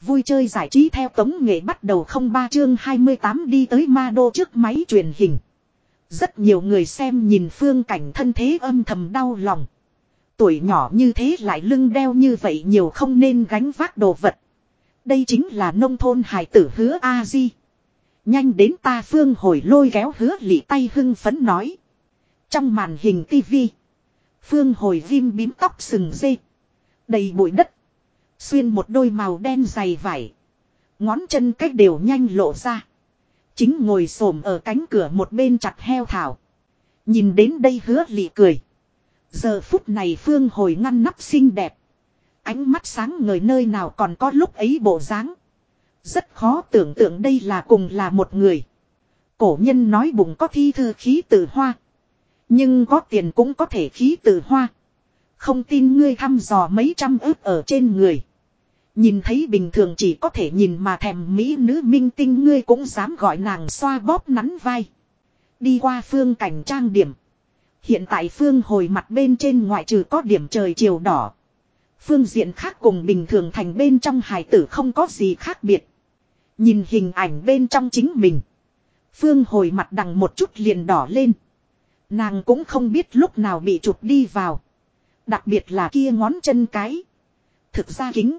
Vui chơi giải trí theo tống nghệ bắt đầu không ba chương 28 đi tới ma đô trước máy truyền hình. Rất nhiều người xem nhìn phương cảnh thân thế âm thầm đau lòng. Tuổi nhỏ như thế lại lưng đeo như vậy nhiều không nên gánh vác đồ vật. Đây chính là nông thôn hải tử hứa A-di. Nhanh đến ta phương hồi lôi kéo hứa lị tay hưng phấn nói. Trong màn hình tivi. Phương hồi viêm bím tóc sừng dê. Đầy bụi đất. Xuyên một đôi màu đen dày vải. Ngón chân cách đều nhanh lộ ra. Chính ngồi xổm ở cánh cửa một bên chặt heo thảo. Nhìn đến đây hứa lị cười. Giờ phút này Phương hồi ngăn nắp xinh đẹp. Ánh mắt sáng ngời nơi nào còn có lúc ấy bộ dáng. Rất khó tưởng tượng đây là cùng là một người. Cổ nhân nói bụng có thi thư khí từ hoa. Nhưng có tiền cũng có thể khí từ hoa. Không tin ngươi thăm dò mấy trăm ước ở trên người. Nhìn thấy bình thường chỉ có thể nhìn mà thèm mỹ nữ minh tinh ngươi cũng dám gọi nàng xoa bóp nắn vai. Đi qua phương cảnh trang điểm. Hiện tại phương hồi mặt bên trên ngoại trừ có điểm trời chiều đỏ. Phương diện khác cùng bình thường thành bên trong hài tử không có gì khác biệt. Nhìn hình ảnh bên trong chính mình. Phương hồi mặt đằng một chút liền đỏ lên. Nàng cũng không biết lúc nào bị chụp đi vào. Đặc biệt là kia ngón chân cái. Thực ra kính.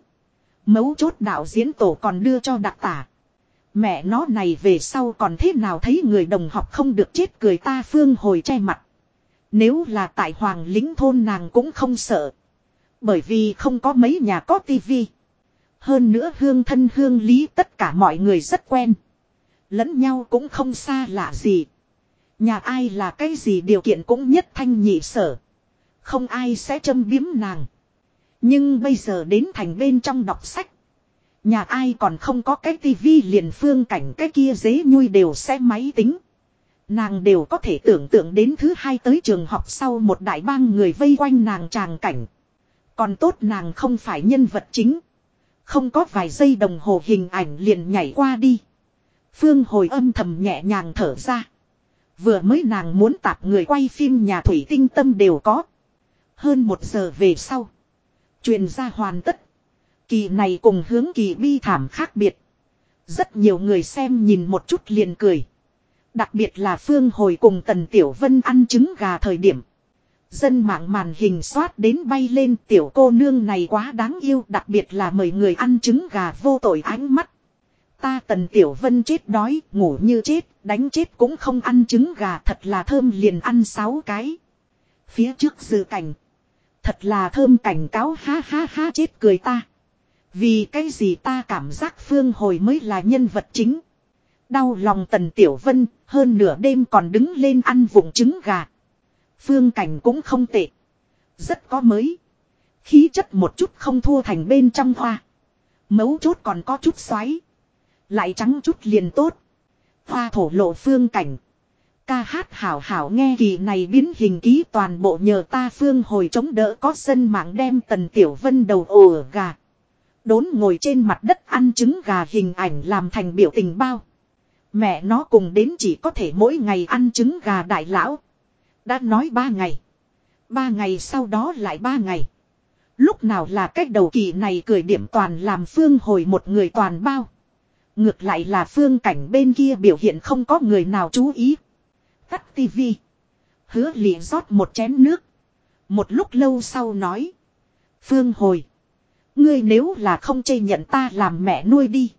Mấu chốt đạo diễn tổ còn đưa cho đặc tả. Mẹ nó này về sau còn thế nào thấy người đồng học không được chết cười ta phương hồi che mặt. Nếu là tại hoàng lính thôn nàng cũng không sợ. Bởi vì không có mấy nhà có tivi. Hơn nữa hương thân hương lý tất cả mọi người rất quen. Lẫn nhau cũng không xa lạ gì. Nhà ai là cái gì điều kiện cũng nhất thanh nhị sở. Không ai sẽ châm biếm nàng. Nhưng bây giờ đến thành bên trong đọc sách. Nhà ai còn không có cái tivi liền phương cảnh cái kia dế nhui đều xe máy tính. Nàng đều có thể tưởng tượng đến thứ hai tới trường học sau một đại bang người vây quanh nàng tràng cảnh. Còn tốt nàng không phải nhân vật chính. Không có vài giây đồng hồ hình ảnh liền nhảy qua đi. Phương hồi âm thầm nhẹ nhàng thở ra. Vừa mới nàng muốn tạp người quay phim nhà thủy tinh tâm đều có. Hơn một giờ về sau. Truyền ra hoàn tất. Kỳ này cùng hướng kỳ bi thảm khác biệt. Rất nhiều người xem nhìn một chút liền cười. Đặc biệt là Phương Hồi cùng Tần Tiểu Vân ăn trứng gà thời điểm. Dân mạng màn hình xoát đến bay lên tiểu cô nương này quá đáng yêu đặc biệt là mời người ăn trứng gà vô tội ánh mắt. Ta Tần Tiểu Vân chết đói, ngủ như chết, đánh chết cũng không ăn trứng gà thật là thơm liền ăn sáu cái. Phía trước dự cảnh. Thật là thơm cảnh cáo ha ha ha chết cười ta. Vì cái gì ta cảm giác Phương Hồi mới là nhân vật chính. Đau lòng Tần Tiểu Vân, hơn nửa đêm còn đứng lên ăn vụng trứng gà. Phương cảnh cũng không tệ. Rất có mới. Khí chất một chút không thua thành bên trong hoa. Mấu chốt còn có chút xoáy. Lại trắng chút liền tốt. Hoa thổ lộ phương cảnh. Ca hát hảo hảo nghe kỳ này biến hình ký toàn bộ nhờ ta phương hồi chống đỡ có dân mạng đem tần tiểu vân đầu ồ gà. Đốn ngồi trên mặt đất ăn trứng gà hình ảnh làm thành biểu tình bao. Mẹ nó cùng đến chỉ có thể mỗi ngày ăn trứng gà đại lão. Đã nói ba ngày. Ba ngày sau đó lại ba ngày. Lúc nào là cách đầu kỳ này cười điểm toàn làm phương hồi một người toàn bao. Ngược lại là phương cảnh bên kia biểu hiện không có người nào chú ý. Tắt tivi. Hứa lịa rót một chén nước. Một lúc lâu sau nói. Phương hồi. Ngươi nếu là không chê nhận ta làm mẹ nuôi đi.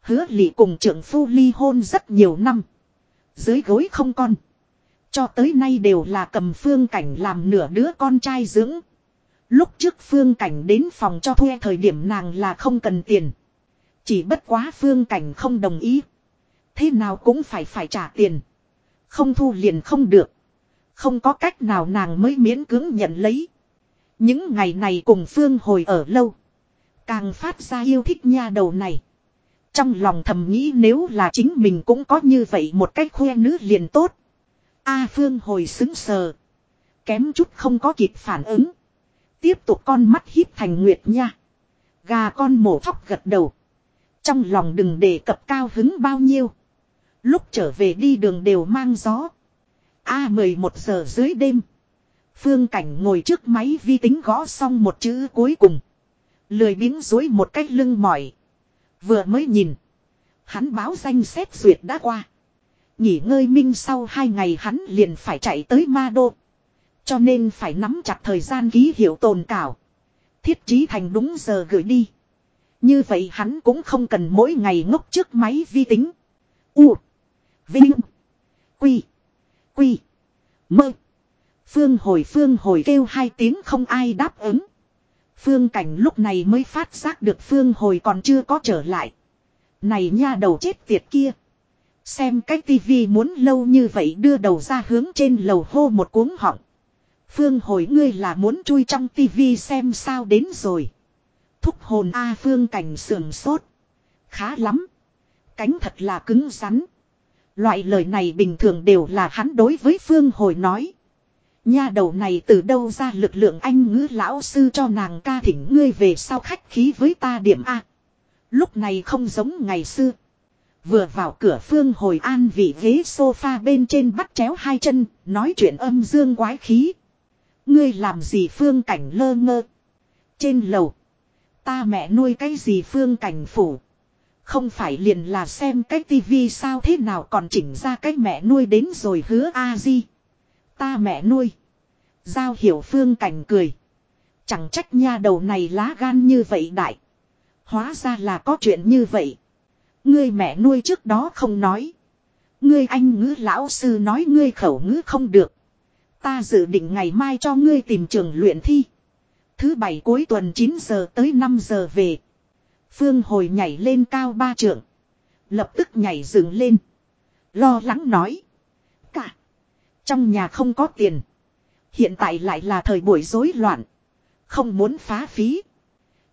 Hứa lị cùng trưởng phu ly hôn rất nhiều năm. Dưới gối không con. Cho tới nay đều là cầm phương cảnh làm nửa đứa con trai dưỡng. Lúc trước phương cảnh đến phòng cho thuê thời điểm nàng là không cần tiền. Chỉ bất quá phương cảnh không đồng ý. Thế nào cũng phải phải trả tiền. Không thu liền không được. Không có cách nào nàng mới miễn cưỡng nhận lấy. Những ngày này cùng phương hồi ở lâu. Càng phát ra yêu thích nha đầu này. Trong lòng thầm nghĩ nếu là chính mình cũng có như vậy một cách khoe nữ liền tốt. A Phương hồi xứng sờ. Kém chút không có kịp phản ứng. Tiếp tục con mắt híp thành nguyệt nha. Gà con mổ thóc gật đầu. Trong lòng đừng để cập cao hứng bao nhiêu. Lúc trở về đi đường đều mang gió. A 11 giờ dưới đêm. Phương Cảnh ngồi trước máy vi tính gõ xong một chữ cuối cùng. Lười biếng dối một cách lưng mỏi. Vừa mới nhìn. Hắn báo danh xét duyệt đã qua. Nghỉ ngơi minh sau hai ngày hắn liền phải chạy tới ma đô. Cho nên phải nắm chặt thời gian ký hiệu tồn cảo. Thiết trí thành đúng giờ gửi đi. Như vậy hắn cũng không cần mỗi ngày ngốc trước máy vi tính. U. Vinh. Quy. Quy. Mơ. Phương hồi phương hồi kêu hai tiếng không ai đáp ứng. Phương cảnh lúc này mới phát giác được phương hồi còn chưa có trở lại. Này nha đầu chết tiệt kia. Xem cách tivi muốn lâu như vậy đưa đầu ra hướng trên lầu hô một cuống họng. Phương hồi ngươi là muốn chui trong tivi xem sao đến rồi. Thúc hồn A phương cảnh sườn sốt. Khá lắm. Cánh thật là cứng rắn. Loại lời này bình thường đều là hắn đối với phương hồi nói. Nha đầu này từ đâu ra lực lượng anh ngữ lão sư cho nàng ca thỉnh ngươi về sau khách khí với ta điểm A. Lúc này không giống ngày xưa. Vừa vào cửa phương hồi an vị ghế sofa bên trên bắt chéo hai chân, nói chuyện âm dương quái khí. Ngươi làm gì phương cảnh lơ ngơ. Trên lầu. Ta mẹ nuôi cái gì phương cảnh phủ. Không phải liền là xem cái tivi sao thế nào còn chỉnh ra cái mẹ nuôi đến rồi hứa a di. Ta mẹ nuôi. Giao hiểu phương cảnh cười. Chẳng trách nha đầu này lá gan như vậy đại. Hóa ra là có chuyện như vậy. Ngươi mẹ nuôi trước đó không nói. Ngươi anh ngữ lão sư nói ngươi khẩu ngữ không được. Ta dự định ngày mai cho ngươi tìm trường luyện thi. Thứ bảy cuối tuần 9 giờ tới 5 giờ về. Phương hồi nhảy lên cao ba trượng. Lập tức nhảy dựng lên. Lo lắng nói. Cả. Trong nhà không có tiền. Hiện tại lại là thời buổi rối loạn. Không muốn phá phí.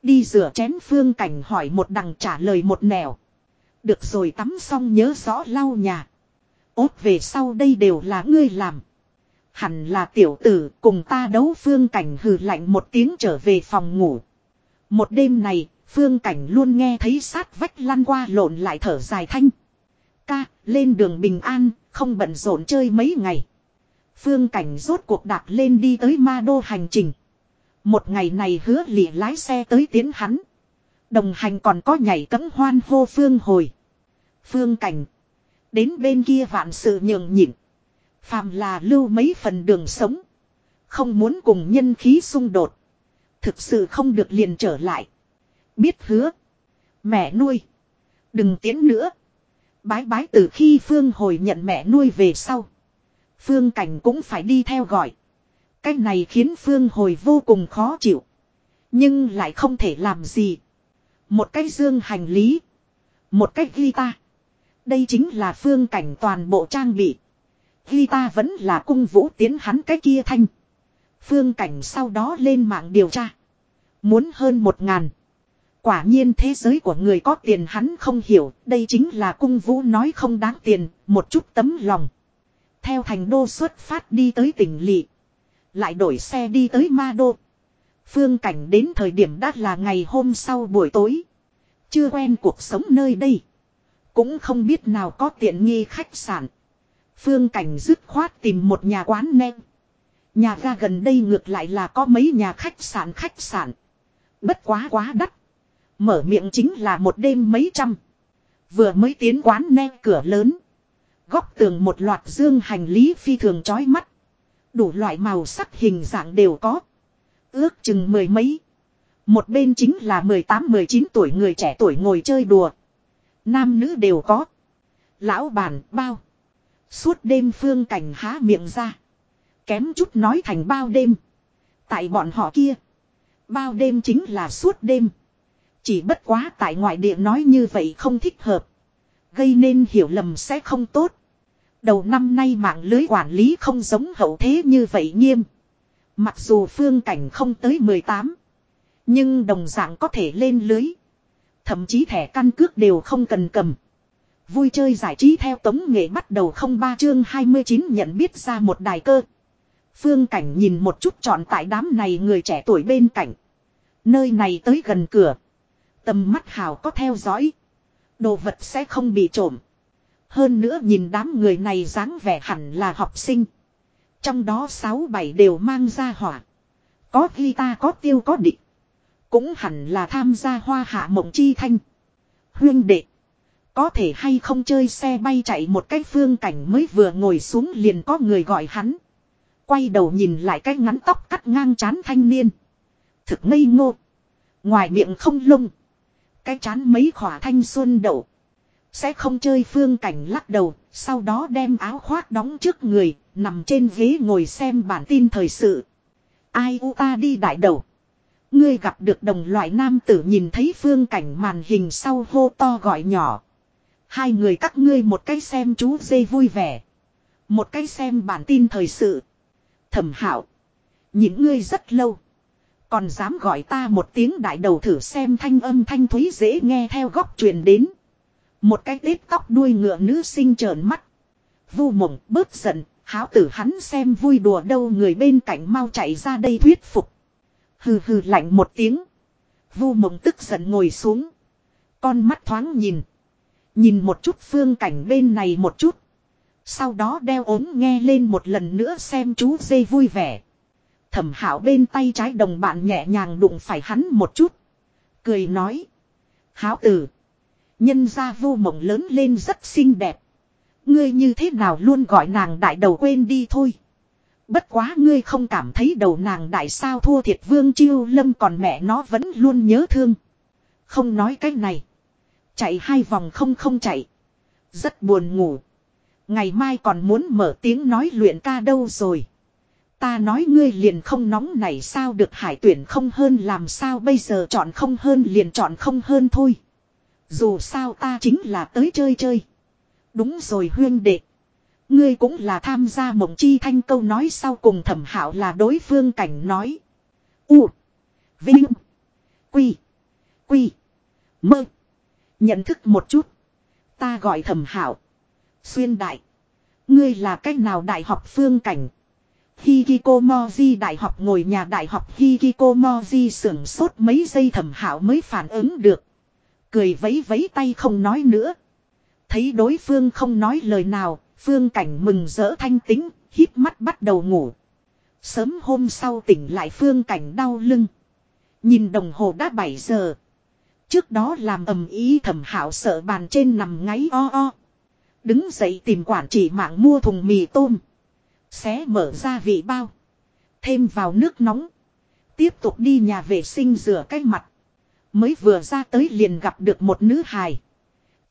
Đi rửa chén phương cảnh hỏi một đằng trả lời một nẻo. Được rồi tắm xong nhớ rõ lau nhà. Ốt về sau đây đều là ngươi làm. Hẳn là tiểu tử cùng ta đấu phương cảnh hừ lạnh một tiếng trở về phòng ngủ. Một đêm này, phương cảnh luôn nghe thấy sát vách lăn qua lộn lại thở dài thanh. Ca, lên đường bình an, không bận rộn chơi mấy ngày. Phương cảnh rốt cuộc đạp lên đi tới ma đô hành trình. Một ngày này hứa lịa lái xe tới tiến hắn. Đồng hành còn có nhảy cấm hoan hô phương hồi. Phương cảnh. Đến bên kia vạn sự nhường nhịn. Phàm là lưu mấy phần đường sống. Không muốn cùng nhân khí xung đột. Thực sự không được liền trở lại. Biết hứa. Mẹ nuôi. Đừng tiến nữa. Bái bái từ khi Phương hồi nhận mẹ nuôi về sau. Phương cảnh cũng phải đi theo gọi. Cái này khiến Phương hồi vô cùng khó chịu. Nhưng lại không thể làm gì. Một cái dương hành lý. Một cái guitar. Đây chính là phương cảnh toàn bộ trang bị. Guitar vẫn là cung vũ tiến hắn cái kia thanh. Phương cảnh sau đó lên mạng điều tra. Muốn hơn một ngàn. Quả nhiên thế giới của người có tiền hắn không hiểu. Đây chính là cung vũ nói không đáng tiền. Một chút tấm lòng. Theo thành đô xuất phát đi tới tỉnh lỵ. Lại đổi xe đi tới ma đô. Phương cảnh đến thời điểm đã là ngày hôm sau buổi tối. Chưa quen cuộc sống nơi đây. Cũng không biết nào có tiện nghi khách sạn. Phương cảnh dứt khoát tìm một nhà quán nem. Nhà ga gần đây ngược lại là có mấy nhà khách sạn khách sạn. Bất quá quá đắt. Mở miệng chính là một đêm mấy trăm. Vừa mới tiến quán nem cửa lớn. Góc tường một loạt dương hành lý phi thường chói mắt. Đủ loại màu sắc hình dạng đều có. Ước chừng mười mấy. Một bên chính là 18-19 tuổi người trẻ tuổi ngồi chơi đùa. Nam nữ đều có. Lão bàn, bao. Suốt đêm phương cảnh há miệng ra. Kém chút nói thành bao đêm. Tại bọn họ kia. Bao đêm chính là suốt đêm. Chỉ bất quá tại ngoại địa nói như vậy không thích hợp. Gây nên hiểu lầm sẽ không tốt. Đầu năm nay mạng lưới quản lý không giống hậu thế như vậy nghiêm. Mặc dù phương cảnh không tới 18. Nhưng đồng dạng có thể lên lưới. Thậm chí thẻ căn cước đều không cần cầm. Vui chơi giải trí theo tống nghệ bắt đầu không ba chương 29 nhận biết ra một đài cơ. Phương cảnh nhìn một chút chọn tại đám này người trẻ tuổi bên cạnh. Nơi này tới gần cửa. Tầm mắt hào có theo dõi. Đồ vật sẽ không bị trộm. Hơn nữa nhìn đám người này dáng vẻ hẳn là học sinh. Trong đó 6-7 đều mang ra hỏa. Có guitar có tiêu, có địch. Cũng hẳn là tham gia hoa hạ mộng chi thanh. Huyên đệ. Có thể hay không chơi xe bay chạy một cái phương cảnh mới vừa ngồi xuống liền có người gọi hắn. Quay đầu nhìn lại cái ngắn tóc cắt ngang chán thanh niên. Thực ngây ngô. Ngoài miệng không lung. Cái chán mấy khỏa thanh xuân đậu. Sẽ không chơi phương cảnh lắc đầu, sau đó đem áo khoác đóng trước người, nằm trên ghế ngồi xem bản tin thời sự. Ai u ta đi đại đầu. Ngươi gặp được đồng loại nam tử nhìn thấy phương cảnh màn hình sau hô to gọi nhỏ. Hai người các ngươi một cái xem chú dê vui vẻ. Một cái xem bản tin thời sự. Thẩm hảo. Những ngươi rất lâu. Còn dám gọi ta một tiếng đại đầu thử xem thanh âm thanh thúy dễ nghe theo góc truyền đến. Một cái tết tóc đuôi ngựa nữ sinh trợn mắt. Vu mộng bớt giận, háo tử hắn xem vui đùa đâu người bên cạnh mau chạy ra đây thuyết phục. Hừ hừ lạnh một tiếng. Vu mộng tức giận ngồi xuống. Con mắt thoáng nhìn. Nhìn một chút phương cảnh bên này một chút. Sau đó đeo ốm nghe lên một lần nữa xem chú dê vui vẻ. Thẩm hảo bên tay trái đồng bạn nhẹ nhàng đụng phải hắn một chút. Cười nói. Hảo tử. Nhân gia vu mộng lớn lên rất xinh đẹp. Ngươi như thế nào luôn gọi nàng đại đầu quên đi thôi. Bất quá ngươi không cảm thấy đầu nàng đại sao thua thiệt vương chiêu lâm còn mẹ nó vẫn luôn nhớ thương. Không nói cái này. Chạy hai vòng không không chạy. Rất buồn ngủ. Ngày mai còn muốn mở tiếng nói luyện ca đâu rồi. Ta nói ngươi liền không nóng này sao được hải tuyển không hơn làm sao bây giờ chọn không hơn liền chọn không hơn thôi. Dù sao ta chính là tới chơi chơi. Đúng rồi huyên đệ. Ngươi cũng là tham gia mộng chi thanh câu nói sau cùng thẩm hảo là đối phương cảnh nói. U. Vinh. Quy. Quy. Mơ. Nhận thức một chút. Ta gọi thẩm hảo. Xuyên đại. Ngươi là cách nào đại học phương cảnh. Hikikomoji đại học ngồi nhà đại học Hikikomoji sưởng sốt mấy giây thẩm hảo mới phản ứng được. Cười vấy vấy tay không nói nữa. Thấy đối phương không nói lời nào, phương cảnh mừng rỡ thanh tính, hít mắt bắt đầu ngủ. Sớm hôm sau tỉnh lại phương cảnh đau lưng. Nhìn đồng hồ đã 7 giờ. Trước đó làm ầm ý thẩm hảo sợ bàn trên nằm ngáy o o. Đứng dậy tìm quản trị mạng mua thùng mì tôm. Xé mở ra vị bao. Thêm vào nước nóng. Tiếp tục đi nhà vệ sinh rửa cái mặt. Mới vừa ra tới liền gặp được một nữ hài.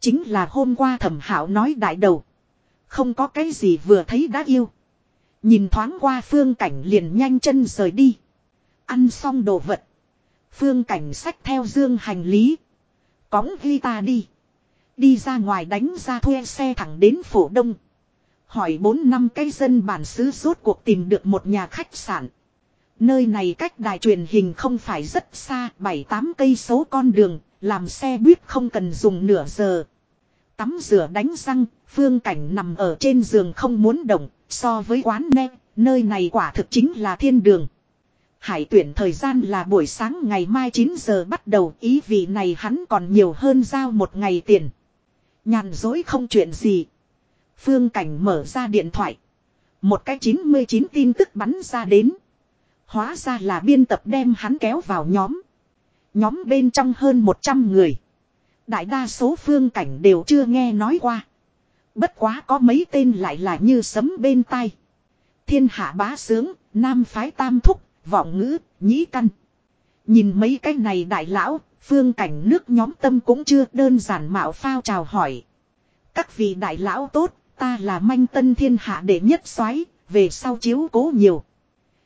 Chính là hôm qua thẩm hảo nói đại đầu. Không có cái gì vừa thấy đã yêu. Nhìn thoáng qua phương cảnh liền nhanh chân rời đi. Ăn xong đồ vật. Phương cảnh sách theo dương hành lý. Cóng ghi ta đi. Đi ra ngoài đánh ra thuê xe thẳng đến phổ đông. Hỏi bốn năm cái dân bản xứ rốt cuộc tìm được một nhà khách sạn. Nơi này cách đài truyền hình không phải rất xa, 7-8 cây số con đường, làm xe buýt không cần dùng nửa giờ. Tắm rửa đánh răng, phương cảnh nằm ở trên giường không muốn động, so với quán ne, nơi này quả thực chính là thiên đường. Hải tuyển thời gian là buổi sáng ngày mai 9 giờ bắt đầu, ý vị này hắn còn nhiều hơn giao một ngày tiền. Nhàn dối không chuyện gì. Phương cảnh mở ra điện thoại. Một cái 99 tin tức bắn ra đến. Hóa ra là biên tập đem hắn kéo vào nhóm. Nhóm bên trong hơn 100 người. Đại đa số phương cảnh đều chưa nghe nói qua. Bất quá có mấy tên lại là như sấm bên tai. Thiên hạ bá sướng, nam phái tam thúc, vọng ngữ, nhĩ căn. Nhìn mấy cái này đại lão, phương cảnh nước nhóm tâm cũng chưa đơn giản mạo phao chào hỏi. Các vị đại lão tốt, ta là manh tân thiên hạ đệ nhất soái về sau chiếu cố nhiều.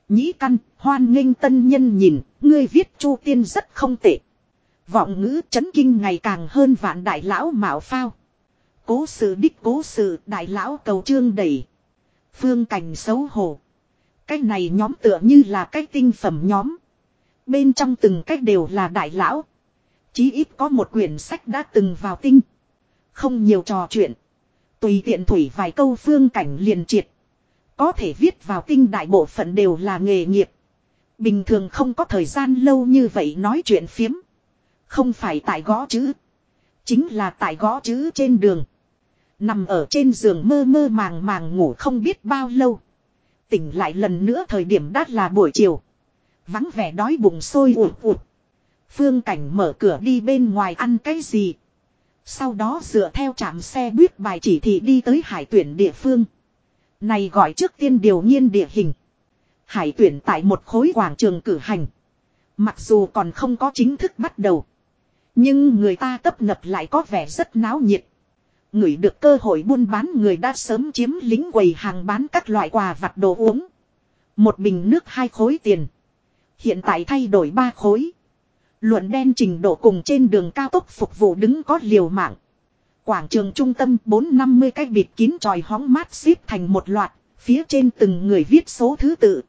Nhĩ căn, hoan nghênh tân nhân nhìn, ngươi viết chu tiên rất không tệ. Vọng ngữ chấn kinh ngày càng hơn vạn đại lão mạo phao. Cố sự đích cố sự đại lão cầu trương đẩy. Phương cảnh xấu hổ. Cái này nhóm tựa như là cái tinh phẩm nhóm. Bên trong từng cách đều là đại lão. Chí ít có một quyển sách đã từng vào tinh. Không nhiều trò chuyện. Tùy tiện thủy vài câu phương cảnh liền triệt. Có thể viết vào kinh đại bộ phận đều là nghề nghiệp. Bình thường không có thời gian lâu như vậy nói chuyện phiếm. Không phải tại gõ chữ. Chính là tại gõ chữ trên đường. Nằm ở trên giường mơ mơ màng màng ngủ không biết bao lâu. Tỉnh lại lần nữa thời điểm đắt là buổi chiều. Vắng vẻ đói bụng sôi ụt ụt. Phương cảnh mở cửa đi bên ngoài ăn cái gì. Sau đó dựa theo trạm xe buýt bài chỉ thị đi tới hải tuyển địa phương. Này gọi trước tiên điều nghiên địa hình. Hải tuyển tại một khối quảng trường cử hành. Mặc dù còn không có chính thức bắt đầu. Nhưng người ta tấp nập lại có vẻ rất náo nhiệt. Người được cơ hội buôn bán người đã sớm chiếm lính quầy hàng bán các loại quà vặt đồ uống. Một bình nước hai khối tiền. Hiện tại thay đổi ba khối. Luận đen trình độ cùng trên đường cao tốc phục vụ đứng có liều mạng. Quảng trường trung tâm 450 cái bịt kín tròi hóng mát xếp thành một loạt, phía trên từng người viết số thứ tự.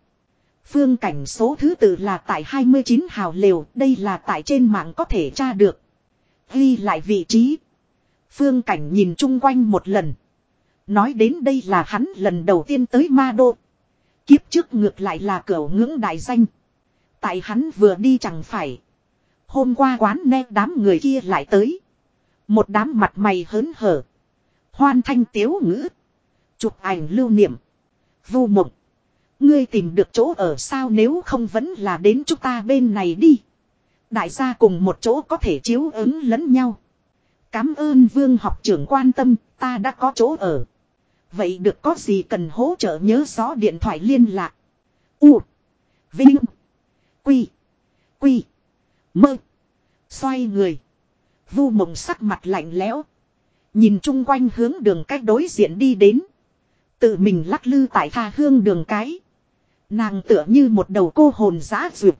Phương cảnh số thứ tự là tại 29 hào liều, đây là tại trên mạng có thể tra được. Ghi lại vị trí. Phương cảnh nhìn chung quanh một lần. Nói đến đây là hắn lần đầu tiên tới Ma Đô. Kiếp trước ngược lại là cửa ngưỡng đại danh. Tại hắn vừa đi chẳng phải. Hôm qua quán ne đám người kia lại tới. Một đám mặt mày hớn hở. Hoan thanh tiếu ngữ. Chụp ảnh lưu niệm. Vu mộng. Ngươi tìm được chỗ ở sao nếu không vẫn là đến chúng ta bên này đi. Đại gia cùng một chỗ có thể chiếu ứng lẫn nhau. Cám ơn vương học trưởng quan tâm, ta đã có chỗ ở. Vậy được có gì cần hỗ trợ nhớ rõ điện thoại liên lạc. U. Vinh. Quy. Quy. Mơ. Xoay người. Vu mộng sắc mặt lạnh lẽo. Nhìn chung quanh hướng đường cách đối diện đi đến. Tự mình lắc lư tại tha hương đường cái. Nàng tựa như một đầu cô hồn giã duyệt.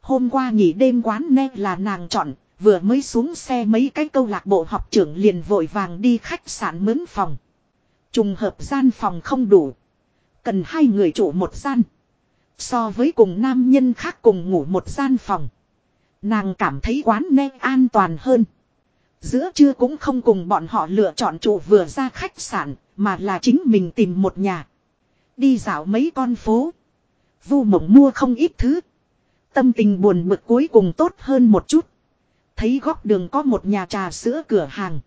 Hôm qua nghỉ đêm quán ne là nàng chọn, vừa mới xuống xe mấy cái câu lạc bộ học trưởng liền vội vàng đi khách sạn mướn phòng. Trùng hợp gian phòng không đủ. Cần hai người chủ một gian. So với cùng nam nhân khác cùng ngủ một gian phòng. Nàng cảm thấy quán ne an toàn hơn. Giữa trưa cũng không cùng bọn họ lựa chọn chủ vừa ra khách sạn, mà là chính mình tìm một nhà. Đi dạo mấy con phố. Vu mộng mua không ít thứ. Tâm tình buồn bực cuối cùng tốt hơn một chút. Thấy góc đường có một nhà trà sữa cửa hàng.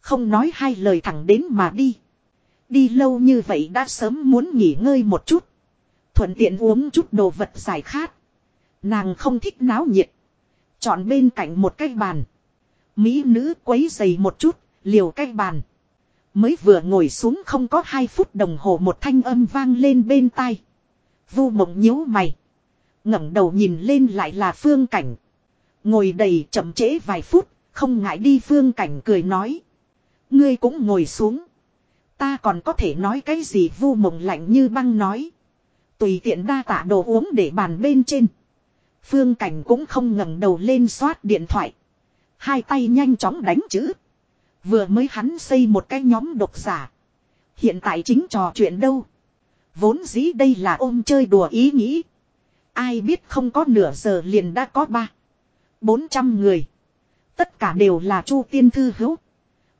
Không nói hai lời thẳng đến mà đi. Đi lâu như vậy đã sớm muốn nghỉ ngơi một chút. Thuận tiện uống chút đồ vật giải khát. Nàng không thích náo nhiệt. Chọn bên cạnh một cái bàn. Mỹ nữ quấy dày một chút, liều cái bàn. Mới vừa ngồi xuống không có hai phút đồng hồ một thanh âm vang lên bên tai. Vu mộng nhíu mày. ngẩng đầu nhìn lên lại là phương cảnh. Ngồi đầy chậm trễ vài phút, không ngại đi phương cảnh cười nói. Ngươi cũng ngồi xuống. Ta còn có thể nói cái gì vu mộng lạnh như băng nói. Tùy tiện đa tạ đồ uống để bàn bên trên. Phương cảnh cũng không ngẩng đầu lên soát điện thoại. Hai tay nhanh chóng đánh chữ. Vừa mới hắn xây một cái nhóm độc giả. Hiện tại chính trò chuyện đâu. Vốn dĩ đây là ôm chơi đùa ý nghĩ. Ai biết không có nửa giờ liền đã có ba. Bốn trăm người. Tất cả đều là chu tiên thư hữu.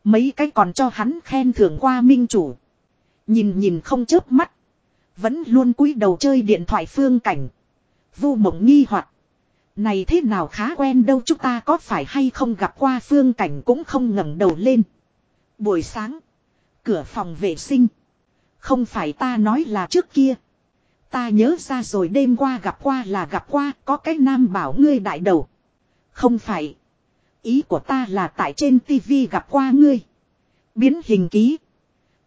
Mấy cái còn cho hắn khen thưởng qua minh chủ. Nhìn nhìn không chớp mắt. Vẫn luôn cúi đầu chơi điện thoại phương cảnh. Vu mộng nghi hoặc này thế nào khá quen đâu chúng ta có phải hay không gặp qua phương cảnh cũng không ngẩng đầu lên. Buổi sáng. Cửa phòng vệ sinh. Không phải ta nói là trước kia. Ta nhớ ra rồi đêm qua gặp qua là gặp qua, có cái nam bảo ngươi đại đầu. Không phải. Ý của ta là tại trên tivi gặp qua ngươi. Biến hình ký.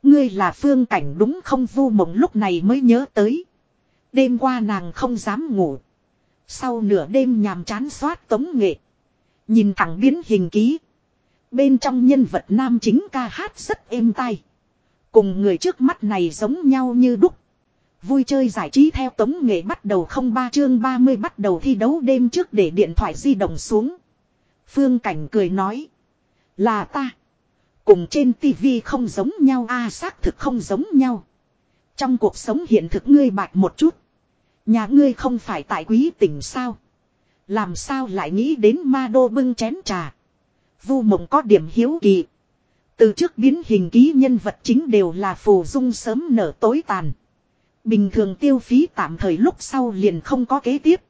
Ngươi là phương cảnh đúng không vu mộng lúc này mới nhớ tới. Đêm qua nàng không dám ngủ. Sau nửa đêm nhàm chán soát tống nghệ. Nhìn thẳng biến hình ký. Bên trong nhân vật nam chính ca hát rất êm tai. Cùng người trước mắt này giống nhau như đúc. Vui chơi giải trí theo tống nghệ bắt đầu không ba chương 30 bắt đầu thi đấu đêm trước để điện thoại di động xuống. Phương Cảnh cười nói. Là ta. Cùng trên tivi không giống nhau, a xác thực không giống nhau. Trong cuộc sống hiện thực ngươi bạch một chút. Nhà ngươi không phải tại quý tỉnh sao. Làm sao lại nghĩ đến ma đô bưng chén trà. Vu mộng có điểm hiếu kỳ. Từ trước biến hình ký nhân vật chính đều là phù dung sớm nở tối tàn. Bình thường tiêu phí tạm thời lúc sau liền không có kế tiếp.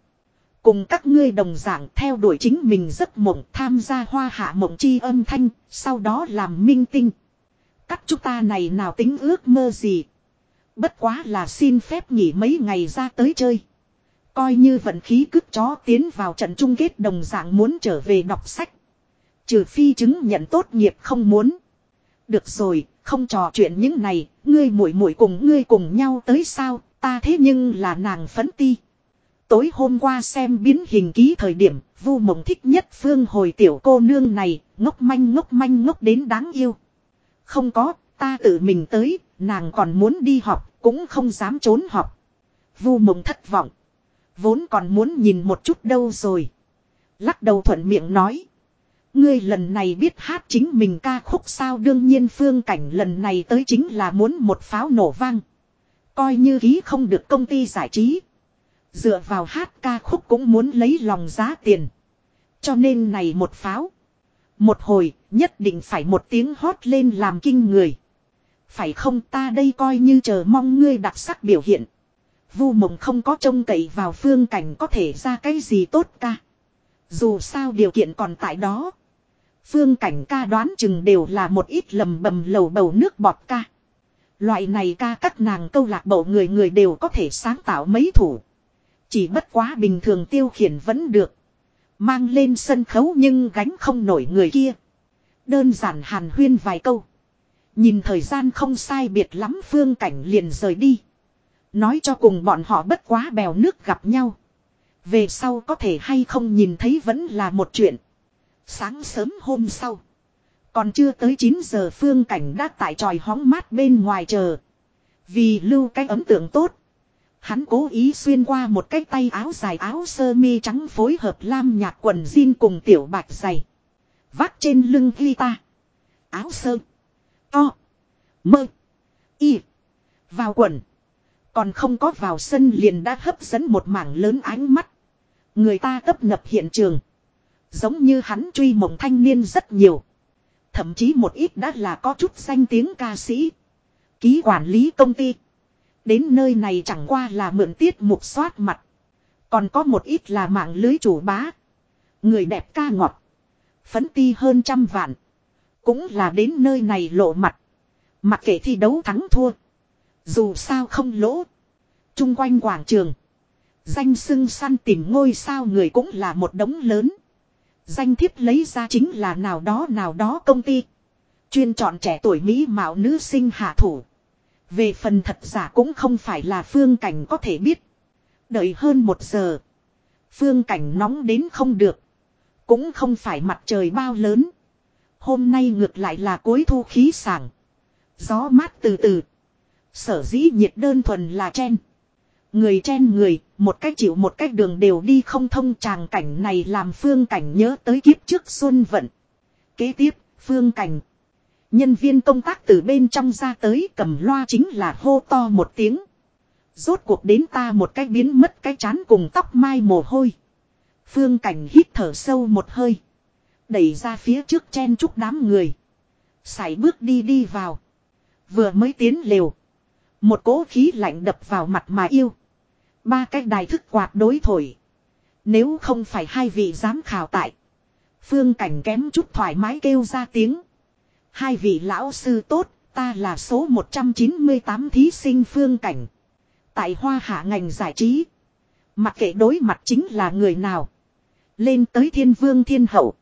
Cùng các ngươi đồng dạng theo đuổi chính mình giấc mộng tham gia hoa hạ mộng chi âm thanh, sau đó làm minh tinh. Các chúng ta này nào tính ước mơ gì. Bất quá là xin phép nghỉ mấy ngày ra tới chơi. Coi như vận khí cướp chó tiến vào trận chung kết đồng dạng muốn trở về đọc sách. Trừ phi chứng nhận tốt nghiệp không muốn. Được rồi, không trò chuyện những này, ngươi muội muội cùng ngươi cùng nhau tới sao, ta thế nhưng là nàng phấn ti. Tối hôm qua xem biến hình ký thời điểm, vu mộng thích nhất phương hồi tiểu cô nương này, ngốc manh ngốc manh ngốc đến đáng yêu. Không có, ta tự mình tới, nàng còn muốn đi học, cũng không dám trốn học. Vu mộng thất vọng. Vốn còn muốn nhìn một chút đâu rồi. Lắc đầu thuận miệng nói. Ngươi lần này biết hát chính mình ca khúc sao đương nhiên phương cảnh lần này tới chính là muốn một pháo nổ vang. Coi như ký không được công ty giải trí. Dựa vào hát ca khúc cũng muốn lấy lòng giá tiền. Cho nên này một pháo. Một hồi nhất định phải một tiếng hót lên làm kinh người. Phải không ta đây coi như chờ mong ngươi đặc sắc biểu hiện. Vu mộng không có trông cậy vào phương cảnh có thể ra cái gì tốt ca. Dù sao điều kiện còn tại đó. Phương cảnh ca đoán chừng đều là một ít lầm bầm lầu bầu nước bọt ca. Loại này ca các nàng câu lạc bộ người người đều có thể sáng tạo mấy thủ. Chỉ bất quá bình thường tiêu khiển vẫn được. Mang lên sân khấu nhưng gánh không nổi người kia. Đơn giản hàn huyên vài câu. Nhìn thời gian không sai biệt lắm phương cảnh liền rời đi. Nói cho cùng bọn họ bất quá bèo nước gặp nhau. Về sau có thể hay không nhìn thấy vẫn là một chuyện. Sáng sớm hôm sau. Còn chưa tới 9 giờ phương cảnh đã tại tròi hóng mát bên ngoài chờ. Vì lưu cái ấn tượng tốt. Hắn cố ý xuyên qua một cái tay áo dài áo sơ mi trắng phối hợp lam nhạt quần jean cùng tiểu bạch dày. Vác trên lưng guitar. Áo sơ. To. Mơ. Y. Vào quần. Còn không có vào sân liền đã hấp dẫn một mảng lớn ánh mắt. Người ta tấp nập hiện trường. Giống như hắn truy mộng thanh niên rất nhiều. Thậm chí một ít đã là có chút danh tiếng ca sĩ. Ký quản lý công ty. Đến nơi này chẳng qua là mượn tiết mục soát mặt. Còn có một ít là mạng lưới chủ bá. Người đẹp ca ngọt. Phấn ti hơn trăm vạn. Cũng là đến nơi này lộ mặt. Mặc kệ thi đấu thắng thua. Dù sao không lỗ. Trung quanh quảng trường. Danh sưng săn tìm ngôi sao người cũng là một đống lớn. Danh thiếp lấy ra chính là nào đó nào đó công ty. Chuyên chọn trẻ tuổi Mỹ mạo nữ sinh hạ thủ. Về phần thật giả cũng không phải là phương cảnh có thể biết. Đợi hơn một giờ. Phương cảnh nóng đến không được. Cũng không phải mặt trời bao lớn. Hôm nay ngược lại là cuối thu khí sảng. Gió mát từ từ. Sở dĩ nhiệt đơn thuần là chen. Người chen người, một cách chịu một cách đường đều đi không thông tràng cảnh này làm phương cảnh nhớ tới kiếp trước xuân vận. Kế tiếp, phương cảnh. Nhân viên công tác từ bên trong ra tới cầm loa chính là hô to một tiếng. Rốt cuộc đến ta một cách biến mất cái chán cùng tóc mai mồ hôi. Phương cảnh hít thở sâu một hơi. Đẩy ra phía trước chen chúc đám người. Sải bước đi đi vào. Vừa mới tiến lều. Một cỗ khí lạnh đập vào mặt mà yêu. Ba cái đài thức quạt đối thổi. Nếu không phải hai vị giám khảo tại. Phương cảnh kém chút thoải mái kêu ra tiếng. Hai vị lão sư tốt, ta là số 198 thí sinh phương cảnh. Tại hoa hạ ngành giải trí. Mặc kệ đối mặt chính là người nào. Lên tới thiên vương thiên hậu.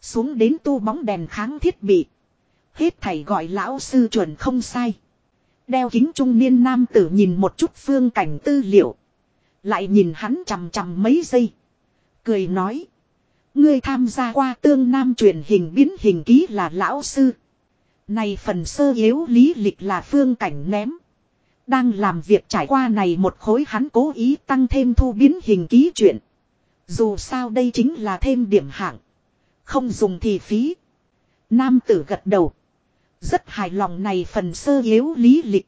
Xuống đến tu bóng đèn kháng thiết bị. Hết thầy gọi lão sư chuẩn không sai. Đeo kính trung niên nam tử nhìn một chút phương cảnh tư liệu. Lại nhìn hắn chằm chằm mấy giây. Cười nói. Ngươi tham gia qua tương nam truyền hình biến hình ký là lão sư. Này phần sơ yếu lý lịch là phương cảnh ném. Đang làm việc trải qua này một khối hắn cố ý tăng thêm thu biến hình ký chuyện. Dù sao đây chính là thêm điểm hạng. Không dùng thì phí. Nam tử gật đầu. Rất hài lòng này phần sơ yếu lý lịch.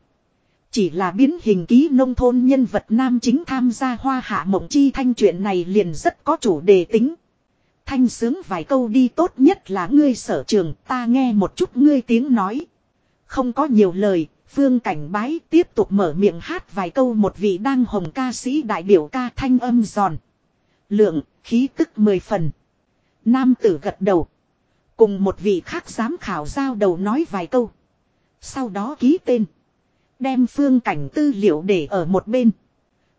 Chỉ là biến hình ký nông thôn nhân vật nam chính tham gia hoa hạ mộng chi thanh chuyện này liền rất có chủ đề tính. Thanh sướng vài câu đi tốt nhất là ngươi sở trường ta nghe một chút ngươi tiếng nói. Không có nhiều lời, phương cảnh bái tiếp tục mở miệng hát vài câu một vị đang hồng ca sĩ đại biểu ca thanh âm giòn. Lượng, khí tức mười phần. Nam tử gật đầu. Cùng một vị khác giám khảo giao đầu nói vài câu. Sau đó ký tên. Đem phương cảnh tư liệu để ở một bên.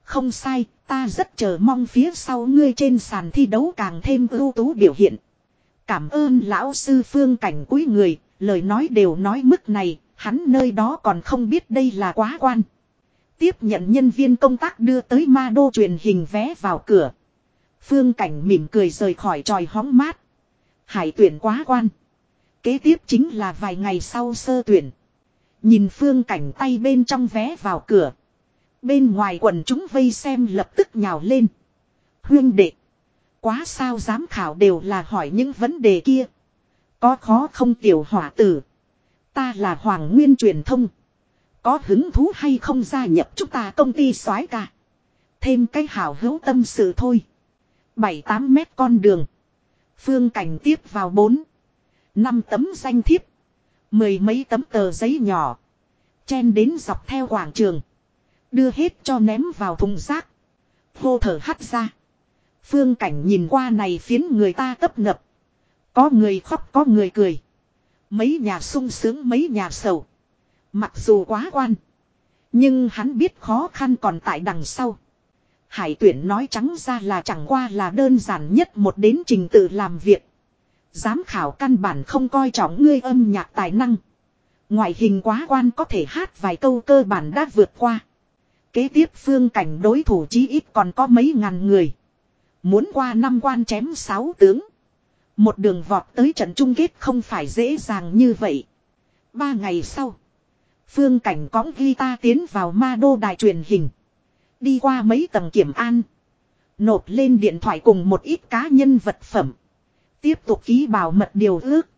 Không sai, ta rất chờ mong phía sau ngươi trên sàn thi đấu càng thêm ưu tú biểu hiện. Cảm ơn lão sư phương cảnh cuối người, lời nói đều nói mức này, hắn nơi đó còn không biết đây là quá quan. Tiếp nhận nhân viên công tác đưa tới ma đô truyền hình vé vào cửa. Phương cảnh mỉm cười rời khỏi tròi hóng mát. Hải tuyển quá quan. Kế tiếp chính là vài ngày sau sơ tuyển. Nhìn phương cảnh tay bên trong vé vào cửa. Bên ngoài quần chúng vây xem lập tức nhào lên. Huyên đệ. Quá sao giám khảo đều là hỏi những vấn đề kia. Có khó không tiểu hỏa tử. Ta là Hoàng Nguyên truyền thông. Có hứng thú hay không gia nhập chúng ta công ty soái cả? Thêm cái hảo hữu tâm sự thôi. 7-8 mét con đường. Phương cảnh tiếp vào 4. năm tấm danh thiếp. Mười mấy tấm tờ giấy nhỏ. Chen đến dọc theo quảng trường. Đưa hết cho ném vào thùng rác. Hô thở hắt ra. Phương cảnh nhìn qua này phiến người ta tấp nập. Có người khóc, có người cười. Mấy nhà sung sướng, mấy nhà sầu. Mặc dù quá quan. Nhưng hắn biết khó khăn còn tại đằng sau. Hải tuyển nói trắng ra là chẳng qua là đơn giản nhất một đến trình tự làm việc. Giám khảo căn bản không coi trọng ngươi âm nhạc tài năng. Ngoại hình quá quan có thể hát vài câu cơ bản đã vượt qua. Kế tiếp phương cảnh đối thủ chí ít còn có mấy ngàn người. Muốn qua năm quan chém sáu tướng. Một đường vọt tới trận chung kết không phải dễ dàng như vậy. Ba ngày sau. Phương cảnh cõng guitar tiến vào ma đô đài truyền hình. Đi qua mấy tầng kiểm an. Nộp lên điện thoại cùng một ít cá nhân vật phẩm. Tiếp tục ký bảo mật điều ước.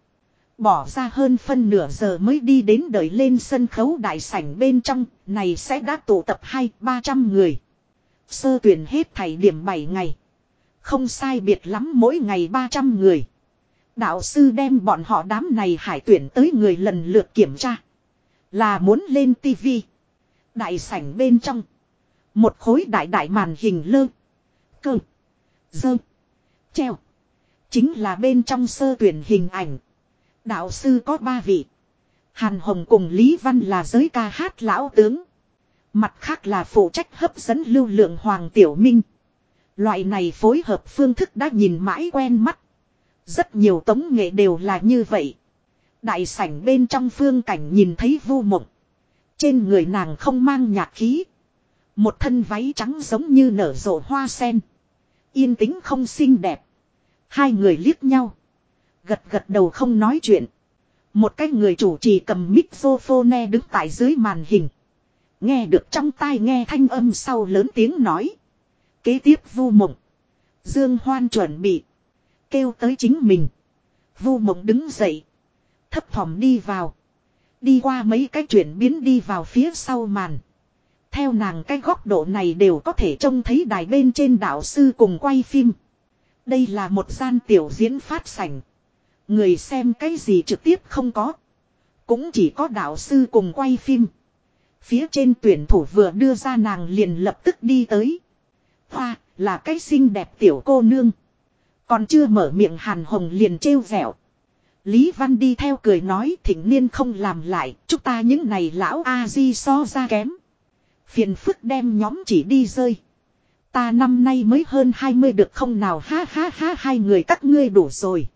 Bỏ ra hơn phân nửa giờ mới đi đến đợi lên sân khấu đại sảnh bên trong, này sẽ đã tụ tập hai ba trăm người. Sơ tuyển hết thảy điểm 7 ngày. Không sai biệt lắm mỗi ngày 300 người. Đạo sư đem bọn họ đám này hải tuyển tới người lần lượt kiểm tra. Là muốn lên tivi. Đại sảnh bên trong. Một khối đại đại màn hình lơ. Cơ. Dơ. Treo. Chính là bên trong sơ tuyển hình ảnh. Đạo sư có ba vị. Hàn Hồng cùng Lý Văn là giới ca hát lão tướng. Mặt khác là phụ trách hấp dẫn lưu lượng Hoàng Tiểu Minh. Loại này phối hợp phương thức đã nhìn mãi quen mắt. Rất nhiều tống nghệ đều là như vậy. Đại sảnh bên trong phương cảnh nhìn thấy vu mộng. Trên người nàng không mang nhạc khí. Một thân váy trắng giống như nở rộ hoa sen. Yên tĩnh không xinh đẹp. Hai người liếc nhau. Gật gật đầu không nói chuyện. Một cái người chủ trì cầm microphone đứng tại dưới màn hình. Nghe được trong tai nghe thanh âm sau lớn tiếng nói. Kế tiếp vu mộng. Dương Hoan chuẩn bị. Kêu tới chính mình. Vu mộng đứng dậy. Thấp thỏm đi vào. Đi qua mấy cái chuyển biến đi vào phía sau màn. Theo nàng cái góc độ này đều có thể trông thấy đài bên trên đạo sư cùng quay phim. Đây là một gian tiểu diễn phát sảnh. Người xem cái gì trực tiếp không có. Cũng chỉ có đạo sư cùng quay phim. Phía trên tuyển thủ vừa đưa ra nàng liền lập tức đi tới. Hoa, là cái xinh đẹp tiểu cô nương. Còn chưa mở miệng hàn hồng liền trêu vẹo. Lý Văn đi theo cười nói thỉnh niên không làm lại, chúng ta những này lão A-di so ra kém. Phiền phức đem nhóm chỉ đi rơi. Ta năm nay mới hơn 20 được không nào, ha ha ha, hai người các ngươi đủ rồi.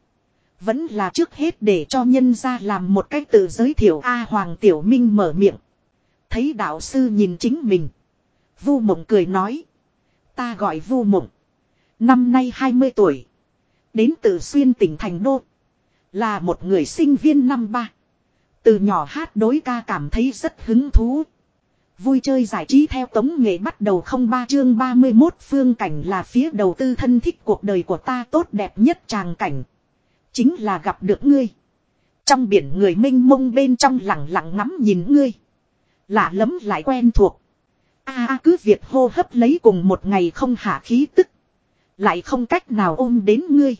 Vẫn là trước hết để cho nhân ra làm một cách tự giới thiệu A Hoàng Tiểu Minh mở miệng. Thấy đạo sư nhìn chính mình. Vu mộng cười nói. Ta gọi vu mộng. Năm nay 20 tuổi. Đến từ xuyên tỉnh thành đô. Là một người sinh viên năm ba. Từ nhỏ hát đối ca cảm thấy rất hứng thú. Vui chơi giải trí theo tống nghệ bắt đầu không ba chương 31 phương cảnh là phía đầu tư thân thích cuộc đời của ta tốt đẹp nhất tràng cảnh. Chính là gặp được ngươi. Trong biển người mênh mông bên trong lặng lặng ngắm nhìn ngươi. Lạ lắm lại quen thuộc. a à, cứ việc hô hấp lấy cùng một ngày không hạ khí tức. Lại không cách nào ôm đến ngươi.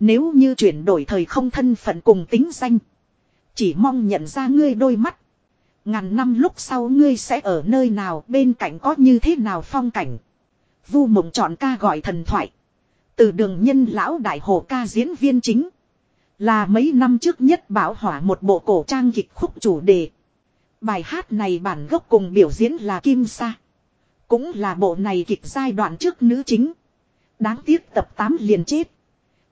Nếu như chuyển đổi thời không thân phận cùng tính danh. Chỉ mong nhận ra ngươi đôi mắt. Ngàn năm lúc sau ngươi sẽ ở nơi nào, bên cạnh có như thế nào phong cảnh. Vu mộng chọn ca gọi thần thoại. Từ đường nhân lão đại hồ ca diễn viên chính. Là mấy năm trước nhất bảo hỏa một bộ cổ trang kịch khúc chủ đề. Bài hát này bản gốc cùng biểu diễn là Kim Sa. Cũng là bộ này kịch giai đoạn trước nữ chính. Đáng tiếc tập 8 liền chết.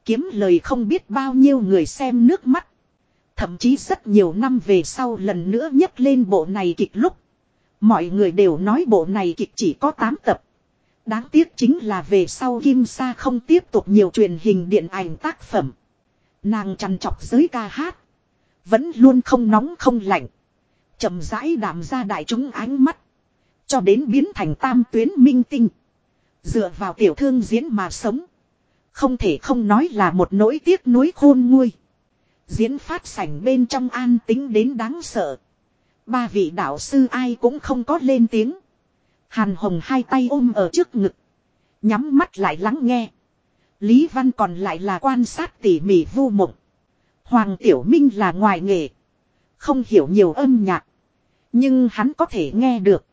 Kiếm lời không biết bao nhiêu người xem nước mắt. Thậm chí rất nhiều năm về sau lần nữa nhấc lên bộ này kịch lúc. Mọi người đều nói bộ này kịch chỉ có 8 tập. Đáng tiếc chính là về sau Kim Sa không tiếp tục nhiều truyền hình điện ảnh tác phẩm. Nàng chăn chọc giới ca hát. Vẫn luôn không nóng không lạnh. chậm rãi đàm ra đại chúng ánh mắt. Cho đến biến thành tam tuyến minh tinh. Dựa vào tiểu thương diễn mà sống. Không thể không nói là một nỗi tiếc nuối khôn nguôi. Diễn phát sảnh bên trong an tính đến đáng sợ. Ba vị đạo sư ai cũng không có lên tiếng. Hàn Hồng hai tay ôm ở trước ngực. Nhắm mắt lại lắng nghe. Lý Văn còn lại là quan sát tỉ mỉ vu mộng. Hoàng Tiểu Minh là ngoài nghề. Không hiểu nhiều âm nhạc. Nhưng hắn có thể nghe được.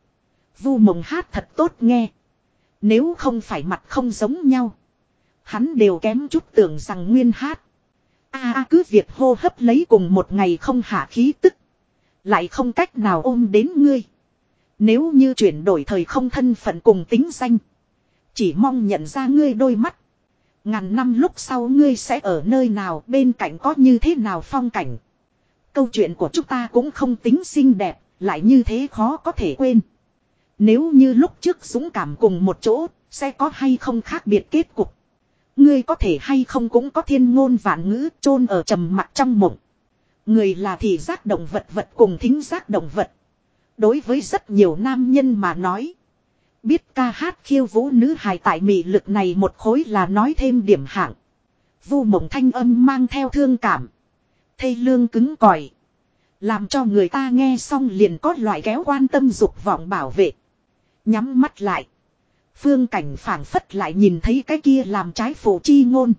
Vu mộng hát thật tốt nghe. Nếu không phải mặt không giống nhau. Hắn đều kém chút tưởng rằng nguyên hát a à, cứ việc hô hấp lấy cùng một ngày không hạ khí tức. Lại không cách nào ôm đến ngươi. Nếu như chuyển đổi thời không thân phận cùng tính danh. Chỉ mong nhận ra ngươi đôi mắt. Ngàn năm lúc sau ngươi sẽ ở nơi nào bên cạnh có như thế nào phong cảnh. Câu chuyện của chúng ta cũng không tính xinh đẹp, lại như thế khó có thể quên. Nếu như lúc trước dũng cảm cùng một chỗ, sẽ có hay không khác biệt kết cục. Ngươi có thể hay không cũng có thiên ngôn vạn ngữ chôn ở trầm mặc trong mộng. Người là thị giác động vật vật cùng thính giác động vật. Đối với rất nhiều nam nhân mà nói. Biết ca hát khiêu vũ nữ hài tại mị lực này một khối là nói thêm điểm hạng. Vu mộng thanh âm mang theo thương cảm. Thây lương cứng cỏi. Làm cho người ta nghe xong liền có loại kéo quan tâm dục vọng bảo vệ. Nhắm mắt lại. Phương cảnh phảng phất lại nhìn thấy cái kia làm trái phổ chi ngôn.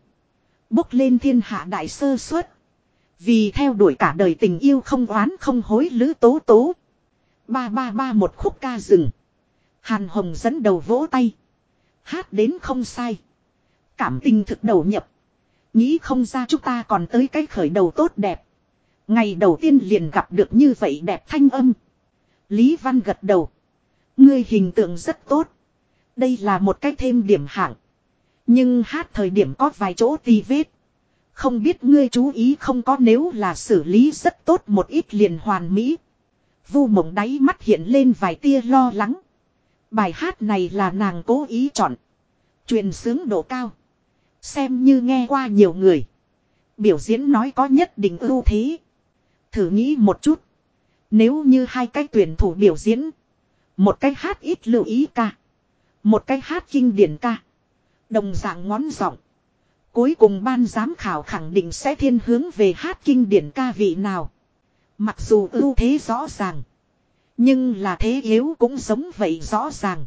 Bốc lên thiên hạ đại sơ suất. Vì theo đuổi cả đời tình yêu không oán không hối lữ tố tố. Ba ba ba một khúc ca rừng. Hàn Hồng dẫn đầu vỗ tay. Hát đến không sai. Cảm tình thực đầu nhập. Nghĩ không ra chúng ta còn tới cái khởi đầu tốt đẹp. Ngày đầu tiên liền gặp được như vậy đẹp thanh âm. Lý Văn gật đầu. Ngươi hình tượng rất tốt. Đây là một cách thêm điểm hạng. Nhưng hát thời điểm có vài chỗ ti vết. Không biết ngươi chú ý không có nếu là xử lý rất tốt một ít liền hoàn mỹ. Vu mộng đáy mắt hiện lên vài tia lo lắng. Bài hát này là nàng cố ý chọn. Truyền sướng độ cao. Xem như nghe qua nhiều người. Biểu diễn nói có nhất định ưu thế. Thử nghĩ một chút. Nếu như hai cái tuyển thủ biểu diễn. Một cái hát ít lưu ý ca. Một cái hát kinh điển ca. Đồng dạng ngón giọng. Cuối cùng ban giám khảo khẳng định sẽ thiên hướng về hát kinh điển ca vị nào. Mặc dù ưu thế rõ ràng. Nhưng là thế yếu cũng giống vậy rõ ràng.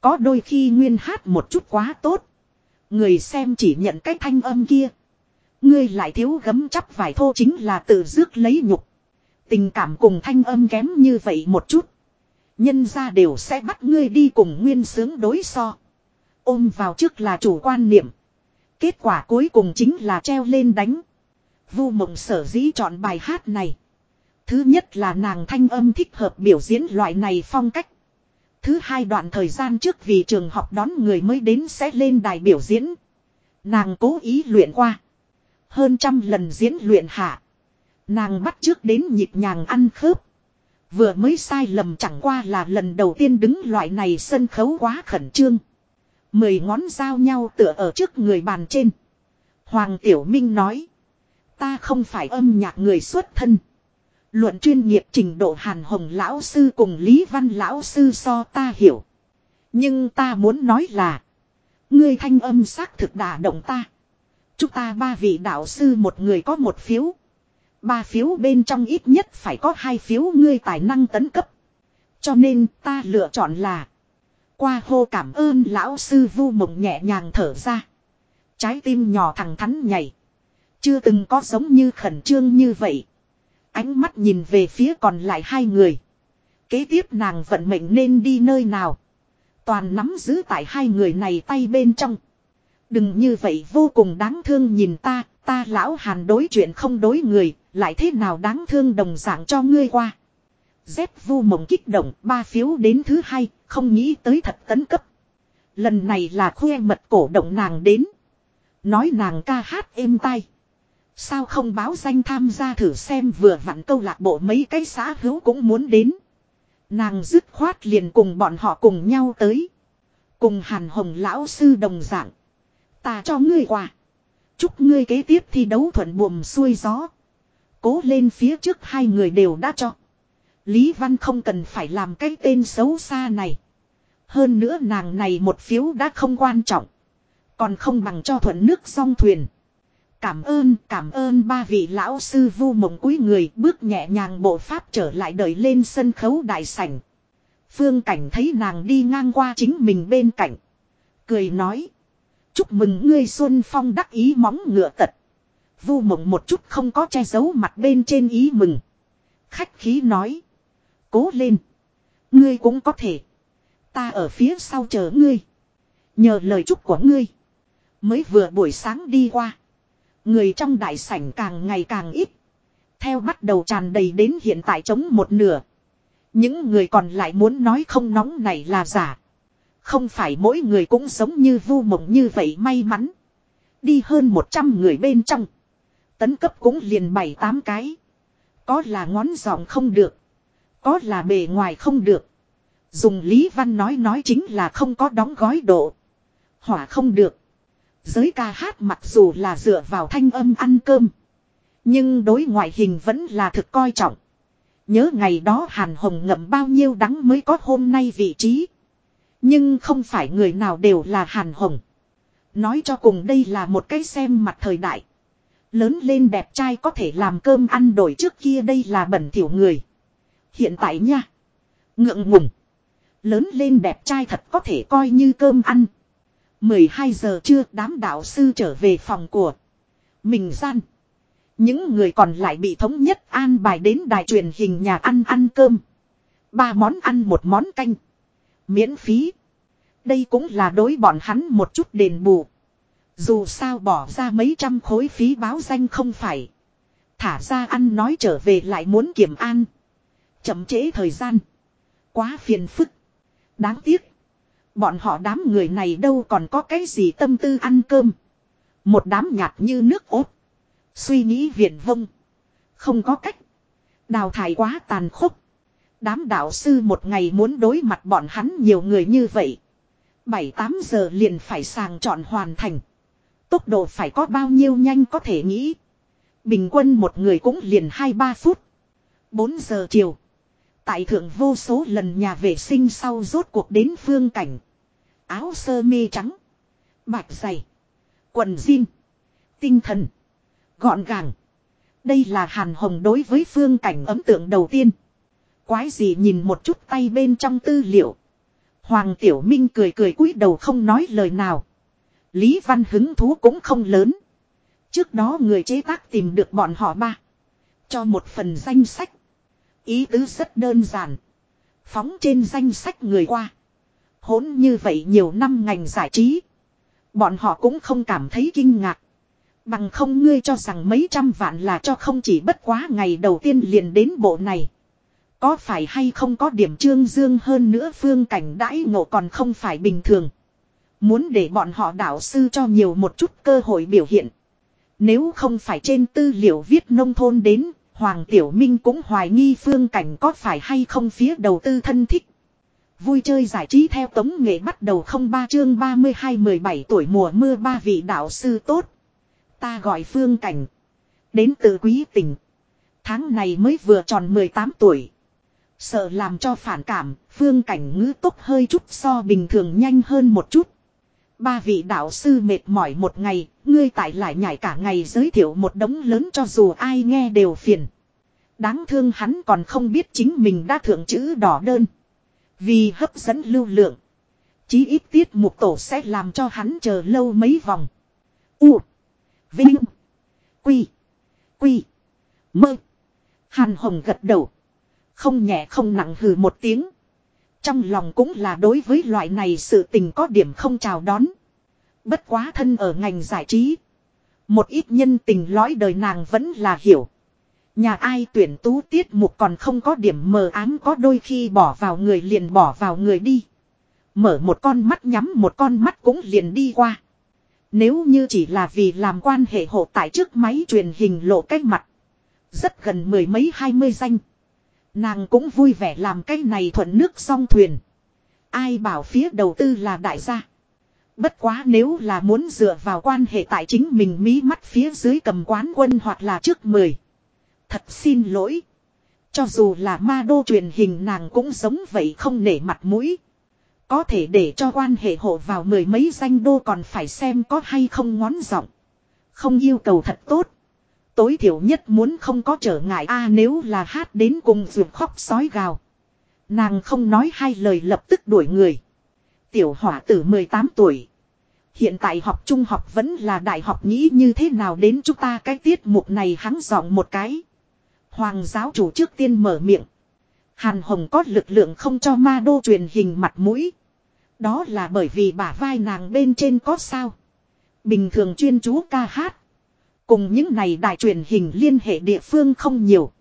Có đôi khi nguyên hát một chút quá tốt. Người xem chỉ nhận cái thanh âm kia. Ngươi lại thiếu gấm chắp vải thô chính là tự rước lấy nhục. Tình cảm cùng thanh âm kém như vậy một chút. Nhân ra đều sẽ bắt ngươi đi cùng nguyên sướng đối so. Ôm vào trước là chủ quan niệm. Kết quả cuối cùng chính là treo lên đánh. Vu mộng sở dĩ chọn bài hát này. Thứ nhất là nàng thanh âm thích hợp biểu diễn loại này phong cách. Thứ hai đoạn thời gian trước vì trường học đón người mới đến sẽ lên đài biểu diễn. Nàng cố ý luyện qua. Hơn trăm lần diễn luyện hạ. Nàng bắt trước đến nhịp nhàng ăn khớp. Vừa mới sai lầm chẳng qua là lần đầu tiên đứng loại này sân khấu quá khẩn trương. Mười ngón giao nhau tựa ở trước người bàn trên. Hoàng Tiểu Minh nói. Ta không phải âm nhạc người xuất thân. Luận chuyên nghiệp trình độ Hàn Hồng Lão Sư cùng Lý Văn Lão Sư so ta hiểu. Nhưng ta muốn nói là. Ngươi thanh âm xác thực đả động ta. Chúng ta ba vị đạo sư một người có một phiếu. Ba phiếu bên trong ít nhất phải có hai phiếu ngươi tài năng tấn cấp. Cho nên ta lựa chọn là. Qua hô cảm ơn lão sư vu mộng nhẹ nhàng thở ra. Trái tim nhỏ thẳng thắn nhảy. Chưa từng có giống như khẩn trương như vậy. Ánh mắt nhìn về phía còn lại hai người. Kế tiếp nàng vận mệnh nên đi nơi nào. Toàn nắm giữ tại hai người này tay bên trong. Đừng như vậy vô cùng đáng thương nhìn ta, ta lão hàn đối chuyện không đối người, lại thế nào đáng thương đồng dạng cho ngươi qua. Z vu mộng kích động, ba phiếu đến thứ hai, không nghĩ tới thật tấn cấp. Lần này là khoe mật cổ động nàng đến. Nói nàng ca hát êm tai. Sao không báo danh tham gia thử xem vừa vặn câu lạc bộ mấy cái xã hữu cũng muốn đến. Nàng dứt khoát liền cùng bọn họ cùng nhau tới. Cùng hàn hồng lão sư đồng dạng. Ta cho ngươi quà. Chúc ngươi kế tiếp thi đấu thuận buồm xuôi gió. Cố lên phía trước hai người đều đã cho. Lý Văn không cần phải làm cái tên xấu xa này. Hơn nữa nàng này một phiếu đã không quan trọng. Còn không bằng cho thuận nước song thuyền. Cảm ơn, cảm ơn ba vị lão sư vu mộng quý người bước nhẹ nhàng bộ pháp trở lại đợi lên sân khấu đại sảnh. Phương Cảnh thấy nàng đi ngang qua chính mình bên cạnh. Cười nói. Chúc mừng ngươi Xuân Phong đắc ý móng ngựa tật. Vu mộng một chút không có che giấu mặt bên trên ý mừng. Khách khí nói. Cố lên. Ngươi cũng có thể. Ta ở phía sau chờ ngươi. Nhờ lời chúc của ngươi. Mới vừa buổi sáng đi qua. Người trong đại sảnh càng ngày càng ít. Theo bắt đầu tràn đầy đến hiện tại chống một nửa. Những người còn lại muốn nói không nóng này là giả. Không phải mỗi người cũng sống như vu mộng như vậy may mắn. Đi hơn 100 người bên trong. Tấn cấp cũng liền 7-8 cái. Có là ngón giọng không được. Có là bề ngoài không được. Dùng Lý Văn nói nói chính là không có đóng gói độ. Hỏa không được. Giới ca hát mặc dù là dựa vào thanh âm ăn cơm. Nhưng đối ngoại hình vẫn là thực coi trọng. Nhớ ngày đó Hàn Hồng ngậm bao nhiêu đắng mới có hôm nay vị trí. Nhưng không phải người nào đều là Hàn Hồng. Nói cho cùng đây là một cái xem mặt thời đại. Lớn lên đẹp trai có thể làm cơm ăn đổi trước kia đây là bẩn thỉu người. Hiện tại nha. Ngượng ngùng. Lớn lên đẹp trai thật có thể coi như cơm ăn. 12 giờ trưa, đám đạo sư trở về phòng của mình gian. Những người còn lại bị thống nhất an bài đến đài truyền hình nhà ăn ăn cơm. Ba món ăn, một món canh. Miễn phí. Đây cũng là đối bọn hắn một chút đền bù. Dù sao bỏ ra mấy trăm khối phí báo danh không phải. Thả ra ăn nói trở về lại muốn kiểm an. Chậm trễ thời gian. Quá phiền phức. Đáng tiếc. Bọn họ đám người này đâu còn có cái gì tâm tư ăn cơm. Một đám nhạt như nước ốt. Suy nghĩ viển vông. Không có cách. Đào thải quá tàn khốc. Đám đạo sư một ngày muốn đối mặt bọn hắn nhiều người như vậy. 7-8 giờ liền phải sàng chọn hoàn thành. Tốc độ phải có bao nhiêu nhanh có thể nghĩ. Bình quân một người cũng liền 2-3 phút. 4 giờ chiều. Tại thượng vô số lần nhà vệ sinh sau rốt cuộc đến phương cảnh. Áo sơ mi trắng. Bạch dày. Quần jean. Tinh thần. Gọn gàng. Đây là hàn hồng đối với phương cảnh ấn tượng đầu tiên. Quái gì nhìn một chút tay bên trong tư liệu. Hoàng Tiểu Minh cười cười cúi đầu không nói lời nào. Lý Văn hứng thú cũng không lớn. Trước đó người chế tác tìm được bọn họ ba. Cho một phần danh sách. Ý tứ rất đơn giản. Phóng trên danh sách người qua. Hốn như vậy nhiều năm ngành giải trí. Bọn họ cũng không cảm thấy kinh ngạc. Bằng không ngươi cho rằng mấy trăm vạn là cho không chỉ bất quá ngày đầu tiên liền đến bộ này. Có phải hay không có điểm trương dương hơn nữa phương cảnh đãi ngộ còn không phải bình thường. Muốn để bọn họ đạo sư cho nhiều một chút cơ hội biểu hiện. Nếu không phải trên tư liệu viết nông thôn đến, Hoàng Tiểu Minh cũng hoài nghi phương cảnh có phải hay không phía đầu tư thân thích. Vui chơi giải trí theo tống nghệ bắt đầu không ba chương 32-17 tuổi mùa mưa ba vị đạo sư tốt. Ta gọi phương cảnh. Đến từ quý tỉnh. Tháng này mới vừa tròn 18 tuổi. Sợ làm cho phản cảm, phương cảnh ngữ tốc hơi chút so bình thường nhanh hơn một chút. Ba vị đạo sư mệt mỏi một ngày, ngươi tại lại nhảy cả ngày giới thiệu một đống lớn cho dù ai nghe đều phiền. Đáng thương hắn còn không biết chính mình đã thượng chữ đỏ đơn. Vì hấp dẫn lưu lượng. Chí ít tiết mục tổ sẽ làm cho hắn chờ lâu mấy vòng. U. Vinh. Quy. Quy. Mơ. Hàn Hồng gật đầu. Không nhẹ không nặng hừ một tiếng. Trong lòng cũng là đối với loại này sự tình có điểm không chào đón. Bất quá thân ở ngành giải trí. Một ít nhân tình lõi đời nàng vẫn là hiểu. Nhà ai tuyển tú tiết mục còn không có điểm mờ ám có đôi khi bỏ vào người liền bỏ vào người đi. Mở một con mắt nhắm một con mắt cũng liền đi qua. Nếu như chỉ là vì làm quan hệ hộ tại trước máy truyền hình lộ cách mặt. Rất gần mười mấy hai mươi danh. Nàng cũng vui vẻ làm cái này thuận nước song thuyền. Ai bảo phía đầu tư là đại gia. Bất quá nếu là muốn dựa vào quan hệ tài chính mình mí mắt phía dưới cầm quán quân hoặc là trước mười. Thật xin lỗi. Cho dù là ma đô truyền hình nàng cũng giống vậy không nể mặt mũi. Có thể để cho quan hệ hộ vào mười mấy danh đô còn phải xem có hay không ngón giọng. Không yêu cầu thật tốt. Tối thiểu nhất muốn không có trở ngại a à, nếu là hát đến cùng ruột khóc sói gào. Nàng không nói hai lời lập tức đuổi người. Tiểu hỏa tử 18 tuổi. Hiện tại học trung học vẫn là đại học nghĩ như thế nào đến chúng ta cái tiết mục này hắn giọng một cái. Hoàng giáo chủ trước tiên mở miệng. Hàn Hồng có lực lượng không cho ma đô truyền hình mặt mũi. Đó là bởi vì bả vai nàng bên trên có sao. Bình thường chuyên chú ca hát. Cùng những này đài truyền hình liên hệ địa phương không nhiều.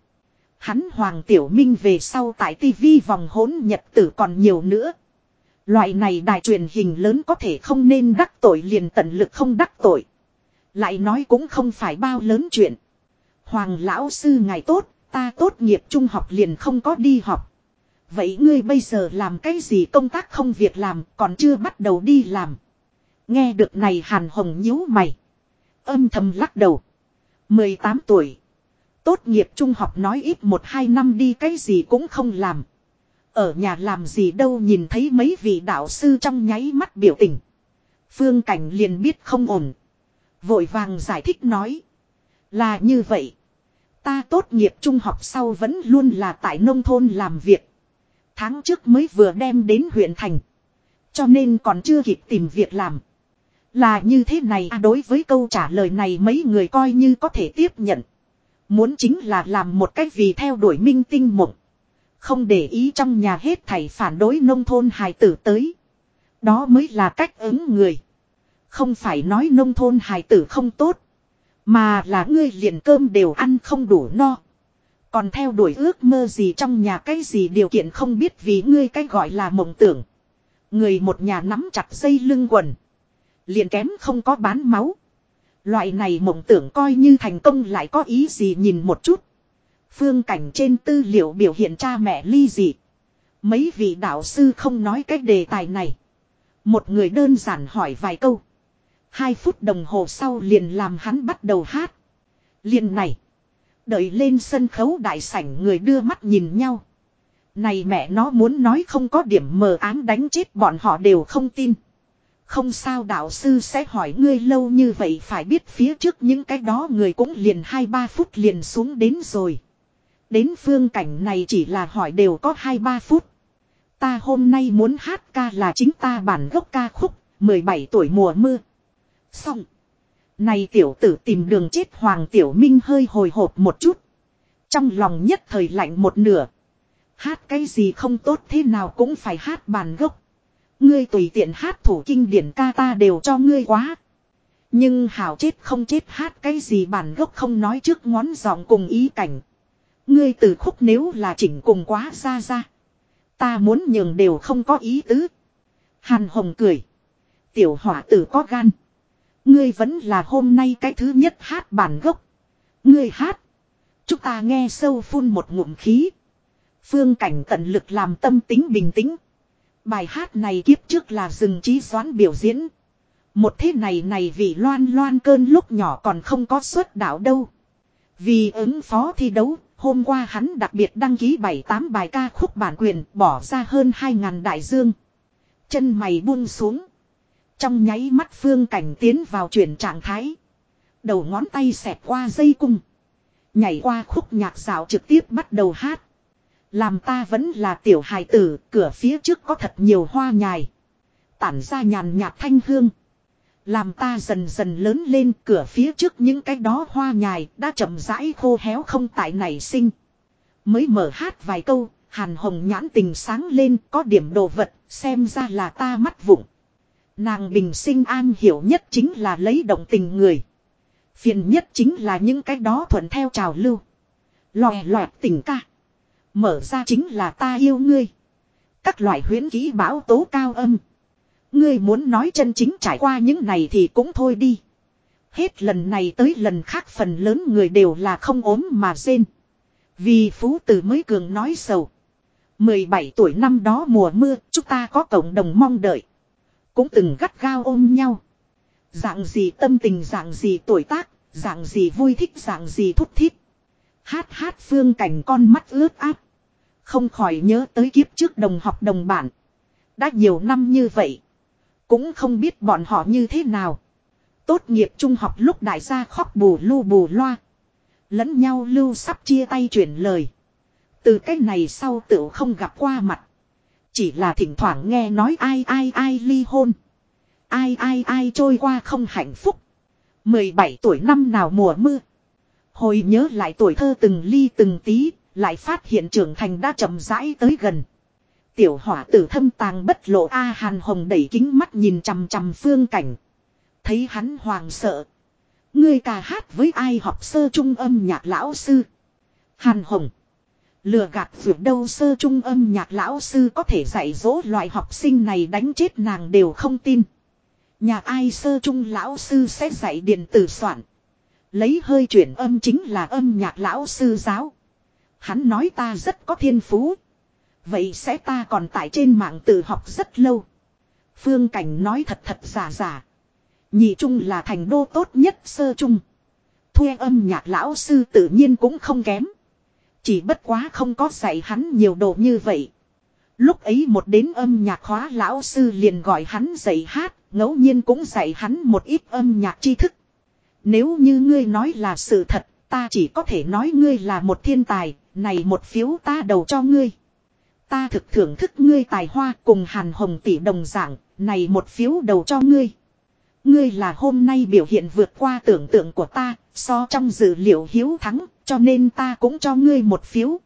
Hắn Hoàng Tiểu Minh về sau tại TV vòng hỗn nhật tử còn nhiều nữa. Loại này đài truyền hình lớn có thể không nên đắc tội liền tận lực không đắc tội. Lại nói cũng không phải bao lớn chuyện. Hoàng lão sư ngày tốt, ta tốt nghiệp trung học liền không có đi học. Vậy ngươi bây giờ làm cái gì công tác không việc làm còn chưa bắt đầu đi làm. Nghe được này hàn hồng nhíu mày. Âm thầm lắc đầu. 18 tuổi. Tốt nghiệp trung học nói ít một hai năm đi cái gì cũng không làm. Ở nhà làm gì đâu nhìn thấy mấy vị đạo sư trong nháy mắt biểu tình. Phương Cảnh liền biết không ổn. Vội vàng giải thích nói. Là như vậy. Ta tốt nghiệp trung học sau vẫn luôn là tại nông thôn làm việc. Tháng trước mới vừa đem đến huyện thành. Cho nên còn chưa kịp tìm việc làm. Là như thế này à đối với câu trả lời này mấy người coi như có thể tiếp nhận. Muốn chính là làm một cách vì theo đuổi minh tinh mộng. Không để ý trong nhà hết thảy phản đối nông thôn hài tử tới. Đó mới là cách ứng người. Không phải nói nông thôn hài tử không tốt. Mà là ngươi liền cơm đều ăn không đủ no. Còn theo đuổi ước mơ gì trong nhà cái gì điều kiện không biết vì ngươi cái gọi là mộng tưởng. Người một nhà nắm chặt dây lưng quần. Liền kém không có bán máu. Loại này mộng tưởng coi như thành công lại có ý gì nhìn một chút. Phương cảnh trên tư liệu biểu hiện cha mẹ ly dị. Mấy vị đạo sư không nói cái đề tài này. Một người đơn giản hỏi vài câu. Hai phút đồng hồ sau liền làm hắn bắt đầu hát. Liền này. Đợi lên sân khấu đại sảnh người đưa mắt nhìn nhau. Này mẹ nó muốn nói không có điểm mờ ám đánh chết bọn họ đều không tin. Không sao đạo sư sẽ hỏi ngươi lâu như vậy phải biết phía trước những cái đó người cũng liền 2-3 phút liền xuống đến rồi. Đến phương cảnh này chỉ là hỏi đều có 2-3 phút. Ta hôm nay muốn hát ca là chính ta bản gốc ca khúc, 17 tuổi mùa mưa. Xong. Này tiểu tử tìm đường chết Hoàng Tiểu Minh hơi hồi hộp một chút. Trong lòng nhất thời lạnh một nửa. Hát cái gì không tốt thế nào cũng phải hát bản gốc. Ngươi tùy tiện hát thủ kinh điển ca ta đều cho ngươi quá. Nhưng hảo chết không chết hát cái gì bản gốc không nói trước ngón giọng cùng ý cảnh. Ngươi từ khúc nếu là chỉnh cùng quá ra ra. Ta muốn nhường đều không có ý tứ. Hàn Hồng cười. Tiểu hỏa tử có gan. Ngươi vẫn là hôm nay cái thứ nhất hát bản gốc. Ngươi hát. Chúng ta nghe sâu phun một ngụm khí. Phương cảnh tận lực làm tâm tính bình tĩnh. Bài hát này kiếp trước là rừng trí doán biểu diễn. Một thế này này vì loan loan cơn lúc nhỏ còn không có xuất đạo đâu. Vì ứng phó thi đấu, hôm qua hắn đặc biệt đăng ký 7-8 bài ca khúc bản quyền bỏ ra hơn 2.000 đại dương. Chân mày buông xuống. Trong nháy mắt phương cảnh tiến vào chuyển trạng thái. Đầu ngón tay xẹt qua dây cung. Nhảy qua khúc nhạc dạo trực tiếp bắt đầu hát. Làm ta vẫn là tiểu hài tử, cửa phía trước có thật nhiều hoa nhài. Tản ra nhàn nhạt thanh hương. Làm ta dần dần lớn lên cửa phía trước những cái đó hoa nhài đã chậm rãi khô héo không tại nảy sinh. Mới mở hát vài câu, hàn hồng nhãn tình sáng lên có điểm đồ vật, xem ra là ta mắt vụng. Nàng bình sinh an hiểu nhất chính là lấy động tình người. Phiền nhất chính là những cái đó thuận theo trào lưu. Lòe loẹt tình ca. Mở ra chính là ta yêu ngươi. Các loại huyến ký bão tố cao âm. Ngươi muốn nói chân chính trải qua những này thì cũng thôi đi. Hết lần này tới lần khác phần lớn người đều là không ốm mà rên. Vì phú tử mới cường nói sầu. 17 tuổi năm đó mùa mưa, chúng ta có cộng đồng mong đợi. Cũng từng gắt gao ôm nhau. Dạng gì tâm tình dạng gì tuổi tác, dạng gì vui thích dạng gì thúc thiết. Hát hát phương cảnh con mắt ướt áp. Không khỏi nhớ tới kiếp trước đồng học đồng bản. Đã nhiều năm như vậy. Cũng không biết bọn họ như thế nào. Tốt nghiệp trung học lúc đại gia khóc bù lu bù loa. Lẫn nhau lưu sắp chia tay chuyển lời. Từ cái này sau tựu không gặp qua mặt. Chỉ là thỉnh thoảng nghe nói ai ai ai ly hôn. Ai ai ai trôi qua không hạnh phúc. 17 tuổi năm nào mùa mưa. Hồi nhớ lại tuổi thơ từng ly từng tí, lại phát hiện trưởng thành đã chậm rãi tới gần. Tiểu hỏa tử thâm tàng bất lộ A Hàn Hồng đẩy kính mắt nhìn chằm chằm phương cảnh. Thấy hắn hoàng sợ. Ngươi ca hát với ai học sơ trung âm nhạc lão sư. Hàn Hồng. Lừa gạt vượt đâu sơ trung âm nhạc lão sư có thể dạy dỗ loại học sinh này đánh chết nàng đều không tin. Nhà ai sơ trung lão sư sẽ dạy điện tử soạn. Lấy hơi chuyển âm chính là âm nhạc lão sư giáo. Hắn nói ta rất có thiên phú. Vậy sẽ ta còn tại trên mạng tự học rất lâu. Phương Cảnh nói thật thật giả giả. Nhị trung là thành đô tốt nhất sơ trung. Thuê âm nhạc lão sư tự nhiên cũng không kém. Chỉ bất quá không có dạy hắn nhiều đồ như vậy. Lúc ấy một đến âm nhạc khóa lão sư liền gọi hắn dạy hát, ngẫu nhiên cũng dạy hắn một ít âm nhạc tri thức. Nếu như ngươi nói là sự thật, ta chỉ có thể nói ngươi là một thiên tài, này một phiếu ta đầu cho ngươi. Ta thực thưởng thức ngươi tài hoa cùng hàn hồng tỷ đồng dạng, này một phiếu đầu cho ngươi. Ngươi là hôm nay biểu hiện vượt qua tưởng tượng của ta, so trong dữ liệu hiếu thắng, cho nên ta cũng cho ngươi một phiếu.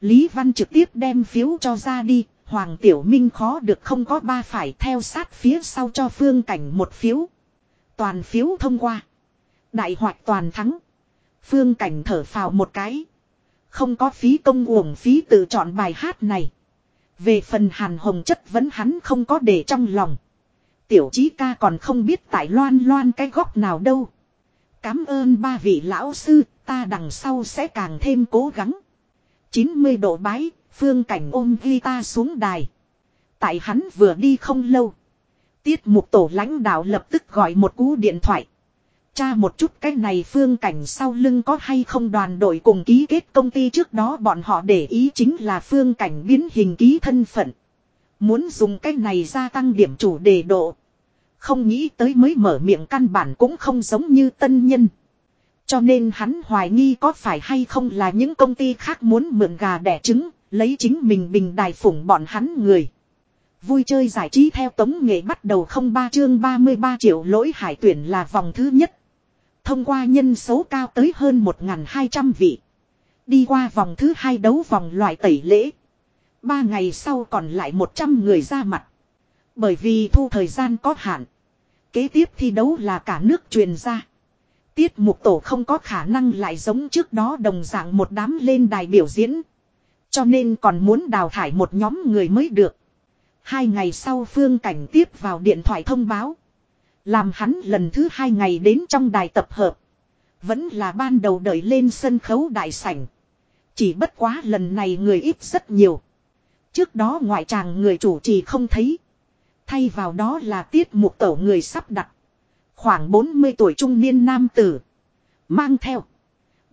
Lý Văn trực tiếp đem phiếu cho ra đi, Hoàng Tiểu Minh khó được không có ba phải theo sát phía sau cho phương cảnh một phiếu. Toàn phiếu thông qua. Đại hoạch toàn thắng. Phương cảnh thở phào một cái. Không có phí công uổng phí tự chọn bài hát này. Về phần hàn hồng chất vấn hắn không có để trong lòng. Tiểu chí ca còn không biết tại loan loan cái góc nào đâu. Cám ơn ba vị lão sư, ta đằng sau sẽ càng thêm cố gắng. 90 độ bái, phương cảnh ôm guitar xuống đài. Tại hắn vừa đi không lâu. Tiết mục tổ lãnh đạo lập tức gọi một cú điện thoại. Cha một chút cái này phương cảnh sau lưng có hay không đoàn đội cùng ký kết công ty trước đó bọn họ để ý chính là phương cảnh biến hình ký thân phận. Muốn dùng cái này gia tăng điểm chủ đề độ. Không nghĩ tới mới mở miệng căn bản cũng không giống như tân nhân. Cho nên hắn hoài nghi có phải hay không là những công ty khác muốn mượn gà đẻ trứng, lấy chính mình bình đài phủng bọn hắn người. Vui chơi giải trí theo tống nghệ bắt đầu không ba chương 33 triệu lỗi hải tuyển là vòng thứ nhất. Thông qua nhân số cao tới hơn 1.200 vị. Đi qua vòng thứ hai đấu vòng loại tẩy lễ. Ba ngày sau còn lại 100 người ra mặt. Bởi vì thu thời gian có hạn. Kế tiếp thi đấu là cả nước truyền ra. Tiết mục tổ không có khả năng lại giống trước đó đồng dạng một đám lên đài biểu diễn. Cho nên còn muốn đào thải một nhóm người mới được. Hai ngày sau phương cảnh tiếp vào điện thoại thông báo. Làm hắn lần thứ hai ngày đến trong đài tập hợp. Vẫn là ban đầu đợi lên sân khấu đại sảnh. Chỉ bất quá lần này người ít rất nhiều. Trước đó ngoại tràng người chủ trì không thấy. Thay vào đó là tiết mục tổ người sắp đặt. Khoảng 40 tuổi trung niên nam tử. Mang theo.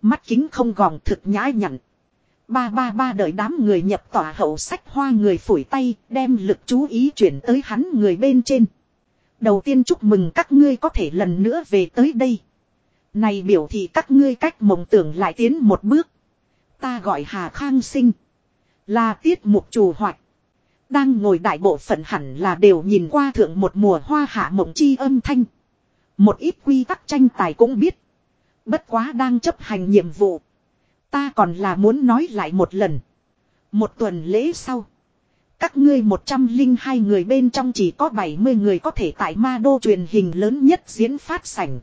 Mắt kính không gòn thực nhã nhặn. Ba ba ba đợi đám người nhập tỏa hậu sách hoa người phủi tay, đem lực chú ý chuyển tới hắn người bên trên. Đầu tiên chúc mừng các ngươi có thể lần nữa về tới đây. Này biểu thị các ngươi cách mộng tưởng lại tiến một bước. Ta gọi Hà Khang Sinh. Là tiết mục chủ hoạch. Đang ngồi đại bộ phận hẳn là đều nhìn qua thượng một mùa hoa hạ mộng chi âm thanh. Một ít quy tắc tranh tài cũng biết. Bất quá đang chấp hành nhiệm vụ. Ta còn là muốn nói lại một lần. Một tuần lễ sau. Các ngươi 102 người bên trong chỉ có 70 người có thể tại ma đô truyền hình lớn nhất diễn phát sảnh.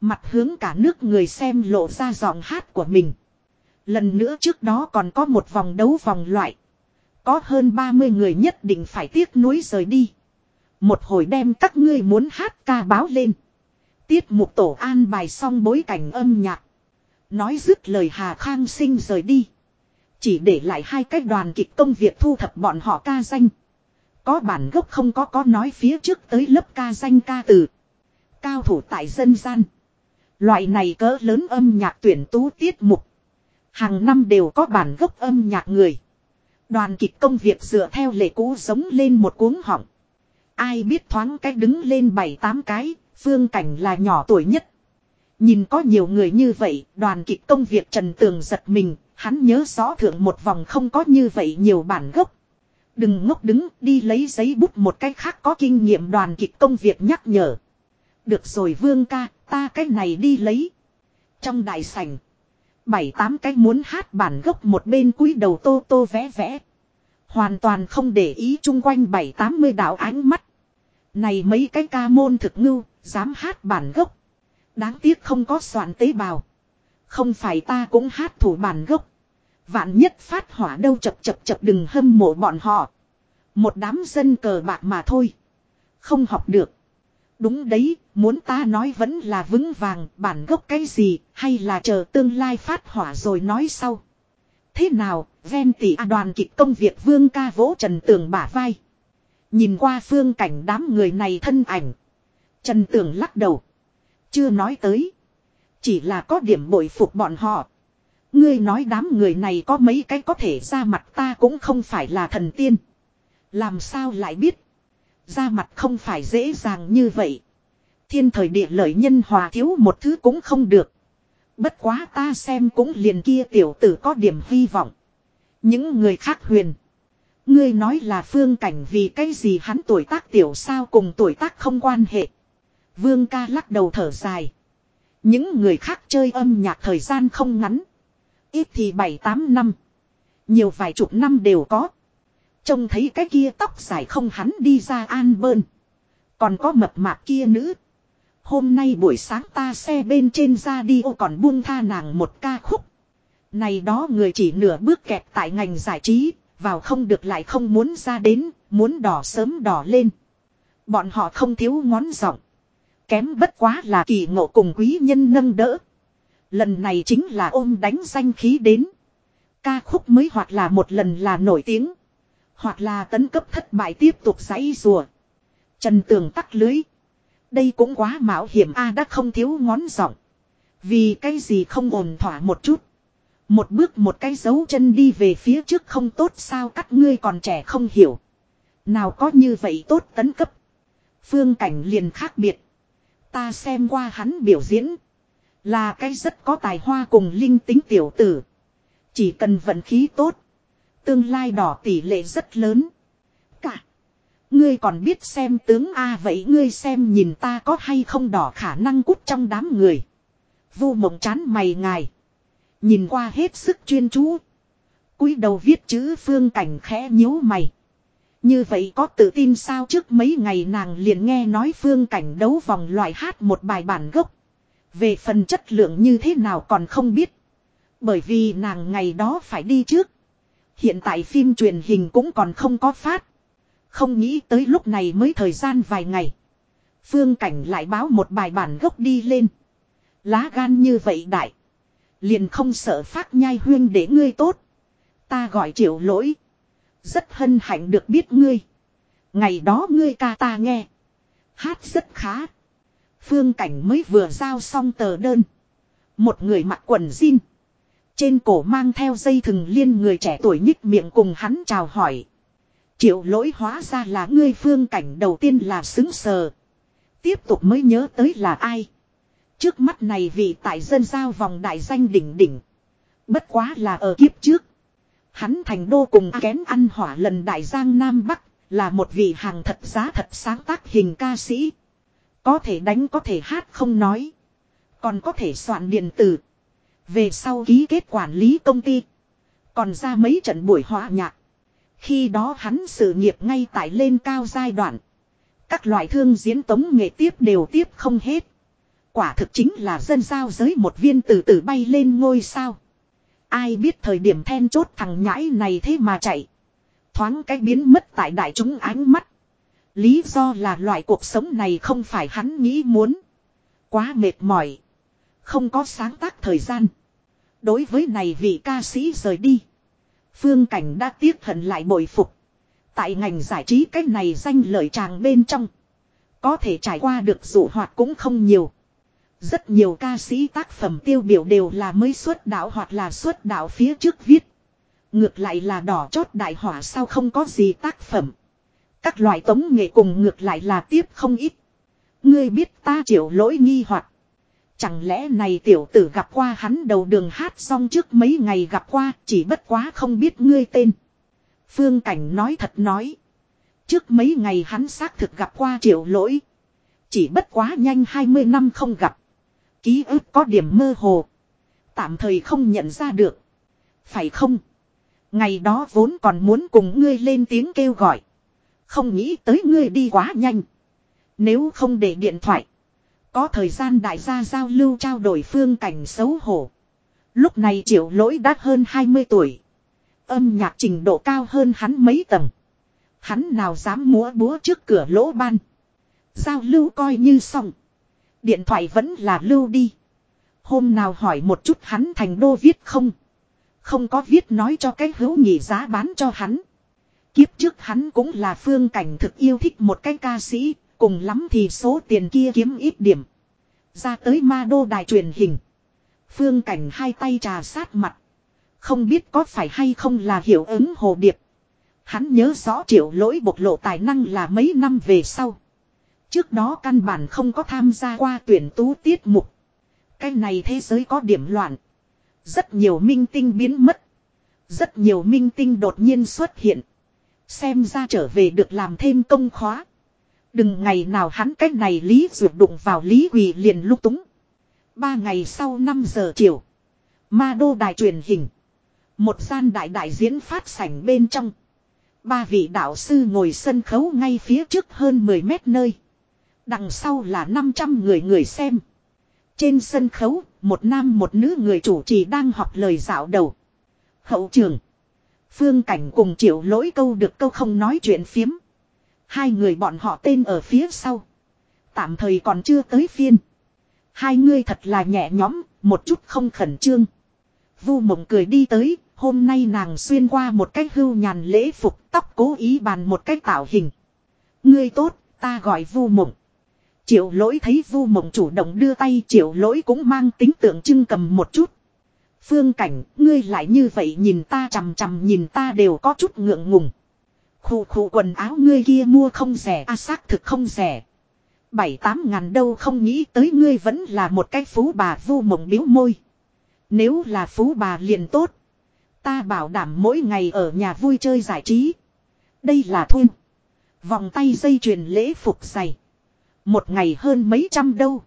Mặt hướng cả nước người xem lộ ra giọng hát của mình. Lần nữa trước đó còn có một vòng đấu vòng loại. Có hơn 30 người nhất định phải tiếc nuối rời đi. Một hồi đem các ngươi muốn hát ca báo lên. Tiết mục tổ an bài xong bối cảnh âm nhạc. Nói dứt lời Hà Khang sinh rời đi. Chỉ để lại hai cái đoàn kịch công việc thu thập bọn họ ca danh. Có bản gốc không có có nói phía trước tới lớp ca danh ca từ. Cao thủ tại dân gian. Loại này cỡ lớn âm nhạc tuyển tú tiết mục. Hàng năm đều có bản gốc âm nhạc người. Đoàn kịch công việc dựa theo lệ cũ giống lên một cuống họng. Ai biết thoáng cái đứng lên bảy tám cái, phương cảnh là nhỏ tuổi nhất. Nhìn có nhiều người như vậy, đoàn kịch công việc trần tường giật mình, hắn nhớ rõ thượng một vòng không có như vậy nhiều bản gốc. Đừng ngốc đứng đi lấy giấy bút một cách khác có kinh nghiệm đoàn kịch công việc nhắc nhở. Được rồi vương ca, ta cái này đi lấy. Trong đại sảnh. Bảy tám cái muốn hát bản gốc một bên cúi đầu tô tô vẽ vẽ. Hoàn toàn không để ý chung quanh bảy tám mươi đạo ánh mắt. Này mấy cái ca môn thực ngưu, dám hát bản gốc. Đáng tiếc không có soạn tế bào. Không phải ta cũng hát thủ bản gốc. Vạn nhất phát hỏa đâu chập chập chập đừng hâm mộ bọn họ. Một đám dân cờ bạc mà thôi. Không học được. Đúng đấy, muốn ta nói vẫn là vững vàng, bản gốc cái gì, hay là chờ tương lai phát hỏa rồi nói sau. Thế nào, ven tỷ đoàn kịch công việc vương ca vỗ trần tường bả vai. Nhìn qua phương cảnh đám người này thân ảnh. Trần tường lắc đầu. Chưa nói tới. Chỉ là có điểm bội phục bọn họ. Ngươi nói đám người này có mấy cái có thể ra mặt ta cũng không phải là thần tiên. Làm sao lại biết. Ra mặt không phải dễ dàng như vậy. Thiên thời địa lợi nhân hòa thiếu một thứ cũng không được. Bất quá ta xem cũng liền kia tiểu tử có điểm hy vọng. Những người khác huyền. Ngươi nói là phương cảnh vì cái gì hắn tuổi tác tiểu sao cùng tuổi tác không quan hệ. Vương ca lắc đầu thở dài. Những người khác chơi âm nhạc thời gian không ngắn. Ít thì 7-8 năm. Nhiều vài chục năm đều có. Trông thấy cái kia tóc dài không hắn đi ra an bơn. Còn có mập mạp kia nữ. Hôm nay buổi sáng ta xe bên trên ra đi ô còn buông tha nàng một ca khúc. Này đó người chỉ nửa bước kẹt tại ngành giải trí, vào không được lại không muốn ra đến, muốn đỏ sớm đỏ lên. Bọn họ không thiếu ngón giọng. Kém bất quá là kỳ ngộ cùng quý nhân nâng đỡ. Lần này chính là ôm đánh danh khí đến. Ca khúc mới hoặc là một lần là nổi tiếng. Hoặc là tấn cấp thất bại tiếp tục giấy rùa. Trần tường tắt lưới. Đây cũng quá mạo hiểm a, đã không thiếu ngón giọng. Vì cái gì không ổn thỏa một chút. Một bước một cái dấu chân đi về phía trước không tốt sao các ngươi còn trẻ không hiểu. Nào có như vậy tốt tấn cấp. Phương cảnh liền khác biệt. Ta xem qua hắn biểu diễn. Là cái rất có tài hoa cùng linh tính tiểu tử. Chỉ cần vận khí tốt. Tương lai đỏ tỷ lệ rất lớn. Cả. Ngươi còn biết xem tướng A vậy ngươi xem nhìn ta có hay không đỏ khả năng cút trong đám người. Vu mộng chán mày ngài. Nhìn qua hết sức chuyên chú. cúi đầu viết chữ phương cảnh khẽ nhíu mày. Như vậy có tự tin sao trước mấy ngày nàng liền nghe nói phương cảnh đấu vòng loại hát một bài bản gốc. Về phần chất lượng như thế nào còn không biết. Bởi vì nàng ngày đó phải đi trước. Hiện tại phim truyền hình cũng còn không có phát. Không nghĩ tới lúc này mới thời gian vài ngày. Phương Cảnh lại báo một bài bản gốc đi lên. Lá gan như vậy đại. Liền không sợ phát nhai huyên để ngươi tốt. Ta gọi triệu lỗi. Rất hân hạnh được biết ngươi. Ngày đó ngươi ca ta nghe. Hát rất khá. Phương Cảnh mới vừa giao xong tờ đơn. Một người mặc quần jean. Trên cổ mang theo dây thừng liên người trẻ tuổi nhích miệng cùng hắn chào hỏi. Triệu lỗi hóa ra là ngươi phương cảnh đầu tiên là xứng sờ. Tiếp tục mới nhớ tới là ai. Trước mắt này vị tại dân giao vòng đại danh đỉnh đỉnh. Bất quá là ở kiếp trước. Hắn thành đô cùng kén ăn hỏa lần đại giang Nam Bắc. Là một vị hàng thật giá thật sáng tác hình ca sĩ. Có thể đánh, có thể hát không nói. Còn có thể soạn điện tử. Về sau ký kết quản lý công ty. Còn ra mấy trận buổi họa nhạc. Khi đó hắn sự nghiệp ngay tại lên cao giai đoạn. Các loại thương diễn tống nghệ tiếp đều tiếp không hết. Quả thực chính là dân giao giới một viên từ từ bay lên ngôi sao. Ai biết thời điểm then chốt thằng nhãi này thế mà chạy. Thoáng cái biến mất tại đại chúng ánh mắt. Lý do là loại cuộc sống này không phải hắn nghĩ muốn. Quá mệt mỏi. Không có sáng tác thời gian. Đối với này vị ca sĩ rời đi. Phương Cảnh đã tiếc hận lại bội phục. Tại ngành giải trí cách này danh lợi tràng bên trong. Có thể trải qua được dụ hoạt cũng không nhiều. Rất nhiều ca sĩ tác phẩm tiêu biểu đều là mới xuất đạo hoặc là xuất đạo phía trước viết. Ngược lại là đỏ chót đại hỏa sao không có gì tác phẩm. Các loại tống nghệ cùng ngược lại là tiếp không ít. Ngươi biết ta chịu lỗi nghi hoặc Chẳng lẽ này tiểu tử gặp qua hắn đầu đường hát xong trước mấy ngày gặp qua, chỉ bất quá không biết ngươi tên. Phương Cảnh nói thật nói. Trước mấy ngày hắn xác thực gặp qua triệu lỗi. Chỉ bất quá nhanh 20 năm không gặp. Ký ức có điểm mơ hồ. Tạm thời không nhận ra được. Phải không? Ngày đó vốn còn muốn cùng ngươi lên tiếng kêu gọi. Không nghĩ tới ngươi đi quá nhanh. Nếu không để điện thoại. Có thời gian đại gia giao lưu trao đổi phương cảnh xấu hổ. Lúc này triệu lỗi đã hơn 20 tuổi. Âm nhạc trình độ cao hơn hắn mấy tầng. Hắn nào dám múa búa trước cửa lỗ ban. Giao lưu coi như xong. Điện thoại vẫn là lưu đi. Hôm nào hỏi một chút hắn thành đô viết không. Không có viết nói cho cái hữu nhị giá bán cho hắn. Kiếp trước hắn cũng là phương cảnh thực yêu thích một cái ca sĩ, cùng lắm thì số tiền kia kiếm ít điểm. Ra tới ma đô đài truyền hình. Phương cảnh hai tay trà sát mặt. Không biết có phải hay không là hiệu ứng hồ điệp. Hắn nhớ rõ triệu lỗi bộc lộ tài năng là mấy năm về sau. Trước đó căn bản không có tham gia qua tuyển tú tiết mục. Cái này thế giới có điểm loạn. Rất nhiều minh tinh biến mất. Rất nhiều minh tinh đột nhiên xuất hiện. Xem ra trở về được làm thêm công khóa. Đừng ngày nào hắn cách này Lý Duyệt đụng vào Lý Quỳ liền lúc túng. Ba ngày sau 5 giờ chiều. Ma đô đài truyền hình. Một gian đại đại diễn phát sảnh bên trong. Ba vị đạo sư ngồi sân khấu ngay phía trước hơn 10 mét nơi. Đằng sau là 500 người người xem. Trên sân khấu, một nam một nữ người chủ trì đang học lời dạo đầu. Hậu trường. Phương Cảnh cùng triệu lỗi câu được câu không nói chuyện phiếm. Hai người bọn họ tên ở phía sau. Tạm thời còn chưa tới phiên. Hai người thật là nhẹ nhõm, một chút không khẩn trương. Vu mộng cười đi tới, hôm nay nàng xuyên qua một cách hưu nhàn lễ phục tóc cố ý bàn một cách tạo hình. Ngươi tốt, ta gọi vu mộng. Triệu lỗi thấy vu mộng chủ động đưa tay triệu lỗi cũng mang tính tượng trưng cầm một chút. Phương cảnh, ngươi lại như vậy nhìn ta chằm chằm nhìn ta đều có chút ngượng ngùng. Khủ khủ quần áo ngươi kia mua không rẻ a xác thực không rẻ. Bảy tám ngàn đâu không nghĩ tới ngươi vẫn là một cái phú bà vu mộng biếu môi. Nếu là phú bà liền tốt. Ta bảo đảm mỗi ngày ở nhà vui chơi giải trí. Đây là thun. Vòng tay dây chuyền lễ phục giày. Một ngày hơn mấy trăm đâu.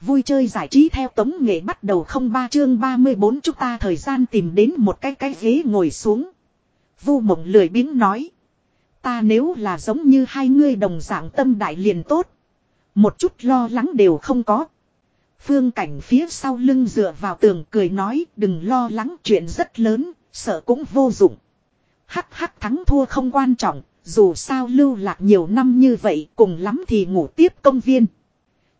Vui chơi giải trí theo tống nghệ bắt đầu không ba chương 34 chúng ta thời gian tìm đến một cái cái ghế ngồi xuống. Vu mộng lười biếng nói. Ta nếu là giống như hai ngươi đồng dạng tâm đại liền tốt. Một chút lo lắng đều không có. Phương cảnh phía sau lưng dựa vào tường cười nói đừng lo lắng chuyện rất lớn, sợ cũng vô dụng. Hắc hắc thắng thua không quan trọng, dù sao lưu lạc nhiều năm như vậy cùng lắm thì ngủ tiếp công viên.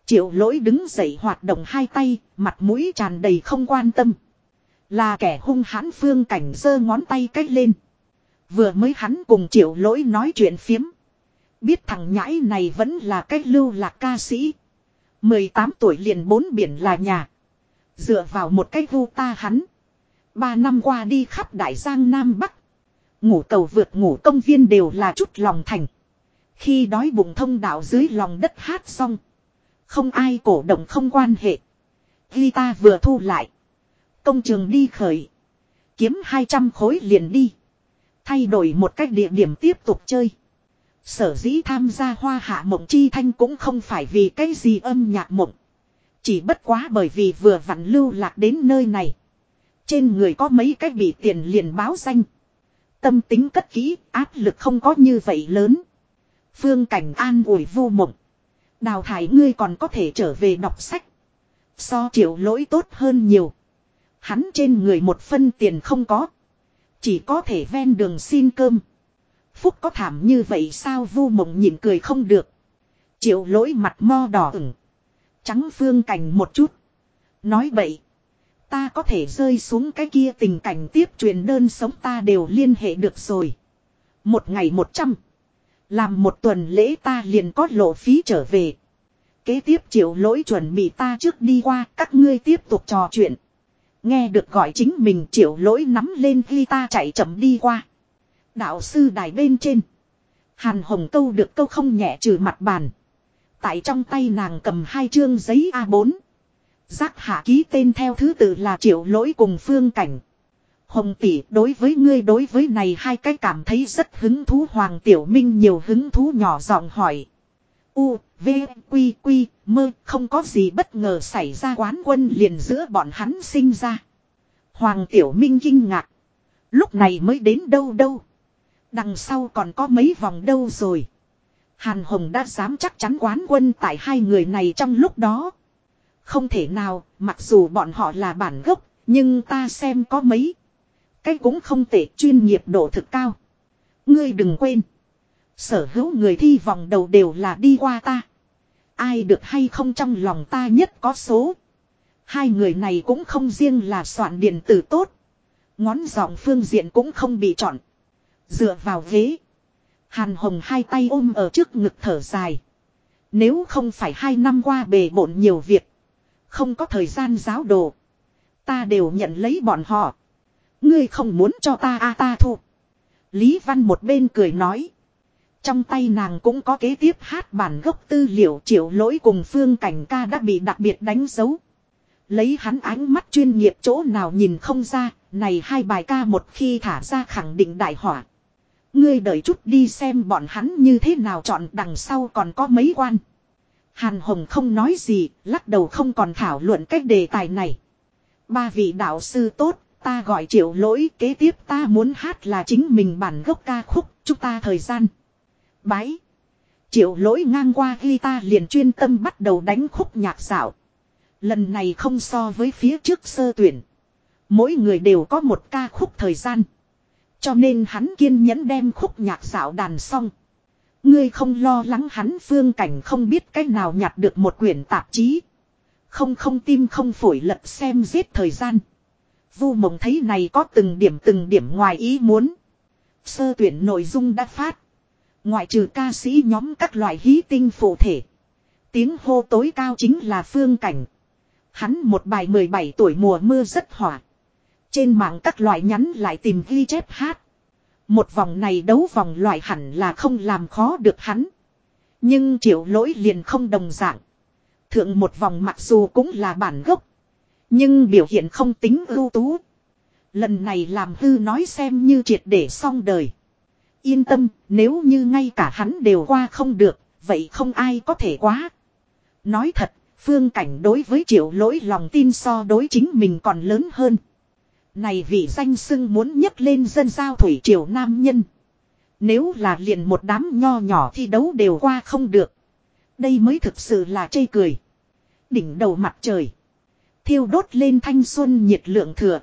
Triệu lỗi đứng dậy hoạt động hai tay, mặt mũi tràn đầy không quan tâm. Là kẻ hung hãn phương cảnh giơ ngón tay cách lên. Vừa mới hắn cùng triệu lỗi nói chuyện phiếm. Biết thằng nhãi này vẫn là cách lưu lạc ca sĩ. 18 tuổi liền bốn biển là nhà. Dựa vào một cái vu ta hắn. Ba năm qua đi khắp Đại Giang Nam Bắc. Ngủ cầu vượt ngủ công viên đều là chút lòng thành. Khi đói bụng thông đạo dưới lòng đất hát xong. Không ai cổ động không quan hệ. ta vừa thu lại. Công trường đi khởi. Kiếm 200 khối liền đi. Thay đổi một cách địa điểm tiếp tục chơi. Sở dĩ tham gia hoa hạ mộng chi thanh cũng không phải vì cái gì âm nhạc mộng. Chỉ bất quá bởi vì vừa vặn lưu lạc đến nơi này. Trên người có mấy cái bị tiền liền báo danh. Tâm tính cất kỹ, áp lực không có như vậy lớn. Phương cảnh an ủi vô mộng. Đào thải ngươi còn có thể trở về đọc sách. So triệu lỗi tốt hơn nhiều. Hắn trên người một phân tiền không có. Chỉ có thể ven đường xin cơm. phúc có thảm như vậy sao vu mộng nhịn cười không được. Triệu lỗi mặt mo đỏ ửng. Trắng phương cảnh một chút. Nói bậy. Ta có thể rơi xuống cái kia tình cảnh tiếp truyền đơn sống ta đều liên hệ được rồi. Một ngày một trăm. Làm một tuần lễ ta liền có lộ phí trở về. Kế tiếp triệu lỗi chuẩn bị ta trước đi qua, các ngươi tiếp tục trò chuyện. Nghe được gọi chính mình, triệu lỗi nắm lên khi ta chạy chậm đi qua. Đạo sư đài bên trên. Hàn hồng câu được câu không nhẹ trừ mặt bàn. Tại trong tay nàng cầm hai chương giấy A4. Giác hạ ký tên theo thứ tự là triệu lỗi cùng phương cảnh. Hồng tỷ đối với ngươi đối với này hai cái cảm thấy rất hứng thú Hoàng Tiểu Minh nhiều hứng thú nhỏ giọng hỏi. U, V, Quy, Quy, mơ không có gì bất ngờ xảy ra quán quân liền giữa bọn hắn sinh ra. Hoàng Tiểu Minh kinh ngạc. Lúc này mới đến đâu đâu. Đằng sau còn có mấy vòng đâu rồi. Hàn Hồng đã dám chắc chắn quán quân tại hai người này trong lúc đó. Không thể nào, mặc dù bọn họ là bản gốc, nhưng ta xem có mấy. Cái cũng không tệ chuyên nghiệp độ thực cao. Ngươi đừng quên. Sở hữu người thi vòng đầu đều là đi qua ta. Ai được hay không trong lòng ta nhất có số. Hai người này cũng không riêng là soạn điện tử tốt. Ngón giọng phương diện cũng không bị chọn. Dựa vào ghế. Hàn Hồng hai tay ôm ở trước ngực thở dài. Nếu không phải hai năm qua bề bộn nhiều việc. Không có thời gian giáo đồ. Ta đều nhận lấy bọn họ. Ngươi không muốn cho ta a à, ta thu. Lý Văn một bên cười nói. Trong tay nàng cũng có kế tiếp hát bản gốc tư liệu triệu lỗi cùng phương cảnh ca đã bị đặc biệt đánh dấu. Lấy hắn ánh mắt chuyên nghiệp chỗ nào nhìn không ra, này hai bài ca một khi thả ra khẳng định đại hỏa. Ngươi đợi chút đi xem bọn hắn như thế nào chọn đằng sau còn có mấy quan. Hàn Hồng không nói gì, lắc đầu không còn thảo luận cách đề tài này. Ba vị đạo sư tốt, ta gọi triệu lỗi kế tiếp ta muốn hát là chính mình bản gốc ca khúc, chúng ta thời gian. Bái. Triệu lỗi ngang qua ghi ta liền chuyên tâm bắt đầu đánh khúc nhạc dạo. Lần này không so với phía trước sơ tuyển. Mỗi người đều có một ca khúc thời gian. Cho nên hắn kiên nhẫn đem khúc nhạc dạo đàn xong. Ngươi không lo lắng hắn phương cảnh không biết cách nào nhặt được một quyển tạp chí. Không không tim không phổi lật xem giết thời gian. Vu mộng thấy này có từng điểm từng điểm ngoài ý muốn. Sơ tuyển nội dung đã phát. Ngoại trừ ca sĩ nhóm các loại hí tinh phụ thể. Tiếng hô tối cao chính là phương cảnh. Hắn một bài 17 tuổi mùa mưa rất hỏa. Trên mạng các loại nhắn lại tìm ghi chép hát. Một vòng này đấu vòng loại hẳn là không làm khó được hắn. Nhưng triệu lỗi liền không đồng dạng. Thượng một vòng mặc dù cũng là bản gốc. Nhưng biểu hiện không tính ưu tú. Lần này làm hư nói xem như triệt để xong đời. Yên tâm, nếu như ngay cả hắn đều qua không được, vậy không ai có thể quá. Nói thật, phương cảnh đối với triệu lỗi lòng tin so đối chính mình còn lớn hơn. Này vị danh sưng muốn nhấc lên dân giao thủy triều nam nhân. Nếu là liền một đám nho nhỏ thi đấu đều qua không được. Đây mới thực sự là chê cười. Đỉnh đầu mặt trời. Thiêu đốt lên thanh xuân nhiệt lượng thừa.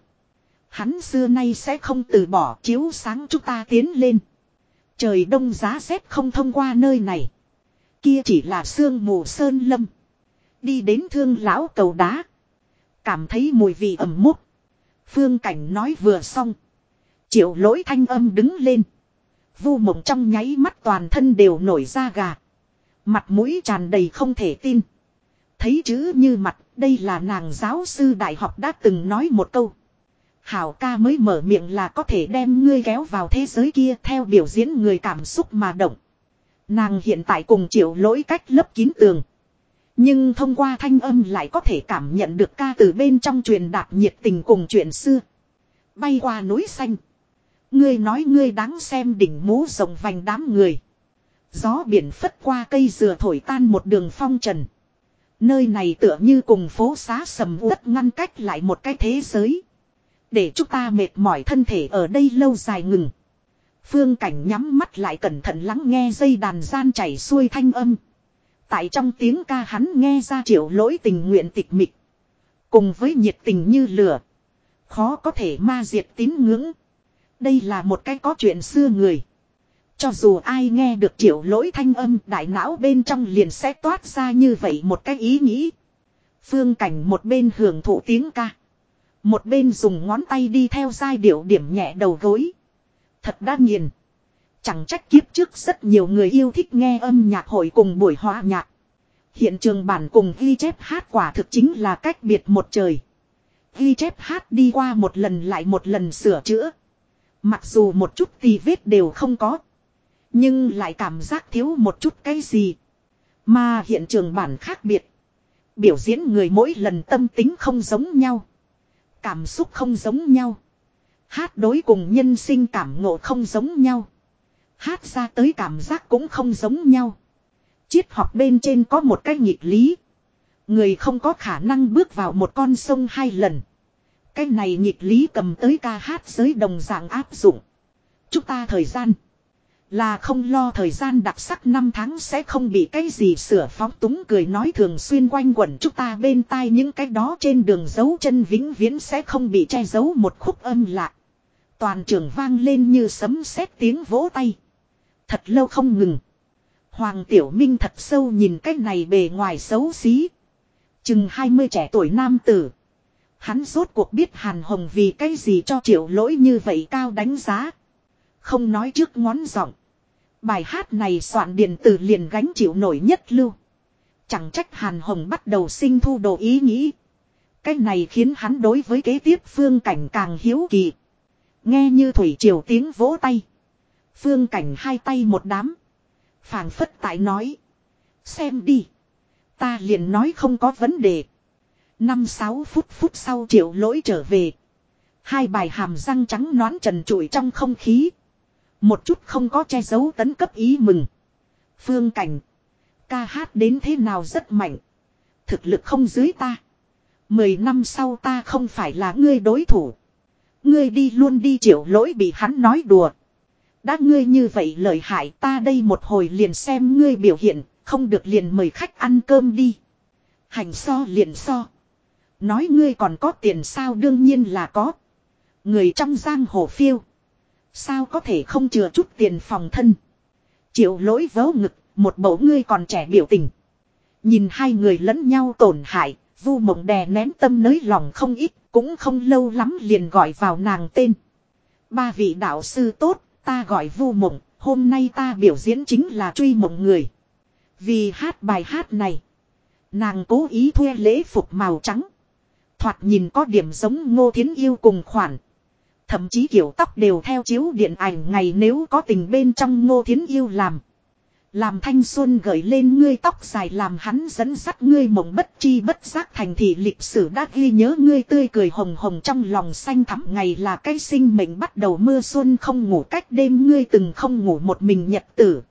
Hắn xưa nay sẽ không từ bỏ chiếu sáng chúng ta tiến lên. Trời đông giá rét không thông qua nơi này. Kia chỉ là sương mù sơn lâm. Đi đến thương lão cầu đá. Cảm thấy mùi vị ẩm mốc. Phương Cảnh nói vừa xong. Triệu lỗi thanh âm đứng lên. Vu mộng trong nháy mắt toàn thân đều nổi ra gà. Mặt mũi tràn đầy không thể tin. Thấy chữ như mặt, đây là nàng giáo sư đại học đã từng nói một câu. Hảo ca mới mở miệng là có thể đem ngươi kéo vào thế giới kia theo biểu diễn người cảm xúc mà động. Nàng hiện tại cùng triệu lỗi cách lấp kín tường. Nhưng thông qua thanh âm lại có thể cảm nhận được ca từ bên trong truyền đạt nhiệt tình cùng chuyện xưa. Bay qua núi xanh. Ngươi nói ngươi đáng xem đỉnh mũ rồng vành đám người. Gió biển phất qua cây dừa thổi tan một đường phong trần. Nơi này tựa như cùng phố xá sầm uất ngăn cách lại một cái thế giới. Để chúng ta mệt mỏi thân thể ở đây lâu dài ngừng. Phương cảnh nhắm mắt lại cẩn thận lắng nghe dây đàn gian chảy xuôi thanh âm. Tại trong tiếng ca hắn nghe ra triệu lỗi tình nguyện tịch mịch. Cùng với nhiệt tình như lửa. Khó có thể ma diệt tín ngưỡng. Đây là một cái có chuyện xưa người. Cho dù ai nghe được triệu lỗi thanh âm, đại não bên trong liền sẽ toát ra như vậy một cái ý nghĩ. Phương cảnh một bên hưởng thụ tiếng ca. Một bên dùng ngón tay đi theo giai điệu điểm nhẹ đầu gối. Thật đa nghiền. Chẳng trách kiếp trước rất nhiều người yêu thích nghe âm nhạc hội cùng buổi hòa nhạc. Hiện trường bản cùng ghi chép hát quả thực chính là cách biệt một trời. Ghi chép hát đi qua một lần lại một lần sửa chữa. Mặc dù một chút tì vết đều không có. Nhưng lại cảm giác thiếu một chút cái gì. Mà hiện trường bản khác biệt. Biểu diễn người mỗi lần tâm tính không giống nhau. Cảm xúc không giống nhau. Hát đối cùng nhân sinh cảm ngộ không giống nhau. Hát ra tới cảm giác cũng không giống nhau. Triết học bên trên có một cái nghịch lý. Người không có khả năng bước vào một con sông hai lần. Cái này nghịch lý cầm tới ca hát giới đồng dạng áp dụng. Chúng ta thời gian. Là không lo thời gian đặc sắc năm tháng sẽ không bị cái gì sửa phóng túng cười nói thường xuyên quanh quẩn chúng ta bên tai những cái đó trên đường dấu chân vĩnh viễn sẽ không bị che giấu một khúc âm lạc. Toàn trường vang lên như sấm sét tiếng vỗ tay. Thật lâu không ngừng. Hoàng Tiểu Minh thật sâu nhìn cái này bề ngoài xấu xí. Chừng 20 trẻ tuổi nam tử. Hắn rốt cuộc biết Hàn Hồng vì cái gì cho triệu lỗi như vậy cao đánh giá. Không nói trước ngón giọng. Bài hát này soạn điện tử liền gánh chịu nổi nhất lưu. Chẳng trách Hàn Hồng bắt đầu sinh thu đồ ý nghĩ. Cái này khiến hắn đối với kế tiếp phương cảnh càng hiếu kỳ. Nghe như thủy triều tiếng vỗ tay. Phương cảnh hai tay một đám. phảng phất tại nói. Xem đi. Ta liền nói không có vấn đề. Năm sáu phút phút sau triệu lỗi trở về. Hai bài hàm răng trắng nón trần trụi trong không khí. Một chút không có che giấu tấn cấp ý mừng. Phương cảnh. Ca hát đến thế nào rất mạnh. Thực lực không dưới ta. Mười năm sau ta không phải là ngươi đối thủ. Ngươi đi luôn đi triệu lỗi bị hắn nói đùa. Đã ngươi như vậy lợi hại ta đây một hồi liền xem ngươi biểu hiện, không được liền mời khách ăn cơm đi. Hành so liền so. Nói ngươi còn có tiền sao đương nhiên là có. Người trong giang hồ phiêu. Sao có thể không chừa chút tiền phòng thân. Chịu lỗi vớ ngực, một bầu ngươi còn trẻ biểu tình. Nhìn hai người lẫn nhau tổn hại, vu mộng đè nén tâm nới lòng không ít, cũng không lâu lắm liền gọi vào nàng tên. Ba vị đạo sư tốt, ta gọi vu mộng, hôm nay ta biểu diễn chính là truy mộng người. Vì hát bài hát này, nàng cố ý thuê lễ phục màu trắng. Thoạt nhìn có điểm giống ngô thiến yêu cùng khoản. Thậm chí kiểu tóc đều theo chiếu điện ảnh ngày nếu có tình bên trong ngô thiến yêu làm. Làm thanh xuân gởi lên ngươi tóc dài làm hắn dẫn dắt ngươi mộng bất chi bất giác thành thị lịch sử đã ghi nhớ ngươi tươi cười hồng hồng trong lòng xanh thắm ngày là cái sinh mệnh bắt đầu mưa xuân không ngủ cách đêm ngươi từng không ngủ một mình nhật tử.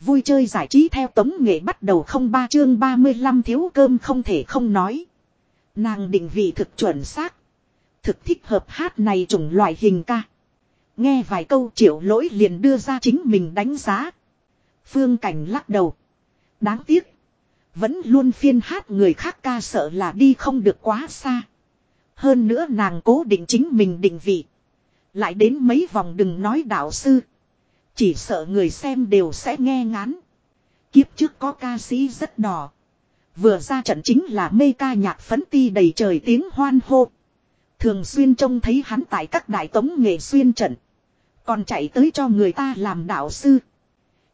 Vui chơi giải trí theo tống nghệ bắt đầu không ba chương 35 thiếu cơm không thể không nói. Nàng định vị thực chuẩn xác. Thực thích hợp hát này chủng loại hình ca. Nghe vài câu triệu lỗi liền đưa ra chính mình đánh giá. Phương Cảnh lắc đầu. Đáng tiếc. Vẫn luôn phiên hát người khác ca sợ là đi không được quá xa. Hơn nữa nàng cố định chính mình định vị. Lại đến mấy vòng đừng nói đạo sư. Chỉ sợ người xem đều sẽ nghe ngán. Kiếp trước có ca sĩ rất đỏ. Vừa ra trận chính là mê ca nhạc phấn ti đầy trời tiếng hoan hô. Thường xuyên trông thấy hắn tại các đại tống nghệ xuyên trận. Còn chạy tới cho người ta làm đạo sư.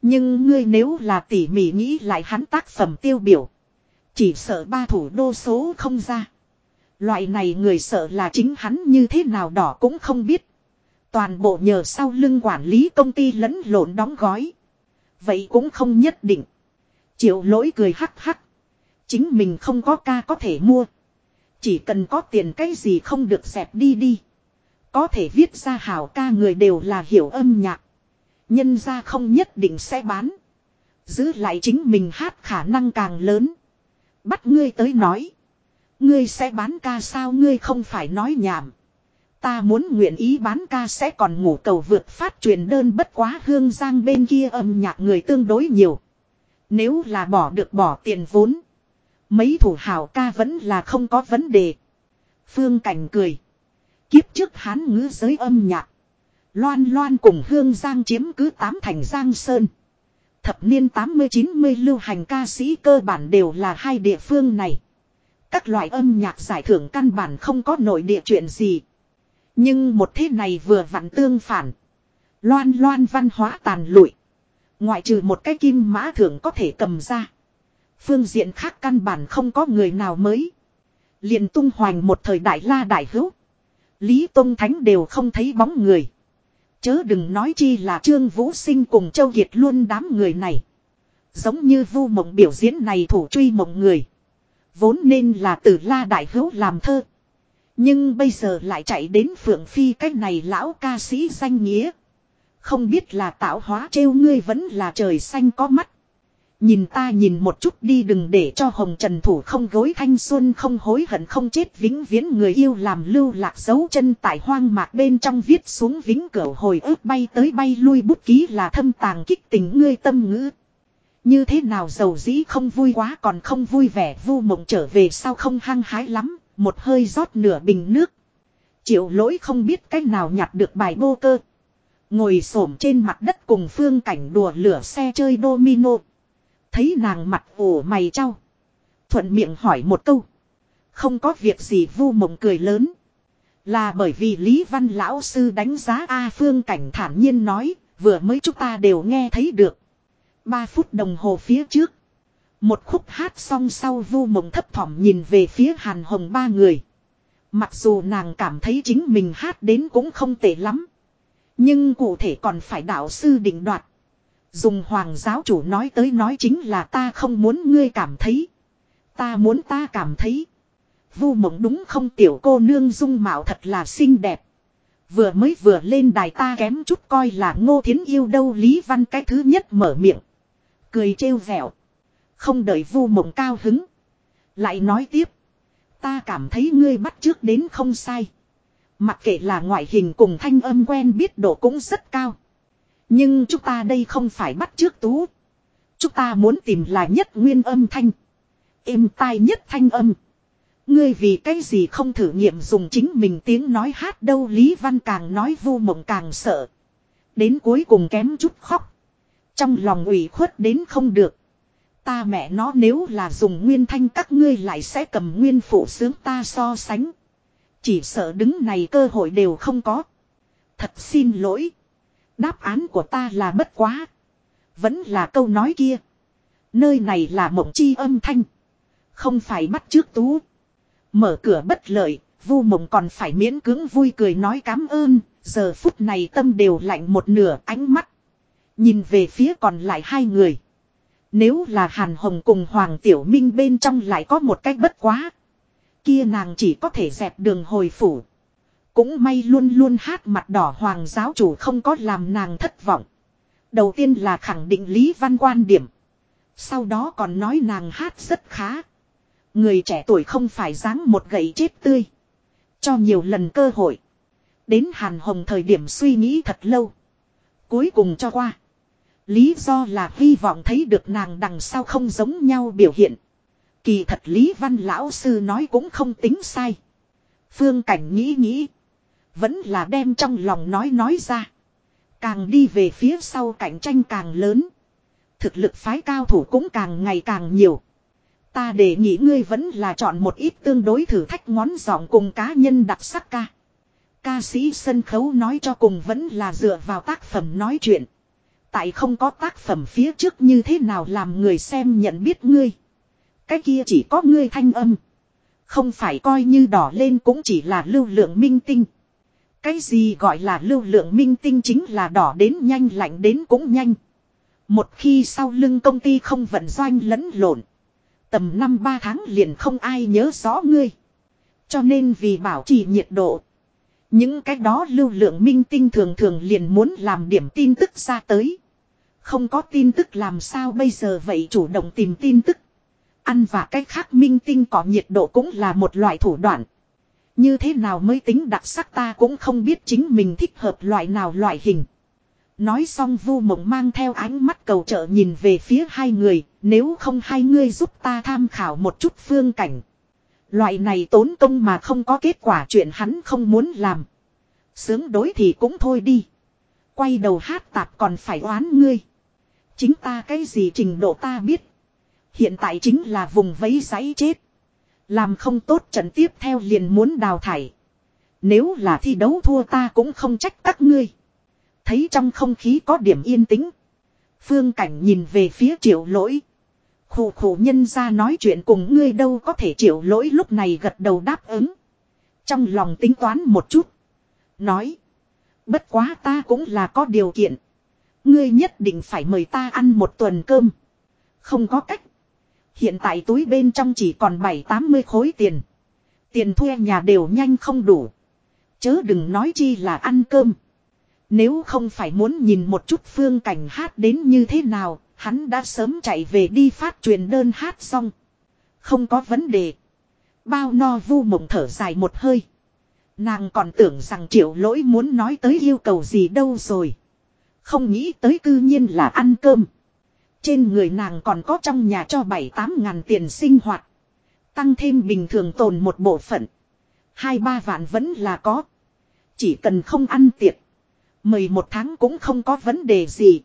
Nhưng ngươi nếu là tỉ mỉ nghĩ lại hắn tác phẩm tiêu biểu. Chỉ sợ ba thủ đô số không ra. Loại này người sợ là chính hắn như thế nào đỏ cũng không biết. Toàn bộ nhờ sau lưng quản lý công ty lẫn lộn đóng gói. Vậy cũng không nhất định. Triệu lỗi cười hắc hắc. Chính mình không có ca có thể mua. Chỉ cần có tiền cái gì không được xẹp đi đi. Có thể viết ra hảo ca người đều là hiểu âm nhạc. Nhân ra không nhất định sẽ bán. Giữ lại chính mình hát khả năng càng lớn. Bắt ngươi tới nói. Ngươi sẽ bán ca sao ngươi không phải nói nhảm. Ta muốn nguyện ý bán ca sẽ còn ngủ cầu vượt phát truyền đơn bất quá hương giang bên kia âm nhạc người tương đối nhiều. Nếu là bỏ được bỏ tiền vốn. Mấy thủ hào ca vẫn là không có vấn đề. Phương Cảnh cười. Kiếp trước hán ngữ giới âm nhạc. Loan Loan cùng Hương Giang chiếm cứ tám thành Giang Sơn. Thập niên 80-90 lưu hành ca sĩ cơ bản đều là hai địa phương này. Các loại âm nhạc giải thưởng căn bản không có nội địa chuyện gì. Nhưng một thế này vừa vặn tương phản. Loan loan văn hóa tàn lụi. Ngoại trừ một cái kim mã thưởng có thể cầm ra. Phương diện khác căn bản không có người nào mới. liền tung hoành một thời đại la đại hữu. Lý Tông Thánh đều không thấy bóng người. Chớ đừng nói chi là Trương Vũ Sinh cùng Châu Kiệt luôn đám người này. Giống như vu mộng biểu diễn này thủ truy mộng người. Vốn nên là từ la đại hữu làm thơ. Nhưng bây giờ lại chạy đến Phượng Phi cái này lão ca sĩ danh nghĩa. Không biết là tạo hóa trêu ngươi vẫn là trời xanh có mắt. Nhìn ta nhìn một chút đi đừng để cho hồng trần thủ không gối thanh xuân không hối hận không chết vĩnh viễn người yêu làm lưu lạc dấu chân tại hoang mạc bên trong viết xuống vĩnh cửu hồi ức bay tới bay lui bút ký là thâm tàng kích tình ngươi tâm ngữ. Như thế nào giàu dĩ không vui quá còn không vui vẻ vu mộng trở về sao không hăng hái lắm, một hơi rót nửa bình nước. Triệu lỗi không biết cách nào nhặt được bài bô cơ. Ngồi xổm trên mặt đất cùng phương cảnh đùa lửa xe chơi domino. Thấy nàng mặt ủ mày trao. Thuận miệng hỏi một câu. Không có việc gì vu mộng cười lớn. Là bởi vì Lý Văn Lão Sư đánh giá A Phương Cảnh thản nhiên nói, vừa mới chúng ta đều nghe thấy được. Ba phút đồng hồ phía trước. Một khúc hát xong sau vu mộng thấp thỏm nhìn về phía Hàn Hồng ba người. Mặc dù nàng cảm thấy chính mình hát đến cũng không tệ lắm. Nhưng cụ thể còn phải đạo sư định đoạt. Dùng hoàng giáo chủ nói tới nói chính là ta không muốn ngươi cảm thấy. Ta muốn ta cảm thấy. Vu mộng đúng không tiểu cô nương dung mạo thật là xinh đẹp. Vừa mới vừa lên đài ta kém chút coi là ngô thiến yêu đâu Lý Văn cái thứ nhất mở miệng. Cười trêu vẹo. Không đợi vu mộng cao hứng. Lại nói tiếp. Ta cảm thấy ngươi bắt trước đến không sai. Mặc kệ là ngoại hình cùng thanh âm quen biết độ cũng rất cao. Nhưng chúng ta đây không phải bắt trước tú. Chúng ta muốn tìm là nhất nguyên âm thanh. Êm tai nhất thanh âm. Ngươi vì cái gì không thử nghiệm dùng chính mình tiếng nói hát đâu Lý Văn càng nói vu mộng càng sợ. Đến cuối cùng kém chút khóc. Trong lòng ủy khuất đến không được. Ta mẹ nó nếu là dùng nguyên thanh các ngươi lại sẽ cầm nguyên phụ sướng ta so sánh. Chỉ sợ đứng này cơ hội đều không có. Thật xin lỗi. Đáp án của ta là bất quá. Vẫn là câu nói kia. Nơi này là mộng chi âm thanh. Không phải bắt trước tú. Mở cửa bất lợi, vu mộng còn phải miễn cưỡng vui cười nói cám ơn. Giờ phút này tâm đều lạnh một nửa ánh mắt. Nhìn về phía còn lại hai người. Nếu là Hàn Hồng cùng Hoàng Tiểu Minh bên trong lại có một cách bất quá. Kia nàng chỉ có thể dẹp đường hồi phủ. Cũng may luôn luôn hát mặt đỏ hoàng giáo chủ không có làm nàng thất vọng. Đầu tiên là khẳng định Lý Văn quan điểm. Sau đó còn nói nàng hát rất khá. Người trẻ tuổi không phải dáng một gậy chết tươi. Cho nhiều lần cơ hội. Đến Hàn Hồng thời điểm suy nghĩ thật lâu. Cuối cùng cho qua. Lý do là hy vọng thấy được nàng đằng sau không giống nhau biểu hiện. Kỳ thật Lý Văn Lão Sư nói cũng không tính sai. Phương Cảnh nghĩ nghĩ. Vẫn là đem trong lòng nói nói ra. Càng đi về phía sau cạnh tranh càng lớn. Thực lực phái cao thủ cũng càng ngày càng nhiều. Ta để nghĩ ngươi vẫn là chọn một ít tương đối thử thách ngón giọng cùng cá nhân đặc sắc ca. Ca sĩ sân khấu nói cho cùng vẫn là dựa vào tác phẩm nói chuyện. Tại không có tác phẩm phía trước như thế nào làm người xem nhận biết ngươi. Cái kia chỉ có ngươi thanh âm. Không phải coi như đỏ lên cũng chỉ là lưu lượng minh tinh. Cái gì gọi là lưu lượng minh tinh chính là đỏ đến nhanh, lạnh đến cũng nhanh. Một khi sau lưng công ty không vận doanh lẫn lộn. Tầm năm ba tháng liền không ai nhớ rõ ngươi. Cho nên vì bảo trì nhiệt độ. Những cái đó lưu lượng minh tinh thường thường liền muốn làm điểm tin tức ra tới. Không có tin tức làm sao bây giờ vậy chủ động tìm tin tức. Ăn và cách khác minh tinh có nhiệt độ cũng là một loại thủ đoạn. Như thế nào mới tính đặc sắc ta cũng không biết chính mình thích hợp loại nào loại hình. Nói xong vu mộng mang theo ánh mắt cầu trợ nhìn về phía hai người, nếu không hai ngươi giúp ta tham khảo một chút phương cảnh. Loại này tốn công mà không có kết quả chuyện hắn không muốn làm. Sướng đối thì cũng thôi đi. Quay đầu hát tạp còn phải oán ngươi. Chính ta cái gì trình độ ta biết. Hiện tại chính là vùng vấy giấy chết. Làm không tốt trận tiếp theo liền muốn đào thải. Nếu là thi đấu thua ta cũng không trách các ngươi. Thấy trong không khí có điểm yên tĩnh. Phương Cảnh nhìn về phía triệu lỗi. Khủ khủ nhân ra nói chuyện cùng ngươi đâu có thể triệu lỗi lúc này gật đầu đáp ứng. Trong lòng tính toán một chút. Nói. Bất quá ta cũng là có điều kiện. Ngươi nhất định phải mời ta ăn một tuần cơm. Không có cách. Hiện tại túi bên trong chỉ còn 7-80 khối tiền. Tiền thuê nhà đều nhanh không đủ. Chớ đừng nói chi là ăn cơm. Nếu không phải muốn nhìn một chút phương cảnh hát đến như thế nào, hắn đã sớm chạy về đi phát truyền đơn hát xong. Không có vấn đề. Bao no vu mộng thở dài một hơi. Nàng còn tưởng rằng triệu lỗi muốn nói tới yêu cầu gì đâu rồi. Không nghĩ tới cư nhiên là ăn cơm. Trên người nàng còn có trong nhà cho 7-8 ngàn tiền sinh hoạt. Tăng thêm bình thường tồn một bộ phận. Hai ba vạn vẫn là có. Chỉ cần không ăn tiệc. Mười một tháng cũng không có vấn đề gì.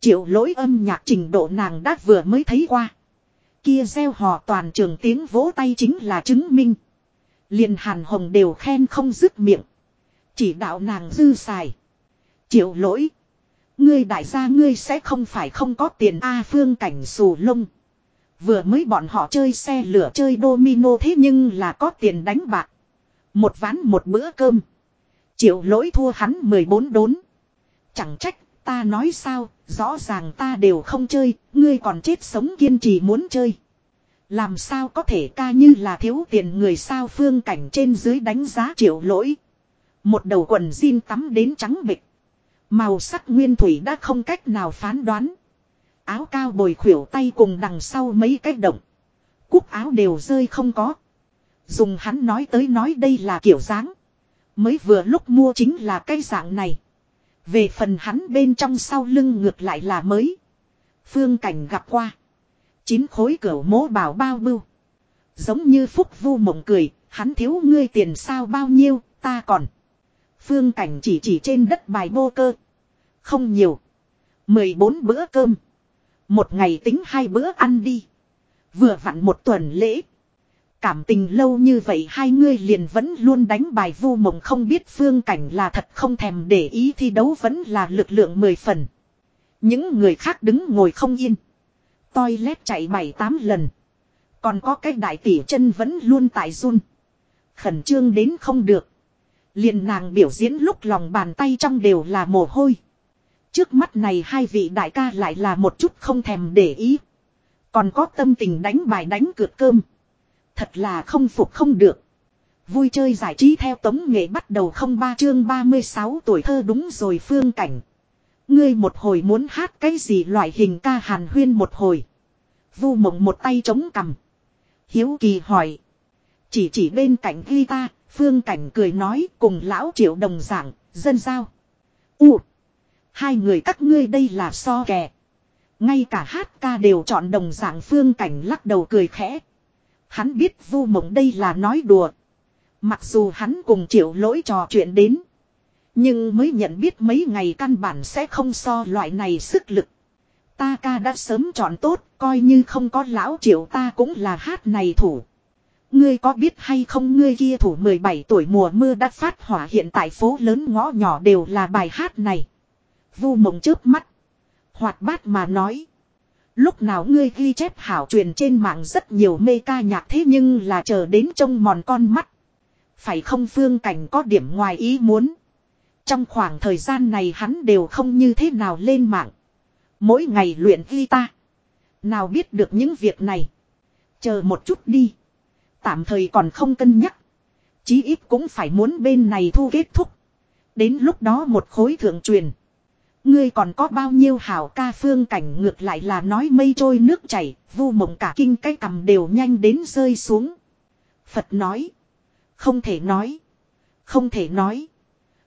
Triệu lỗi âm nhạc trình độ nàng đã vừa mới thấy qua. Kia gieo hò toàn trường tiếng vỗ tay chính là chứng minh. liền hàn hồng đều khen không dứt miệng. Chỉ đạo nàng dư xài. Triệu lỗi. Ngươi đại gia ngươi sẽ không phải không có tiền A phương cảnh xù lông. Vừa mới bọn họ chơi xe lửa chơi domino thế nhưng là có tiền đánh bạc. Một ván một bữa cơm. Triệu lỗi thua hắn 14 đốn. Chẳng trách ta nói sao, rõ ràng ta đều không chơi, ngươi còn chết sống kiên trì muốn chơi. Làm sao có thể ca như là thiếu tiền người sao phương cảnh trên dưới đánh giá triệu lỗi. Một đầu quần jean tắm đến trắng bịch. Màu sắc nguyên thủy đã không cách nào phán đoán. Áo cao bồi khuỷu tay cùng đằng sau mấy cái động. Cúc áo đều rơi không có. Dùng hắn nói tới nói đây là kiểu dáng. Mới vừa lúc mua chính là cái dạng này. Về phần hắn bên trong sau lưng ngược lại là mới. Phương cảnh gặp qua. Chín khối cửa mố bảo bao bưu. Giống như phúc vu mộng cười, hắn thiếu ngươi tiền sao bao nhiêu, ta còn. Phương cảnh chỉ chỉ trên đất bài bô cơ. Không nhiều. 14 bữa cơm. Một ngày tính hai bữa ăn đi. Vừa vặn một tuần lễ. Cảm tình lâu như vậy hai ngươi liền vẫn luôn đánh bài vu mộng không biết phương cảnh là thật không thèm để ý thi đấu vẫn là lực lượng mười phần. Những người khác đứng ngồi không yên. Toilet chạy bảy tám lần. Còn có cái đại tỷ chân vẫn luôn tại run. Khẩn trương đến không được. Liền nàng biểu diễn lúc lòng bàn tay trong đều là mồ hôi. Trước mắt này hai vị đại ca lại là một chút không thèm để ý. Còn có tâm tình đánh bài đánh cược cơm. Thật là không phục không được. Vui chơi giải trí theo tống nghệ bắt đầu không ba chương 36 tuổi thơ đúng rồi phương cảnh. Ngươi một hồi muốn hát cái gì loại hình ca hàn huyên một hồi. Vu mộng một tay chống cằm. Hiếu kỳ hỏi. Chỉ chỉ bên cạnh guitar, phương cảnh cười nói cùng lão triệu đồng giảng, dân giao. U. Hai người các ngươi đây là so kè. Ngay cả hát ca đều chọn đồng dạng phương cảnh lắc đầu cười khẽ. Hắn biết vu mộng đây là nói đùa. Mặc dù hắn cùng triệu lỗi trò chuyện đến. Nhưng mới nhận biết mấy ngày căn bản sẽ không so loại này sức lực. Ta ca đã sớm chọn tốt, coi như không có lão triệu ta cũng là hát này thủ. Ngươi có biết hay không ngươi kia thủ 17 tuổi mùa mưa đã phát hỏa hiện tại phố lớn ngõ nhỏ đều là bài hát này. Vu mộng chớp mắt. Hoạt bát mà nói. Lúc nào ngươi ghi chép hảo truyền trên mạng rất nhiều mê ca nhạc thế nhưng là chờ đến trông mòn con mắt. Phải không phương cảnh có điểm ngoài ý muốn. Trong khoảng thời gian này hắn đều không như thế nào lên mạng. Mỗi ngày luyện guitar. Nào biết được những việc này. Chờ một chút đi. Tạm thời còn không cân nhắc. Chí ít cũng phải muốn bên này thu kết thúc. Đến lúc đó một khối thượng truyền. Ngươi còn có bao nhiêu hảo ca phương cảnh ngược lại là nói mây trôi nước chảy, vu mộng cả kinh cái cầm đều nhanh đến rơi xuống. Phật nói. Không thể nói. Không thể nói.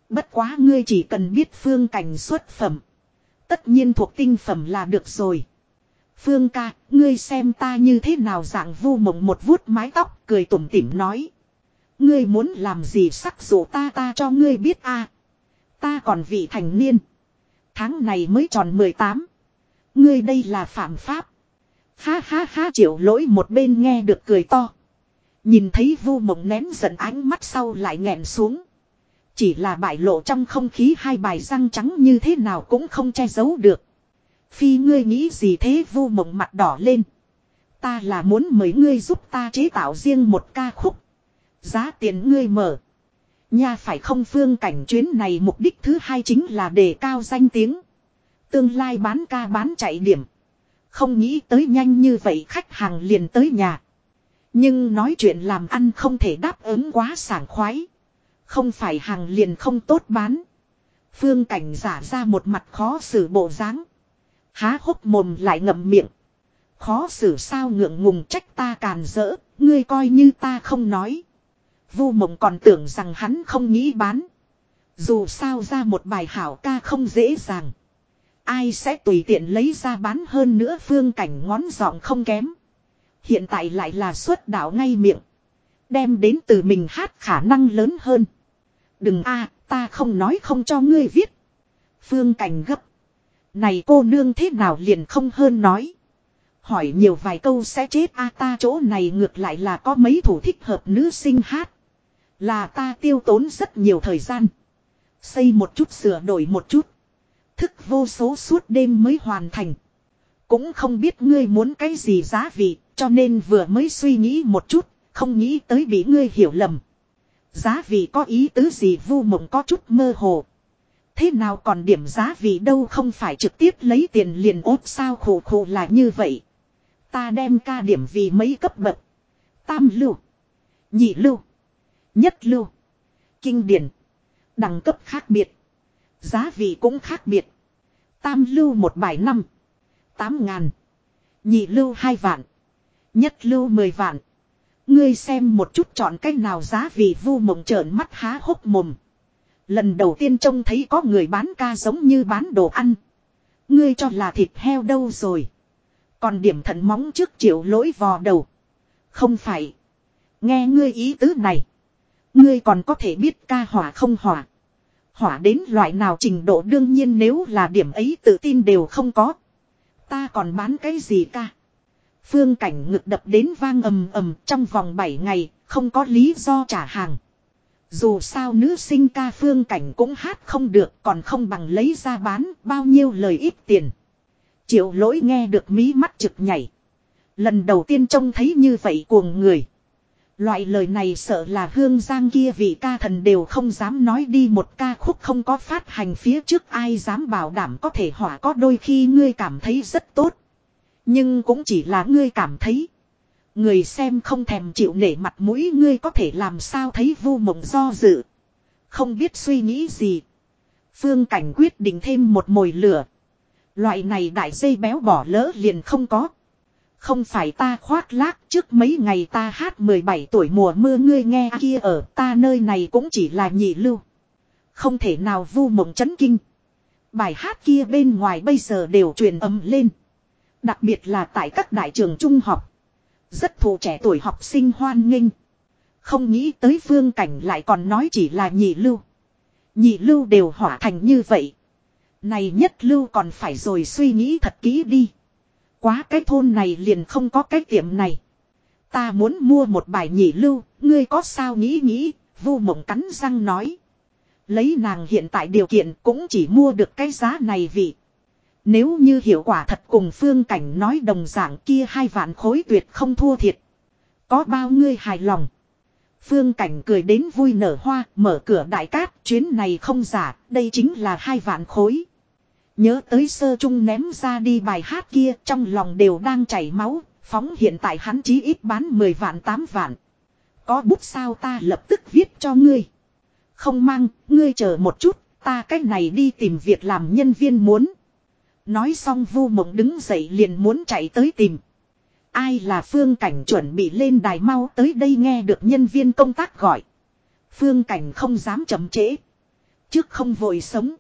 Bất quá ngươi chỉ cần biết phương cảnh xuất phẩm. Tất nhiên thuộc tinh phẩm là được rồi. Phương ca, ngươi xem ta như thế nào dạng vu mộng một vuốt mái tóc, cười tủm tỉm nói. Ngươi muốn làm gì sắc dụ ta ta cho ngươi biết a Ta còn vị thành niên. Tháng này mới tròn 18. Ngươi đây là phạm pháp. Ha ha ha, triệu lỗi một bên nghe được cười to. Nhìn thấy vu mộng nén giận ánh mắt sau lại nghẹn xuống. Chỉ là bại lộ trong không khí hai bài răng trắng như thế nào cũng không che giấu được. Phi ngươi nghĩ gì thế vu mộng mặt đỏ lên. Ta là muốn mấy ngươi giúp ta chế tạo riêng một ca khúc. Giá tiền ngươi mở. Nha phải không phương cảnh chuyến này mục đích thứ hai chính là đề cao danh tiếng. Tương lai bán ca bán chạy điểm. Không nghĩ tới nhanh như vậy khách hàng liền tới nhà. Nhưng nói chuyện làm ăn không thể đáp ứng quá sảng khoái. Không phải hàng liền không tốt bán. Phương cảnh giả ra một mặt khó xử bộ dáng. Há hốc mồm lại ngậm miệng. Khó xử sao ngượng ngùng trách ta càn rỡ, ngươi coi như ta không nói. Vu mộng còn tưởng rằng hắn không nghĩ bán. Dù sao ra một bài hảo ca không dễ dàng. Ai sẽ tùy tiện lấy ra bán hơn nữa phương cảnh ngón giọng không kém. Hiện tại lại là suất đảo ngay miệng. Đem đến từ mình hát khả năng lớn hơn. Đừng a, ta không nói không cho ngươi viết. Phương cảnh gấp. Này cô nương thế nào liền không hơn nói. Hỏi nhiều vài câu sẽ chết a, ta chỗ này ngược lại là có mấy thủ thích hợp nữ sinh hát. Là ta tiêu tốn rất nhiều thời gian. Xây một chút sửa đổi một chút. Thức vô số suốt đêm mới hoàn thành. Cũng không biết ngươi muốn cái gì giá vị, cho nên vừa mới suy nghĩ một chút, không nghĩ tới bị ngươi hiểu lầm. Giá vị có ý tứ gì vu mộng có chút mơ hồ. Thế nào còn điểm giá vị đâu không phải trực tiếp lấy tiền liền ốt sao khổ khổ là như vậy. Ta đem ca điểm vì mấy cấp bậc. Tam lưu. Nhị lưu. Nhất lưu. Kinh điển. Đẳng cấp khác biệt. Giá vị cũng khác biệt. Tam lưu một bài năm. Tám ngàn. Nhị lưu hai vạn. Nhất lưu mười vạn. Ngươi xem một chút chọn cách nào giá vị vu mộng trợn mắt há hốc mồm. Lần đầu tiên trông thấy có người bán ca giống như bán đồ ăn. Ngươi cho là thịt heo đâu rồi. Còn điểm thận móng trước triệu lỗi vò đầu. Không phải. Nghe ngươi ý tứ này. Ngươi còn có thể biết ca hỏa không hỏa. Hỏa đến loại nào trình độ đương nhiên nếu là điểm ấy tự tin đều không có. Ta còn bán cái gì ca. Phương cảnh ngực đập đến vang ầm ầm trong vòng 7 ngày, không có lý do trả hàng. Dù sao nữ sinh ca phương cảnh cũng hát không được còn không bằng lấy ra bán bao nhiêu lời ít tiền. Triệu lỗi nghe được mí mắt trực nhảy. Lần đầu tiên trông thấy như vậy cuồng người. Loại lời này sợ là hương giang kia vì ca thần đều không dám nói đi một ca khúc không có phát hành phía trước ai dám bảo đảm có thể hỏa có đôi khi ngươi cảm thấy rất tốt. Nhưng cũng chỉ là ngươi cảm thấy. Người xem không thèm chịu nể mặt mũi ngươi có thể làm sao thấy vu mộng do dự. Không biết suy nghĩ gì. Phương Cảnh quyết định thêm một mồi lửa. Loại này đại dây béo bỏ lỡ liền không có. Không phải ta khoác lác trước mấy ngày ta hát 17 tuổi mùa mưa ngươi nghe kia ở ta nơi này cũng chỉ là nhị lưu. Không thể nào vu mộng chấn kinh. Bài hát kia bên ngoài bây giờ đều truyền âm lên. Đặc biệt là tại các đại trường trung học. Rất thụ trẻ tuổi học sinh hoan nghênh. Không nghĩ tới phương cảnh lại còn nói chỉ là nhị lưu. Nhị lưu đều hỏa thành như vậy. Này nhất lưu còn phải rồi suy nghĩ thật kỹ đi. Quá cái thôn này liền không có cái tiệm này. Ta muốn mua một bài nhị lưu, ngươi có sao nghĩ nghĩ, vu mộng cắn răng nói. Lấy nàng hiện tại điều kiện cũng chỉ mua được cái giá này vì. Nếu như hiệu quả thật cùng phương cảnh nói đồng dạng kia hai vạn khối tuyệt không thua thiệt. Có bao ngươi hài lòng. Phương cảnh cười đến vui nở hoa, mở cửa đại cát, chuyến này không giả, đây chính là hai vạn khối. Nhớ tới sơ trung ném ra đi bài hát kia trong lòng đều đang chảy máu, phóng hiện tại hắn chí ít bán 10 vạn 8 vạn. Có bút sao ta lập tức viết cho ngươi. Không mang, ngươi chờ một chút, ta cách này đi tìm việc làm nhân viên muốn. Nói xong vu mộng đứng dậy liền muốn chạy tới tìm. Ai là phương cảnh chuẩn bị lên đài mau tới đây nghe được nhân viên công tác gọi. Phương cảnh không dám chậm trễ. Trước không vội sống.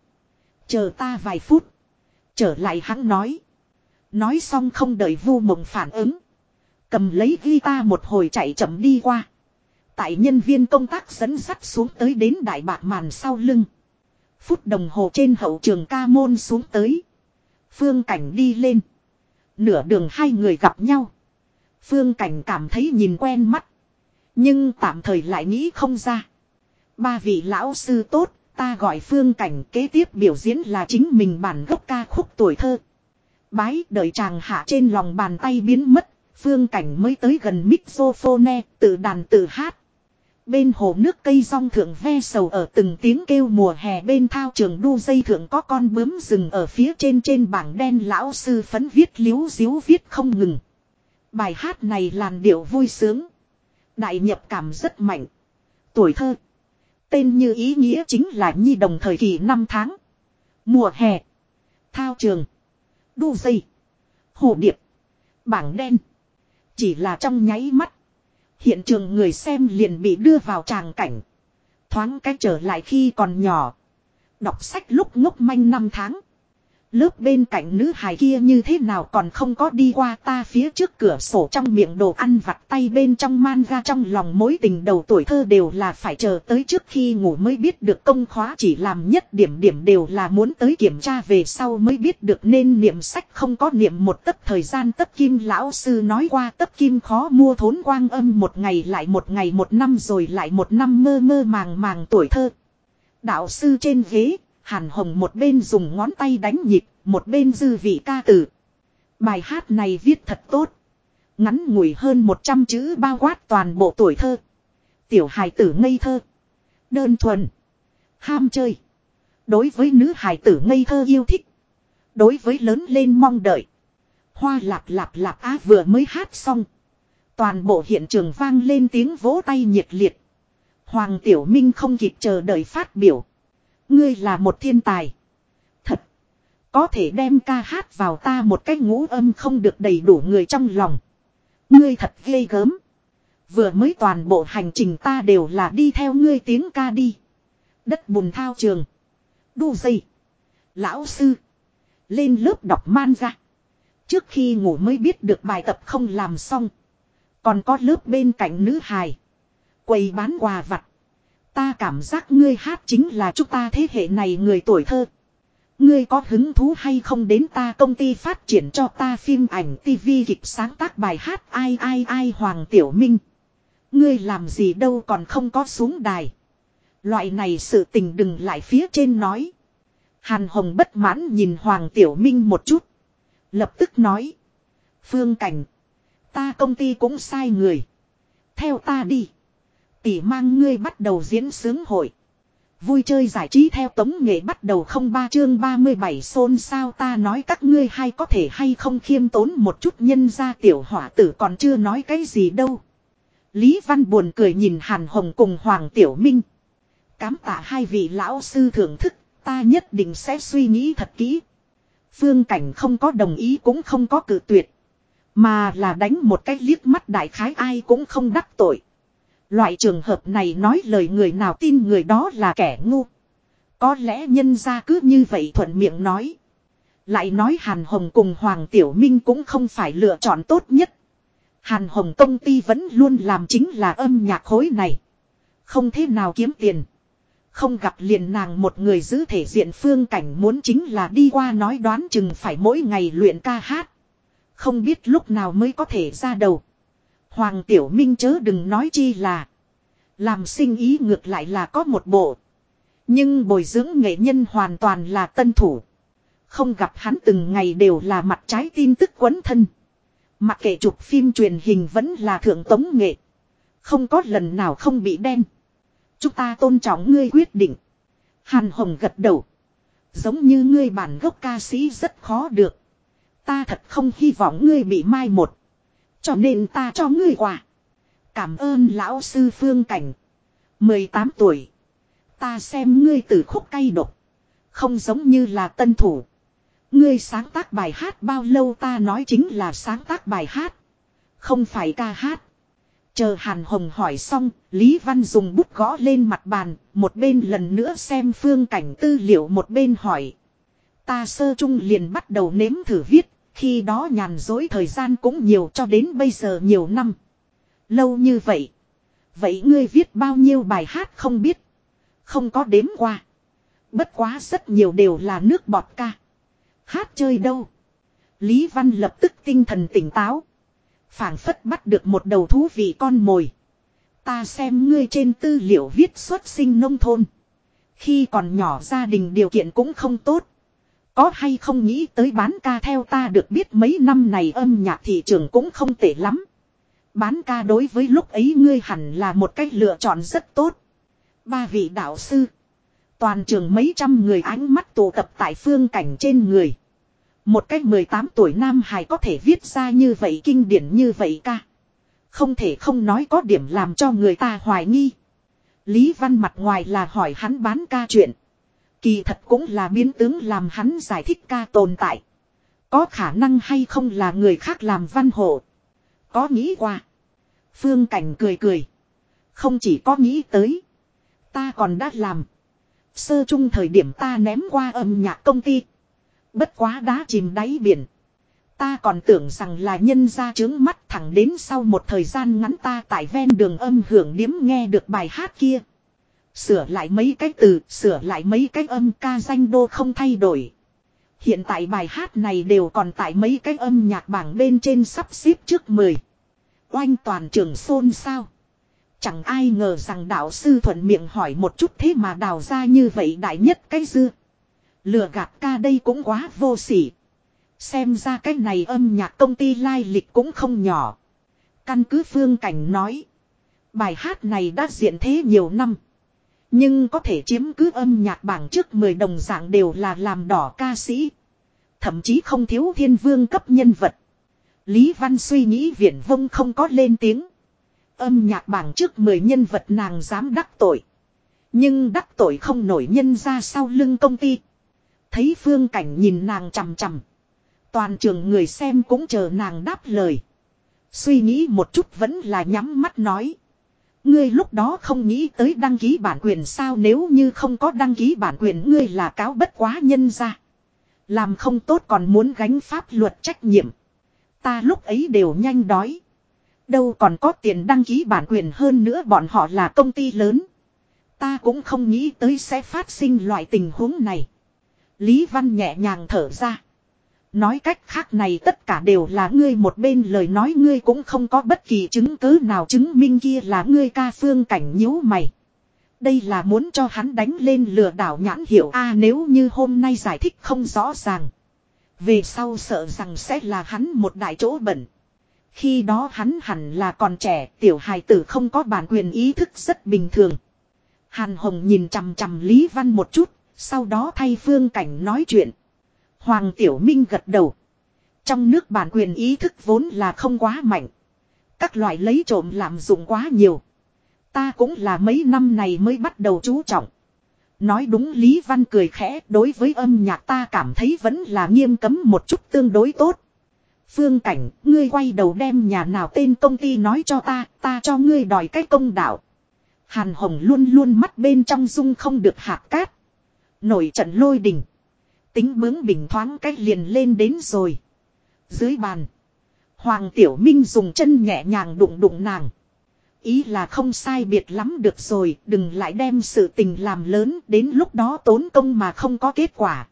Chờ ta vài phút. Trở lại hắn nói. Nói xong không đợi vu mộng phản ứng. Cầm lấy guitar một hồi chạy chậm đi qua. Tại nhân viên công tác dẫn sắt xuống tới đến đại bạc màn sau lưng. Phút đồng hồ trên hậu trường ca môn xuống tới. Phương Cảnh đi lên. Nửa đường hai người gặp nhau. Phương Cảnh cảm thấy nhìn quen mắt. Nhưng tạm thời lại nghĩ không ra. Ba vị lão sư tốt, ta gọi Phương Cảnh kế tiếp biểu diễn là chính mình bản gốc ca khúc tuổi thơ. Bái đợi chàng hạ trên lòng bàn tay biến mất, Phương Cảnh mới tới gần mixophone, tự đàn tự hát. Bên hồ nước cây rong thượng ve sầu ở từng tiếng kêu mùa hè bên thao trường đu dây thượng có con bướm rừng ở phía trên trên bảng đen lão sư phấn viết liếu diếu viết không ngừng. Bài hát này làn điệu vui sướng. Đại nhập cảm rất mạnh. Tuổi thơ. Tên như ý nghĩa chính là nhi đồng thời kỳ năm tháng. Mùa hè. Thao trường. Đu dây. Hồ điệp. Bảng đen. Chỉ là trong nháy mắt. Hiện trường người xem liền bị đưa vào tràng cảnh. Thoáng cách trở lại khi còn nhỏ. Đọc sách lúc ngốc manh năm tháng. Lớp bên cạnh nữ hài kia như thế nào còn không có đi qua ta phía trước cửa sổ trong miệng đồ ăn vặt tay bên trong man ra trong lòng mối tình đầu tuổi thơ đều là phải chờ tới trước khi ngủ mới biết được công khóa chỉ làm nhất điểm điểm đều là muốn tới kiểm tra về sau mới biết được nên niệm sách không có niệm một tấc thời gian tất kim lão sư nói qua tất kim khó mua thốn quang âm một ngày lại một ngày một năm rồi lại một năm mơ mơ màng màng tuổi thơ. Đạo sư trên ghế Hàn Hồng một bên dùng ngón tay đánh nhịp, một bên dư vị ca tử. Bài hát này viết thật tốt. Ngắn ngủi hơn 100 chữ bao quát toàn bộ tuổi thơ. Tiểu hài tử ngây thơ. Đơn thuần. Ham chơi. Đối với nữ hài tử ngây thơ yêu thích. Đối với lớn lên mong đợi. Hoa lạp lạp lạp á vừa mới hát xong. Toàn bộ hiện trường vang lên tiếng vỗ tay nhiệt liệt. Hoàng Tiểu Minh không kịp chờ đợi phát biểu. Ngươi là một thiên tài. Thật. Có thể đem ca hát vào ta một cách ngũ âm không được đầy đủ người trong lòng. Ngươi thật ghê gớm. Vừa mới toàn bộ hành trình ta đều là đi theo ngươi tiếng ca đi. Đất bùn thao trường. Đu dây. Lão sư. Lên lớp đọc man ra. Trước khi ngủ mới biết được bài tập không làm xong. Còn có lớp bên cạnh nữ hài. Quầy bán quà vặt. Ta cảm giác ngươi hát chính là chúng ta thế hệ này người tuổi thơ. Ngươi có hứng thú hay không đến ta công ty phát triển cho ta phim ảnh TV kịch sáng tác bài hát ai ai ai Hoàng Tiểu Minh. Ngươi làm gì đâu còn không có xuống đài. Loại này sự tình đừng lại phía trên nói. Hàn Hồng bất mãn nhìn Hoàng Tiểu Minh một chút. Lập tức nói. Phương Cảnh. Ta công ty cũng sai người. Theo ta đi tỷ mang ngươi bắt đầu diễn sướng hội. Vui chơi giải trí theo tống nghệ bắt đầu không ba chương 37 xôn sao ta nói các ngươi hay có thể hay không khiêm tốn một chút nhân ra tiểu hỏa tử còn chưa nói cái gì đâu. Lý Văn buồn cười nhìn Hàn Hồng cùng Hoàng Tiểu Minh. Cám tạ hai vị lão sư thưởng thức, ta nhất định sẽ suy nghĩ thật kỹ. Phương Cảnh không có đồng ý cũng không có cự tuyệt. Mà là đánh một cái liếc mắt đại khái ai cũng không đắc tội. Loại trường hợp này nói lời người nào tin người đó là kẻ ngu. Có lẽ nhân ra cứ như vậy thuận miệng nói. Lại nói Hàn Hồng cùng Hoàng Tiểu Minh cũng không phải lựa chọn tốt nhất. Hàn Hồng công ty vẫn luôn làm chính là âm nhạc khối này. Không thế nào kiếm tiền. Không gặp liền nàng một người giữ thể diện phương cảnh muốn chính là đi qua nói đoán chừng phải mỗi ngày luyện ca hát. Không biết lúc nào mới có thể ra đầu. Hoàng Tiểu Minh chớ đừng nói chi là. Làm sinh ý ngược lại là có một bộ. Nhưng bồi dưỡng nghệ nhân hoàn toàn là tân thủ. Không gặp hắn từng ngày đều là mặt trái tin tức quấn thân. Mặc kệ chụp phim truyền hình vẫn là thượng tống nghệ. Không có lần nào không bị đen. Chúng ta tôn trọng ngươi quyết định. Hàn Hồng gật đầu. Giống như ngươi bản gốc ca sĩ rất khó được. Ta thật không hy vọng ngươi bị mai một. Cho nên ta cho ngươi quà. Cảm ơn lão sư phương cảnh. 18 tuổi. Ta xem ngươi từ khúc cay độc. Không giống như là tân thủ. Ngươi sáng tác bài hát bao lâu ta nói chính là sáng tác bài hát. Không phải ca hát. Chờ Hàn Hồng hỏi xong, Lý Văn dùng bút gõ lên mặt bàn, một bên lần nữa xem phương cảnh tư liệu một bên hỏi. Ta sơ trung liền bắt đầu nếm thử viết, khi đó nhàn dối thời gian cũng nhiều cho đến bây giờ nhiều năm. Lâu như vậy. Vậy ngươi viết bao nhiêu bài hát không biết. Không có đếm qua. Bất quá rất nhiều đều là nước bọt ca. Hát chơi đâu. Lý Văn lập tức tinh thần tỉnh táo. phảng phất bắt được một đầu thú vị con mồi. Ta xem ngươi trên tư liệu viết xuất sinh nông thôn. Khi còn nhỏ gia đình điều kiện cũng không tốt. Có hay không nghĩ tới bán ca theo ta được biết mấy năm này âm nhạc thị trường cũng không tệ lắm. Bán ca đối với lúc ấy ngươi hẳn là một cách lựa chọn rất tốt. Ba vị đạo sư. Toàn trường mấy trăm người ánh mắt tụ tập tại phương cảnh trên người. Một cách 18 tuổi Nam hài có thể viết ra như vậy kinh điển như vậy ca. Không thể không nói có điểm làm cho người ta hoài nghi. Lý Văn mặt ngoài là hỏi hắn bán ca chuyện. Kỳ thật cũng là biến tướng làm hắn giải thích ca tồn tại. Có khả năng hay không là người khác làm văn hộ. Có nghĩ qua. Phương Cảnh cười cười. Không chỉ có nghĩ tới. Ta còn đã làm. Sơ chung thời điểm ta ném qua âm nhạc công ty. Bất quá đá chìm đáy biển. Ta còn tưởng rằng là nhân ra trướng mắt thẳng đến sau một thời gian ngắn ta tại ven đường âm hưởng điếm nghe được bài hát kia. Sửa lại mấy cái từ, sửa lại mấy cái âm ca danh đô không thay đổi. Hiện tại bài hát này đều còn tại mấy cái âm nhạc bảng bên trên sắp xếp trước 10. Oanh toàn trường xôn sao. Chẳng ai ngờ rằng đạo sư thuận miệng hỏi một chút thế mà đào ra như vậy đại nhất cái dư. Lừa gạt ca đây cũng quá vô sỉ. Xem ra cái này âm nhạc công ty lai lịch cũng không nhỏ. Căn cứ phương cảnh nói. Bài hát này đã diện thế nhiều năm. Nhưng có thể chiếm cứ âm nhạc bảng trước 10 đồng dạng đều là làm đỏ ca sĩ. Thậm chí không thiếu thiên vương cấp nhân vật. Lý Văn suy nghĩ viển vông không có lên tiếng. Âm nhạc bảng trước 10 nhân vật nàng dám đắc tội. Nhưng đắc tội không nổi nhân ra sau lưng công ty. Thấy phương cảnh nhìn nàng chằm chằm. Toàn trường người xem cũng chờ nàng đáp lời. Suy nghĩ một chút vẫn là nhắm mắt nói. Ngươi lúc đó không nghĩ tới đăng ký bản quyền sao nếu như không có đăng ký bản quyền ngươi là cáo bất quá nhân ra. Làm không tốt còn muốn gánh pháp luật trách nhiệm. Ta lúc ấy đều nhanh đói. Đâu còn có tiền đăng ký bản quyền hơn nữa bọn họ là công ty lớn. Ta cũng không nghĩ tới sẽ phát sinh loại tình huống này. Lý Văn nhẹ nhàng thở ra. Nói cách khác này tất cả đều là ngươi một bên lời nói ngươi cũng không có bất kỳ chứng cứ nào chứng minh kia là ngươi ca phương cảnh nhíu mày. Đây là muốn cho hắn đánh lên lừa đảo nhãn hiệu A nếu như hôm nay giải thích không rõ ràng. Về sau sợ rằng sẽ là hắn một đại chỗ bẩn. Khi đó hắn hẳn là còn trẻ, tiểu hài tử không có bản quyền ý thức rất bình thường. Hàn Hồng nhìn chằm chằm Lý Văn một chút, sau đó thay phương cảnh nói chuyện. Hoàng Tiểu Minh gật đầu. Trong nước bản quyền ý thức vốn là không quá mạnh. Các loại lấy trộm làm dụng quá nhiều. Ta cũng là mấy năm này mới bắt đầu chú trọng. Nói đúng Lý Văn cười khẽ đối với âm nhạc ta cảm thấy vẫn là nghiêm cấm một chút tương đối tốt. Phương Cảnh, ngươi quay đầu đem nhà nào tên công ty nói cho ta, ta cho ngươi đòi cái công đạo. Hàn Hồng luôn luôn mắt bên trong dung không được hạt cát. Nổi trận lôi đình. Tính bướng bình thoáng cách liền lên đến rồi. Dưới bàn. Hoàng Tiểu Minh dùng chân nhẹ nhàng đụng đụng nàng. Ý là không sai biệt lắm được rồi, đừng lại đem sự tình làm lớn, đến lúc đó tốn công mà không có kết quả.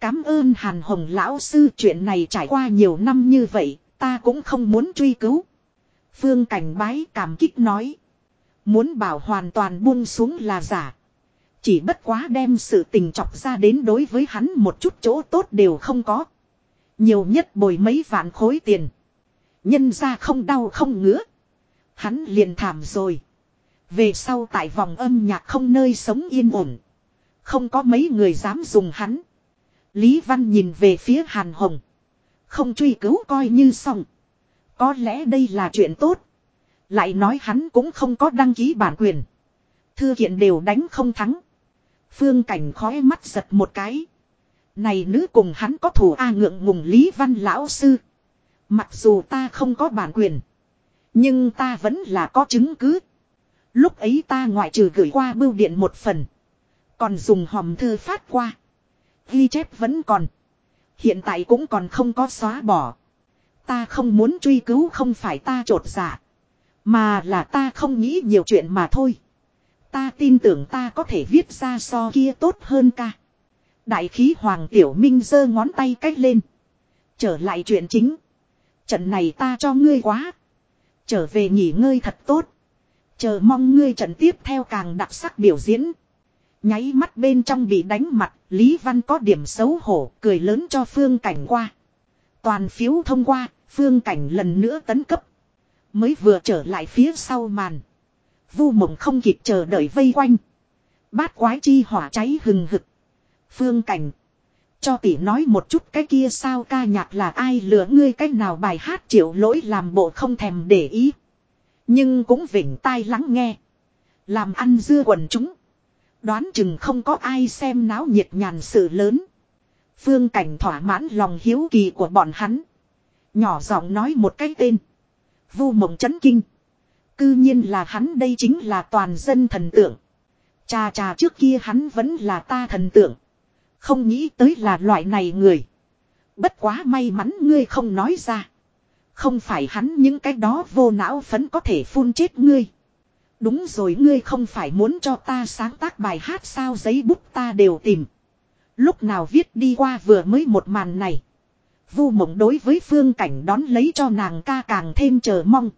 Cám ơn Hàn Hồng lão sư chuyện này trải qua nhiều năm như vậy, ta cũng không muốn truy cứu. Phương Cảnh bái cảm kích nói. Muốn bảo hoàn toàn buông xuống là giả. Chỉ bất quá đem sự tình chọc ra đến đối với hắn một chút chỗ tốt đều không có. Nhiều nhất bồi mấy vạn khối tiền. Nhân ra không đau không ngứa. Hắn liền thảm rồi. Về sau tại vòng âm nhạc không nơi sống yên ổn. Không có mấy người dám dùng hắn. Lý Văn nhìn về phía Hàn Hồng. Không truy cứu coi như xong. Có lẽ đây là chuyện tốt. Lại nói hắn cũng không có đăng ký bản quyền. Thư kiện đều đánh không thắng. Phương cảnh khói mắt giật một cái. Này nữ cùng hắn có thủ A ngượng ngùng Lý Văn Lão Sư. Mặc dù ta không có bản quyền. Nhưng ta vẫn là có chứng cứ. Lúc ấy ta ngoại trừ gửi qua bưu điện một phần. Còn dùng hòm thư phát qua. Ghi chép vẫn còn. Hiện tại cũng còn không có xóa bỏ. Ta không muốn truy cứu không phải ta trột dạ. Mà là ta không nghĩ nhiều chuyện mà thôi. Ta tin tưởng ta có thể viết ra so kia tốt hơn ca. Đại khí Hoàng Tiểu Minh giơ ngón tay cách lên. Trở lại chuyện chính. Trận này ta cho ngươi quá. Trở về nghỉ ngơi thật tốt. Chờ mong ngươi trận tiếp theo càng đặc sắc biểu diễn. Nháy mắt bên trong bị đánh mặt, Lý Văn có điểm xấu hổ, cười lớn cho Phương Cảnh qua. Toàn phiếu thông qua, Phương Cảnh lần nữa tấn cấp. Mới vừa trở lại phía sau màn. Vu mộng không kịp chờ đợi vây quanh. Bát quái chi hỏa cháy hừng hực. Phương Cảnh. Cho tỷ nói một chút cái kia sao ca nhạc là ai lừa ngươi cách nào bài hát triệu lỗi làm bộ không thèm để ý. Nhưng cũng vỉnh tai lắng nghe. Làm ăn dưa quần chúng. Đoán chừng không có ai xem náo nhiệt nhàn sự lớn. Phương cảnh thỏa mãn lòng hiếu kỳ của bọn hắn. Nhỏ giọng nói một cái tên. Vu mộng chấn kinh. Cư nhiên là hắn đây chính là toàn dân thần tượng. Cha cha trước kia hắn vẫn là ta thần tượng. Không nghĩ tới là loại này người. Bất quá may mắn ngươi không nói ra. Không phải hắn những cái đó vô não phấn có thể phun chết ngươi. Đúng rồi ngươi không phải muốn cho ta sáng tác bài hát sao giấy bút ta đều tìm. Lúc nào viết đi qua vừa mới một màn này. Vu mộng đối với phương cảnh đón lấy cho nàng ca càng thêm chờ mong.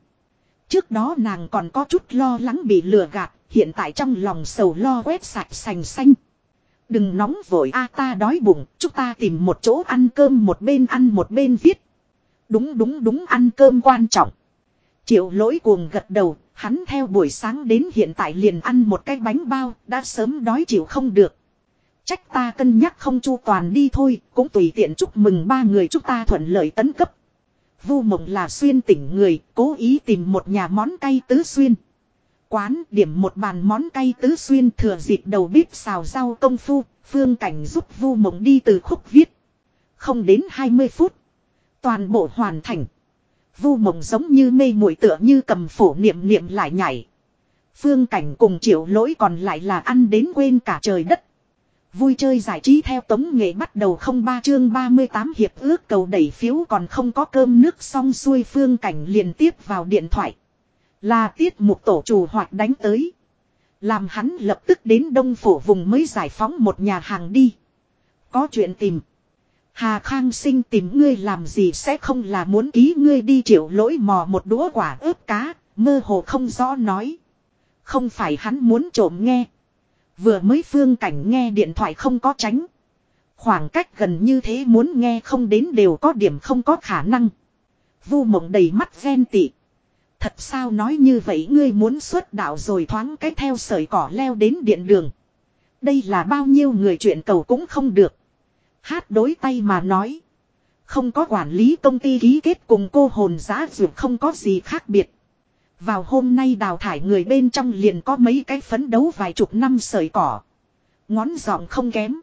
Trước đó nàng còn có chút lo lắng bị lừa gạt, hiện tại trong lòng sầu lo quét sạch sành xanh. Đừng nóng vội a ta đói bụng, chúng ta tìm một chỗ ăn cơm một bên ăn một bên viết. Đúng đúng đúng ăn cơm quan trọng. Triệu lỗi cuồng gật đầu, hắn theo buổi sáng đến hiện tại liền ăn một cái bánh bao, đã sớm đói chịu không được. Trách ta cân nhắc không chu toàn đi thôi, cũng tùy tiện chúc mừng ba người chúng ta thuận lợi tấn cấp. Vu mộng là xuyên tỉnh người, cố ý tìm một nhà món cay tứ xuyên. Quán điểm một bàn món cay tứ xuyên thừa dịp đầu bếp xào rau công phu, phương cảnh giúp vu mộng đi từ khúc viết. Không đến 20 phút. Toàn bộ hoàn thành. Vu mộng giống như mê muội tựa như cầm phổ niệm niệm lại nhảy. Phương cảnh cùng triệu lỗi còn lại là ăn đến quên cả trời đất. Vui chơi giải trí theo tống nghệ bắt đầu không ba chương 38 hiệp ước cầu đẩy phiếu còn không có cơm nước xong xuôi phương cảnh liền tiếp vào điện thoại. Là tiết mục tổ chủ hoạt đánh tới. Làm hắn lập tức đến đông phổ vùng mới giải phóng một nhà hàng đi. Có chuyện tìm. Hà Khang sinh tìm ngươi làm gì sẽ không là muốn ký ngươi đi triệu lỗi mò một đũa quả ướp cá, mơ hồ không rõ nói. Không phải hắn muốn trộm nghe. Vừa mới phương cảnh nghe điện thoại không có tránh. Khoảng cách gần như thế muốn nghe không đến đều có điểm không có khả năng. Vu mộng đầy mắt ghen tị. Thật sao nói như vậy ngươi muốn xuất đạo rồi thoáng cái theo sợi cỏ leo đến điện đường. Đây là bao nhiêu người chuyện cầu cũng không được. Hát đối tay mà nói. Không có quản lý công ty ký kết cùng cô hồn giá dược không có gì khác biệt. Vào hôm nay đào thải người bên trong liền có mấy cái phấn đấu vài chục năm sợi cỏ. Ngón giọng không kém.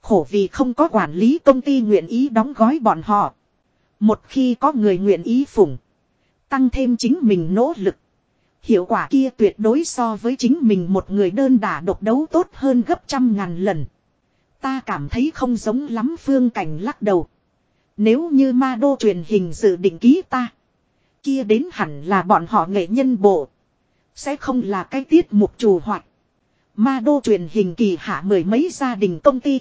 Khổ vì không có quản lý công ty nguyện ý đóng gói bọn họ. Một khi có người nguyện ý phủng. Tăng thêm chính mình nỗ lực. Hiệu quả kia tuyệt đối so với chính mình một người đơn đả độc đấu tốt hơn gấp trăm ngàn lần. Ta cảm thấy không giống lắm phương cảnh lắc đầu. Nếu như ma đô truyền hình dự định ký ta. Kia đến hẳn là bọn họ nghệ nhân bộ. Sẽ không là cái tiết mục chủ hoạt. Ma đô truyền hình kỳ hạ mười mấy gia đình công ty.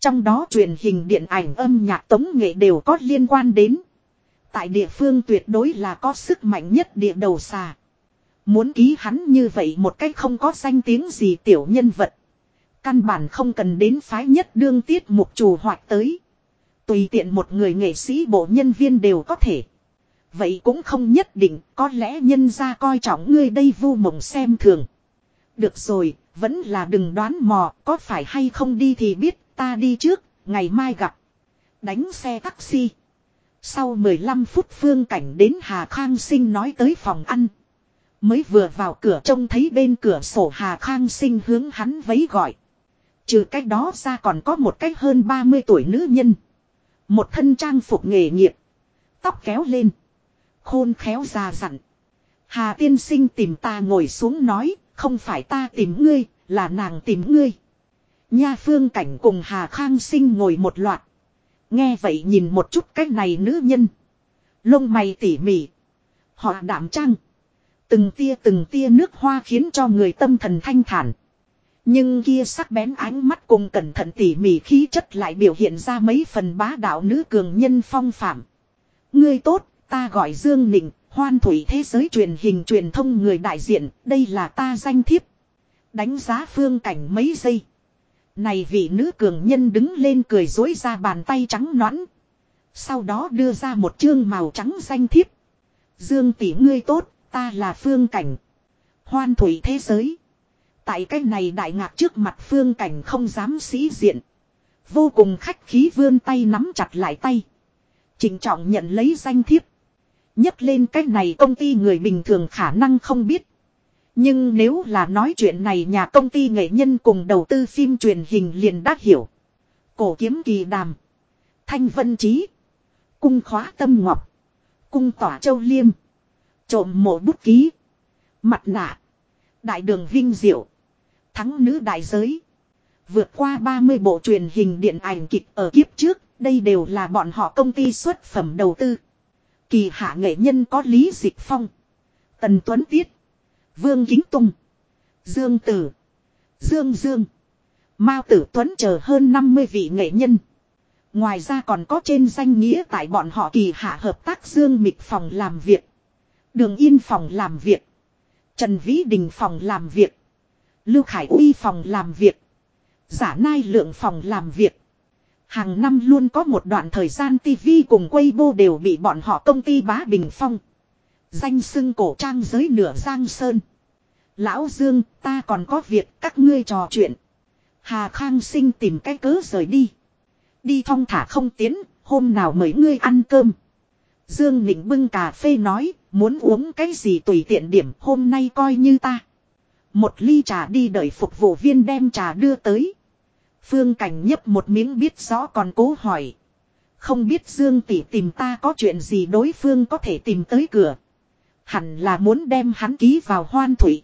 Trong đó truyền hình điện ảnh âm nhạc tống nghệ đều có liên quan đến. Tại địa phương tuyệt đối là có sức mạnh nhất địa đầu xà. Muốn ký hắn như vậy một cách không có danh tiếng gì tiểu nhân vật. Căn bản không cần đến phái nhất đương tiết mục chủ hoạt tới. Tùy tiện một người nghệ sĩ bộ nhân viên đều có thể. Vậy cũng không nhất định, có lẽ nhân ra coi trọng ngươi đây vu mộng xem thường. Được rồi, vẫn là đừng đoán mò, có phải hay không đi thì biết, ta đi trước, ngày mai gặp. Đánh xe taxi. Sau 15 phút phương cảnh đến Hà Khang Sinh nói tới phòng ăn. Mới vừa vào cửa trông thấy bên cửa sổ Hà Khang Sinh hướng hắn vấy gọi. Trừ cách đó ra còn có một cách hơn 30 tuổi nữ nhân. Một thân trang phục nghề nghiệp. Tóc kéo lên. Khôn khéo già dặn. Hà tiên sinh tìm ta ngồi xuống nói, không phải ta tìm ngươi, là nàng tìm ngươi. Nha phương cảnh cùng Hà Khang sinh ngồi một loạt. Nghe vậy nhìn một chút cái này nữ nhân. Lông mày tỉ mỉ. Họ đảm trăng Từng tia từng tia nước hoa khiến cho người tâm thần thanh thản. Nhưng kia sắc bén ánh mắt cùng cẩn thận tỉ mỉ khí chất lại biểu hiện ra mấy phần bá đạo nữ cường nhân phong phạm. Ngươi tốt, ta gọi Dương Nịnh, hoan thủy thế giới truyền hình truyền thông người đại diện, đây là ta danh thiếp. Đánh giá phương cảnh mấy giây. Này vị nữ cường nhân đứng lên cười dối ra bàn tay trắng nõn. Sau đó đưa ra một chương màu trắng danh thiếp. Dương tỷ ngươi tốt, ta là phương cảnh. Hoan thủy thế giới. Tại cái này đại ngạc trước mặt phương cảnh không dám sĩ diện. Vô cùng khách khí vươn tay nắm chặt lại tay. Trình trọng nhận lấy danh thiếp nhấc lên cái này công ty người bình thường khả năng không biết. Nhưng nếu là nói chuyện này nhà công ty nghệ nhân cùng đầu tư phim truyền hình liền đã hiểu. Cổ kiếm kỳ đàm. Thanh vân trí. Cung khóa tâm ngọc. Cung tỏa châu liêm. Trộm mộ bút ký. Mặt nạ. Đại đường vinh diệu. Thắng nữ đại giới. Vượt qua 30 bộ truyền hình điện ảnh kịch ở kiếp trước. Đây đều là bọn họ công ty xuất phẩm đầu tư. Kỳ hạ nghệ nhân có Lý Dịch Phong. Tần Tuấn Tiết. Vương Kính Tung. Dương Tử. Dương Dương. Mao Tử Tuấn chờ hơn 50 vị nghệ nhân. Ngoài ra còn có trên danh nghĩa tại bọn họ kỳ hạ hợp tác Dương Mịch phòng làm việc. Đường Yên phòng làm việc. Trần Vĩ Đình phòng làm việc. Lưu Khải Uy phòng làm việc. Giả Nai Lượng phòng làm việc. Hàng năm luôn có một đoạn thời gian TV cùng Weibo đều bị bọn họ công ty bá bình phong. Danh sưng cổ trang giới nửa giang sơn. Lão Dương, ta còn có việc các ngươi trò chuyện. Hà Khang sinh tìm cái cớ rời đi. Đi thong thả không tiến, hôm nào mời ngươi ăn cơm. Dương Nịnh bưng cà phê nói, muốn uống cái gì tùy tiện điểm hôm nay coi như ta. Một ly trà đi đợi phục vụ viên đem trà đưa tới. Phương Cảnh nhấp một miếng biết rõ còn cố hỏi. Không biết Dương tỷ tìm ta có chuyện gì đối phương có thể tìm tới cửa. Hẳn là muốn đem hắn ký vào hoan thủy.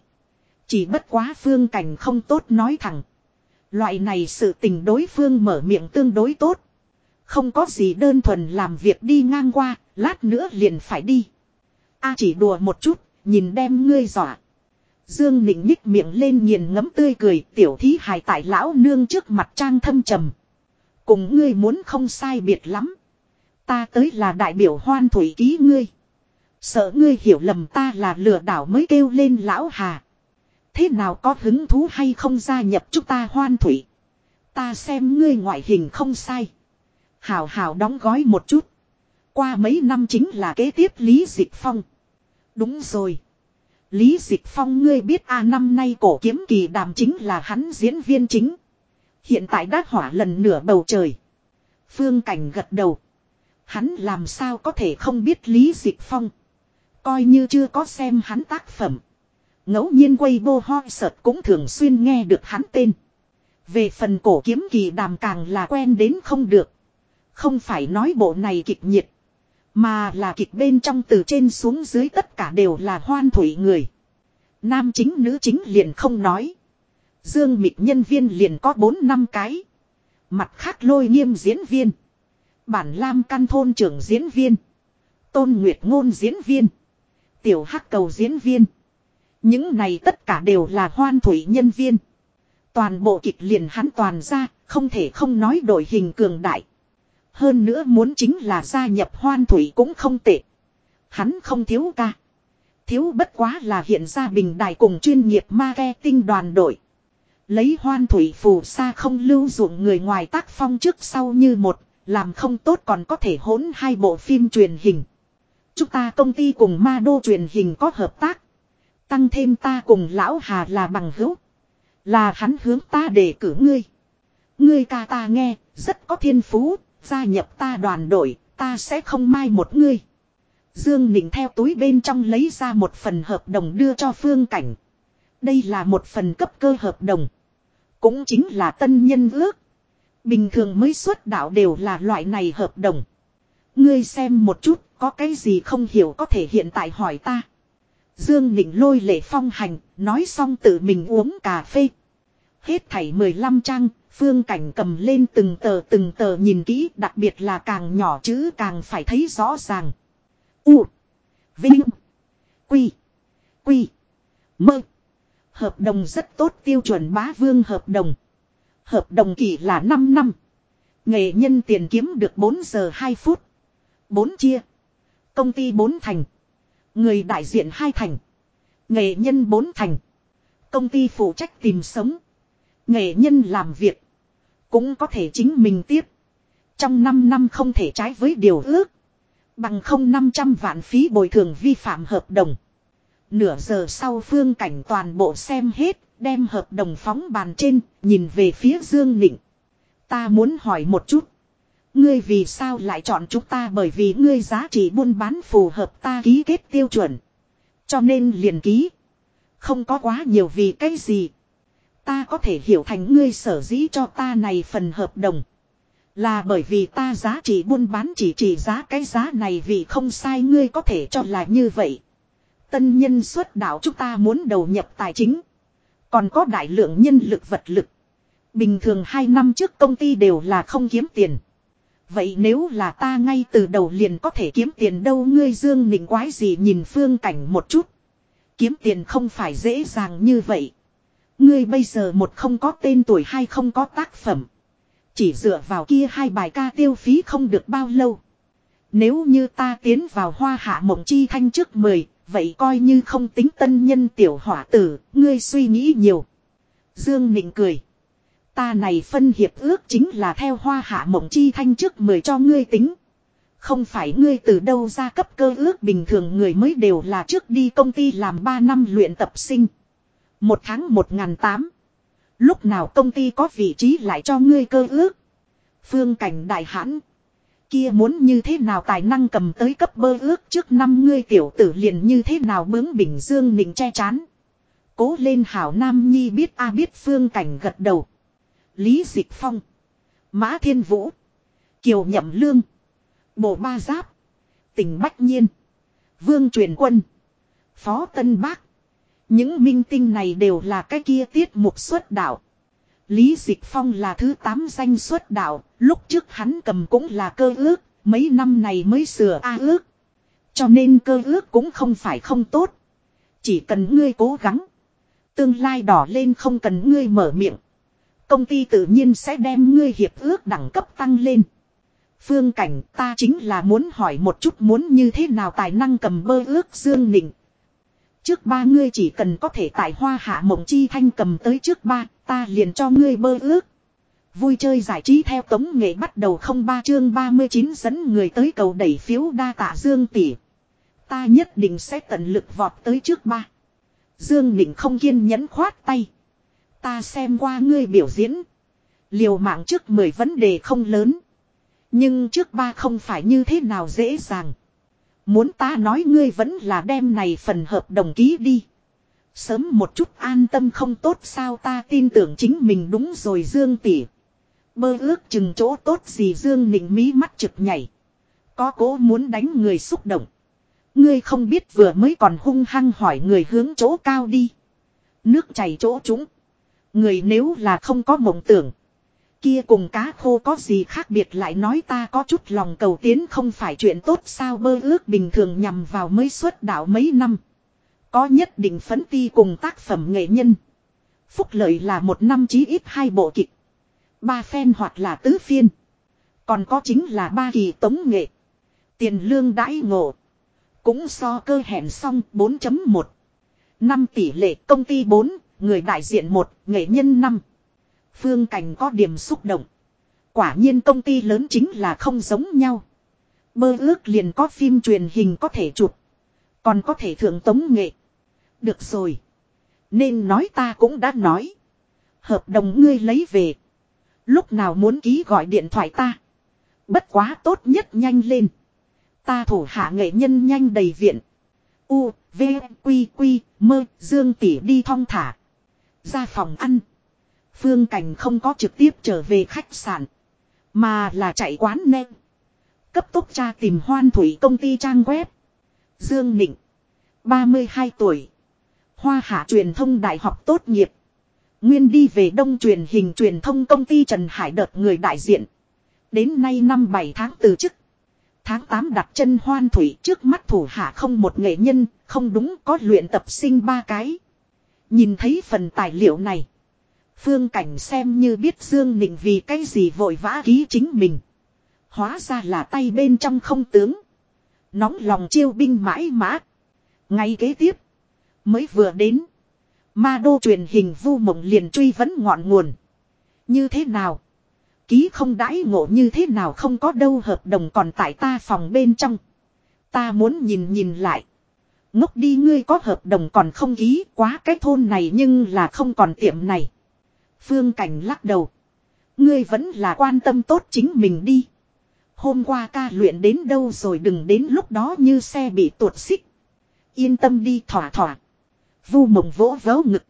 Chỉ bất quá Phương Cảnh không tốt nói thẳng. Loại này sự tình đối phương mở miệng tương đối tốt. Không có gì đơn thuần làm việc đi ngang qua, lát nữa liền phải đi. A chỉ đùa một chút, nhìn đem ngươi dọa. Dương Nịnh nhích miệng lên nghiền ngấm tươi cười, tiểu thí hài tại lão nương trước mặt trang thâm trầm. Cùng ngươi muốn không sai biệt lắm. Ta tới là đại biểu hoan thủy ký ngươi. Sợ ngươi hiểu lầm ta là lừa đảo mới kêu lên lão hà. Thế nào có hứng thú hay không gia nhập chúng ta hoan thủy. Ta xem ngươi ngoại hình không sai. Hào hào đóng gói một chút. Qua mấy năm chính là kế tiếp Lý Dịch Phong. Đúng rồi. Lý Dịch Phong ngươi biết a năm nay cổ kiếm kỳ đàm chính là hắn diễn viên chính. Hiện tại đã hỏa lần nửa bầu trời. Phương Cảnh gật đầu. Hắn làm sao có thể không biết Lý Dịch Phong. Coi như chưa có xem hắn tác phẩm. ngẫu nhiên quay bô ho sợt cũng thường xuyên nghe được hắn tên. Về phần cổ kiếm kỳ đàm càng là quen đến không được. Không phải nói bộ này kịch nhiệt. Mà là kịch bên trong từ trên xuống dưới tất cả đều là hoan thủy người. Nam chính nữ chính liền không nói. Dương mịch nhân viên liền có 4 năm cái. Mặt khác lôi nghiêm diễn viên. Bản Lam căn thôn trưởng diễn viên. Tôn Nguyệt ngôn diễn viên. Tiểu Hắc cầu diễn viên. Những này tất cả đều là hoan thủy nhân viên. Toàn bộ kịch liền hắn toàn ra, không thể không nói đổi hình cường đại. Hơn nữa muốn chính là gia nhập hoan thủy cũng không tệ. Hắn không thiếu ca. Thiếu bất quá là hiện ra bình đài cùng chuyên nghiệp marketing đoàn đội. Lấy hoan thủy phù sa không lưu dụng người ngoài tác phong trước sau như một, làm không tốt còn có thể hỗn hai bộ phim truyền hình. Chúng ta công ty cùng ma đô truyền hình có hợp tác. Tăng thêm ta cùng lão Hà là bằng hữu. Là hắn hướng ta để cử ngươi. Ngươi ca ta nghe, rất có thiên phú, gia nhập ta đoàn đội, ta sẽ không mai một ngươi. Dương Nịnh theo túi bên trong lấy ra một phần hợp đồng đưa cho Phương Cảnh. Đây là một phần cấp cơ hợp đồng. Cũng chính là tân nhân ước. Bình thường mới xuất đạo đều là loại này hợp đồng. Ngươi xem một chút, có cái gì không hiểu có thể hiện tại hỏi ta. Dương Nịnh lôi lệ phong hành, nói xong tự mình uống cà phê. Hết thảy 15 trang, phương cảnh cầm lên từng tờ từng tờ nhìn kỹ, đặc biệt là càng nhỏ chữ càng phải thấy rõ ràng. U. Vinh. Quy. Quy. Mơ. Hợp đồng rất tốt tiêu chuẩn bá vương hợp đồng. Hợp đồng kỳ là 5 năm. Nghệ nhân tiền kiếm được 4 giờ 2 phút. 4 chia. Công ty 4 thành. Người đại diện 2 thành. Nghệ nhân 4 thành. Công ty phụ trách tìm sống. Nghệ nhân làm việc. Cũng có thể chính mình tiếp. Trong 5 năm không thể trái với điều ước. Bằng không 500 vạn phí bồi thường vi phạm hợp đồng. Nửa giờ sau phương cảnh toàn bộ xem hết, đem hợp đồng phóng bàn trên, nhìn về phía Dương Nịnh. Ta muốn hỏi một chút. Ngươi vì sao lại chọn chúng ta bởi vì ngươi giá trị buôn bán phù hợp ta ký kết tiêu chuẩn. Cho nên liền ký. Không có quá nhiều vì cái gì. Ta có thể hiểu thành ngươi sở dĩ cho ta này phần hợp đồng. Là bởi vì ta giá trị buôn bán chỉ chỉ giá cái giá này vì không sai ngươi có thể cho là như vậy. Tân nhân xuất đạo chúng ta muốn đầu nhập tài chính. Còn có đại lượng nhân lực vật lực. Bình thường 2 năm trước công ty đều là không kiếm tiền. Vậy nếu là ta ngay từ đầu liền có thể kiếm tiền đâu ngươi dương nịnh quái gì nhìn phương cảnh một chút. Kiếm tiền không phải dễ dàng như vậy. Ngươi bây giờ một không có tên tuổi hay không có tác phẩm. Chỉ dựa vào kia hai bài ca tiêu phí không được bao lâu. Nếu như ta tiến vào hoa hạ mộng chi thanh trước 10, vậy coi như không tính tân nhân tiểu hỏa tử, ngươi suy nghĩ nhiều. Dương Nịnh cười. Ta này phân hiệp ước chính là theo hoa hạ mộng chi thanh trước 10 cho ngươi tính. Không phải ngươi từ đâu ra cấp cơ ước bình thường người mới đều là trước đi công ty làm 3 năm luyện tập sinh. Một tháng 1008. Lúc nào công ty có vị trí lại cho ngươi cơ ước. Phương cảnh đại hãn. Kia muốn như thế nào tài năng cầm tới cấp bơ ước trước năm ngươi tiểu tử liền như thế nào bướng bình dương nịnh che chán. Cố lên hảo nam nhi biết a biết phương cảnh gật đầu. Lý Dịch Phong. Mã Thiên Vũ. Kiều Nhậm Lương. Bộ Ba Giáp. Tỉnh Bách Nhiên. Vương Truyền Quân. Phó Tân Bác. Những minh tinh này đều là cái kia tiết mục xuất đạo. Lý Dịch Phong là thứ 8 danh xuất đạo, lúc trước hắn cầm cũng là cơ ước, mấy năm này mới sửa A ước. Cho nên cơ ước cũng không phải không tốt. Chỉ cần ngươi cố gắng. Tương lai đỏ lên không cần ngươi mở miệng. Công ty tự nhiên sẽ đem ngươi hiệp ước đẳng cấp tăng lên. Phương cảnh ta chính là muốn hỏi một chút muốn như thế nào tài năng cầm bơ ước dương nịnh. Trước ba ngươi chỉ cần có thể tại hoa hạ mộng chi thanh cầm tới trước ba, ta liền cho ngươi mơ ước. Vui chơi giải trí theo tống nghệ bắt đầu không ba chương 39 dẫn người tới cầu đẩy phiếu đa tạ Dương tỷ. Ta nhất định sẽ tận lực vọt tới trước ba. Dương Nịnh không kiên nhẫn khoát tay. Ta xem qua ngươi biểu diễn. Liều mạng trước 10 vấn đề không lớn. Nhưng trước ba không phải như thế nào dễ dàng. Muốn ta nói ngươi vẫn là đem này phần hợp đồng ký đi. Sớm một chút an tâm không tốt sao ta tin tưởng chính mình đúng rồi Dương tỷ. Bơ ước chừng chỗ tốt gì Dương nịnh mí mắt trực nhảy. Có cố muốn đánh người xúc động. Ngươi không biết vừa mới còn hung hăng hỏi người hướng chỗ cao đi. Nước chảy chỗ chúng. Người nếu là không có mộng tưởng. Kia cùng cá khô có gì khác biệt lại nói ta có chút lòng cầu tiến không phải chuyện tốt sao bơ ước bình thường nhằm vào mới xuất đạo mấy năm. Có nhất định phấn ti cùng tác phẩm nghệ nhân. Phúc lợi là một năm chí ít hai bộ kịch. Ba phen hoặc là tứ phiên. Còn có chính là ba kỳ tống nghệ. Tiền lương đãi ngộ. Cũng so cơ hẹn xong 4.1. năm tỷ lệ công ty 4, người đại diện 1, nghệ nhân 5. Phương Cảnh có điểm xúc động. Quả nhiên công ty lớn chính là không giống nhau. mơ ước liền có phim truyền hình có thể chụp. Còn có thể thượng tống nghệ. Được rồi. Nên nói ta cũng đã nói. Hợp đồng ngươi lấy về. Lúc nào muốn ký gọi điện thoại ta. Bất quá tốt nhất nhanh lên. Ta thủ hạ nghệ nhân nhanh đầy viện. U, V, Quy, Quy, Mơ, Dương tỷ đi thong thả. Ra phòng ăn. Phương Cảnh không có trực tiếp trở về khách sạn. Mà là chạy quán nem. Cấp tốc tra tìm hoan thủy công ty trang web. Dương Nịnh. 32 tuổi. Hoa hạ truyền thông đại học tốt nghiệp. Nguyên đi về đông truyền hình truyền thông công ty Trần Hải đợt người đại diện. Đến nay năm 7 tháng từ chức. Tháng 8 đặt chân hoan thủy trước mắt thủ hạ không một nghệ nhân, không đúng có luyện tập sinh ba cái. Nhìn thấy phần tài liệu này. Phương Cảnh xem như biết Dương Nịnh vì cái gì vội vã ký chính mình. Hóa ra là tay bên trong không tướng. Nóng lòng chiêu binh mãi mã. Ngay kế tiếp. Mới vừa đến. Ma đô truyền hình vu mộng liền truy vấn ngọn nguồn. Như thế nào? Ký không đãi ngộ như thế nào không có đâu hợp đồng còn tại ta phòng bên trong. Ta muốn nhìn nhìn lại. Ngốc đi ngươi có hợp đồng còn không ký quá cái thôn này nhưng là không còn tiệm này. Phương Cảnh lắc đầu. Ngươi vẫn là quan tâm tốt chính mình đi. Hôm qua ca luyện đến đâu rồi đừng đến lúc đó như xe bị tuột xích. Yên tâm đi thỏa thỏa. Vu mộng vỗ vớ ngực.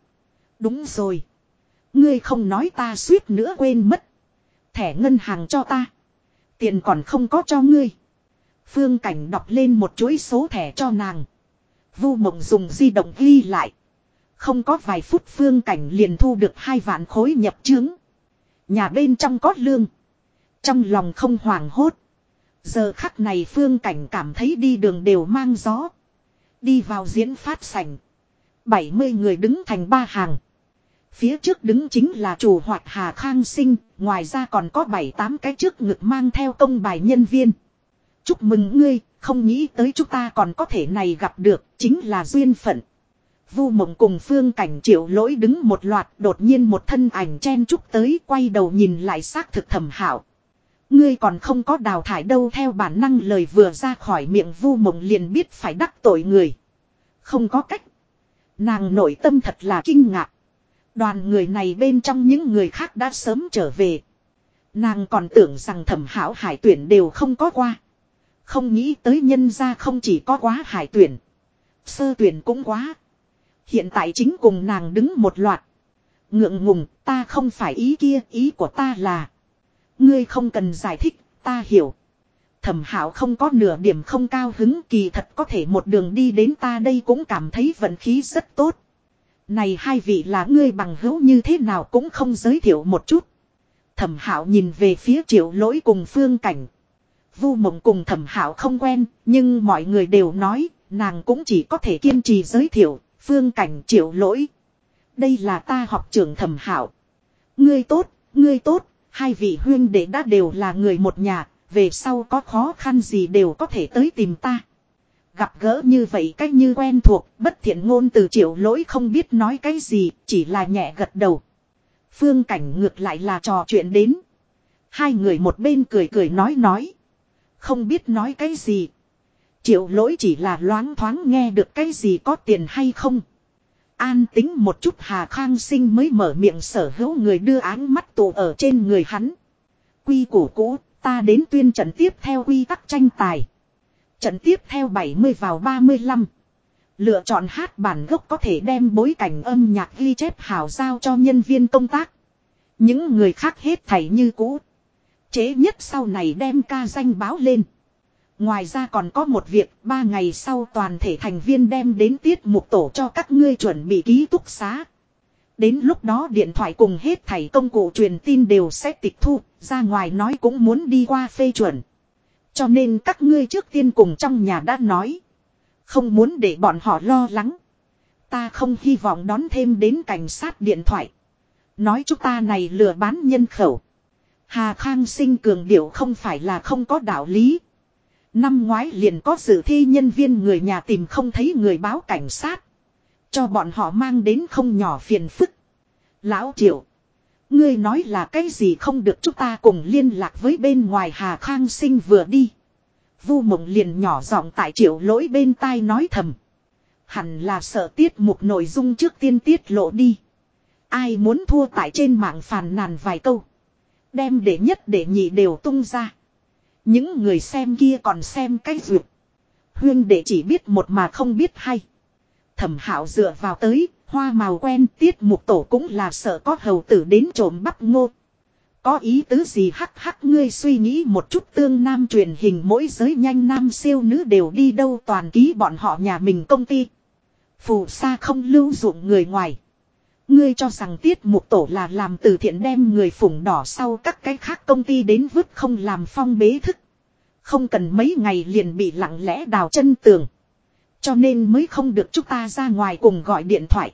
Đúng rồi. Ngươi không nói ta suýt nữa quên mất. Thẻ ngân hàng cho ta. Tiền còn không có cho ngươi. Phương Cảnh đọc lên một chuỗi số thẻ cho nàng. Vu mộng dùng di động ghi lại. Không có vài phút Phương Cảnh liền thu được hai vạn khối nhập chứng. Nhà bên trong có lương. Trong lòng không hoảng hốt. Giờ khắc này Phương Cảnh cảm thấy đi đường đều mang gió. Đi vào diễn phát sảnh. 70 người đứng thành ba hàng. Phía trước đứng chính là chủ hoạt Hà Khang Sinh, ngoài ra còn có 7-8 cái trước ngực mang theo công bài nhân viên. Chúc mừng ngươi, không nghĩ tới chúng ta còn có thể này gặp được, chính là duyên phận. Vu mộng cùng phương cảnh triệu lỗi đứng một loạt, đột nhiên một thân ảnh chen chúc tới, quay đầu nhìn lại xác thực thẩm hảo. Ngươi còn không có đào thải đâu, theo bản năng lời vừa ra khỏi miệng vu mộng liền biết phải đắc tội người. Không có cách. Nàng nội tâm thật là kinh ngạc. Đoàn người này bên trong những người khác đã sớm trở về. Nàng còn tưởng rằng thẩm hảo hải tuyển đều không có qua. Không nghĩ tới nhân ra không chỉ có quá hải tuyển. Sơ tuyển cũng quá. Hiện tại chính cùng nàng đứng một loạt. Ngượng ngùng ta không phải ý kia ý của ta là. Ngươi không cần giải thích ta hiểu. Thẩm hảo không có nửa điểm không cao hứng kỳ thật có thể một đường đi đến ta đây cũng cảm thấy vận khí rất tốt. Này hai vị là ngươi bằng hữu như thế nào cũng không giới thiệu một chút. Thẩm hảo nhìn về phía triệu lỗi cùng phương cảnh. Vu mộng cùng thẩm hảo không quen, nhưng mọi người đều nói, nàng cũng chỉ có thể kiên trì giới thiệu, phương cảnh triệu lỗi. Đây là ta học trưởng thẩm hảo. Ngươi tốt, ngươi tốt, hai vị huyên đệ đã đều là người một nhà, về sau có khó khăn gì đều có thể tới tìm ta. Gặp gỡ như vậy cách như quen thuộc, bất thiện ngôn từ triệu lỗi không biết nói cái gì, chỉ là nhẹ gật đầu. Phương cảnh ngược lại là trò chuyện đến. Hai người một bên cười cười nói nói. Không biết nói cái gì. Triệu lỗi chỉ là loáng thoáng nghe được cái gì có tiền hay không. An tính một chút Hà Khang Sinh mới mở miệng sở hữu người đưa áng mắt tụ ở trên người hắn. Quy củ cũ, ta đến tuyên trận tiếp theo quy tắc tranh tài. Trận tiếp theo 70 vào 35. Lựa chọn hát bản gốc có thể đem bối cảnh âm nhạc ghi chép hào giao cho nhân viên công tác. Những người khác hết thảy như cũ. Chế nhất sau này đem ca danh báo lên. Ngoài ra còn có một việc, ba ngày sau toàn thể thành viên đem đến tiết mục tổ cho các ngươi chuẩn bị ký túc xá. Đến lúc đó điện thoại cùng hết thảy công cụ truyền tin đều sẽ tịch thu, ra ngoài nói cũng muốn đi qua phê chuẩn. Cho nên các ngươi trước tiên cùng trong nhà đã nói. Không muốn để bọn họ lo lắng. Ta không hy vọng đón thêm đến cảnh sát điện thoại. Nói chúng ta này lừa bán nhân khẩu. Hà Khang sinh cường điệu không phải là không có đạo lý. Năm ngoái liền có dự thi nhân viên người nhà tìm không thấy người báo cảnh sát. Cho bọn họ mang đến không nhỏ phiền phức. Lão Triệu. Ngươi nói là cái gì không được chúng ta cùng liên lạc với bên ngoài Hà Khang sinh vừa đi. Vu mộng liền nhỏ giọng tại triệu lỗi bên tai nói thầm. Hẳn là sợ tiết mục nội dung trước tiên tiết lộ đi. Ai muốn thua tại trên mạng phàn nàn vài câu. Đem để nhất để nhị đều tung ra. Những người xem kia còn xem cái duyệt. Huyên để chỉ biết một mà không biết hay. Thẩm hảo dựa vào tới, hoa màu quen tiết mục tổ cũng là sợ có hầu tử đến trộm bắp ngô. Có ý tứ gì hắc hắc ngươi suy nghĩ một chút tương nam truyền hình mỗi giới nhanh nam siêu nữ đều đi đâu toàn ký bọn họ nhà mình công ty. Phù sa không lưu dụng người ngoài. Ngươi cho rằng tiết mục tổ là làm từ thiện đem người phủng đỏ sau các cái khác công ty đến vứt không làm phong bế thức. Không cần mấy ngày liền bị lặng lẽ đào chân tường. Cho nên mới không được chúng ta ra ngoài cùng gọi điện thoại.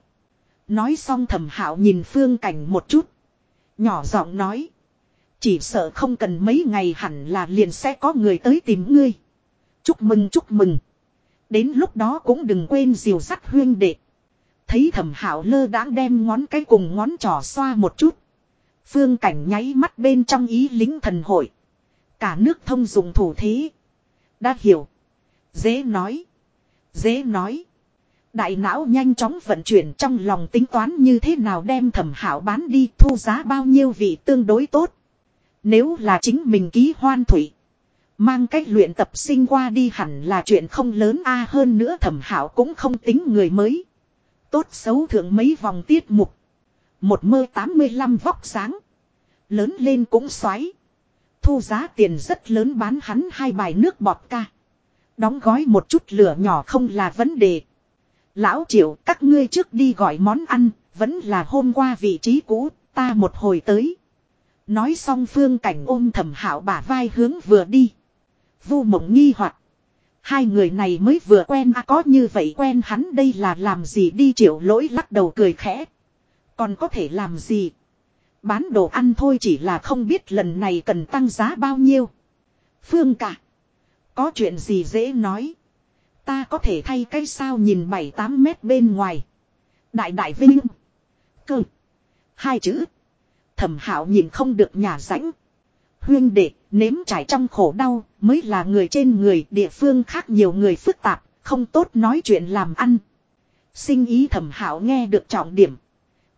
Nói xong thẩm hạo nhìn phương cảnh một chút. Nhỏ giọng nói. Chỉ sợ không cần mấy ngày hẳn là liền sẽ có người tới tìm ngươi. Chúc mừng chúc mừng. Đến lúc đó cũng đừng quên diều sắt huyên đệ. Thấy thẩm hạo lơ đãng đem ngón cái cùng ngón trỏ xoa một chút. Phương cảnh nháy mắt bên trong ý lính thần hội. Cả nước thông dụng thủ thế. Đã hiểu. Dễ nói. Dễ nói. Đại não nhanh chóng vận chuyển trong lòng tính toán như thế nào đem thẩm hảo bán đi, thu giá bao nhiêu vị tương đối tốt. Nếu là chính mình ký hoan thủy. Mang cách luyện tập sinh qua đi hẳn là chuyện không lớn a, hơn nữa thẩm hảo cũng không tính người mới. Tốt xấu thượng mấy vòng tiết mục. Một mơ 85 vóc sáng. Lớn lên cũng xoáy. Thu giá tiền rất lớn bán hắn hai bài nước bọt ca. Đóng gói một chút lửa nhỏ không là vấn đề. Lão triệu các ngươi trước đi gọi món ăn, vẫn là hôm qua vị trí cũ, ta một hồi tới. Nói xong phương cảnh ôm thầm hảo bả vai hướng vừa đi. Vu mộng nghi hoặc Hai người này mới vừa quen à có như vậy quen hắn đây là làm gì đi triệu lỗi lắc đầu cười khẽ. Còn có thể làm gì? Bán đồ ăn thôi chỉ là không biết lần này cần tăng giá bao nhiêu. Phương cả. Có chuyện gì dễ nói. Ta có thể thay cái sao nhìn 7-8 mét bên ngoài. Đại đại vinh. Cơ. Hai chữ. Thẩm hảo nhìn không được nhà rãnh. Huyên đệ, nếm trải trong khổ đau, mới là người trên người địa phương khác nhiều người phức tạp, không tốt nói chuyện làm ăn. Sinh ý thẩm hảo nghe được trọng điểm.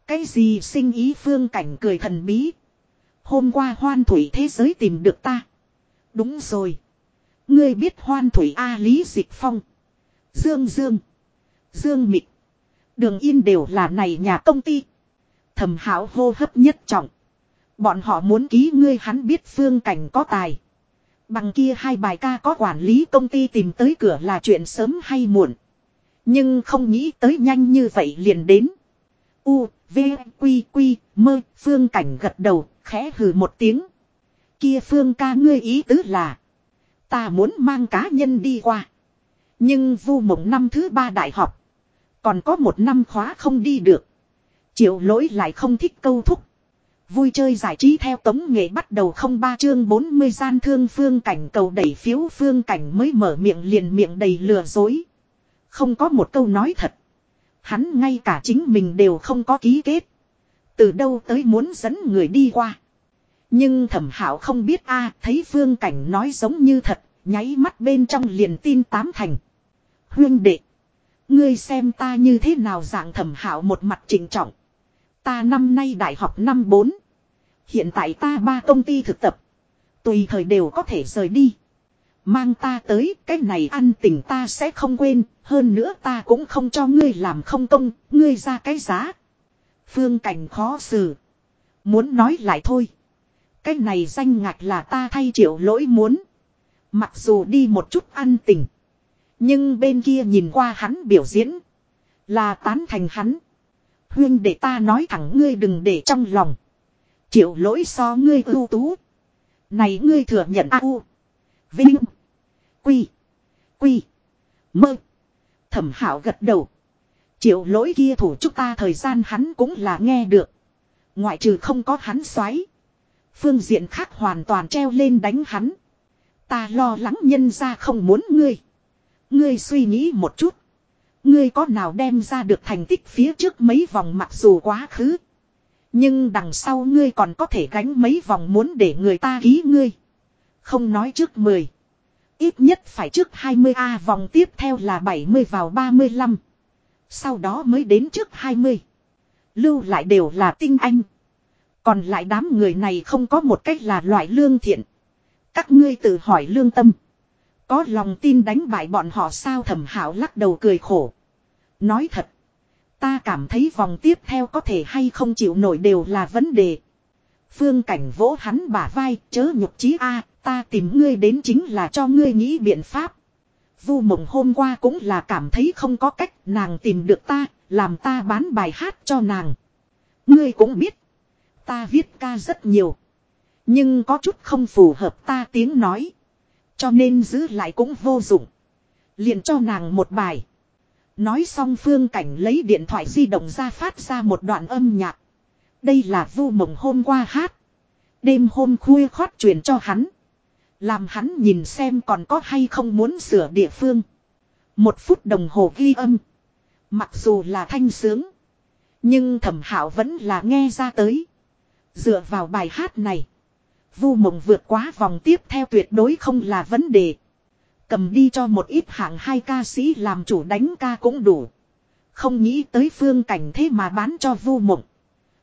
Cái gì sinh ý phương cảnh cười thần bí. Hôm qua hoan thủy thế giới tìm được ta. Đúng rồi. Ngươi biết hoan thủy A Lý Dịch Phong. Dương Dương. Dương Mịch. Đường Yên đều là này nhà công ty. Thẩm hảo hô hấp nhất trọng. Bọn họ muốn ký ngươi hắn biết phương cảnh có tài. Bằng kia hai bài ca có quản lý công ty tìm tới cửa là chuyện sớm hay muộn. Nhưng không nghĩ tới nhanh như vậy liền đến. U, V, Quy, Quy, mơ, phương cảnh gật đầu, khẽ hừ một tiếng. Kia phương ca ngươi ý tứ là. Ta muốn mang cá nhân đi qua. Nhưng vu mộng năm thứ ba đại học. Còn có một năm khóa không đi được. Triệu lỗi lại không thích câu thúc. Vui chơi giải trí theo tống nghệ bắt đầu không ba chương 40 gian thương phương cảnh cầu đẩy phiếu phương cảnh mới mở miệng liền miệng đầy lừa dối. Không có một câu nói thật. Hắn ngay cả chính mình đều không có ký kết. Từ đâu tới muốn dẫn người đi qua. Nhưng thẩm hảo không biết a thấy phương cảnh nói giống như thật, nháy mắt bên trong liền tin tám thành. Huyên đệ. Ngươi xem ta như thế nào dạng thẩm hảo một mặt trình trọng. Ta năm nay đại học năm 4. Hiện tại ta ba công ty thực tập. Tùy thời đều có thể rời đi. Mang ta tới, cái này ăn tình ta sẽ không quên. Hơn nữa ta cũng không cho ngươi làm không công. Ngươi ra cái giá. Phương cảnh khó xử. Muốn nói lại thôi. Cái này danh ngạch là ta thay triệu lỗi muốn. Mặc dù đi một chút ăn tình. Nhưng bên kia nhìn qua hắn biểu diễn. Là tán thành hắn. Huyên để ta nói thẳng ngươi đừng để trong lòng. chịu lỗi so ngươi ưu tú. Này ngươi thừa nhận a u. Vinh. Quy. Quy. Mơ. Thẩm hảo gật đầu. chịu lỗi kia thủ chúc ta thời gian hắn cũng là nghe được. Ngoại trừ không có hắn xoáy. Phương diện khác hoàn toàn treo lên đánh hắn. Ta lo lắng nhân ra không muốn ngươi. Ngươi suy nghĩ một chút. Ngươi có nào đem ra được thành tích phía trước mấy vòng mặc dù quá khứ. Nhưng đằng sau ngươi còn có thể gánh mấy vòng muốn để người ta ký ngươi. Không nói trước 10. Ít nhất phải trước 20A vòng tiếp theo là 70 vào 35. Sau đó mới đến trước 20. Lưu lại đều là tinh anh. Còn lại đám người này không có một cách là loại lương thiện. Các ngươi tự hỏi lương tâm. Có lòng tin đánh bại bọn họ sao thẩm hảo lắc đầu cười khổ. Nói thật. Ta cảm thấy vòng tiếp theo có thể hay không chịu nổi đều là vấn đề. Phương cảnh vỗ hắn bả vai chớ nhục chí a ta tìm ngươi đến chính là cho ngươi nghĩ biện pháp. Vu mộng hôm qua cũng là cảm thấy không có cách nàng tìm được ta, làm ta bán bài hát cho nàng. Ngươi cũng biết, ta viết ca rất nhiều. Nhưng có chút không phù hợp ta tiếng nói. Cho nên giữ lại cũng vô dụng. liền cho nàng một bài. Nói xong phương cảnh lấy điện thoại di động ra phát ra một đoạn âm nhạc. Đây là vu mộng hôm qua hát. Đêm hôm khuya khoát truyền cho hắn. Làm hắn nhìn xem còn có hay không muốn sửa địa phương. Một phút đồng hồ ghi âm. Mặc dù là thanh sướng. Nhưng thẩm hảo vẫn là nghe ra tới. Dựa vào bài hát này. Vu mộng vượt quá vòng tiếp theo tuyệt đối không là vấn đề. Cầm đi cho một ít hạng hai ca sĩ làm chủ đánh ca cũng đủ. Không nghĩ tới phương cảnh thế mà bán cho vu mộng.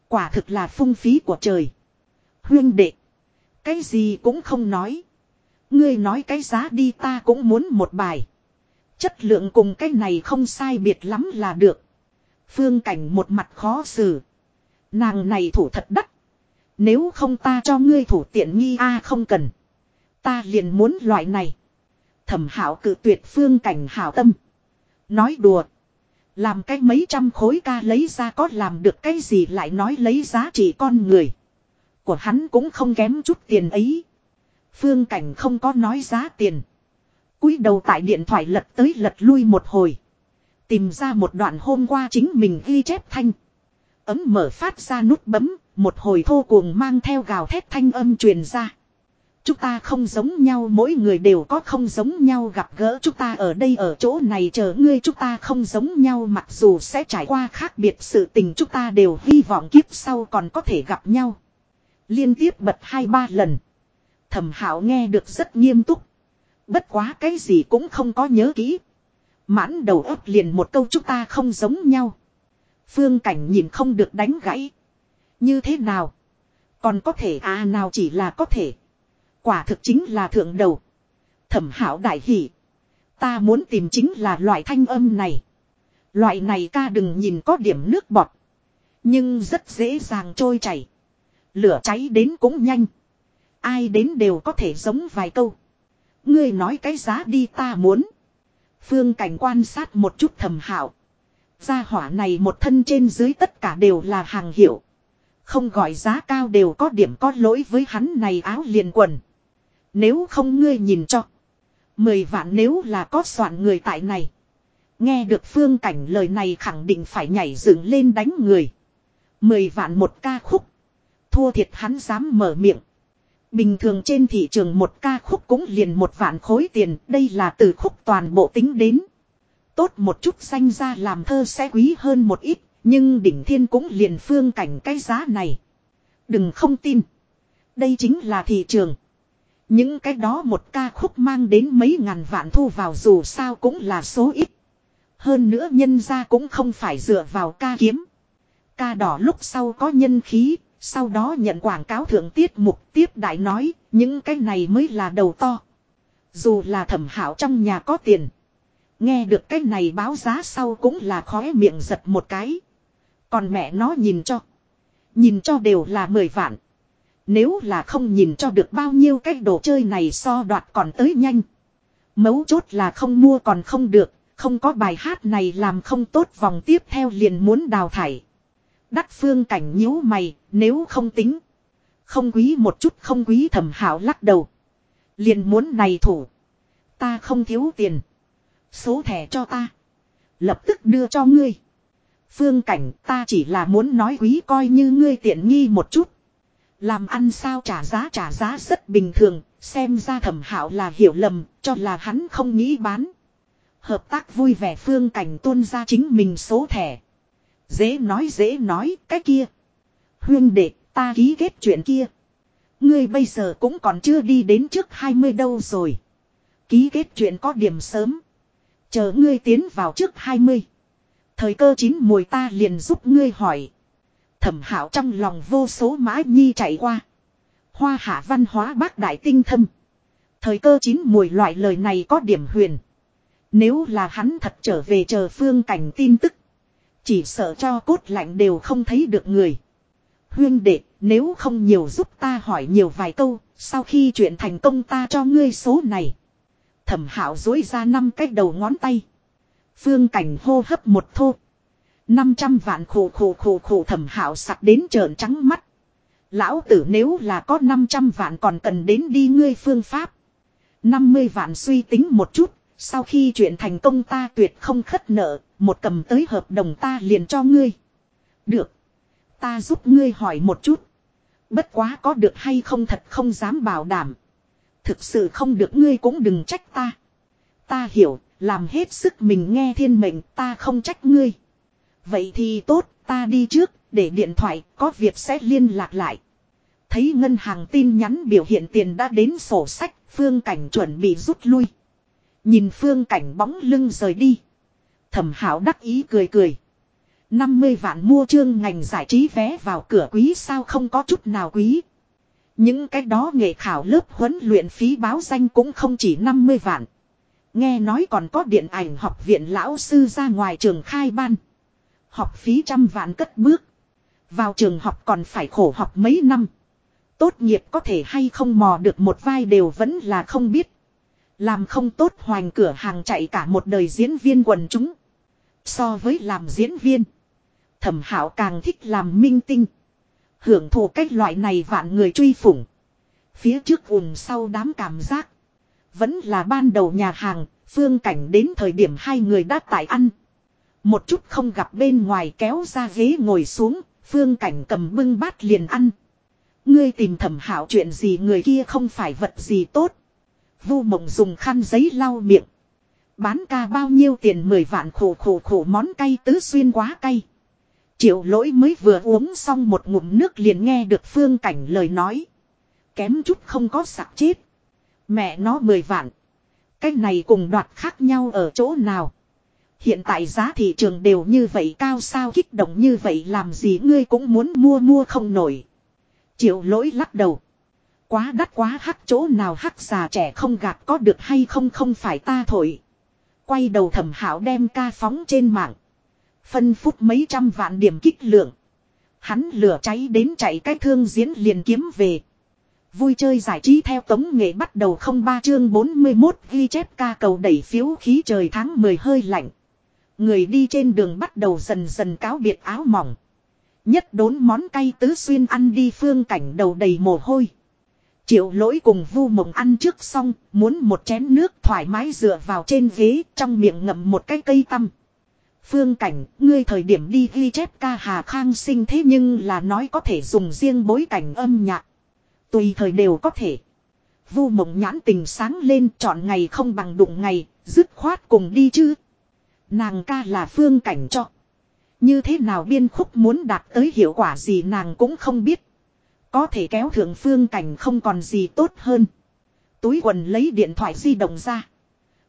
Quả thực là phung phí của trời. Huyên đệ. Cái gì cũng không nói. Ngươi nói cái giá đi ta cũng muốn một bài. Chất lượng cùng cái này không sai biệt lắm là được. Phương cảnh một mặt khó xử. Nàng này thủ thật đắt. Nếu không ta cho ngươi thủ tiện nghi a không cần. Ta liền muốn loại này. Thẩm hảo cự tuyệt phương cảnh hảo tâm. Nói đùa. Làm cái mấy trăm khối ca lấy ra có làm được cái gì lại nói lấy giá trị con người. Của hắn cũng không kém chút tiền ấy. Phương cảnh không có nói giá tiền. cúi đầu tại điện thoại lật tới lật lui một hồi. Tìm ra một đoạn hôm qua chính mình ghi chép thanh. Ấm mở phát ra nút bấm, một hồi thô cuồng mang theo gào thét thanh âm truyền ra. Chúng ta không giống nhau mỗi người đều có không giống nhau gặp gỡ chúng ta ở đây ở chỗ này chờ ngươi chúng ta không giống nhau mặc dù sẽ trải qua khác biệt sự tình chúng ta đều hy vọng kiếp sau còn có thể gặp nhau. Liên tiếp bật hai ba lần. Thẩm hảo nghe được rất nghiêm túc. Bất quá cái gì cũng không có nhớ kỹ. Mãn đầu óc liền một câu chúng ta không giống nhau. Phương cảnh nhìn không được đánh gãy. Như thế nào? Còn có thể à nào chỉ là có thể. Quả thực chính là thượng đầu. Thẩm hảo đại hỷ. Ta muốn tìm chính là loại thanh âm này. Loại này ca đừng nhìn có điểm nước bọt. Nhưng rất dễ dàng trôi chảy. Lửa cháy đến cũng nhanh. Ai đến đều có thể giống vài câu. Ngươi nói cái giá đi ta muốn. Phương cảnh quan sát một chút thầm hảo. Gia hỏa này một thân trên dưới tất cả đều là hàng hiệu. Không gọi giá cao đều có điểm có lỗi với hắn này áo liền quần. Nếu không ngươi nhìn cho. Mười vạn nếu là có soạn người tại này. Nghe được phương cảnh lời này khẳng định phải nhảy dựng lên đánh người. Mười vạn một ca khúc. Thua thiệt hắn dám mở miệng. Bình thường trên thị trường một ca khúc cũng liền một vạn khối tiền. Đây là từ khúc toàn bộ tính đến. Tốt một chút danh ra làm thơ sẽ quý hơn một ít. Nhưng đỉnh thiên cũng liền phương cảnh cái giá này. Đừng không tin. Đây chính là thị trường. Những cái đó một ca khúc mang đến mấy ngàn vạn thu vào dù sao cũng là số ít. Hơn nữa nhân ra cũng không phải dựa vào ca kiếm. Ca đỏ lúc sau có nhân khí, sau đó nhận quảng cáo thượng tiết mục tiếp đại nói, những cái này mới là đầu to. Dù là thẩm hảo trong nhà có tiền. Nghe được cái này báo giá sau cũng là khóe miệng giật một cái. Còn mẹ nó nhìn cho. Nhìn cho đều là mười vạn. Nếu là không nhìn cho được bao nhiêu cái đồ chơi này so đoạt còn tới nhanh. Mấu chốt là không mua còn không được, không có bài hát này làm không tốt vòng tiếp theo liền muốn đào thải. Đắc phương cảnh nhíu mày, nếu không tính. Không quý một chút không quý thẩm hảo lắc đầu. Liền muốn này thủ. Ta không thiếu tiền. Số thẻ cho ta. Lập tức đưa cho ngươi. Phương cảnh ta chỉ là muốn nói quý coi như ngươi tiện nghi một chút. Làm ăn sao trả giá trả giá rất bình thường, xem ra thẩm hảo là hiểu lầm, cho là hắn không nghĩ bán. Hợp tác vui vẻ phương cảnh tuôn ra chính mình số thẻ. Dễ nói dễ nói, cái kia. Huyên đệ, ta ký kết chuyện kia. Ngươi bây giờ cũng còn chưa đi đến trước 20 đâu rồi. Ký kết chuyện có điểm sớm. Chờ ngươi tiến vào trước 20. Thời cơ chín mùi ta liền giúp ngươi hỏi. Thẩm hảo trong lòng vô số mã nhi chạy qua. Hoa hạ văn hóa bác đại tinh thâm. Thời cơ chín mùi loại lời này có điểm huyền. Nếu là hắn thật trở về chờ phương cảnh tin tức. Chỉ sợ cho cốt lạnh đều không thấy được người. Huyên đệ, nếu không nhiều giúp ta hỏi nhiều vài câu, sau khi chuyện thành công ta cho ngươi số này. Thẩm Hạo dối ra năm cái đầu ngón tay. Phương cảnh hô hấp một thô. 500 vạn khổ khổ khổ khổ thẩm Hạo sặc đến trợn trắng mắt. Lão tử nếu là có 500 vạn còn cần đến đi ngươi phương pháp. 50 vạn suy tính một chút, sau khi chuyện thành công ta tuyệt không khất nợ, một cầm tới hợp đồng ta liền cho ngươi. Được. Ta giúp ngươi hỏi một chút. Bất quá có được hay không thật không dám bảo đảm. Thực sự không được ngươi cũng đừng trách ta. Ta hiểu, làm hết sức mình nghe thiên mệnh ta không trách ngươi. Vậy thì tốt, ta đi trước, để điện thoại, có việc sẽ liên lạc lại. Thấy ngân hàng tin nhắn biểu hiện tiền đã đến sổ sách, phương cảnh chuẩn bị rút lui. Nhìn phương cảnh bóng lưng rời đi. Thẩm hảo đắc ý cười cười. 50 vạn mua chương ngành giải trí vé vào cửa quý sao không có chút nào quý. Những cái đó nghệ khảo lớp huấn luyện phí báo danh cũng không chỉ 50 vạn. Nghe nói còn có điện ảnh học viện lão sư ra ngoài trường khai ban. Học phí trăm vạn cất bước. Vào trường học còn phải khổ học mấy năm. Tốt nghiệp có thể hay không mò được một vai đều vẫn là không biết. Làm không tốt hoành cửa hàng chạy cả một đời diễn viên quần chúng. So với làm diễn viên. Thẩm hảo càng thích làm minh tinh. Hưởng thụ cách loại này vạn người truy phủng. Phía trước ùm sau đám cảm giác. Vẫn là ban đầu nhà hàng, phương cảnh đến thời điểm hai người đã tại ăn. Một chút không gặp bên ngoài kéo ra ghế ngồi xuống, phương cảnh cầm bưng bát liền ăn. Ngươi tìm thẩm hảo chuyện gì người kia không phải vật gì tốt. Vu mộng dùng khăn giấy lau miệng. Bán ca bao nhiêu tiền mười vạn khổ khổ khổ món cay tứ xuyên quá cay. Triệu lỗi mới vừa uống xong một ngụm nước liền nghe được phương cảnh lời nói. Kém chút không có sạc chết. Mẹ nó mười vạn. Cái này cùng đoạt khác nhau ở chỗ nào. Hiện tại giá thị trường đều như vậy cao sao kích động như vậy làm gì ngươi cũng muốn mua mua không nổi. Triệu lỗi lắc đầu. Quá đắt quá hắc chỗ nào hắc già trẻ không gạt có được hay không không phải ta thổi. Quay đầu thẩm hảo đem ca phóng trên mạng. Phân phút mấy trăm vạn điểm kích lượng. Hắn lửa cháy đến chạy cái thương diễn liền kiếm về. Vui chơi giải trí theo tống nghệ bắt đầu không ba chương 41 ghi chép ca cầu đẩy phiếu khí trời tháng 10 hơi lạnh. Người đi trên đường bắt đầu dần dần cáo biệt áo mỏng. Nhất đốn món cay tứ xuyên ăn đi phương cảnh đầu đầy mồ hôi. Triệu lỗi cùng vu mộng ăn trước xong, muốn một chén nước thoải mái dựa vào trên ghế, trong miệng ngậm một cái cây tăm. Phương cảnh, ngươi thời điểm đi ghi chép ca Hà Khang sinh thế nhưng là nói có thể dùng riêng bối cảnh âm nhạc. Tùy thời đều có thể. Vu mộng nhãn tình sáng lên chọn ngày không bằng đụng ngày, dứt khoát cùng đi chứ. Nàng ca là phương cảnh cho. Như thế nào biên khúc muốn đạt tới hiệu quả gì nàng cũng không biết. Có thể kéo thượng phương cảnh không còn gì tốt hơn. Túi quần lấy điện thoại di động ra.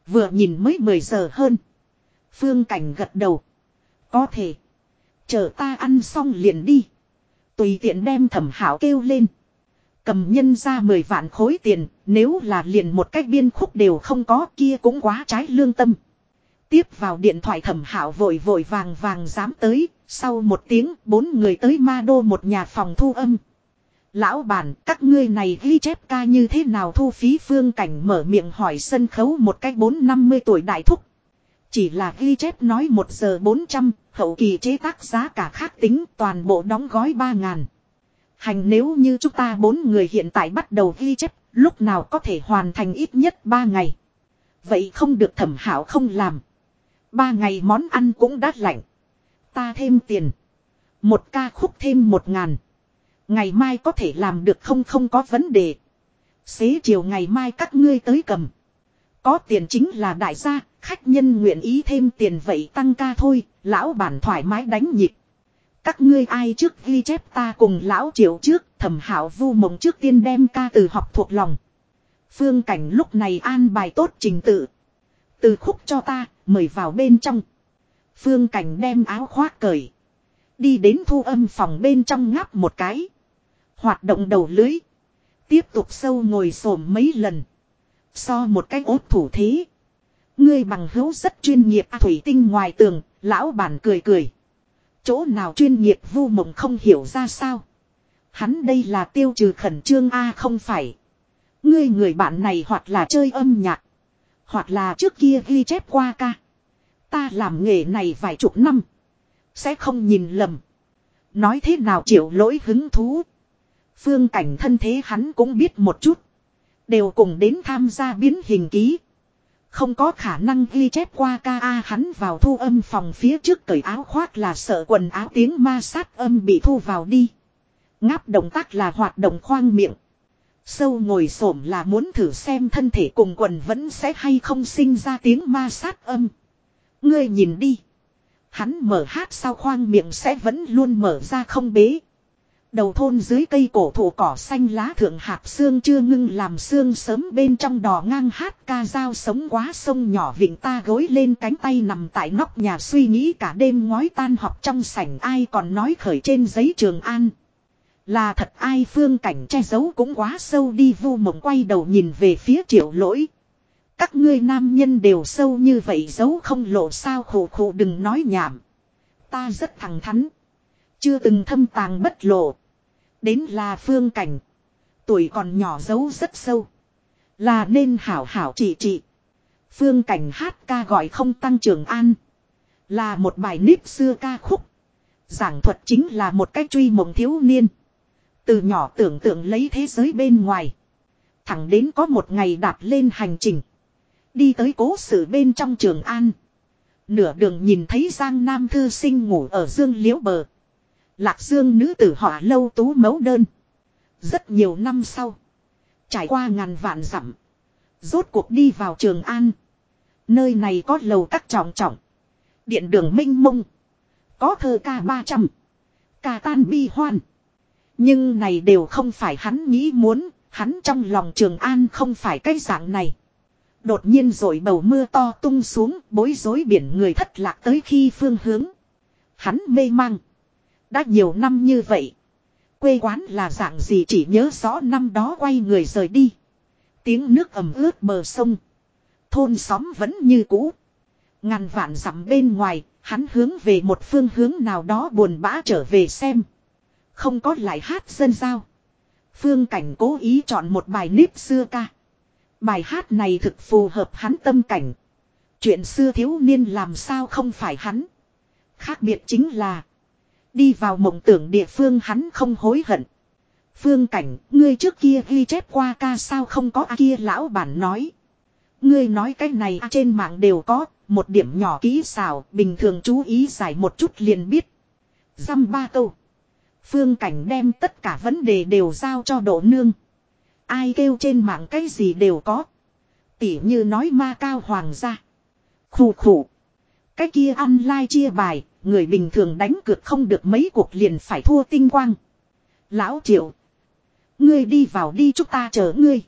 Vừa nhìn mới 10 giờ hơn. Phương cảnh gật đầu. Có thể. Chờ ta ăn xong liền đi. Tùy tiện đem thẩm hảo kêu lên. Cầm nhân ra 10 vạn khối tiền. Nếu là liền một cách biên khúc đều không có kia cũng quá trái lương tâm. Tiếp vào điện thoại thẩm hảo vội vội vàng vàng dám tới. Sau một tiếng bốn người tới ma đô một nhà phòng thu âm. Lão bản, các ngươi này ghi chép ca như thế nào thu phí phương cảnh mở miệng hỏi sân khấu một cách bốn năm mươi tuổi đại thúc. Chỉ là ghi chép nói một giờ bốn trăm hậu kỳ chế tác giá cả khác tính toàn bộ đóng gói ba ngàn. Hành nếu như chúng ta bốn người hiện tại bắt đầu ghi chép, lúc nào có thể hoàn thành ít nhất ba ngày. Vậy không được thẩm hảo không làm. Ba ngày món ăn cũng đắt lạnh. Ta thêm tiền. Một ca khúc thêm một ngàn. Ngày mai có thể làm được không không có vấn đề. Xế chiều ngày mai các ngươi tới cầm. Có tiền chính là đại gia, khách nhân nguyện ý thêm tiền vậy tăng ca thôi, lão bản thoải mái đánh nhịp. Các ngươi ai trước ghi chép ta cùng lão triệu trước, thẩm hảo vu mộng trước tiên đem ca từ học thuộc lòng. Phương cảnh lúc này an bài tốt trình tự. Từ khúc cho ta, mời vào bên trong. Phương cảnh đem áo khoác cởi. Đi đến thu âm phòng bên trong ngáp một cái. Hoạt động đầu lưới. Tiếp tục sâu ngồi xổm mấy lần. So một cách ốt thủ thế. Ngươi bằng hữu rất chuyên nghiệp à, thủy tinh ngoài tường, lão bản cười cười. Chỗ nào chuyên nghiệp vu mộng không hiểu ra sao. Hắn đây là tiêu trừ khẩn trương A không phải. Ngươi người bạn này hoặc là chơi âm nhạc. Hoặc là trước kia ghi chép qua ca. Ta làm nghề này vài chục năm. Sẽ không nhìn lầm. Nói thế nào chịu lỗi hứng thú. Phương cảnh thân thế hắn cũng biết một chút. Đều cùng đến tham gia biến hình ký. Không có khả năng ghi chép qua ca a hắn vào thu âm phòng phía trước cởi áo khoác là sợ quần áo tiếng ma sát âm bị thu vào đi. Ngáp động tác là hoạt động khoang miệng. Sâu ngồi xổm là muốn thử xem thân thể cùng quần vẫn sẽ hay không sinh ra tiếng ma sát âm. Ngươi nhìn đi. Hắn mở hát sao khoang miệng sẽ vẫn luôn mở ra không bế. Đầu thôn dưới cây cổ thụ cỏ xanh lá thượng hạt xương chưa ngưng làm xương sớm bên trong đò ngang hát ca dao sống quá sông nhỏ vịnh ta gối lên cánh tay nằm tại nóc nhà suy nghĩ cả đêm ngói tan học trong sảnh ai còn nói khởi trên giấy trường an. Là thật ai phương cảnh che giấu cũng quá sâu đi vu mộng quay đầu nhìn về phía triệu lỗi. Các ngươi nam nhân đều sâu như vậy giấu không lộ sao khổ khổ đừng nói nhảm. Ta rất thẳng thắn. Chưa từng thâm tàng bất lộ. Đến là phương cảnh. Tuổi còn nhỏ giấu rất sâu. Là nên hảo hảo trị trị. Phương cảnh hát ca gọi không tăng trưởng an. Là một bài nếp xưa ca khúc. Giảng thuật chính là một cách truy mộng thiếu niên. Từ nhỏ tưởng tượng lấy thế giới bên ngoài. Thẳng đến có một ngày đạp lên hành trình. Đi tới cố sự bên trong trường an. Nửa đường nhìn thấy Giang Nam thư sinh ngủ ở dương liễu bờ. Lạc dương nữ tử họ lâu tú mấu đơn. Rất nhiều năm sau. Trải qua ngàn vạn dặm. Rốt cuộc đi vào trường an. Nơi này có lầu các trọng trọng. Điện đường minh mông. Có thơ ca 300. Ca tan bi hoan. Nhưng này đều không phải hắn nghĩ muốn. Hắn trong lòng trường an không phải cái dạng này. Đột nhiên rồi bầu mưa to tung xuống, bối rối biển người thất lạc tới khi phương hướng. Hắn mê mang. Đã nhiều năm như vậy. Quê quán là dạng gì chỉ nhớ rõ năm đó quay người rời đi. Tiếng nước ẩm ướt bờ sông. Thôn xóm vẫn như cũ. Ngàn vạn dặm bên ngoài, hắn hướng về một phương hướng nào đó buồn bã trở về xem. Không có lại hát dân giao. Phương cảnh cố ý chọn một bài nếp xưa ca. Bài hát này thực phù hợp hắn tâm cảnh. Chuyện xưa thiếu niên làm sao không phải hắn. Khác biệt chính là. Đi vào mộng tưởng địa phương hắn không hối hận. Phương cảnh, ngươi trước kia ghi chép qua ca sao không có a kia lão bản nói. Ngươi nói cái này trên mạng đều có, một điểm nhỏ kỹ xào, bình thường chú ý giải một chút liền biết. Dăm ba câu. Phương cảnh đem tất cả vấn đề đều giao cho độ nương. Ai kêu trên mạng cái gì đều có. Tỉ như nói ma cao hoàng gia. Khủ khủ. Cái kia ăn chia bài, người bình thường đánh cược không được mấy cuộc liền phải thua tinh quang. Lão triệu. Ngươi đi vào đi, chúng ta chờ ngươi.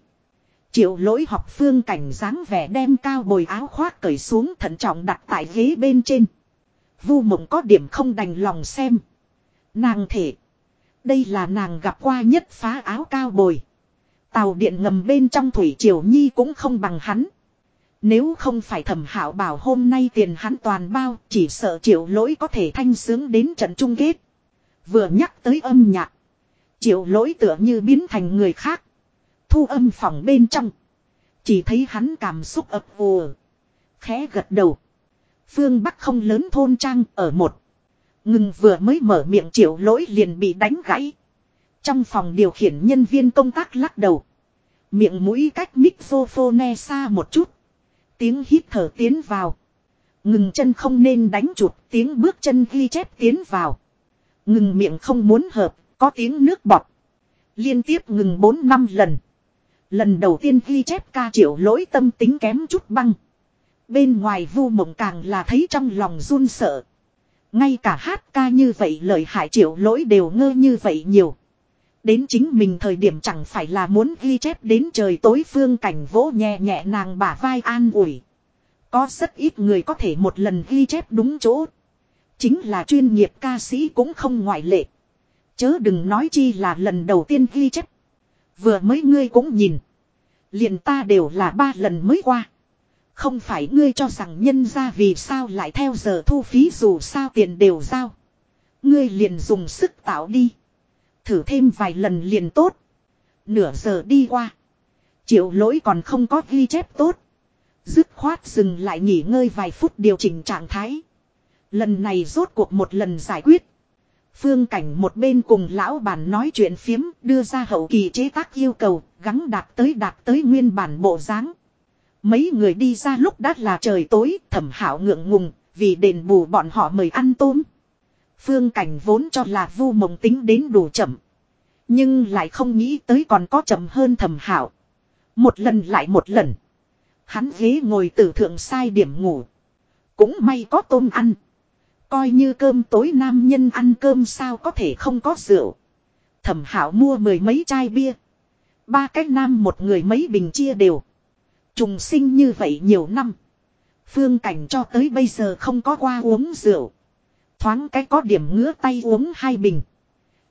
Triệu lỗi học phương cảnh dáng vẻ đem cao bồi áo khoác cởi xuống thận trọng đặt tại ghế bên trên. Vu mộng có điểm không đành lòng xem. Nàng thể. Đây là nàng gặp qua nhất phá áo cao bồi. Tàu điện ngầm bên trong thủy triều nhi cũng không bằng hắn. Nếu không phải thẩm hảo bảo hôm nay tiền hắn toàn bao, chỉ sợ triệu lỗi có thể thanh sướng đến trận chung kết. Vừa nhắc tới âm nhạc. Triệu lỗi tựa như biến thành người khác. Thu âm phòng bên trong. Chỉ thấy hắn cảm xúc ập vùa. Khẽ gật đầu. Phương Bắc không lớn thôn trang ở một. Ngừng vừa mới mở miệng triệu lỗi liền bị đánh gãy. Trong phòng điều khiển nhân viên công tác lắc đầu. Miệng mũi cách microphone xa một chút. Tiếng hít thở tiến vào. Ngừng chân không nên đánh chụp tiếng bước chân ghi chép tiến vào. Ngừng miệng không muốn hợp, có tiếng nước bọt. Liên tiếp ngừng 4 năm lần. Lần đầu tiên ghi chép ca triệu lỗi tâm tính kém chút băng. Bên ngoài vu mộng càng là thấy trong lòng run sợ. Ngay cả hát ca như vậy lời hại triệu lỗi đều ngơ như vậy nhiều. Đến chính mình thời điểm chẳng phải là muốn ghi chép đến trời tối phương cảnh vỗ nhẹ nhẹ nàng bả vai an ủi. Có rất ít người có thể một lần ghi chép đúng chỗ. Chính là chuyên nghiệp ca sĩ cũng không ngoại lệ. Chớ đừng nói chi là lần đầu tiên ghi chép. Vừa mới ngươi cũng nhìn. Liền ta đều là ba lần mới qua. Không phải ngươi cho rằng nhân ra vì sao lại theo giờ thu phí dù sao tiền đều giao. Ngươi liền dùng sức tạo đi. Thử thêm vài lần liền tốt. Nửa giờ đi qua. Triệu lỗi còn không có ghi chép tốt. Dứt khoát dừng lại nghỉ ngơi vài phút điều chỉnh trạng thái. Lần này rốt cuộc một lần giải quyết. Phương cảnh một bên cùng lão bản nói chuyện phiếm đưa ra hậu kỳ chế tác yêu cầu, gắng đạt tới đạt tới nguyên bản bộ dáng. Mấy người đi ra lúc đã là trời tối, thẩm hảo ngượng ngùng, vì đền bù bọn họ mời ăn tôm. Phương cảnh vốn cho là vu mộng tính đến đủ chậm. Nhưng lại không nghĩ tới còn có chậm hơn thẩm hảo. Một lần lại một lần. Hắn ghế ngồi tử thượng sai điểm ngủ. Cũng may có tôm ăn. Coi như cơm tối nam nhân ăn cơm sao có thể không có rượu. Thẩm hảo mua mười mấy chai bia. Ba cái nam một người mấy bình chia đều. Trùng sinh như vậy nhiều năm. Phương cảnh cho tới bây giờ không có qua uống rượu. Thoáng cái có điểm ngứa tay uống hai bình.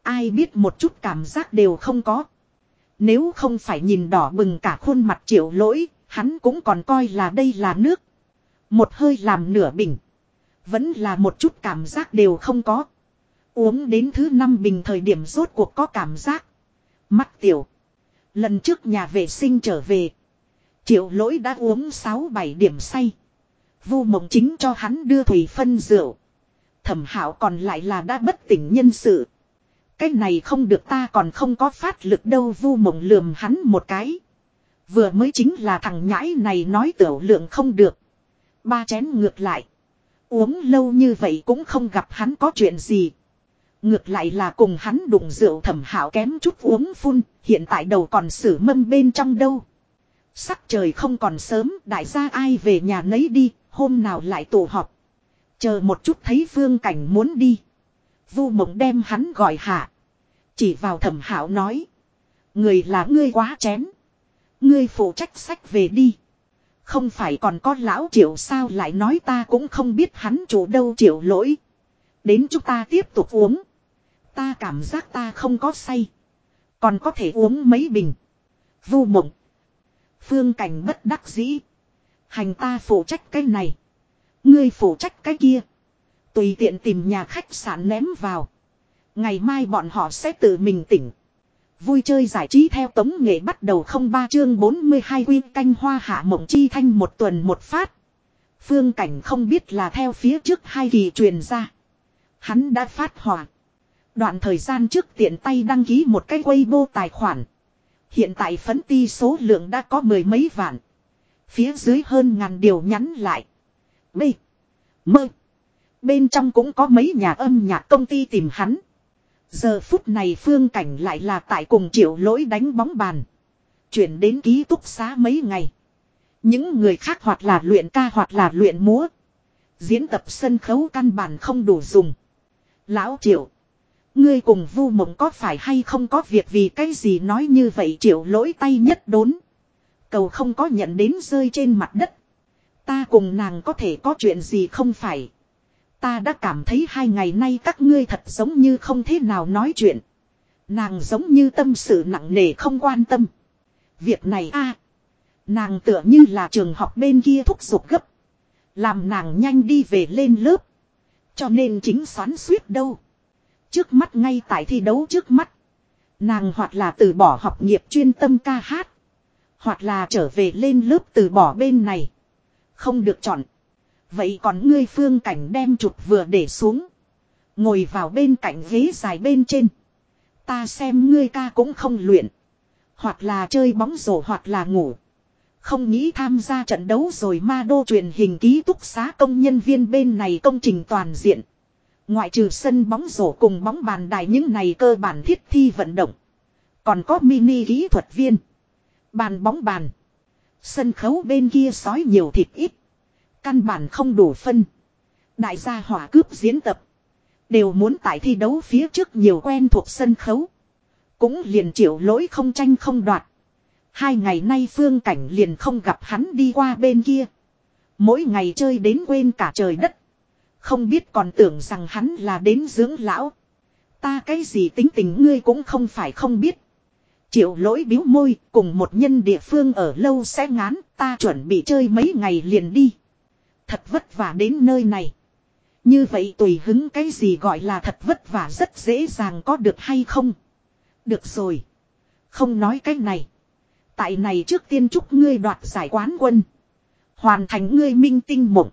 Ai biết một chút cảm giác đều không có. Nếu không phải nhìn đỏ bừng cả khuôn mặt triệu lỗi, hắn cũng còn coi là đây là nước. Một hơi làm nửa bình. Vẫn là một chút cảm giác đều không có. Uống đến thứ năm bình thời điểm rốt cuộc có cảm giác. Mắt tiểu. Lần trước nhà vệ sinh trở về. Triệu lỗi đã uống 6-7 điểm say. Vu mộng chính cho hắn đưa thủy phân rượu. Thẩm hảo còn lại là đã bất tỉnh nhân sự. Cái này không được ta còn không có phát lực đâu vu mộng lườm hắn một cái. Vừa mới chính là thằng nhãi này nói tiểu lượng không được. Ba chén ngược lại. Uống lâu như vậy cũng không gặp hắn có chuyện gì. Ngược lại là cùng hắn đụng rượu thẩm hảo kém chút uống phun, hiện tại đầu còn xử mâm bên trong đâu. Sắc trời không còn sớm, đại gia ai về nhà nấy đi, hôm nào lại tụ họp. Chờ một chút thấy phương cảnh muốn đi. Vu mộng đem hắn gọi hạ. Chỉ vào thẩm hảo nói. Người là ngươi quá chén. Ngươi phụ trách sách về đi. Không phải còn có lão triệu sao lại nói ta cũng không biết hắn chủ đâu triệu lỗi. Đến chúng ta tiếp tục uống. Ta cảm giác ta không có say. Còn có thể uống mấy bình. Vu mộng. Phương cảnh bất đắc dĩ. Hành ta phụ trách cái này. Ngươi phụ trách cái kia. Tùy tiện tìm nhà khách sạn ném vào. Ngày mai bọn họ sẽ tự mình tỉnh. Vui chơi giải trí theo tống nghệ bắt đầu không ba chương 42 quy canh hoa hạ mộng chi thanh một tuần một phát. Phương cảnh không biết là theo phía trước hai kỳ truyền ra. Hắn đã phát hỏa. Đoạn thời gian trước tiện tay đăng ký một cái Weibo tài khoản. Hiện tại phấn ti số lượng đã có mười mấy vạn. Phía dưới hơn ngàn điều nhắn lại. Bịch. Mơ. Bên trong cũng có mấy nhà âm nhạc công ty tìm hắn. Giờ phút này phương cảnh lại là tại cùng triệu lỗi đánh bóng bàn. Chuyển đến ký túc xá mấy ngày. Những người khác hoặc là luyện ca hoặc là luyện múa. Diễn tập sân khấu căn bản không đủ dùng. Lão triệu. Ngươi cùng vu mộng có phải hay không có việc vì cái gì nói như vậy triệu lỗi tay nhất đốn. Cầu không có nhận đến rơi trên mặt đất. Ta cùng nàng có thể có chuyện gì không phải. Ta đã cảm thấy hai ngày nay các ngươi thật giống như không thế nào nói chuyện. Nàng giống như tâm sự nặng nề không quan tâm. Việc này a Nàng tựa như là trường học bên kia thúc giục gấp. Làm nàng nhanh đi về lên lớp. Cho nên chính xoắn suýt đâu. Trước mắt ngay tại thi đấu trước mắt. Nàng hoặc là từ bỏ học nghiệp chuyên tâm ca hát. Hoặc là trở về lên lớp từ bỏ bên này. Không được chọn. Vậy còn ngươi phương cảnh đem chụp vừa để xuống. Ngồi vào bên cạnh ghế dài bên trên. Ta xem ngươi ca cũng không luyện. Hoặc là chơi bóng rổ hoặc là ngủ. Không nghĩ tham gia trận đấu rồi ma đô truyền hình ký túc xá công nhân viên bên này công trình toàn diện. Ngoại trừ sân bóng rổ cùng bóng bàn đài những này cơ bản thiết thi vận động. Còn có mini kỹ thuật viên. Bàn bóng bàn. Sân khấu bên kia sói nhiều thịt ít. Căn bản không đủ phân. Đại gia hỏa cướp diễn tập. Đều muốn tại thi đấu phía trước nhiều quen thuộc sân khấu. Cũng liền chịu lỗi không tranh không đoạt. Hai ngày nay phương cảnh liền không gặp hắn đi qua bên kia. Mỗi ngày chơi đến quên cả trời đất. Không biết còn tưởng rằng hắn là đến dưỡng lão. Ta cái gì tính tình ngươi cũng không phải không biết. Triệu lỗi biếu môi, cùng một nhân địa phương ở lâu sẽ ngán, ta chuẩn bị chơi mấy ngày liền đi. Thật vất vả đến nơi này. Như vậy tùy hứng cái gì gọi là thật vất vả rất dễ dàng có được hay không. Được rồi. Không nói cái này. Tại này trước tiên chúc ngươi đoạt giải quán quân. Hoàn thành ngươi minh tinh mộng.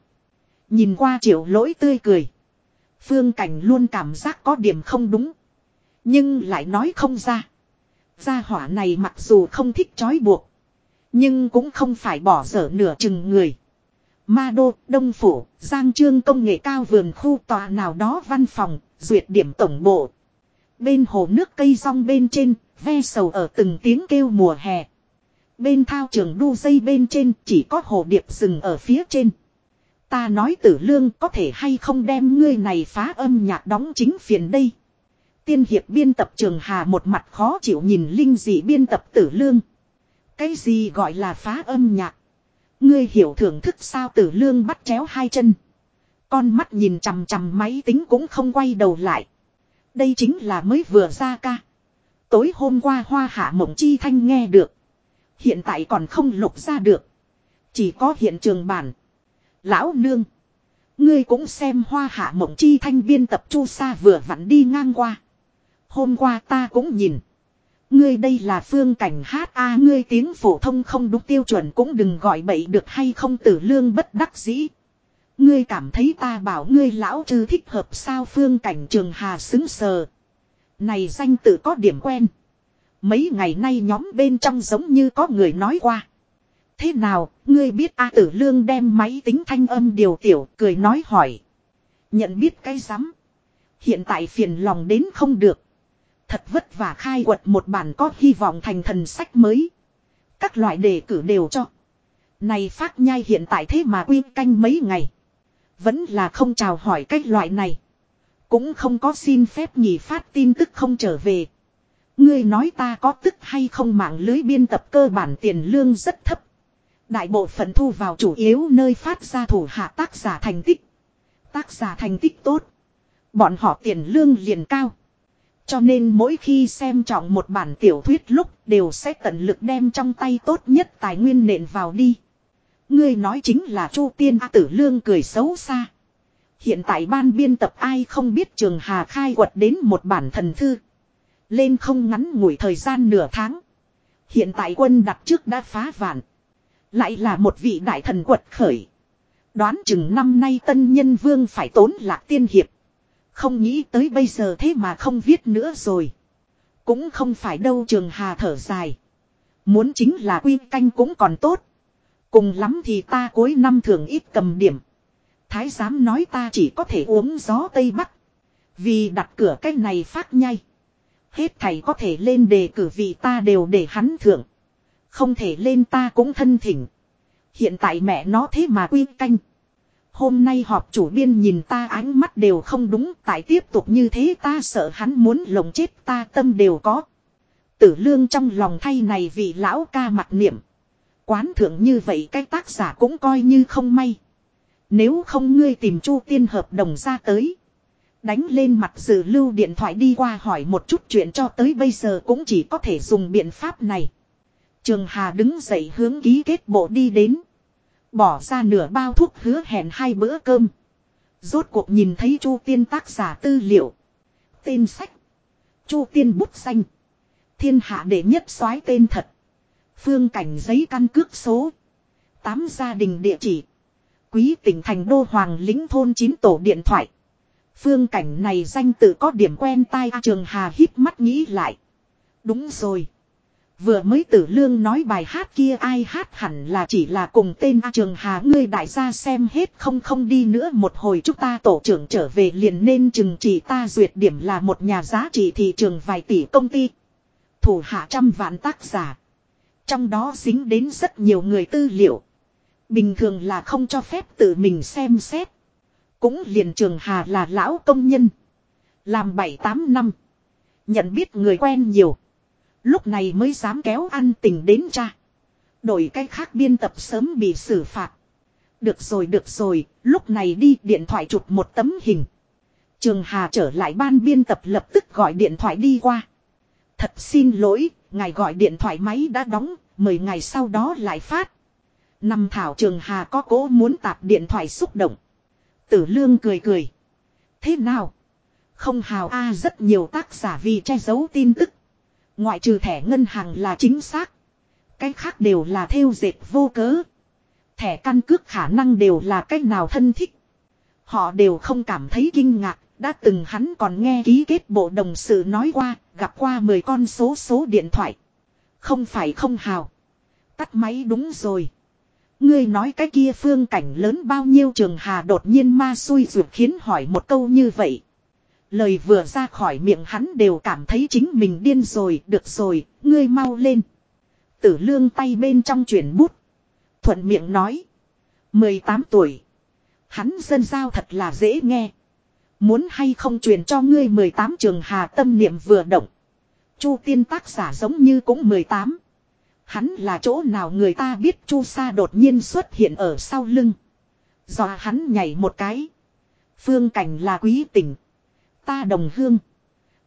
Nhìn qua triệu lỗi tươi cười. Phương Cảnh luôn cảm giác có điểm không đúng. Nhưng lại nói không ra. Gia hỏa này mặc dù không thích trói buộc. Nhưng cũng không phải bỏ dở nửa chừng người. Ma Đô, Đông Phủ, Giang Trương công nghệ cao vườn khu tòa nào đó văn phòng, duyệt điểm tổng bộ. Bên hồ nước cây rong bên trên, ve sầu ở từng tiếng kêu mùa hè. Bên thao trường đu dây bên trên chỉ có hồ điệp rừng ở phía trên. Ta nói tử lương có thể hay không đem ngươi này phá âm nhạc đóng chính phiền đây. Tiên hiệp biên tập trường hà một mặt khó chịu nhìn linh dị biên tập tử lương. Cái gì gọi là phá âm nhạc? Ngươi hiểu thưởng thức sao tử lương bắt chéo hai chân. Con mắt nhìn chằm chằm máy tính cũng không quay đầu lại. Đây chính là mới vừa ra ca. Tối hôm qua hoa hạ mộng chi thanh nghe được. Hiện tại còn không lục ra được. Chỉ có hiện trường bản. Lão nương. Ngươi cũng xem hoa hạ mộng chi thanh biên tập chu sa vừa vặn đi ngang qua. Hôm qua ta cũng nhìn. Ngươi đây là phương cảnh hát a ngươi tiếng phổ thông không đúng tiêu chuẩn cũng đừng gọi bậy được hay không tử lương bất đắc dĩ. Ngươi cảm thấy ta bảo ngươi lão trừ thích hợp sao phương cảnh trường hà xứng sờ. Này danh tự có điểm quen. Mấy ngày nay nhóm bên trong giống như có người nói qua. Thế nào, ngươi biết A tử lương đem máy tính thanh âm điều tiểu, cười nói hỏi. Nhận biết cái rắm Hiện tại phiền lòng đến không được. Thật vất vả khai quật một bản có hy vọng thành thần sách mới. Các loại đề cử đều cho. Này phát nhai hiện tại thế mà quy canh mấy ngày. Vẫn là không chào hỏi cách loại này. Cũng không có xin phép nghỉ phát tin tức không trở về. Ngươi nói ta có tức hay không mạng lưới biên tập cơ bản tiền lương rất thấp. Đại bộ phận thu vào chủ yếu nơi phát ra thủ hạ tác giả thành tích. Tác giả thành tích tốt. Bọn họ tiền lương liền cao. Cho nên mỗi khi xem trọng một bản tiểu thuyết lúc đều sẽ tận lực đem trong tay tốt nhất tài nguyên nện vào đi. Ngươi nói chính là Chu Tiên A Tử Lương cười xấu xa. Hiện tại ban biên tập ai không biết trường Hà khai quật đến một bản thần thư. Lên không ngắn ngủi thời gian nửa tháng. Hiện tại quân đặt trước đã phá vạn. Lại là một vị đại thần quật khởi. Đoán chừng năm nay tân nhân vương phải tốn lạc tiên hiệp. Không nghĩ tới bây giờ thế mà không viết nữa rồi. Cũng không phải đâu trường hà thở dài. Muốn chính là quy canh cũng còn tốt. Cùng lắm thì ta cuối năm thường ít cầm điểm. Thái giám nói ta chỉ có thể uống gió Tây Bắc. Vì đặt cửa cái này phát nhai. Hết thầy có thể lên đề cử vị ta đều để hắn thưởng. Không thể lên ta cũng thân thỉnh. Hiện tại mẹ nó thế mà quy canh. Hôm nay họp chủ biên nhìn ta ánh mắt đều không đúng, tại tiếp tục như thế ta sợ hắn muốn lồng chết ta, tâm đều có. Tử lương trong lòng thay này vị lão ca mặt niệm. Quán thượng như vậy cái tác giả cũng coi như không may. Nếu không ngươi tìm chu tiên hợp đồng ra tới. Đánh lên mặt dự lưu điện thoại đi qua hỏi một chút chuyện cho tới bây giờ cũng chỉ có thể dùng biện pháp này. Trường Hà đứng dậy hướng ký kết bộ đi đến. Bỏ ra nửa bao thuốc hứa hẹn hai bữa cơm. Rốt cuộc nhìn thấy Chu Tiên tác giả tư liệu. Tên sách. Chu Tiên bút xanh. Thiên hạ đệ nhất soái tên thật. Phương cảnh giấy căn cước số. Tám gia đình địa chỉ. Quý tỉnh thành đô hoàng lính thôn chín tổ điện thoại. Phương cảnh này danh tự có điểm quen tai Trường Hà hít mắt nghĩ lại. Đúng rồi. Vừa mới tử lương nói bài hát kia ai hát hẳn là chỉ là cùng tên A Trường Hà ngươi đại gia xem hết không không đi nữa một hồi chúng ta tổ trưởng trở về liền nên chừng chỉ ta duyệt điểm là một nhà giá trị thị trường vài tỷ công ty. Thủ hạ trăm vạn tác giả. Trong đó dính đến rất nhiều người tư liệu. Bình thường là không cho phép tự mình xem xét. Cũng liền Trường Hà là lão công nhân. Làm 7-8 năm. Nhận biết người quen nhiều. Lúc này mới dám kéo ăn tình đến cha. Đổi cách khác biên tập sớm bị xử phạt. Được rồi được rồi, lúc này đi điện thoại chụp một tấm hình. Trường Hà trở lại ban biên tập lập tức gọi điện thoại đi qua. Thật xin lỗi, ngài gọi điện thoại máy đã đóng, mời ngày sau đó lại phát. năm thảo Trường Hà có cố muốn tạp điện thoại xúc động. Tử Lương cười cười. Thế nào? Không hào A rất nhiều tác giả vì che giấu tin tức. Ngoại trừ thẻ ngân hàng là chính xác. Cái khác đều là theo dệt vô cớ. Thẻ căn cước khả năng đều là cách nào thân thích. Họ đều không cảm thấy kinh ngạc, Đã từng hắn còn nghe ký kết bộ đồng sự nói qua, gặp qua 10 con số số điện thoại. Không phải không hào. Tắt máy đúng rồi. Ngươi nói cái kia phương cảnh lớn bao nhiêu trường hà đột nhiên ma xui ruột khiến hỏi một câu như vậy. Lời vừa ra khỏi miệng hắn đều cảm thấy chính mình điên rồi, được rồi, ngươi mau lên. Tử lương tay bên trong chuyển bút. Thuận miệng nói. 18 tuổi. Hắn dân giao thật là dễ nghe. Muốn hay không truyền cho ngươi 18 trường hà tâm niệm vừa động. Chu tiên tác giả giống như cũng 18. Hắn là chỗ nào người ta biết chu sa đột nhiên xuất hiện ở sau lưng. Do hắn nhảy một cái. Phương cảnh là quý tỉnh. Ta đồng hương.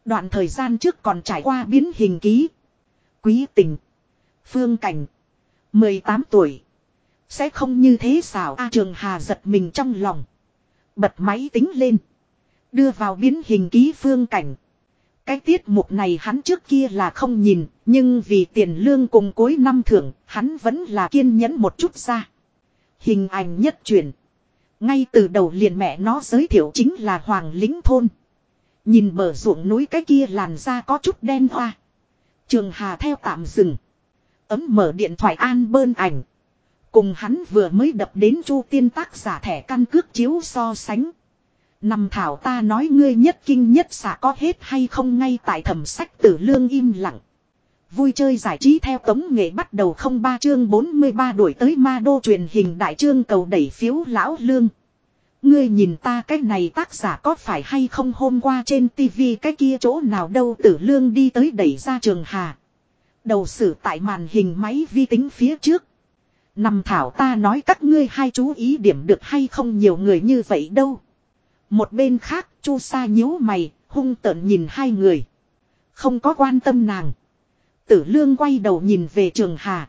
Đoạn thời gian trước còn trải qua biến hình ký. Quý tỉnh. Phương cảnh. 18 tuổi. Sẽ không như thế xảo A Trường Hà giật mình trong lòng. Bật máy tính lên. Đưa vào biến hình ký phương cảnh. Cái tiết mục này hắn trước kia là không nhìn, nhưng vì tiền lương cùng cuối năm thưởng, hắn vẫn là kiên nhẫn một chút ra. Hình ảnh nhất truyền. Ngay từ đầu liền mẹ nó giới thiệu chính là Hoàng Lính Thôn. Nhìn bờ ruộng núi cái kia làn da có chút đen hoa. Trường Hà theo tạm dừng. Ấm mở điện thoại an bơn ảnh. Cùng hắn vừa mới đập đến chu tiên tác giả thẻ căn cước chiếu so sánh. Nằm thảo ta nói ngươi nhất kinh nhất xạ có hết hay không ngay tại thẩm sách tử lương im lặng. Vui chơi giải trí theo tống nghệ bắt đầu không ba chương 43 đuổi tới ma đô truyền hình đại trương cầu đẩy phiếu lão lương. Ngươi nhìn ta cái này tác giả có phải hay không hôm qua trên tivi cái kia chỗ nào đâu tử lương đi tới đẩy ra trường hà. Đầu xử tại màn hình máy vi tính phía trước. Nằm thảo ta nói các ngươi hai chú ý điểm được hay không nhiều người như vậy đâu. Một bên khác, chu sa nhíu mày, hung tợn nhìn hai người. Không có quan tâm nàng. Tử lương quay đầu nhìn về trường hà.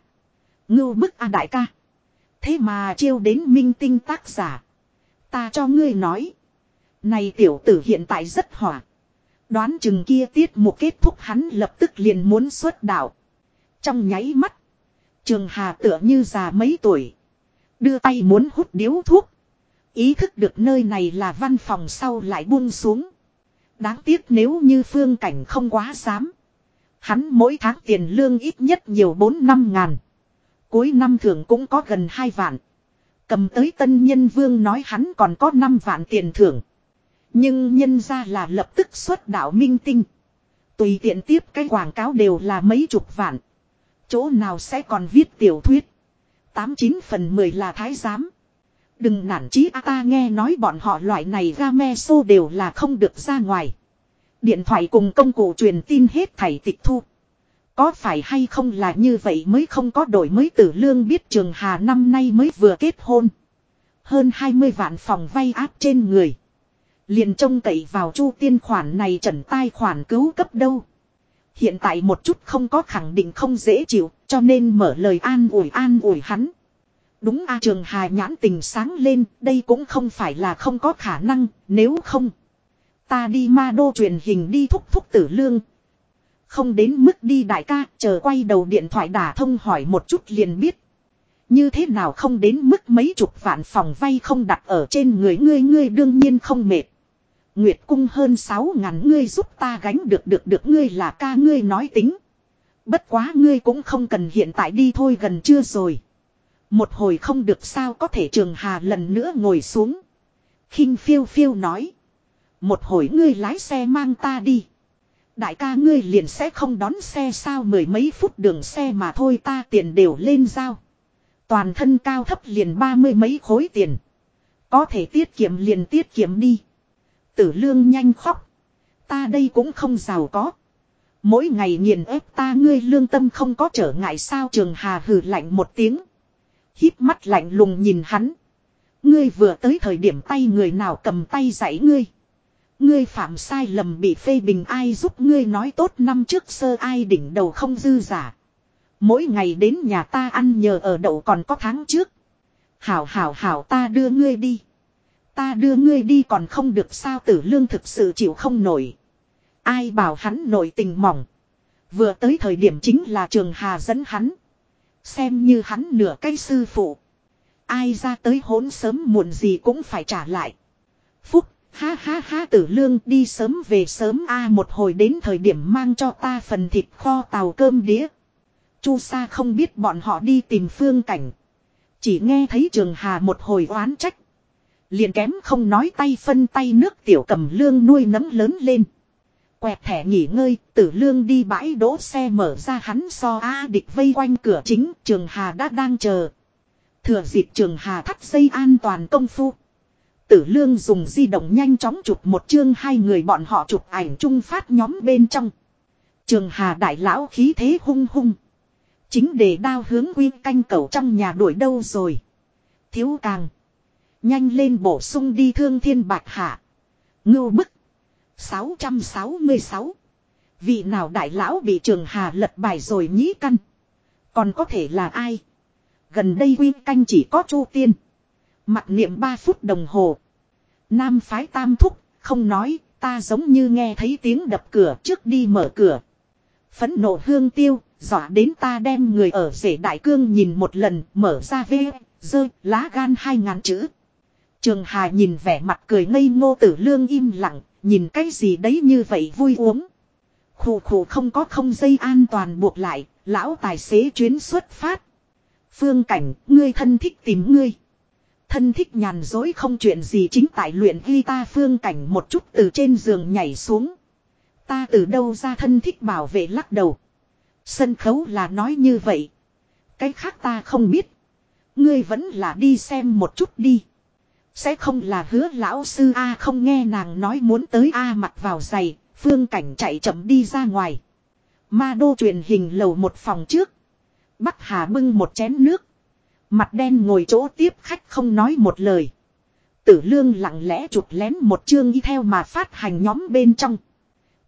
Ngưu bức a đại ca. Thế mà chiêu đến minh tinh tác giả. Ta cho ngươi nói. Này tiểu tử hiện tại rất hỏa. Đoán chừng kia tiết một kết thúc hắn lập tức liền muốn xuất đạo. Trong nháy mắt. Trường Hà tựa như già mấy tuổi. Đưa tay muốn hút điếu thuốc. Ý thức được nơi này là văn phòng sau lại buông xuống. Đáng tiếc nếu như phương cảnh không quá dám. Hắn mỗi tháng tiền lương ít nhất nhiều 4 năm ngàn. Cuối năm thường cũng có gần 2 vạn. Cầm tới tân nhân vương nói hắn còn có 5 vạn tiền thưởng. Nhưng nhân ra là lập tức xuất đạo minh tinh. Tùy tiện tiếp cái quảng cáo đều là mấy chục vạn. Chỗ nào sẽ còn viết tiểu thuyết. 89 phần 10 là thái giám. Đừng nản chí a ta nghe nói bọn họ loại này ra me xô đều là không được ra ngoài. Điện thoại cùng công cụ truyền tin hết thảy tịch thu. Có phải hay không là như vậy mới không có đổi mới tử lương biết trường hà năm nay mới vừa kết hôn. Hơn 20 vạn phòng vay áp trên người. Liền trông cậy vào chu tiên khoản này trần tai khoản cứu cấp đâu. Hiện tại một chút không có khẳng định không dễ chịu, cho nên mở lời an ủi an ủi hắn. Đúng a trường hà nhãn tình sáng lên, đây cũng không phải là không có khả năng, nếu không. Ta đi ma đô truyền hình đi thúc thúc tử lương. Không đến mức đi đại ca, chờ quay đầu điện thoại đả thông hỏi một chút liền biết. Như thế nào không đến mức mấy chục vạn phòng vay không đặt ở trên người ngươi ngươi đương nhiên không mệt. Nguyệt cung hơn sáu ngàn ngươi giúp ta gánh được được được ngươi là ca ngươi nói tính. Bất quá ngươi cũng không cần hiện tại đi thôi gần chưa rồi. Một hồi không được sao có thể trường hà lần nữa ngồi xuống. khinh phiêu phiêu nói. Một hồi ngươi lái xe mang ta đi. Đại ca ngươi liền sẽ không đón xe sao mười mấy phút đường xe mà thôi ta tiền đều lên giao. Toàn thân cao thấp liền ba mươi mấy khối tiền. Có thể tiết kiệm liền tiết kiệm đi. Tử lương nhanh khóc. Ta đây cũng không giàu có. Mỗi ngày nghiền ép ta ngươi lương tâm không có trở ngại sao trường hà hừ lạnh một tiếng. híp mắt lạnh lùng nhìn hắn. Ngươi vừa tới thời điểm tay người nào cầm tay dạy ngươi. Ngươi phạm sai lầm bị phê bình ai giúp ngươi nói tốt năm trước sơ ai đỉnh đầu không dư giả. Mỗi ngày đến nhà ta ăn nhờ ở đậu còn có tháng trước. Hảo hảo hảo ta đưa ngươi đi. Ta đưa ngươi đi còn không được sao tử lương thực sự chịu không nổi. Ai bảo hắn nổi tình mỏng. Vừa tới thời điểm chính là trường hà dẫn hắn. Xem như hắn nửa cây sư phụ. Ai ra tới hốn sớm muộn gì cũng phải trả lại. Phúc, Ha ha ha tử lương đi sớm về sớm a một hồi đến thời điểm mang cho ta phần thịt kho tàu cơm đĩa. Chu sa không biết bọn họ đi tìm phương cảnh. Chỉ nghe thấy trường hà một hồi oán trách. Liền kém không nói tay phân tay nước tiểu cầm lương nuôi nấm lớn lên. Quẹt thẻ nghỉ ngơi, tử lương đi bãi đỗ xe mở ra hắn so A địch vây quanh cửa chính, trường hà đã đang chờ. Thừa dịp trường hà thắt dây an toàn công phu. Tử lương dùng di động nhanh chóng chụp một chương hai người bọn họ chụp ảnh chung phát nhóm bên trong. Trường hà đại lão khí thế hung hung. Chính để đao hướng quy canh cầu trong nhà đuổi đâu rồi. Thiếu càng. Nhanh lên bổ sung đi thương thiên bạch hạ. Ngưu bức. 666. Vị nào đại lão bị trường hà lật bài rồi nhí căn. Còn có thể là ai? Gần đây quy canh chỉ có chu tiên. Mặt niệm 3 phút đồng hồ. Nam phái tam thúc, không nói, ta giống như nghe thấy tiếng đập cửa trước đi mở cửa. Phấn nộ hương tiêu, dọa đến ta đem người ở rể đại cương nhìn một lần, mở ra vê, rơi lá gan hai ngàn chữ. Trường Hà nhìn vẻ mặt cười ngây ngô tử lương im lặng, nhìn cái gì đấy như vậy vui uống. Khủ khủ không có không dây an toàn buộc lại, lão tài xế chuyến xuất phát. Phương cảnh, ngươi thân thích tìm ngươi. Thân thích nhàn dối không chuyện gì chính tại luyện ghi ta phương cảnh một chút từ trên giường nhảy xuống. Ta từ đâu ra thân thích bảo vệ lắc đầu. Sân khấu là nói như vậy. Cái khác ta không biết. Ngươi vẫn là đi xem một chút đi. Sẽ không là hứa lão sư A không nghe nàng nói muốn tới A mặt vào giày, phương cảnh chạy chậm đi ra ngoài. Ma đô truyền hình lầu một phòng trước. Bắc Hà bưng một chén nước. Mặt đen ngồi chỗ tiếp khách không nói một lời. Tử lương lặng lẽ chụp lén một chương y theo mà phát hành nhóm bên trong.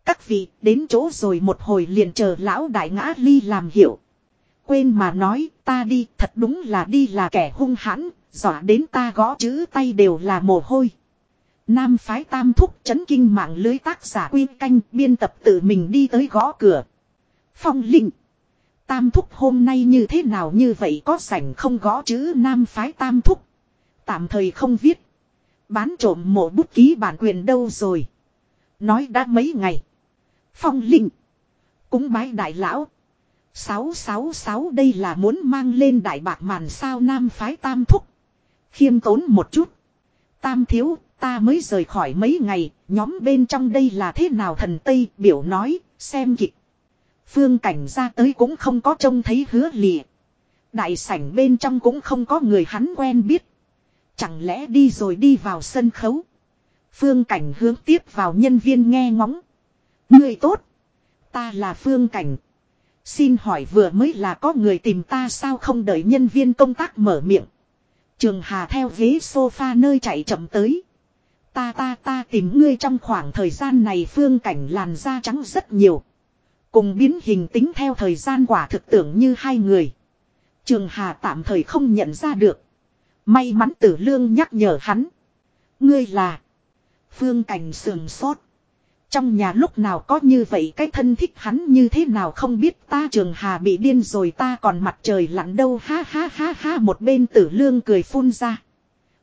Các vị đến chỗ rồi một hồi liền chờ lão đại ngã ly làm hiểu. Quên mà nói ta đi thật đúng là đi là kẻ hung hãn, dọa đến ta gõ chữ tay đều là mồ hôi. Nam phái tam thúc chấn kinh mạng lưới tác giả quy canh biên tập tự mình đi tới gõ cửa. Phong linh Tam thúc hôm nay như thế nào như vậy có sảnh không gõ chữ nam phái tam thúc. Tạm thời không viết. Bán trộm mộ bút ký bản quyền đâu rồi. Nói đã mấy ngày. Phong linh. Cúng bái đại lão. 666 đây là muốn mang lên đại bạc màn sao nam phái tam thúc. Khiêm tốn một chút. Tam thiếu, ta mới rời khỏi mấy ngày, nhóm bên trong đây là thế nào thần Tây biểu nói, xem kịch. Phương cảnh ra tới cũng không có trông thấy hứa lìa. Đại sảnh bên trong cũng không có người hắn quen biết. Chẳng lẽ đi rồi đi vào sân khấu. Phương cảnh hướng tiếp vào nhân viên nghe ngóng. Người tốt. Ta là Phương cảnh. Xin hỏi vừa mới là có người tìm ta sao không đợi nhân viên công tác mở miệng. Trường Hà theo ghế sofa nơi chạy chậm tới. Ta ta ta tìm ngươi trong khoảng thời gian này phương cảnh làn da trắng rất nhiều. Cùng biến hình tính theo thời gian quả thực tưởng như hai người. Trường Hà tạm thời không nhận ra được. May mắn tử lương nhắc nhở hắn. Ngươi là. Phương cảnh sườn sốt. Trong nhà lúc nào có như vậy cái thân thích hắn như thế nào không biết ta trường hà bị điên rồi ta còn mặt trời lặn đâu ha ha ha ha, một bên tử lương cười phun ra.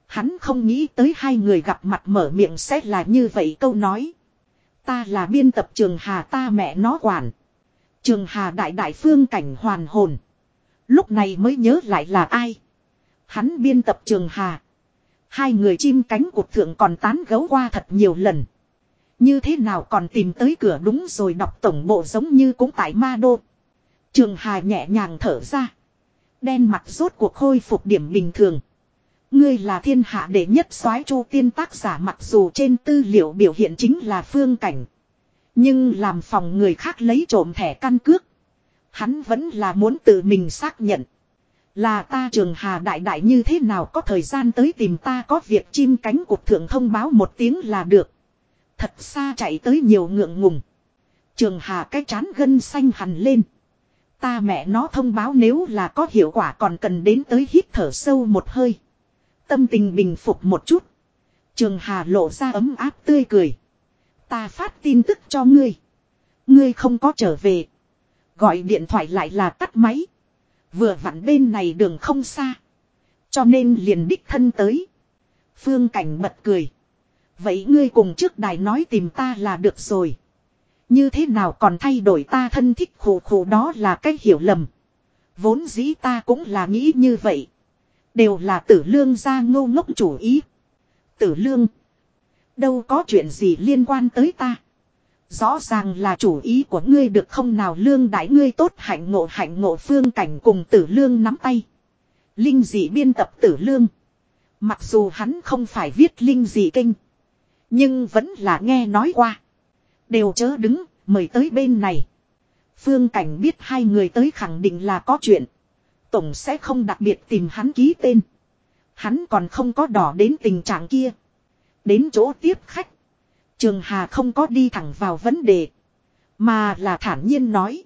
Hắn không nghĩ tới hai người gặp mặt mở miệng sẽ là như vậy câu nói. Ta là biên tập trường hà ta mẹ nó quản. Trường hà đại đại phương cảnh hoàn hồn. Lúc này mới nhớ lại là ai. Hắn biên tập trường hà. Hai người chim cánh cụt thượng còn tán gấu qua thật nhiều lần. Như thế nào còn tìm tới cửa đúng rồi đọc tổng bộ giống như cũng tại ma đô. Trường Hà nhẹ nhàng thở ra. Đen mặt rốt cuộc khôi phục điểm bình thường. Ngươi là thiên hạ đệ nhất soái chu tiên tác giả, mặc dù trên tư liệu biểu hiện chính là phương cảnh. Nhưng làm phòng người khác lấy trộm thẻ căn cước. Hắn vẫn là muốn tự mình xác nhận. Là ta trường hà đại đại như thế nào, có thời gian tới tìm ta, có việc chim cánh cục thượng thông báo một tiếng là được. Thật xa chạy tới nhiều ngượng ngùng. Trường Hà cái chán gân xanh hằn lên. Ta mẹ nó thông báo nếu là có hiệu quả còn cần đến tới hít thở sâu một hơi. Tâm tình bình phục một chút. Trường Hà lộ ra ấm áp tươi cười. Ta phát tin tức cho ngươi. Ngươi không có trở về. Gọi điện thoại lại là tắt máy. Vừa vặn bên này đường không xa. Cho nên liền đích thân tới. Phương Cảnh bật cười. Vậy ngươi cùng trước đài nói tìm ta là được rồi. Như thế nào còn thay đổi ta thân thích khổ khổ đó là cái hiểu lầm. Vốn dĩ ta cũng là nghĩ như vậy. Đều là tử lương ra ngô ngốc chủ ý. Tử lương. Đâu có chuyện gì liên quan tới ta. Rõ ràng là chủ ý của ngươi được không nào lương đại ngươi tốt hạnh ngộ hạnh ngộ phương cảnh cùng tử lương nắm tay. Linh dị biên tập tử lương. Mặc dù hắn không phải viết linh dị kinh. Nhưng vẫn là nghe nói qua. Đều chớ đứng, mời tới bên này. Phương Cảnh biết hai người tới khẳng định là có chuyện. Tổng sẽ không đặc biệt tìm hắn ký tên. Hắn còn không có đỏ đến tình trạng kia. Đến chỗ tiếp khách. Trường Hà không có đi thẳng vào vấn đề. Mà là thản nhiên nói.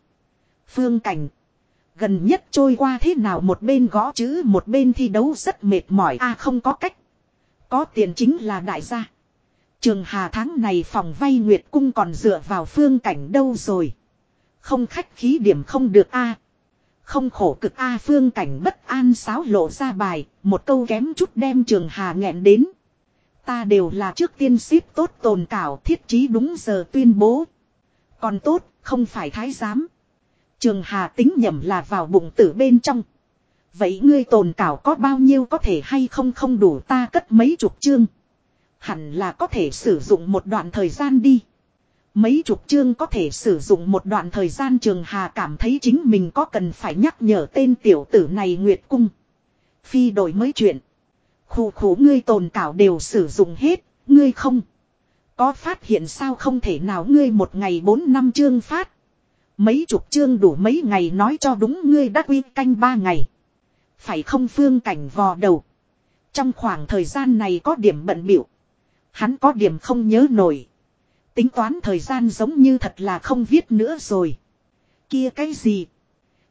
Phương Cảnh. Gần nhất trôi qua thế nào một bên gõ chữ, một bên thi đấu rất mệt mỏi a không có cách. Có tiền chính là đại gia. Trường Hà tháng này phòng vay Nguyệt Cung còn dựa vào phương cảnh đâu rồi. Không khách khí điểm không được a không khổ cực a phương cảnh bất an sáo lộ ra bài, một câu kém chút đem Trường Hà nghẹn đến. Ta đều là trước tiên ship tốt tồn cảo thiết trí đúng giờ tuyên bố. Còn tốt, không phải thái giám. Trường Hà tính nhầm là vào bụng tử bên trong. Vậy ngươi tồn cảo có bao nhiêu có thể hay không không đủ ta cất mấy chục chương. Hẳn là có thể sử dụng một đoạn thời gian đi. Mấy chục chương có thể sử dụng một đoạn thời gian Trường Hà cảm thấy chính mình có cần phải nhắc nhở tên tiểu tử này Nguyệt Cung. Phi đổi mới chuyện. Khu khu ngươi tồn cảo đều sử dụng hết, ngươi không. Có phát hiện sao không thể nào ngươi một ngày bốn năm chương phát. Mấy chục chương đủ mấy ngày nói cho đúng ngươi đã quy canh ba ngày. Phải không phương cảnh vò đầu. Trong khoảng thời gian này có điểm bận biểu. Hắn có điểm không nhớ nổi. Tính toán thời gian giống như thật là không viết nữa rồi. Kia cái gì?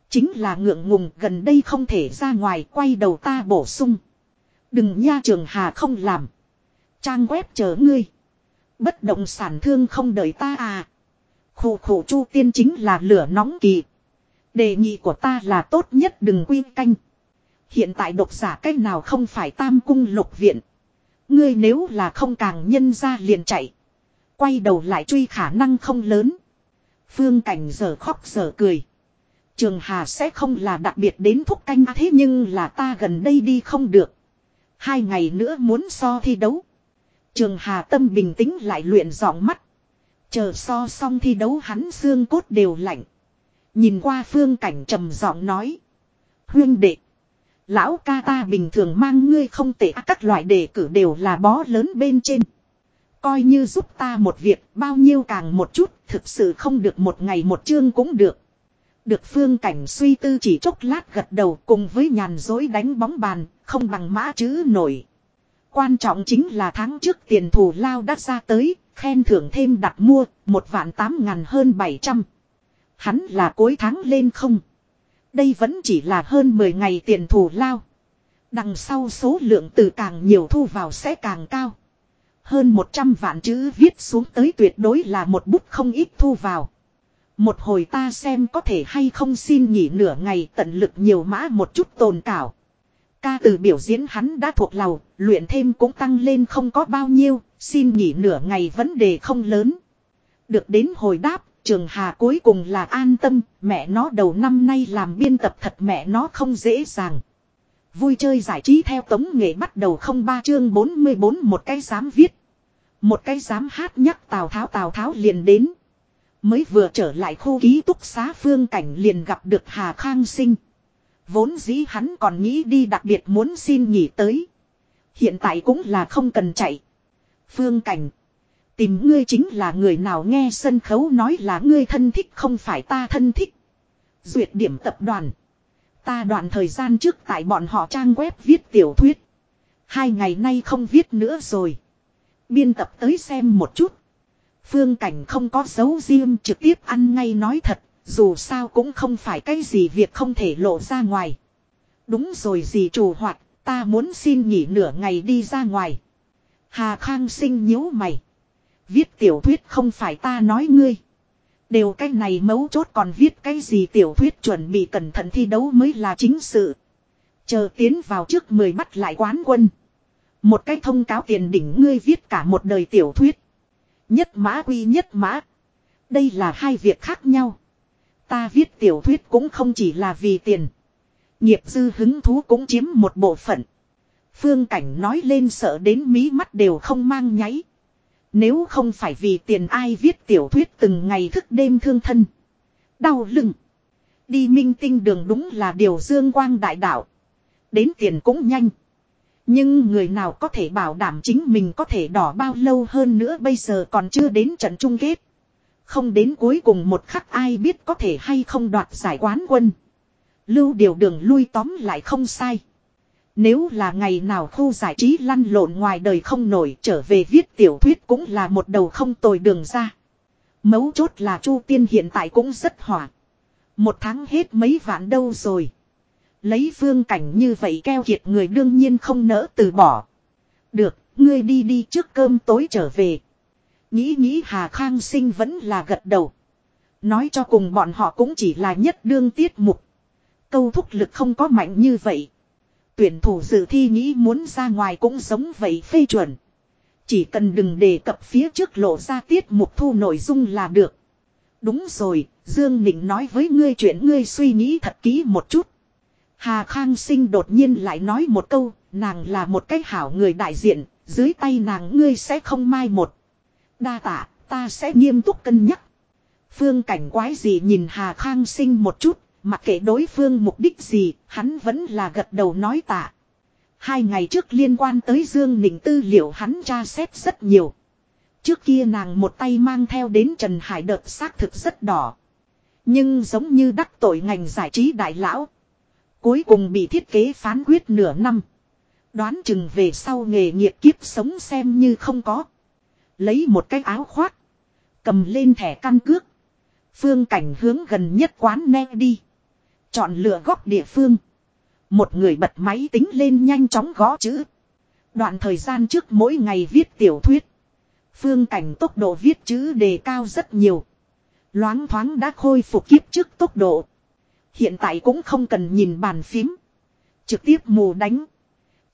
Chính là ngượng ngùng, gần đây không thể ra ngoài, quay đầu ta bổ sung. Đừng nha, trường hà không làm. Trang web chờ ngươi. Bất động sản thương không đợi ta à. Khổ khổ chu tiên chính là lửa nóng kỳ. Đề nghị của ta là tốt nhất đừng quy canh. Hiện tại độc giả cách nào không phải tam cung lục viện. Ngươi nếu là không càng nhân ra liền chạy. Quay đầu lại truy khả năng không lớn. Phương cảnh giờ khóc giờ cười. Trường Hà sẽ không là đặc biệt đến thúc canh thế nhưng là ta gần đây đi không được. Hai ngày nữa muốn so thi đấu. Trường Hà tâm bình tĩnh lại luyện giọng mắt. Chờ so xong thi đấu hắn xương cốt đều lạnh. Nhìn qua phương cảnh trầm giọng nói. Huyên đệ. Lão ca ta bình thường mang ngươi không tệ, các loại đề cử đều là bó lớn bên trên. Coi như giúp ta một việc bao nhiêu càng một chút thực sự không được một ngày một chương cũng được. Được phương cảnh suy tư chỉ chốc lát gật đầu cùng với nhàn dối đánh bóng bàn, không bằng mã chữ nổi. Quan trọng chính là tháng trước tiền thù lao đã ra tới, khen thưởng thêm đặt mua, một vạn tám ngàn hơn bảy trăm. Hắn là cuối tháng lên không. Đây vẫn chỉ là hơn 10 ngày tiền thù lao. Đằng sau số lượng từ càng nhiều thu vào sẽ càng cao. Hơn 100 vạn chữ viết xuống tới tuyệt đối là một bút không ít thu vào. Một hồi ta xem có thể hay không xin nghỉ nửa ngày tận lực nhiều mã một chút tồn cảo. Ca từ biểu diễn hắn đã thuộc lầu, luyện thêm cũng tăng lên không có bao nhiêu, xin nghỉ nửa ngày vấn đề không lớn. Được đến hồi đáp, Trường Hà cuối cùng là an tâm, mẹ nó đầu năm nay làm biên tập thật mẹ nó không dễ dàng. Vui chơi giải trí theo tống nghệ bắt đầu không ba chương 44 một cái dám viết. Một cái dám hát nhắc Tào Tháo Tào Tháo liền đến. Mới vừa trở lại khu ký túc xá phương cảnh liền gặp được Hà Khang Sinh. Vốn dĩ hắn còn nghĩ đi đặc biệt muốn xin nghỉ tới. Hiện tại cũng là không cần chạy. Phương cảnh Tìm ngươi chính là người nào nghe sân khấu nói là ngươi thân thích không phải ta thân thích. Duyệt điểm tập đoàn. Ta đoạn thời gian trước tại bọn họ trang web viết tiểu thuyết. Hai ngày nay không viết nữa rồi. Biên tập tới xem một chút. Phương cảnh không có dấu riêng trực tiếp ăn ngay nói thật. Dù sao cũng không phải cái gì việc không thể lộ ra ngoài. Đúng rồi gì chủ hoạt, ta muốn xin nghỉ nửa ngày đi ra ngoài. Hà Khang sinh nhíu mày. Viết tiểu thuyết không phải ta nói ngươi. Đều cái này mấu chốt còn viết cái gì tiểu thuyết chuẩn bị cẩn thận thi đấu mới là chính sự. Chờ tiến vào trước mười bắt lại quán quân. Một cái thông cáo tiền đỉnh ngươi viết cả một đời tiểu thuyết. Nhất mã quy nhất mã. Đây là hai việc khác nhau. Ta viết tiểu thuyết cũng không chỉ là vì tiền. Nghiệp dư hứng thú cũng chiếm một bộ phận. Phương Cảnh nói lên sợ đến mí mắt đều không mang nháy. Nếu không phải vì tiền ai viết tiểu thuyết từng ngày thức đêm thương thân. Đau lưng. Đi minh tinh đường đúng là điều dương quang đại đạo. Đến tiền cũng nhanh. Nhưng người nào có thể bảo đảm chính mình có thể đỏ bao lâu hơn nữa bây giờ còn chưa đến trận chung kết. Không đến cuối cùng một khắc ai biết có thể hay không đoạt giải quán quân. Lưu điều đường lui tóm lại không sai. Nếu là ngày nào khu giải trí lăn lộn ngoài đời không nổi trở về viết tiểu thuyết cũng là một đầu không tồi đường ra. Mấu chốt là Chu Tiên hiện tại cũng rất hỏa. Một tháng hết mấy vạn đâu rồi. Lấy phương cảnh như vậy keo kiệt người đương nhiên không nỡ từ bỏ. Được, ngươi đi đi trước cơm tối trở về. Nghĩ nghĩ Hà Khang Sinh vẫn là gật đầu. Nói cho cùng bọn họ cũng chỉ là nhất đương tiết mục. Câu thúc lực không có mạnh như vậy. Tuyển thủ dự thi nghĩ muốn ra ngoài cũng giống vậy phê chuẩn. Chỉ cần đừng đề cập phía trước lộ ra tiết mục thu nội dung là được. Đúng rồi, Dương Nịnh nói với ngươi chuyện ngươi suy nghĩ thật kỹ một chút. Hà Khang Sinh đột nhiên lại nói một câu, nàng là một cái hảo người đại diện, dưới tay nàng ngươi sẽ không mai một. Đa tạ, ta sẽ nghiêm túc cân nhắc. Phương cảnh quái gì nhìn Hà Khang Sinh một chút, mặc kệ đối phương mục đích gì, hắn vẫn là gật đầu nói tạ. Hai ngày trước liên quan tới Dương Nịnh tư liệu hắn tra xét rất nhiều. Trước kia nàng một tay mang theo đến Trần Hải đợt xác thực rất đỏ. Nhưng giống như đắc tội ngành giải trí đại lão. Cuối cùng bị thiết kế phán quyết nửa năm. Đoán chừng về sau nghề nghiệp kiếp sống xem như không có. Lấy một cái áo khoác. Cầm lên thẻ căn cước. Phương cảnh hướng gần nhất quán ne đi. Chọn lựa góc địa phương. Một người bật máy tính lên nhanh chóng gõ chữ. Đoạn thời gian trước mỗi ngày viết tiểu thuyết. Phương cảnh tốc độ viết chữ đề cao rất nhiều. Loáng thoáng đã khôi phục kiếp trước tốc độ. Hiện tại cũng không cần nhìn bàn phím. Trực tiếp mù đánh.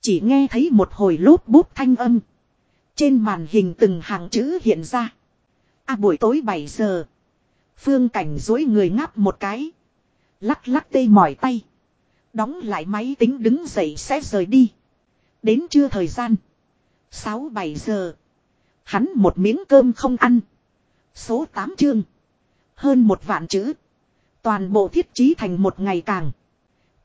Chỉ nghe thấy một hồi lốp bút thanh âm. Trên màn hình từng hàng chữ hiện ra. À buổi tối 7 giờ. Phương cảnh dối người ngáp một cái. Lắc lắc tê mỏi tay. Đóng lại máy tính đứng dậy sẽ rời đi. Đến trưa thời gian. 6-7 giờ. Hắn một miếng cơm không ăn. Số 8 chương. Hơn một vạn chữ. Toàn bộ thiết trí thành một ngày càng.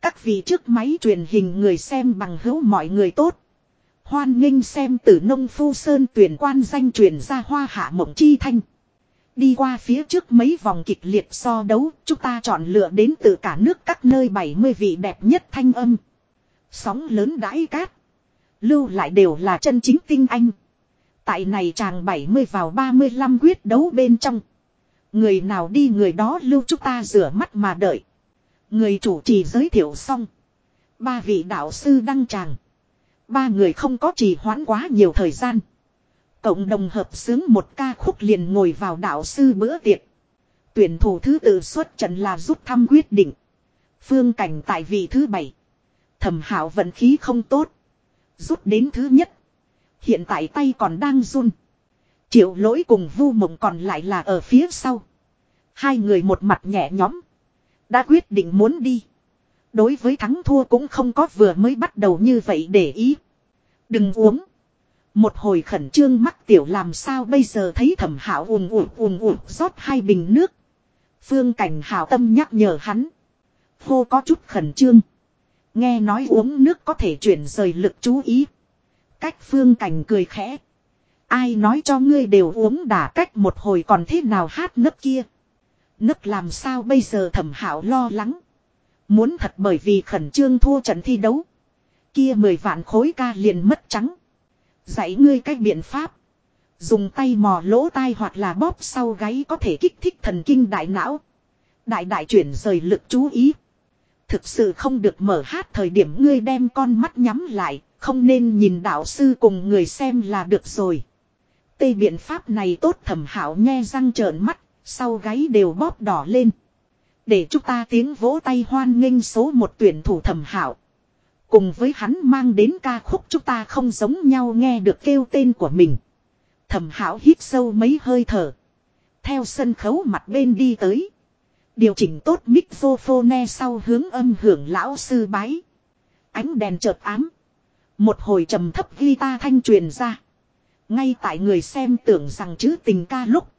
Các vị trước máy truyền hình người xem bằng hữu mọi người tốt. Hoan nghênh xem từ nông phu sơn tuyển quan danh truyền ra hoa hạ mộng chi thanh. Đi qua phía trước mấy vòng kịch liệt so đấu, chúng ta chọn lựa đến từ cả nước các nơi 70 vị đẹp nhất thanh âm. Sóng lớn đãi cát. Lưu lại đều là chân chính tinh anh. Tại này chàng 70 vào 35 quyết đấu bên trong. Người nào đi người đó lưu chúng ta rửa mắt mà đợi. Người chủ trì giới thiệu xong. Ba vị đạo sư đăng tràng. Ba người không có trì hoãn quá nhiều thời gian. Cộng đồng hợp xướng một ca khúc liền ngồi vào đạo sư bữa tiệc. Tuyển thủ thứ tự xuất trận là rút thăm quyết định. Phương cảnh tại vị thứ bảy. Thẩm hảo vận khí không tốt. Rút đến thứ nhất. Hiện tại tay còn đang run. Triệu lỗi cùng vu mộng còn lại là ở phía sau. Hai người một mặt nhẹ nhõm. Đã quyết định muốn đi. Đối với thắng thua cũng không có vừa mới bắt đầu như vậy để ý. Đừng uống. Một hồi khẩn trương mắc tiểu làm sao bây giờ thấy thẩm hảo ùm ùm ùm ùm rót hai bình nước. Phương cảnh hảo tâm nhắc nhở hắn. Hô có chút khẩn trương. Nghe nói uống nước có thể chuyển rời lực chú ý. Cách phương cảnh cười khẽ. Ai nói cho ngươi đều uống đả cách một hồi còn thế nào hát nấc kia. Nấc làm sao bây giờ thẩm hảo lo lắng. Muốn thật bởi vì khẩn trương thua trận thi đấu. Kia mười vạn khối ca liền mất trắng. Dạy ngươi cách biện pháp. Dùng tay mò lỗ tai hoặc là bóp sau gáy có thể kích thích thần kinh đại não. Đại đại chuyển rời lực chú ý. Thực sự không được mở hát thời điểm ngươi đem con mắt nhắm lại, không nên nhìn đạo sư cùng người xem là được rồi tê biện pháp này tốt thẩm hảo nghe răng trợn mắt, sau gáy đều bóp đỏ lên. Để chúng ta tiếng vỗ tay hoan nghênh số một tuyển thủ thẩm hảo. Cùng với hắn mang đến ca khúc chúng ta không giống nhau nghe được kêu tên của mình. Thẩm hảo hít sâu mấy hơi thở. Theo sân khấu mặt bên đi tới. Điều chỉnh tốt microphone sau hướng âm hưởng lão sư bái. Ánh đèn chợt ám. Một hồi trầm thấp guitar thanh truyền ra. Ngay tại người xem tưởng rằng chữ tình ca lúc.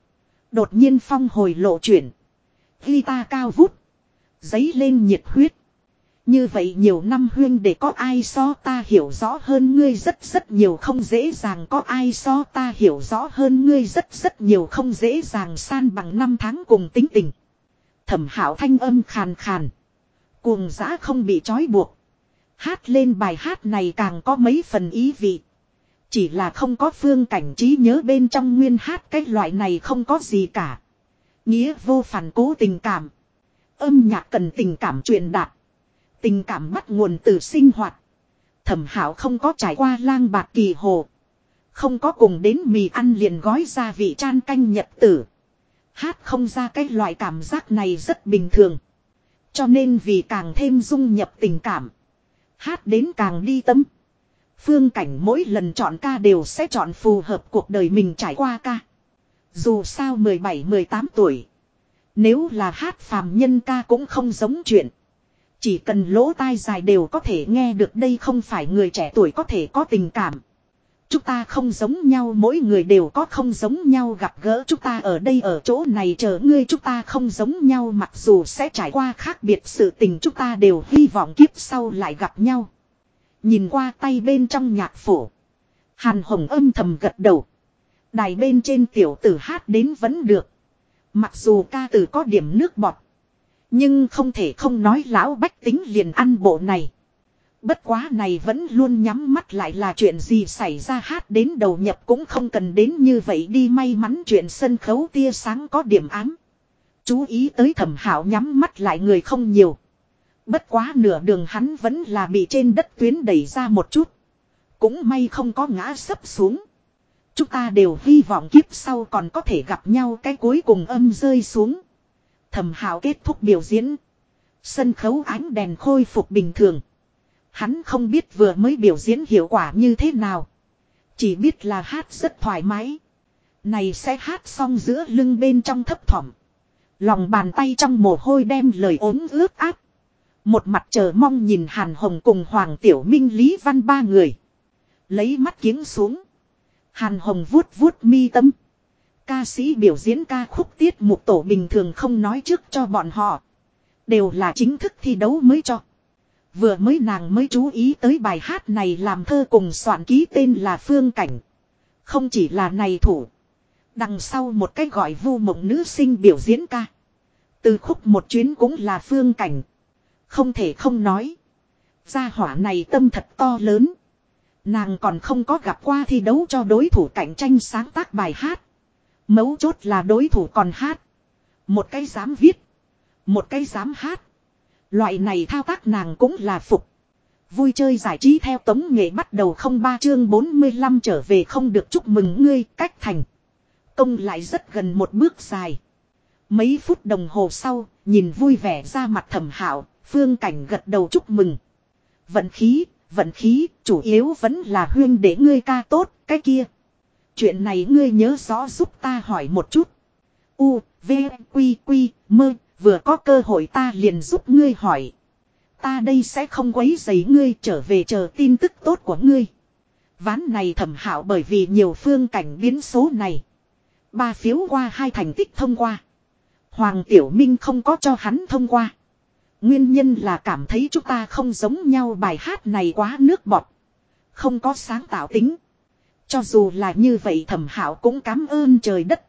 Đột nhiên phong hồi lộ chuyển. Guitar cao vút. Giấy lên nhiệt huyết. Như vậy nhiều năm huyên để có ai so ta hiểu rõ hơn ngươi rất rất nhiều không dễ dàng có ai so ta hiểu rõ hơn ngươi rất rất nhiều không dễ dàng san bằng năm tháng cùng tính tình. Thẩm hảo thanh âm khàn khàn. Cuồng giã không bị trói buộc. Hát lên bài hát này càng có mấy phần ý vị. Chỉ là không có phương cảnh trí nhớ bên trong nguyên hát cái loại này không có gì cả. Nghĩa vô phản cố tình cảm. Âm nhạc cần tình cảm truyền đạt. Tình cảm bắt nguồn từ sinh hoạt. Thẩm hảo không có trải qua lang bạc kỳ hồ. Không có cùng đến mì ăn liền gói ra vị chan canh nhật tử. Hát không ra cái loại cảm giác này rất bình thường. Cho nên vì càng thêm dung nhập tình cảm. Hát đến càng đi tâm. Phương cảnh mỗi lần chọn ca đều sẽ chọn phù hợp cuộc đời mình trải qua ca. Dù sao 17-18 tuổi. Nếu là hát phàm nhân ca cũng không giống chuyện. Chỉ cần lỗ tai dài đều có thể nghe được đây không phải người trẻ tuổi có thể có tình cảm. Chúng ta không giống nhau, mỗi người đều có không giống nhau gặp gỡ chúng ta ở đây, ở chỗ này chờ ngươi, chúng ta không giống nhau mặc dù sẽ trải qua khác biệt, sự tình chúng ta đều hy vọng kiếp sau lại gặp nhau. Nhìn qua tay bên trong nhạc phổ. Hàn hồng âm thầm gật đầu. Đài bên trên tiểu tử hát đến vẫn được. Mặc dù ca từ có điểm nước bọt. Nhưng không thể không nói lão bách tính liền ăn bộ này. Bất quá này vẫn luôn nhắm mắt lại là chuyện gì xảy ra hát đến đầu nhập cũng không cần đến như vậy đi may mắn chuyện sân khấu tia sáng có điểm ám. Chú ý tới thẩm hảo nhắm mắt lại người không nhiều. Bất quá nửa đường hắn vẫn là bị trên đất tuyến đẩy ra một chút. Cũng may không có ngã sấp xuống. Chúng ta đều hy vọng kiếp sau còn có thể gặp nhau cái cuối cùng âm rơi xuống. Thẩm hào kết thúc biểu diễn. Sân khấu ánh đèn khôi phục bình thường. Hắn không biết vừa mới biểu diễn hiệu quả như thế nào. Chỉ biết là hát rất thoải mái. Này sẽ hát xong giữa lưng bên trong thấp thỏm. Lòng bàn tay trong mồ hôi đem lời ốm ướt áp. Một mặt chờ mong nhìn Hàn Hồng cùng Hoàng Tiểu Minh, Lý Văn ba người. Lấy mắt kiếng xuống. Hàn Hồng vuốt vuốt mi tâm. Ca sĩ biểu diễn ca khúc tiết mục tổ bình thường không nói trước cho bọn họ. Đều là chính thức thi đấu mới cho. Vừa mới nàng mới chú ý tới bài hát này làm thơ cùng soạn ký tên là Phương Cảnh. Không chỉ là này thủ. Đằng sau một cái gọi vu mộng nữ sinh biểu diễn ca. Từ khúc một chuyến cũng là Phương Cảnh. Không thể không nói. Gia hỏa này tâm thật to lớn. Nàng còn không có gặp qua thi đấu cho đối thủ cạnh tranh sáng tác bài hát. Mấu chốt là đối thủ còn hát. Một cái dám viết. Một cái dám hát. Loại này thao tác nàng cũng là phục. Vui chơi giải trí theo tống nghệ bắt đầu không ba chương 45 trở về không được chúc mừng ngươi cách thành. Công lại rất gần một bước dài. Mấy phút đồng hồ sau, nhìn vui vẻ ra mặt thẩm hảo, phương cảnh gật đầu chúc mừng. Vận khí, vận khí, chủ yếu vẫn là huyên để ngươi ca tốt, cái kia. Chuyện này ngươi nhớ rõ giúp ta hỏi một chút. U, V, Quy, Quy, Mơ, vừa có cơ hội ta liền giúp ngươi hỏi. Ta đây sẽ không quấy giấy ngươi trở về chờ tin tức tốt của ngươi. Ván này thẩm hảo bởi vì nhiều phương cảnh biến số này. Ba phiếu qua hai thành tích thông qua. Hoàng Tiểu Minh không có cho hắn thông qua. Nguyên nhân là cảm thấy chúng ta không giống nhau bài hát này quá nước bọt. Không có sáng tạo tính. Cho dù là như vậy thẩm hảo cũng cảm ơn trời đất.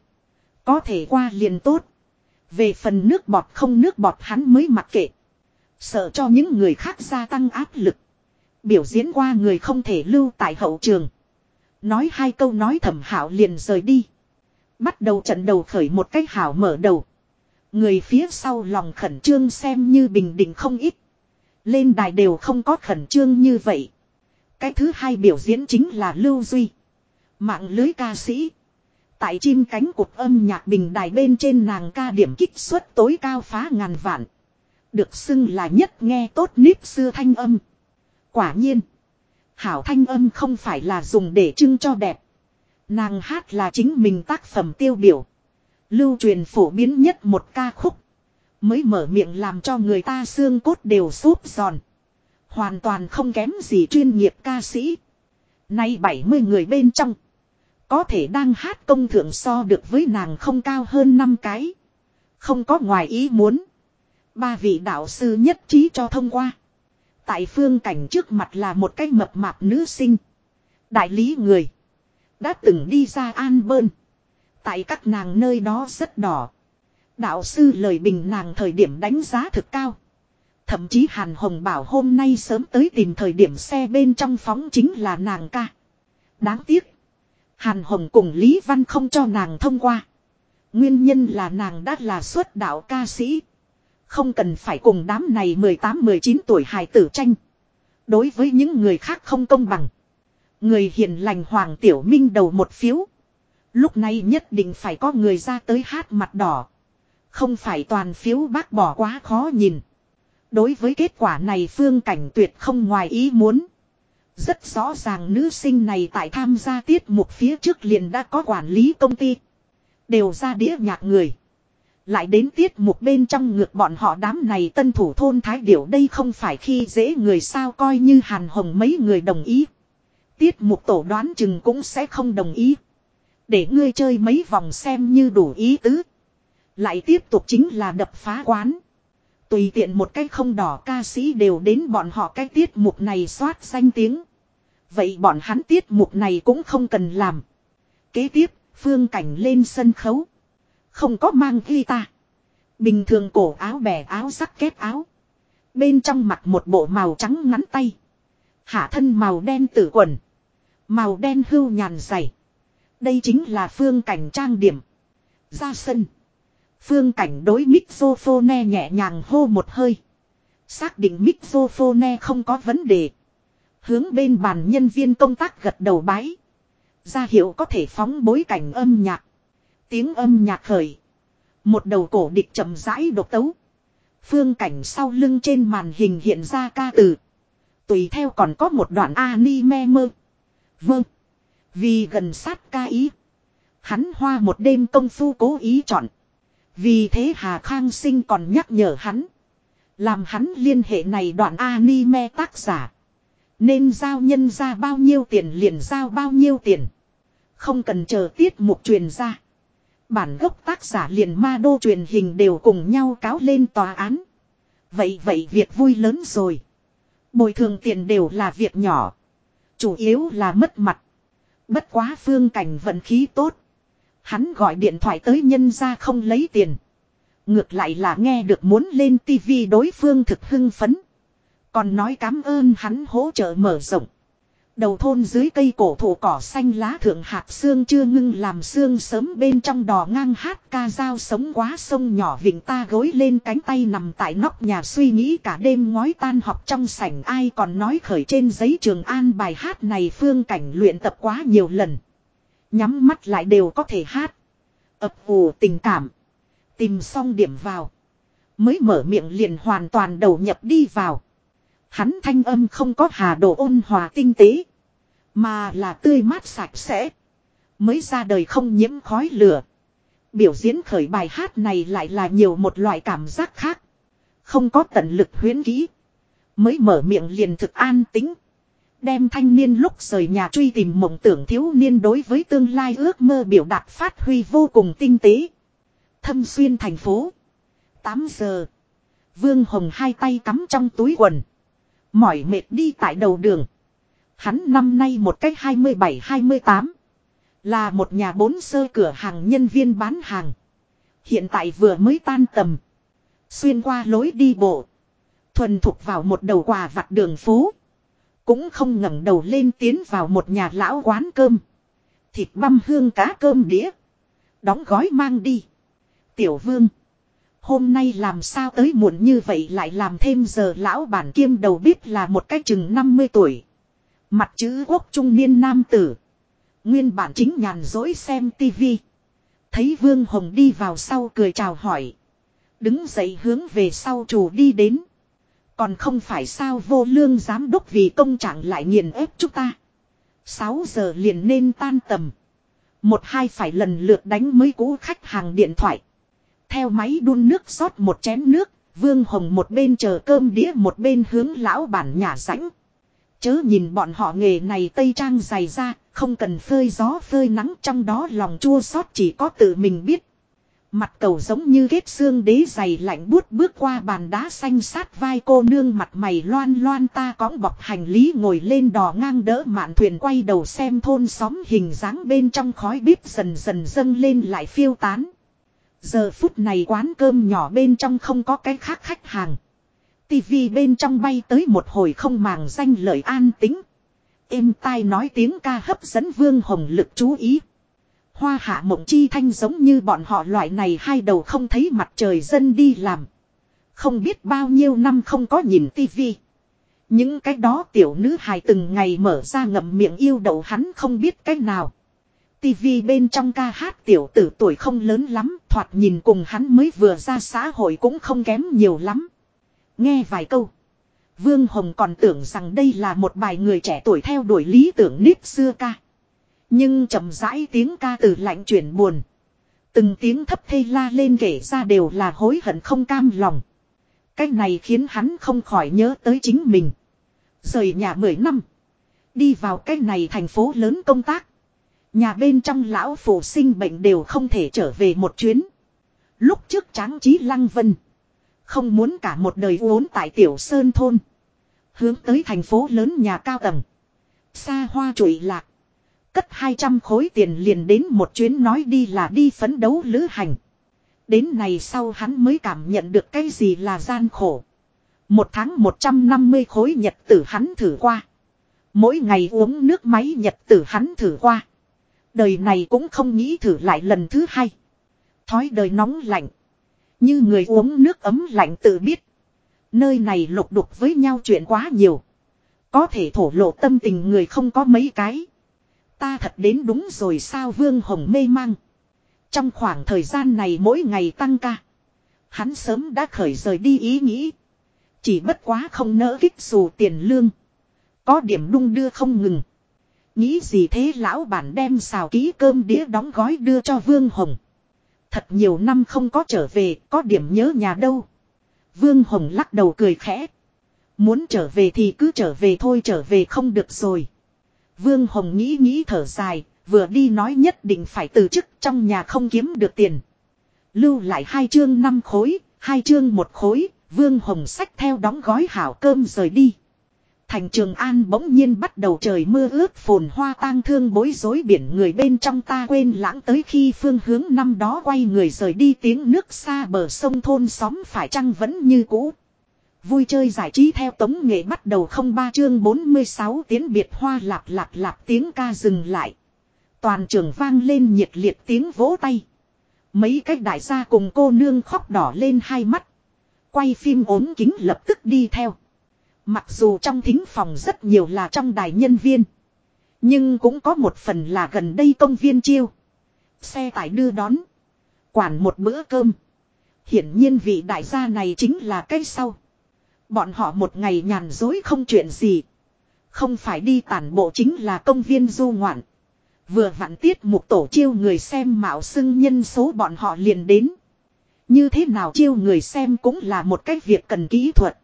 Có thể qua liền tốt. Về phần nước bọt không nước bọt hắn mới mặc kệ. Sợ cho những người khác gia tăng áp lực. Biểu diễn qua người không thể lưu tại hậu trường. Nói hai câu nói thẩm hảo liền rời đi. Bắt đầu trận đầu khởi một cách hảo mở đầu. Người phía sau lòng khẩn trương xem như bình định không ít. Lên đài đều không có khẩn trương như vậy. Cái thứ hai biểu diễn chính là Lưu Duy. Mạng lưới ca sĩ. Tại chim cánh cục âm nhạc bình đài bên trên nàng ca điểm kích suất tối cao phá ngàn vạn. Được xưng là nhất nghe tốt nếp xưa thanh âm. Quả nhiên. Hảo thanh âm không phải là dùng để trưng cho đẹp. Nàng hát là chính mình tác phẩm tiêu biểu. Lưu truyền phổ biến nhất một ca khúc. Mới mở miệng làm cho người ta xương cốt đều xốp giòn. Hoàn toàn không kém gì chuyên nghiệp ca sĩ. Nay 70 người bên trong. Có thể đang hát công thượng so được với nàng không cao hơn 5 cái. Không có ngoài ý muốn. Ba vị đạo sư nhất trí cho thông qua. Tại phương cảnh trước mặt là một cái mập mạp nữ sinh. Đại lý người. Đã từng đi ra an bơn. Tại các nàng nơi đó rất đỏ. Đạo sư lời bình nàng thời điểm đánh giá thực cao. Thậm chí Hàn Hồng bảo hôm nay sớm tới tìm thời điểm xe bên trong phóng chính là nàng ca. Đáng tiếc. Hàn Hồng cùng Lý Văn không cho nàng thông qua. Nguyên nhân là nàng đã là xuất đạo ca sĩ. Không cần phải cùng đám này 18-19 tuổi hài tử tranh. Đối với những người khác không công bằng. Người hiền lành Hoàng Tiểu Minh đầu một phiếu. Lúc này nhất định phải có người ra tới hát mặt đỏ. Không phải toàn phiếu bác bỏ quá khó nhìn. Đối với kết quả này phương cảnh tuyệt không ngoài ý muốn. Rất rõ ràng nữ sinh này tại tham gia tiết mục phía trước liền đã có quản lý công ty. Đều ra đĩa nhạc người. Lại đến tiết mục bên trong ngược bọn họ đám này tân thủ thôn thái điểu đây không phải khi dễ người sao coi như hàn hồng mấy người đồng ý. Tiết mục tổ đoán chừng cũng sẽ không đồng ý. Để ngươi chơi mấy vòng xem như đủ ý tứ. Lại tiếp tục chính là đập phá quán. Tùy tiện một cách không đỏ ca sĩ đều đến bọn họ cái tiết mục này soát danh tiếng. Vậy bọn hắn tiết mục này cũng không cần làm. Kế tiếp, phương cảnh lên sân khấu. Không có mang guitar. Bình thường cổ áo bẻ áo sắc kép áo. Bên trong mặt một bộ màu trắng ngắn tay. Hạ thân màu đen tử quần. Màu đen hưu nhàn dày. Đây chính là phương cảnh trang điểm. Ra sân. Phương cảnh đối mixophone nhẹ nhàng hô một hơi. Xác định mixophone không có vấn đề. Hướng bên bàn nhân viên công tác gật đầu bái. Ra hiệu có thể phóng bối cảnh âm nhạc. Tiếng âm nhạc khởi. Một đầu cổ địch chậm rãi độc tấu. Phương cảnh sau lưng trên màn hình hiện ra ca từ. Tùy theo còn có một đoạn anime mơ. Vâng. Vì gần sát ca ý. Hắn hoa một đêm công phu cố ý chọn. Vì thế Hà Khang Sinh còn nhắc nhở hắn. Làm hắn liên hệ này đoạn anime tác giả. Nên giao nhân ra bao nhiêu tiền liền giao bao nhiêu tiền. Không cần chờ tiết mục truyền ra. Bản gốc tác giả liền ma đô truyền hình đều cùng nhau cáo lên tòa án. Vậy vậy việc vui lớn rồi. Bồi thường tiền đều là việc nhỏ. Chủ yếu là mất mặt. Bất quá phương cảnh vận khí tốt. Hắn gọi điện thoại tới nhân ra không lấy tiền. Ngược lại là nghe được muốn lên tivi đối phương thực hưng phấn. Còn nói cảm ơn hắn hỗ trợ mở rộng. Đầu thôn dưới cây cổ thụ cỏ xanh lá thượng hạt xương chưa ngưng làm xương sớm bên trong đò ngang hát ca dao sống quá sông nhỏ vịnh ta gối lên cánh tay nằm tại nóc nhà suy nghĩ cả đêm ngói tan học trong sảnh ai còn nói khởi trên giấy trường an bài hát này phương cảnh luyện tập quá nhiều lần. Nhắm mắt lại đều có thể hát. ập ủ tình cảm. Tìm xong điểm vào. Mới mở miệng liền hoàn toàn đầu nhập đi vào. Hắn thanh âm không có hà độ ôn hòa tinh tế. Mà là tươi mát sạch sẽ. Mới ra đời không nhiễm khói lửa. Biểu diễn khởi bài hát này lại là nhiều một loại cảm giác khác. Không có tận lực huyến kỹ. Mới mở miệng liền thực an tính. Đem thanh niên lúc rời nhà truy tìm mộng tưởng thiếu niên đối với tương lai ước mơ biểu đạt phát huy vô cùng tinh tế. Thâm xuyên thành phố. 8 giờ. Vương Hồng hai tay cắm trong túi quần. Mỏi mệt đi tại đầu đường. Hắn năm nay một cách 27-28. Là một nhà bốn sơ cửa hàng nhân viên bán hàng. Hiện tại vừa mới tan tầm. Xuyên qua lối đi bộ. Thuần thuộc vào một đầu quà vặt đường phố. Cũng không ngẩng đầu lên tiến vào một nhà lão quán cơm. Thịt băm hương cá cơm đĩa. Đóng gói mang đi. Tiểu vương. Hôm nay làm sao tới muộn như vậy lại làm thêm giờ lão bản kiêm đầu bếp là một cái chừng 50 tuổi. Mặt chữ quốc trung niên nam tử. Nguyên bản chính nhàn dỗi xem tivi. Thấy Vương Hồng đi vào sau cười chào hỏi. Đứng dậy hướng về sau chủ đi đến. Còn không phải sao vô lương giám đốc vì công trạng lại nghiền ép chúng ta. 6 giờ liền nên tan tầm. Một hai phải lần lượt đánh mấy cũ khách hàng điện thoại. Theo máy đun nước rót một chén nước, Vương Hồng một bên chờ cơm đĩa một bên hướng lão bản nhà rãnh. Chớ nhìn bọn họ nghề này tây trang dày ra, không cần phơi gió phơi nắng trong đó lòng chua xót chỉ có tự mình biết. Mặt cầu giống như ghét xương đế dày lạnh buốt bước qua bàn đá xanh sát vai cô nương mặt mày loan loan ta cõng bọc hành lý ngồi lên đò ngang đỡ mạn thuyền quay đầu xem thôn xóm hình dáng bên trong khói bếp dần dần dâng lên lại phiêu tán. Giờ phút này quán cơm nhỏ bên trong không có cái khác khách hàng. Tivi bên trong bay tới một hồi không màng danh lời an tính. Êm tai nói tiếng ca hấp dẫn Vương Hồng lực chú ý. Hoa hạ mộng chi thanh giống như bọn họ loại này hai đầu không thấy mặt trời dân đi làm. Không biết bao nhiêu năm không có nhìn tivi. Những cái đó tiểu nữ hài từng ngày mở ra ngậm miệng yêu đậu hắn không biết cách nào. Tivi bên trong ca hát tiểu tử tuổi không lớn lắm, thoạt nhìn cùng hắn mới vừa ra xã hội cũng không kém nhiều lắm. Nghe vài câu. Vương Hồng còn tưởng rằng đây là một bài người trẻ tuổi theo đuổi lý tưởng nếp xưa ca. Nhưng chậm rãi tiếng ca từ lạnh chuyển buồn. Từng tiếng thấp thê la lên kể ra đều là hối hận không cam lòng. Cái này khiến hắn không khỏi nhớ tới chính mình. Rời nhà 10 năm. Đi vào cái này thành phố lớn công tác. Nhà bên trong lão phụ sinh bệnh đều không thể trở về một chuyến. Lúc trước tráng trí lăng vân. Không muốn cả một đời uốn tại tiểu sơn thôn. Hướng tới thành phố lớn nhà cao tầng. Xa hoa trụi lạc. Cất 200 khối tiền liền đến một chuyến nói đi là đi phấn đấu lữ hành. Đến này sau hắn mới cảm nhận được cái gì là gian khổ. Một tháng 150 khối nhật tử hắn thử qua. Mỗi ngày uống nước máy nhật tử hắn thử qua. Đời này cũng không nghĩ thử lại lần thứ hai. Thói đời nóng lạnh. Như người uống nước ấm lạnh tự biết. Nơi này lục đục với nhau chuyện quá nhiều. Có thể thổ lộ tâm tình người không có mấy cái. Ta thật đến đúng rồi sao Vương Hồng mê mang. Trong khoảng thời gian này mỗi ngày tăng ca. Hắn sớm đã khởi rời đi ý nghĩ. Chỉ bất quá không nỡ kích dù tiền lương. Có điểm đung đưa không ngừng. Nghĩ gì thế lão bản đem xào ký cơm đĩa đóng gói đưa cho Vương Hồng. Thật nhiều năm không có trở về, có điểm nhớ nhà đâu. Vương Hồng lắc đầu cười khẽ. Muốn trở về thì cứ trở về thôi trở về không được rồi. Vương Hồng nghĩ nghĩ thở dài, vừa đi nói nhất định phải từ chức trong nhà không kiếm được tiền. Lưu lại hai chương năm khối, hai chương một khối, Vương Hồng sách theo đóng gói hảo cơm rời đi. Thành Trường An bỗng nhiên bắt đầu trời mưa ướt phồn hoa tang thương bối rối biển người bên trong ta quên lãng tới khi phương hướng năm đó quay người rời đi tiếng nước xa bờ sông thôn xóm phải chăng vẫn như cũ. Vui chơi giải trí theo tống nghệ bắt đầu không ba chương 46 tiếng biệt hoa lạp lạp lạp tiếng ca dừng lại. Toàn trường vang lên nhiệt liệt tiếng vỗ tay. Mấy cách đại gia cùng cô nương khóc đỏ lên hai mắt. Quay phim ốm kính lập tức đi theo. Mặc dù trong thính phòng rất nhiều là trong đài nhân viên. Nhưng cũng có một phần là gần đây công viên chiêu. Xe tải đưa đón. Quản một bữa cơm. Hiển nhiên vị đại gia này chính là cái sau. Bọn họ một ngày nhàn dối không chuyện gì. Không phải đi tản bộ chính là công viên du ngoạn. Vừa vặn tiết mục tổ chiêu người xem mạo xưng nhân số bọn họ liền đến. Như thế nào chiêu người xem cũng là một cái việc cần kỹ thuật.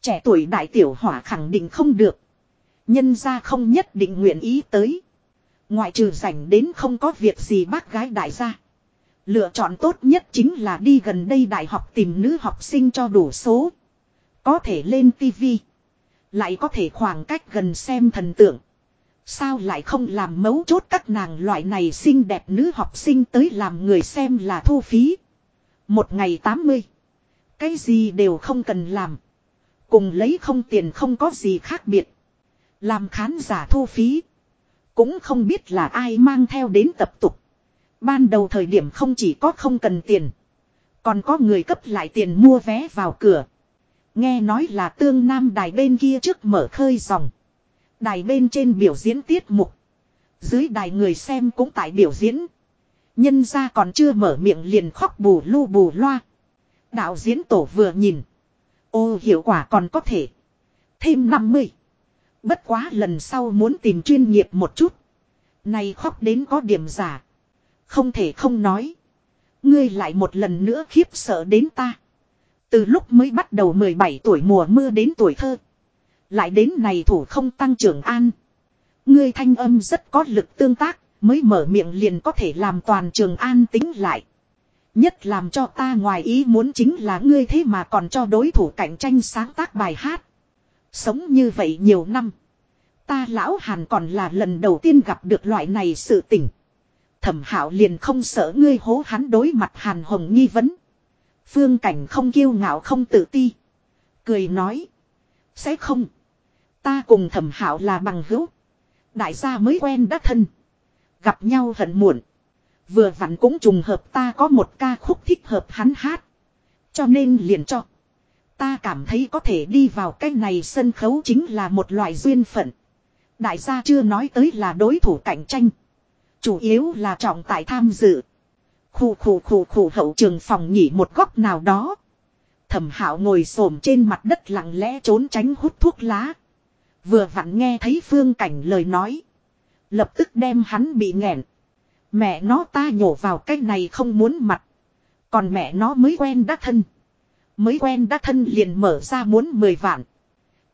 Trẻ tuổi đại tiểu hỏa khẳng định không được. Nhân ra không nhất định nguyện ý tới. Ngoại trừ rảnh đến không có việc gì bác gái đại gia. Lựa chọn tốt nhất chính là đi gần đây đại học tìm nữ học sinh cho đủ số. Có thể lên tivi. Lại có thể khoảng cách gần xem thần tượng. Sao lại không làm mấu chốt các nàng loại này xinh đẹp nữ học sinh tới làm người xem là thu phí. Một ngày 80. Cái gì đều không cần làm. Cùng lấy không tiền không có gì khác biệt. Làm khán giả thu phí. Cũng không biết là ai mang theo đến tập tục. Ban đầu thời điểm không chỉ có không cần tiền. Còn có người cấp lại tiền mua vé vào cửa. Nghe nói là tương nam đài bên kia trước mở khơi dòng. Đài bên trên biểu diễn tiết mục. Dưới đài người xem cũng tại biểu diễn. Nhân ra còn chưa mở miệng liền khóc bù lu bù loa. Đạo diễn tổ vừa nhìn. Ô hiệu quả còn có thể. Thêm 50. Bất quá lần sau muốn tìm chuyên nghiệp một chút. Này khóc đến có điểm giả. Không thể không nói. Ngươi lại một lần nữa khiếp sợ đến ta. Từ lúc mới bắt đầu 17 tuổi mùa mưa đến tuổi thơ. Lại đến này thủ không tăng trưởng an. Ngươi thanh âm rất có lực tương tác, mới mở miệng liền có thể làm toàn trường an tính lại. Nhất làm cho ta ngoài ý muốn chính là ngươi thế mà còn cho đối thủ cạnh tranh sáng tác bài hát. Sống như vậy nhiều năm. Ta lão hàn còn là lần đầu tiên gặp được loại này sự tình. Thẩm hạo liền không sợ ngươi hố hắn đối mặt hàn hồng nghi vấn. Phương cảnh không kiêu ngạo không tự ti. Cười nói. Sẽ không. Ta cùng thẩm hạo là bằng hữu. Đại gia mới quen đắc thân. Gặp nhau hận muộn. Vừa vặn cũng trùng hợp ta có một ca khúc thích hợp hắn hát. Cho nên liền cho. Ta cảm thấy có thể đi vào cái này sân khấu chính là một loại duyên phận. Đại gia chưa nói tới là đối thủ cạnh tranh. Chủ yếu là trọng tại tham dự. Khủ khủ khủ khủ hậu trường phòng nghỉ một góc nào đó. Thẩm hạo ngồi xổm trên mặt đất lặng lẽ trốn tránh hút thuốc lá. Vừa vặn nghe thấy phương cảnh lời nói. Lập tức đem hắn bị nghẹn. Mẹ nó ta nhổ vào cái này không muốn mặt. Còn mẹ nó mới quen đã thân. Mới quen đã thân liền mở ra muốn 10 vạn.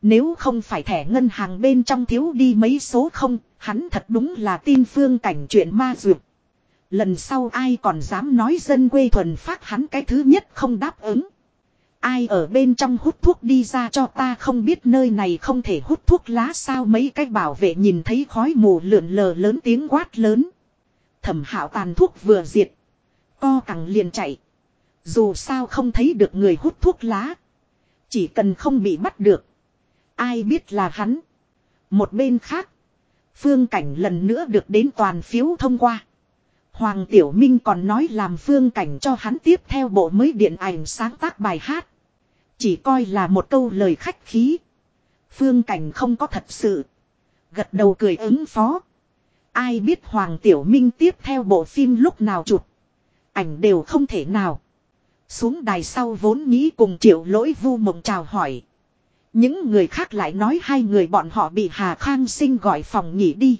Nếu không phải thẻ ngân hàng bên trong thiếu đi mấy số không, hắn thật đúng là tin phương cảnh chuyện ma dược. Lần sau ai còn dám nói dân quê thuần phát hắn cái thứ nhất không đáp ứng. Ai ở bên trong hút thuốc đi ra cho ta không biết nơi này không thể hút thuốc lá sao mấy cái bảo vệ nhìn thấy khói mù lượn lờ lớn tiếng quát lớn. Thẩm hạo tàn thuốc vừa diệt. Co cẳng liền chạy. Dù sao không thấy được người hút thuốc lá. Chỉ cần không bị bắt được. Ai biết là hắn. Một bên khác. Phương cảnh lần nữa được đến toàn phiếu thông qua. Hoàng Tiểu Minh còn nói làm phương cảnh cho hắn tiếp theo bộ mới điện ảnh sáng tác bài hát. Chỉ coi là một câu lời khách khí. Phương cảnh không có thật sự. Gật đầu cười ứng phó. Ai biết Hoàng Tiểu Minh tiếp theo bộ phim lúc nào chụp. Ảnh đều không thể nào. Xuống đài sau vốn nghĩ cùng triệu lỗi vu mộng chào hỏi. Những người khác lại nói hai người bọn họ bị Hà Khang sinh gọi phòng nghỉ đi.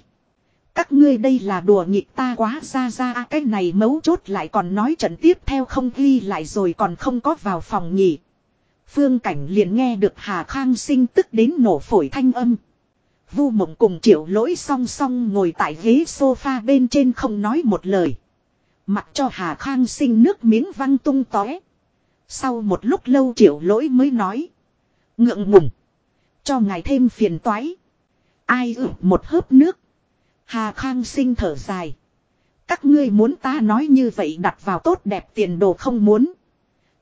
Các ngươi đây là đùa nghịch ta quá ra ra à, cái này mấu chốt lại còn nói trận tiếp theo không ghi lại rồi còn không có vào phòng nghỉ. Phương Cảnh liền nghe được Hà Khang sinh tức đến nổ phổi thanh âm. Vu mộng cùng triệu lỗi song song ngồi tại ghế sofa bên trên không nói một lời. Mặc cho Hà Khang sinh nước miếng văng tung tóe. Sau một lúc lâu triệu lỗi mới nói. Ngượng ngùng. Cho ngài thêm phiền toái. Ai ử một hớp nước. Hà Khang sinh thở dài. Các ngươi muốn ta nói như vậy đặt vào tốt đẹp tiền đồ không muốn.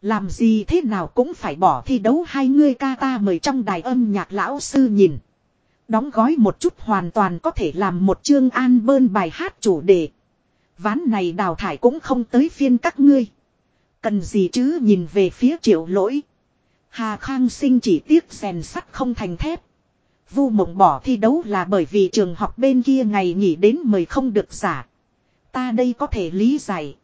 Làm gì thế nào cũng phải bỏ thi đấu hai ngươi ca ta mời trong đài âm nhạc lão sư nhìn. Đóng gói một chút hoàn toàn có thể làm một chương an bơn bài hát chủ đề. Ván này đào thải cũng không tới phiên các ngươi. Cần gì chứ nhìn về phía triệu lỗi. Hà Khang sinh chỉ tiếc rèn sắt không thành thép. Vu mộng bỏ thi đấu là bởi vì trường học bên kia ngày nghỉ đến mời không được giả. Ta đây có thể lý giải.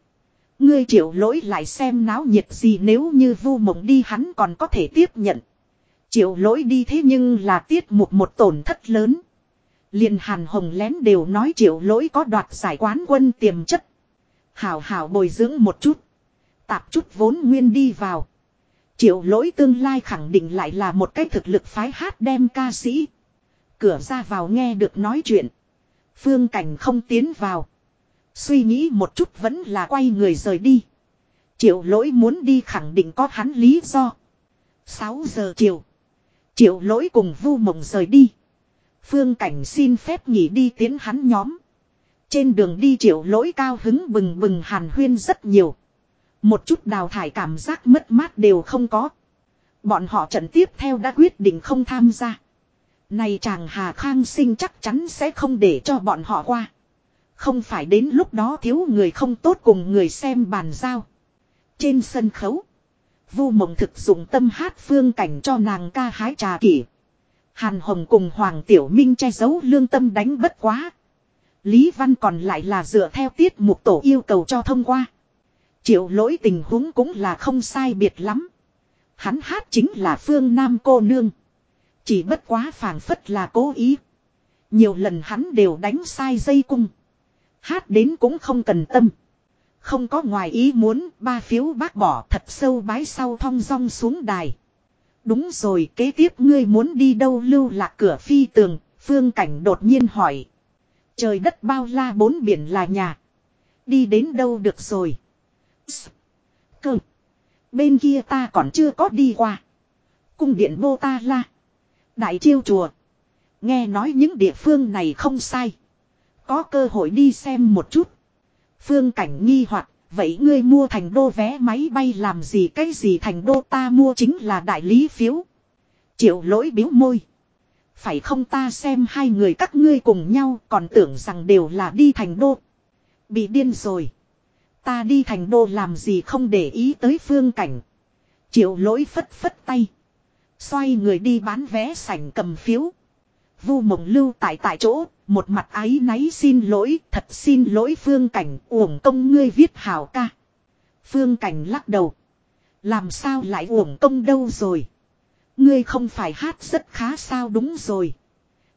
Ngươi triệu lỗi lại xem náo nhiệt gì nếu như vu mộng đi hắn còn có thể tiếp nhận. Triệu lỗi đi thế nhưng là tiết mục một tổn thất lớn. liền hàn hồng lén đều nói triệu lỗi có đoạt giải quán quân tiềm chất. Hảo hảo bồi dưỡng một chút. Tạp chút vốn nguyên đi vào. Triệu lỗi tương lai khẳng định lại là một cái thực lực phái hát đem ca sĩ. Cửa ra vào nghe được nói chuyện. Phương cảnh không tiến vào. Suy nghĩ một chút vẫn là quay người rời đi. Triệu lỗi muốn đi khẳng định có hắn lý do. 6 giờ chiều. Triệu lỗi cùng vu mộng rời đi. Phương cảnh xin phép nghỉ đi tiến hắn nhóm. Trên đường đi triệu lỗi cao hứng bừng bừng hàn huyên rất nhiều. Một chút đào thải cảm giác mất mát đều không có. Bọn họ trận tiếp theo đã quyết định không tham gia. Này chàng Hà Khang sinh chắc chắn sẽ không để cho bọn họ qua. Không phải đến lúc đó thiếu người không tốt cùng người xem bàn giao. Trên sân khấu. Vu mộng thực dụng tâm hát phương cảnh cho nàng ca hái trà kỷ. Hàn Hồng cùng Hoàng Tiểu Minh che giấu lương tâm đánh bất quá. Lý Văn còn lại là dựa theo tiết mục tổ yêu cầu cho thông qua. Triệu lỗi tình huống cũng là không sai biệt lắm. Hắn hát chính là phương Nam cô nương. Chỉ bất quá phản phất là cố ý. Nhiều lần hắn đều đánh sai dây cung. Hát đến cũng không cần tâm. Không có ngoài ý muốn, ba phiếu bác bỏ thật sâu bái sau thong dong xuống đài. Đúng rồi, kế tiếp ngươi muốn đi đâu lưu lạc cửa phi tường, phương cảnh đột nhiên hỏi. Trời đất bao la bốn biển là nhà. Đi đến đâu được rồi. Cơ. Bên kia ta còn chưa có đi qua. Cung điện vô ta la. Đại chiêu chùa. Nghe nói những địa phương này không sai. Có cơ hội đi xem một chút. Phương cảnh nghi hoặc, vậy ngươi mua thành đô vé máy bay làm gì cái gì thành đô ta mua chính là đại lý phiếu. Triệu lỗi biếu môi. Phải không ta xem hai người các ngươi cùng nhau còn tưởng rằng đều là đi thành đô. Bị điên rồi. Ta đi thành đô làm gì không để ý tới phương cảnh. Triệu lỗi phất phất tay. Xoay người đi bán vé sảnh cầm phiếu. Vu mộng lưu tại tại chỗ, một mặt ái náy xin lỗi, thật xin lỗi phương cảnh, uổng công ngươi viết hào ca. Phương cảnh lắc đầu. Làm sao lại uổng công đâu rồi. Ngươi không phải hát rất khá sao đúng rồi.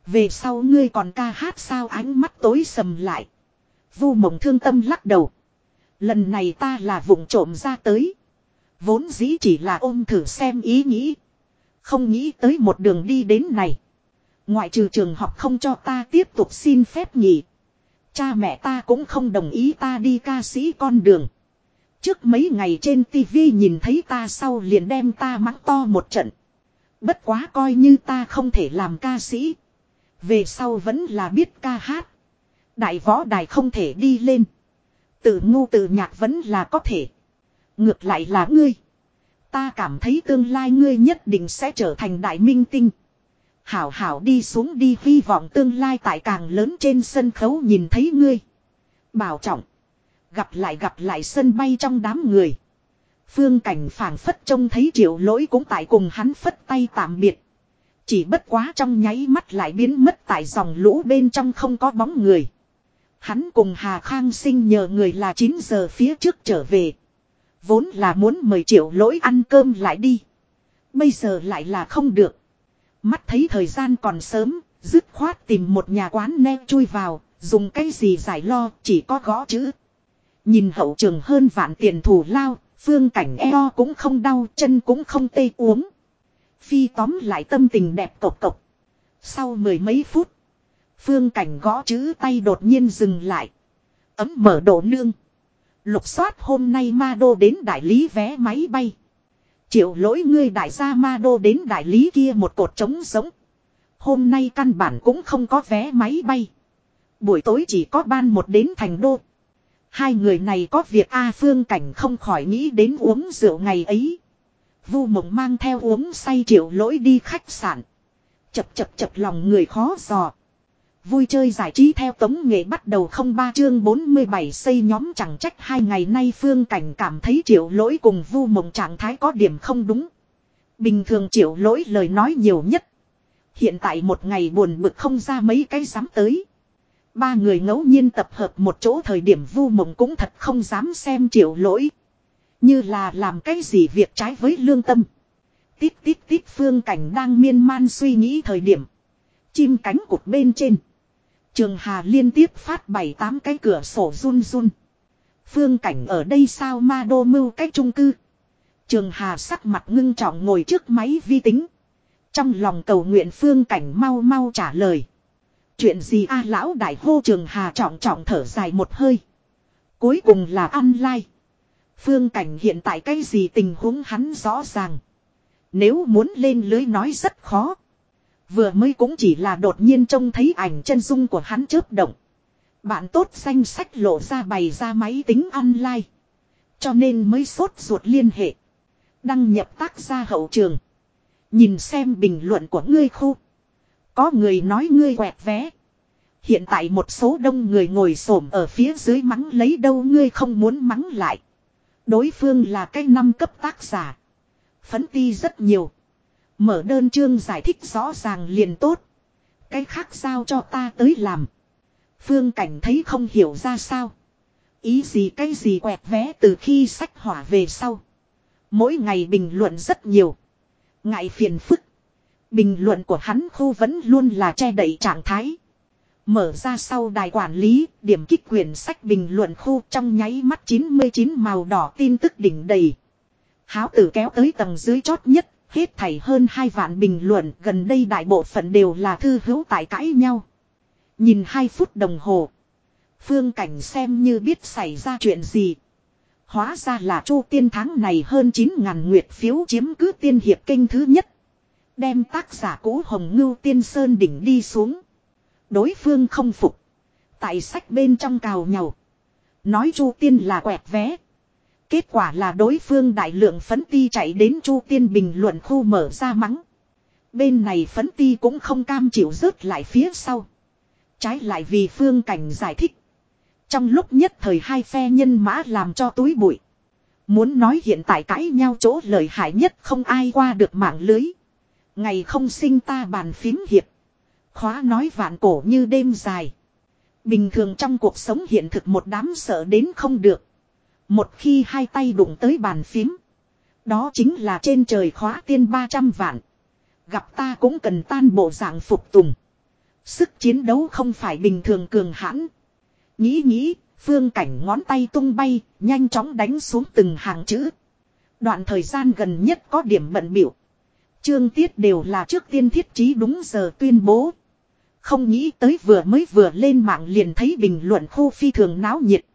Về sau ngươi còn ca hát sao ánh mắt tối sầm lại. Vu mộng thương tâm lắc đầu. Lần này ta là vụng trộm ra tới. Vốn dĩ chỉ là ôm thử xem ý nghĩ. Không nghĩ tới một đường đi đến này. Ngoại trừ trường học không cho ta tiếp tục xin phép nhỉ. Cha mẹ ta cũng không đồng ý ta đi ca sĩ con đường. Trước mấy ngày trên tivi nhìn thấy ta sau liền đem ta mắng to một trận. Bất quá coi như ta không thể làm ca sĩ. Về sau vẫn là biết ca hát. Đại võ đài không thể đi lên. Tự ngu tự nhạc vẫn là có thể. Ngược lại là ngươi. Ta cảm thấy tương lai ngươi nhất định sẽ trở thành đại minh tinh. Hảo hảo đi xuống đi, hy vọng tương lai tại càng lớn trên sân khấu nhìn thấy ngươi. Bảo trọng. Gặp lại gặp lại sân bay trong đám người. Phương cảnh phảng phất trông thấy triệu lỗi cũng tại cùng hắn phất tay tạm biệt. Chỉ bất quá trong nháy mắt lại biến mất tại dòng lũ bên trong không có bóng người. Hắn cùng Hà Khang sinh nhờ người là 9 giờ phía trước trở về. Vốn là muốn mời triệu lỗi ăn cơm lại đi. Bây giờ lại là không được. Mắt thấy thời gian còn sớm, dứt khoát tìm một nhà quán ne chui vào, dùng cái gì giải lo, chỉ có gõ chữ. Nhìn hậu trường hơn vạn tiền thủ lao, phương cảnh eo cũng không đau, chân cũng không tê uống. Phi tóm lại tâm tình đẹp cộc cộc. Sau mười mấy phút, phương cảnh gõ chữ tay đột nhiên dừng lại. Ấm mở độ nương. Lục soát hôm nay ma đô đến đại lý vé máy bay. Triệu lỗi ngươi đại gia ma đô đến đại lý kia một cột trống sống. Hôm nay căn bản cũng không có vé máy bay. Buổi tối chỉ có ban một đến thành đô. Hai người này có việc A Phương Cảnh không khỏi nghĩ đến uống rượu ngày ấy. Vu mộng mang theo uống say triệu lỗi đi khách sạn. Chập chập chập lòng người khó giò Vui chơi giải trí theo tống nghệ bắt đầu không ba chương 47 xây nhóm chẳng trách hai ngày nay phương cảnh cảm thấy triệu lỗi cùng vu mộng trạng thái có điểm không đúng. Bình thường triệu lỗi lời nói nhiều nhất. Hiện tại một ngày buồn bực không ra mấy cái dám tới. Ba người ngẫu nhiên tập hợp một chỗ thời điểm vu mộng cũng thật không dám xem triệu lỗi. Như là làm cái gì việc trái với lương tâm. Tít tít tít phương cảnh đang miên man suy nghĩ thời điểm. Chim cánh cụt bên trên. Trường Hà liên tiếp phát bảy tám cái cửa sổ run run. Phương cảnh ở đây sao ma đô mưu cách trung cư. Trường Hà sắc mặt ngưng trọng ngồi trước máy vi tính. Trong lòng cầu nguyện phương cảnh mau mau trả lời. Chuyện gì a lão đại hô Trường Hà trọng trọng thở dài một hơi. Cuối cùng là ăn lai. Phương cảnh hiện tại cái gì tình huống hắn rõ ràng. Nếu muốn lên lưới nói rất khó. Vừa mới cũng chỉ là đột nhiên trông thấy ảnh chân dung của hắn chớp động. Bạn tốt danh sách lộ ra bày ra máy tính online. Cho nên mới sốt ruột liên hệ. Đăng nhập tác gia hậu trường. Nhìn xem bình luận của ngươi khu. Có người nói ngươi quẹt vé. Hiện tại một số đông người ngồi xổm ở phía dưới mắng lấy đâu ngươi không muốn mắng lại. Đối phương là cái năm cấp tác giả. Phấn ti rất nhiều. Mở đơn chương giải thích rõ ràng liền tốt. Cái khác sao cho ta tới làm. Phương cảnh thấy không hiểu ra sao. Ý gì cái gì quẹt vé từ khi sách hỏa về sau. Mỗi ngày bình luận rất nhiều. Ngại phiền phức. Bình luận của hắn khu vẫn luôn là che đậy trạng thái. Mở ra sau đài quản lý, điểm kích quyển sách bình luận khu trong nháy mắt 99 màu đỏ tin tức đỉnh đầy. Háo tử kéo tới tầng dưới chót nhất, hết thảy hơn hai vạn bình luận, gần đây đại bộ phận đều là thư hữu tại cãi nhau. Nhìn hai phút đồng hồ. Phương cảnh xem như biết xảy ra chuyện gì. Hóa ra là chu tiên tháng này hơn 9.000 nguyệt phiếu chiếm cứ tiên hiệp kinh thứ nhất. Đem tác giả cũ Hồng Ngưu Tiên Sơn đỉnh đi xuống. Đối phương không phục. Tại sách bên trong cào nhau. Nói Chu Tiên là quẹt vé. Kết quả là đối phương đại lượng phấn ti chạy đến Chu Tiên bình luận khu mở ra mắng. Bên này phấn ti cũng không cam chịu rớt lại phía sau. Trái lại vì phương cảnh giải thích. Trong lúc nhất thời hai phe nhân mã làm cho túi bụi. Muốn nói hiện tại cãi nhau chỗ lợi hại nhất không ai qua được mạng lưới. Ngày không sinh ta bàn phím hiệp. Khóa nói vạn cổ như đêm dài. Bình thường trong cuộc sống hiện thực một đám sợ đến không được. Một khi hai tay đụng tới bàn phím. Đó chính là trên trời khóa tiên 300 vạn. Gặp ta cũng cần tan bộ dạng phục tùng. Sức chiến đấu không phải bình thường cường hãn. Nghĩ nghĩ, phương cảnh ngón tay tung bay, nhanh chóng đánh xuống từng hàng chữ. Đoạn thời gian gần nhất có điểm bận biểu. Chương tiết đều là trước tiên thiết trí đúng giờ tuyên bố. Không nghĩ tới vừa mới vừa lên mạng liền thấy bình luận khu phi thường náo nhiệt.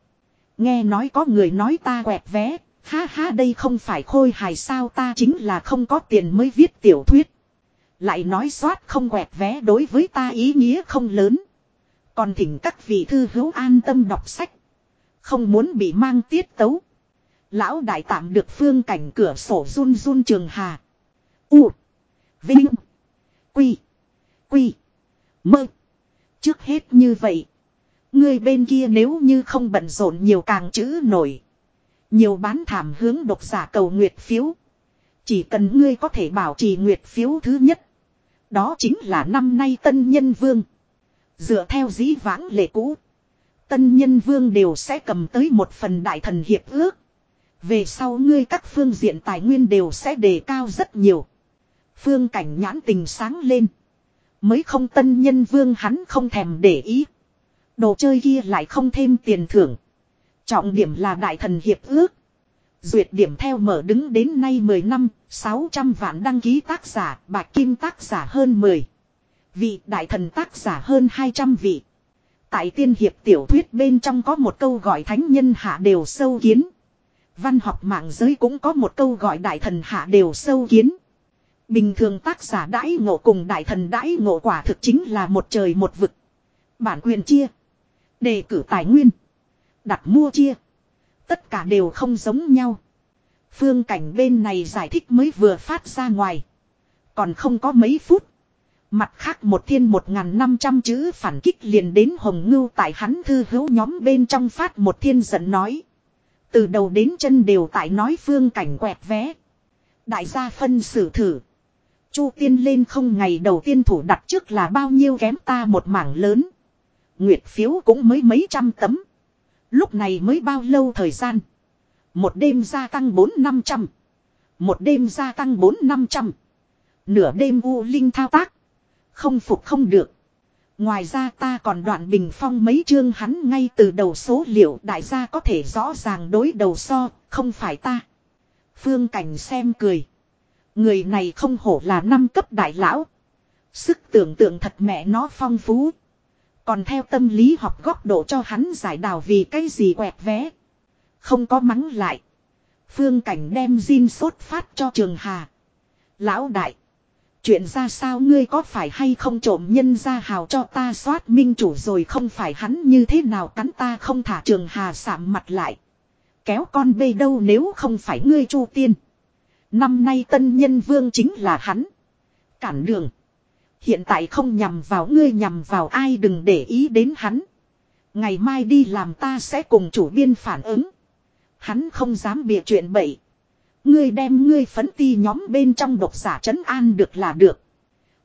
Nghe nói có người nói ta quẹt vé, ha ha đây không phải khôi hài sao ta chính là không có tiền mới viết tiểu thuyết. Lại nói soát không quẹt vé đối với ta ý nghĩa không lớn. Còn thỉnh các vị thư hữu an tâm đọc sách. Không muốn bị mang tiết tấu. Lão đại tạm được phương cảnh cửa sổ run run trường hà. U. Vinh. Quy. Quy. Mơ. Trước hết như vậy. Ngươi bên kia nếu như không bận rộn nhiều càng chữ nổi. Nhiều bán thảm hướng độc giả cầu nguyệt phiếu. Chỉ cần ngươi có thể bảo trì nguyệt phiếu thứ nhất. Đó chính là năm nay tân nhân vương. Dựa theo dĩ vãng lệ cũ. Tân nhân vương đều sẽ cầm tới một phần đại thần hiệp ước. Về sau ngươi các phương diện tài nguyên đều sẽ đề cao rất nhiều. Phương cảnh nhãn tình sáng lên. Mới không tân nhân vương hắn không thèm để ý. Đồ chơi kia lại không thêm tiền thưởng. Trọng điểm là đại thần hiệp ước. Duyệt điểm theo mở đứng đến nay 10 năm, 600 vạn đăng ký tác giả, bạc kim tác giả hơn 10. Vị đại thần tác giả hơn 200 vị. Tại tiên hiệp tiểu thuyết bên trong có một câu gọi thánh nhân hạ đều sâu kiến. Văn học mạng giới cũng có một câu gọi đại thần hạ đều sâu kiến. Bình thường tác giả đãi ngộ cùng đại thần đãi ngộ quả thực chính là một trời một vực. Bản quyền chia. Đề cử tài nguyên. Đặt mua chia. Tất cả đều không giống nhau. Phương cảnh bên này giải thích mới vừa phát ra ngoài. Còn không có mấy phút. Mặt khác một thiên một ngàn năm trăm chữ phản kích liền đến hồng ngưu tại hắn thư hữu nhóm bên trong phát một thiên giận nói. Từ đầu đến chân đều tại nói phương cảnh quẹt vé. Đại gia phân xử thử. Chu tiên lên không ngày đầu tiên thủ đặt trước là bao nhiêu kém ta một mảng lớn. Nguyệt phiếu cũng mới mấy trăm tấm. Lúc này mới bao lâu thời gian. Một đêm gia tăng bốn năm trăm. Một đêm gia tăng bốn năm trăm. Nửa đêm u linh thao tác. Không phục không được. Ngoài ra ta còn đoạn bình phong mấy chương hắn ngay từ đầu số liệu đại gia có thể rõ ràng đối đầu so, không phải ta. Phương Cảnh xem cười. Người này không hổ là năm cấp đại lão. Sức tưởng tượng thật mẹ nó phong phú. Còn theo tâm lý học góc độ cho hắn giải đào vì cái gì quẹt vé. Không có mắng lại. Phương Cảnh đem zin sốt phát cho Trường Hà. Lão đại. Chuyện ra sao ngươi có phải hay không trộm nhân ra hào cho ta soát minh chủ rồi không phải hắn như thế nào cắn ta không thả Trường Hà sạm mặt lại. Kéo con bê đâu nếu không phải ngươi chu tiên. Năm nay tân nhân vương chính là hắn. Cản đường. Hiện tại không nhằm vào ngươi nhằm vào ai đừng để ý đến hắn. Ngày mai đi làm ta sẽ cùng chủ biên phản ứng. Hắn không dám bịa chuyện bậy. Ngươi đem ngươi phấn ti nhóm bên trong độc giả trấn an được là được.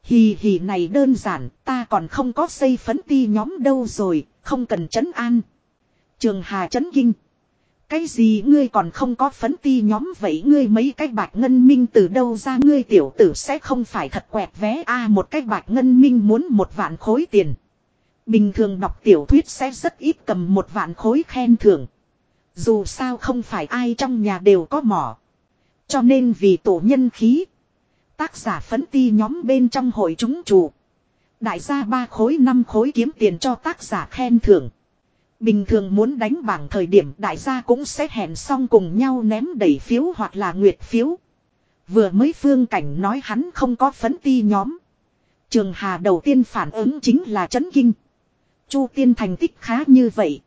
Hì hì này đơn giản, ta còn không có xây phấn ti nhóm đâu rồi, không cần trấn an. Trường Hà trấn kinh. Cái gì ngươi còn không có phấn ti nhóm vậy ngươi mấy cái bạc ngân minh từ đâu ra ngươi tiểu tử sẽ không phải thật quẹt vé a một cái bạc ngân minh muốn một vạn khối tiền. Bình thường đọc tiểu thuyết sẽ rất ít cầm một vạn khối khen thưởng. Dù sao không phải ai trong nhà đều có mỏ. Cho nên vì tổ nhân khí. Tác giả phấn ti nhóm bên trong hội chúng chủ. Đại gia ba khối năm khối kiếm tiền cho tác giả khen thưởng. Bình thường muốn đánh bảng thời điểm đại gia cũng sẽ hẹn xong cùng nhau ném đẩy phiếu hoặc là nguyệt phiếu. Vừa mới phương cảnh nói hắn không có phấn ti nhóm. Trường Hà đầu tiên phản ứng chính là chấn kinh. Chu tiên thành tích khá như vậy.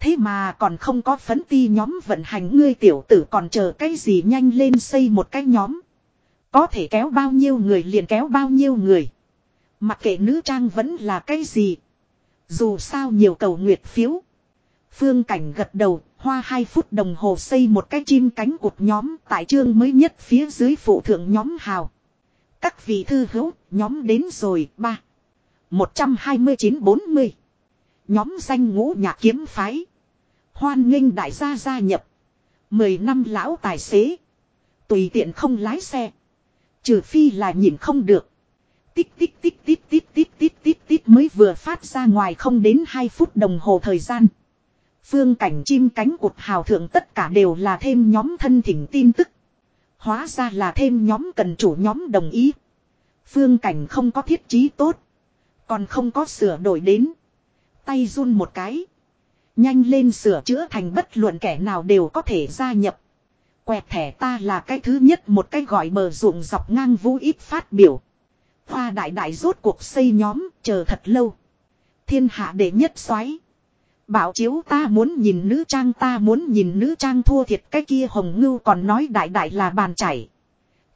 Thế mà còn không có phấn ti nhóm vận hành ngươi tiểu tử còn chờ cái gì nhanh lên xây một cái nhóm. Có thể kéo bao nhiêu người liền kéo bao nhiêu người. Mặc kệ nữ trang vẫn là cái gì. Dù sao nhiều cầu nguyệt phiếu. Phương Cảnh gật đầu, hoa 2 phút đồng hồ xây một cái chim cánh cụt nhóm tại chương mới nhất phía dưới phụ thượng nhóm hào. Các vị thư hữu, nhóm đến rồi, ba 129-40. Nhóm danh ngũ nhà kiếm phái. Hoan nghênh đại gia gia nhập. Mười năm lão tài xế. Tùy tiện không lái xe. Trừ phi là nhìn không được. Tích tích tích tích tích tích tích tích tích mới vừa phát ra ngoài không đến 2 phút đồng hồ thời gian. Phương cảnh chim cánh cụt hào thượng tất cả đều là thêm nhóm thân thỉnh tin tức. Hóa ra là thêm nhóm cần chủ nhóm đồng ý. Phương cảnh không có thiết trí tốt. Còn không có sửa đổi đến. Tay run một cái. Nhanh lên sửa chữa thành bất luận kẻ nào đều có thể gia nhập. Quẹt thẻ ta là cái thứ nhất một cái gọi bờ ruộng dọc ngang vũ ít phát biểu. Hoa đại đại rốt cuộc xây nhóm, chờ thật lâu. Thiên hạ đệ nhất xoáy. Bảo chiếu ta muốn nhìn nữ trang ta muốn nhìn nữ trang thua thiệt cái kia hồng ngưu còn nói đại đại là bàn chảy.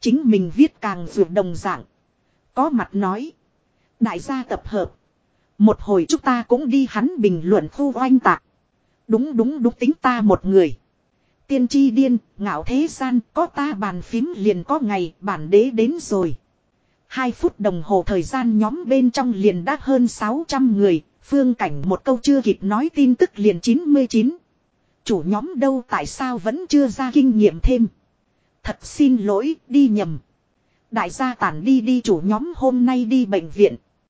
Chính mình viết càng ruột đồng dạng. Có mặt nói. Đại gia tập hợp. Một hồi chúng ta cũng đi hắn bình luận khu oanh tạc. Đúng đúng đúng tính ta một người. Tiên tri điên, ngạo thế gian, có ta bàn phím liền có ngày, bản đế đến rồi. Hai phút đồng hồ thời gian nhóm bên trong liền đã hơn 600 người, phương cảnh một câu chưa kịp nói tin tức liền 99. Chủ nhóm đâu tại sao vẫn chưa ra kinh nghiệm thêm. Thật xin lỗi, đi nhầm. Đại gia tản đi đi chủ nhóm hôm nay đi bệnh viện.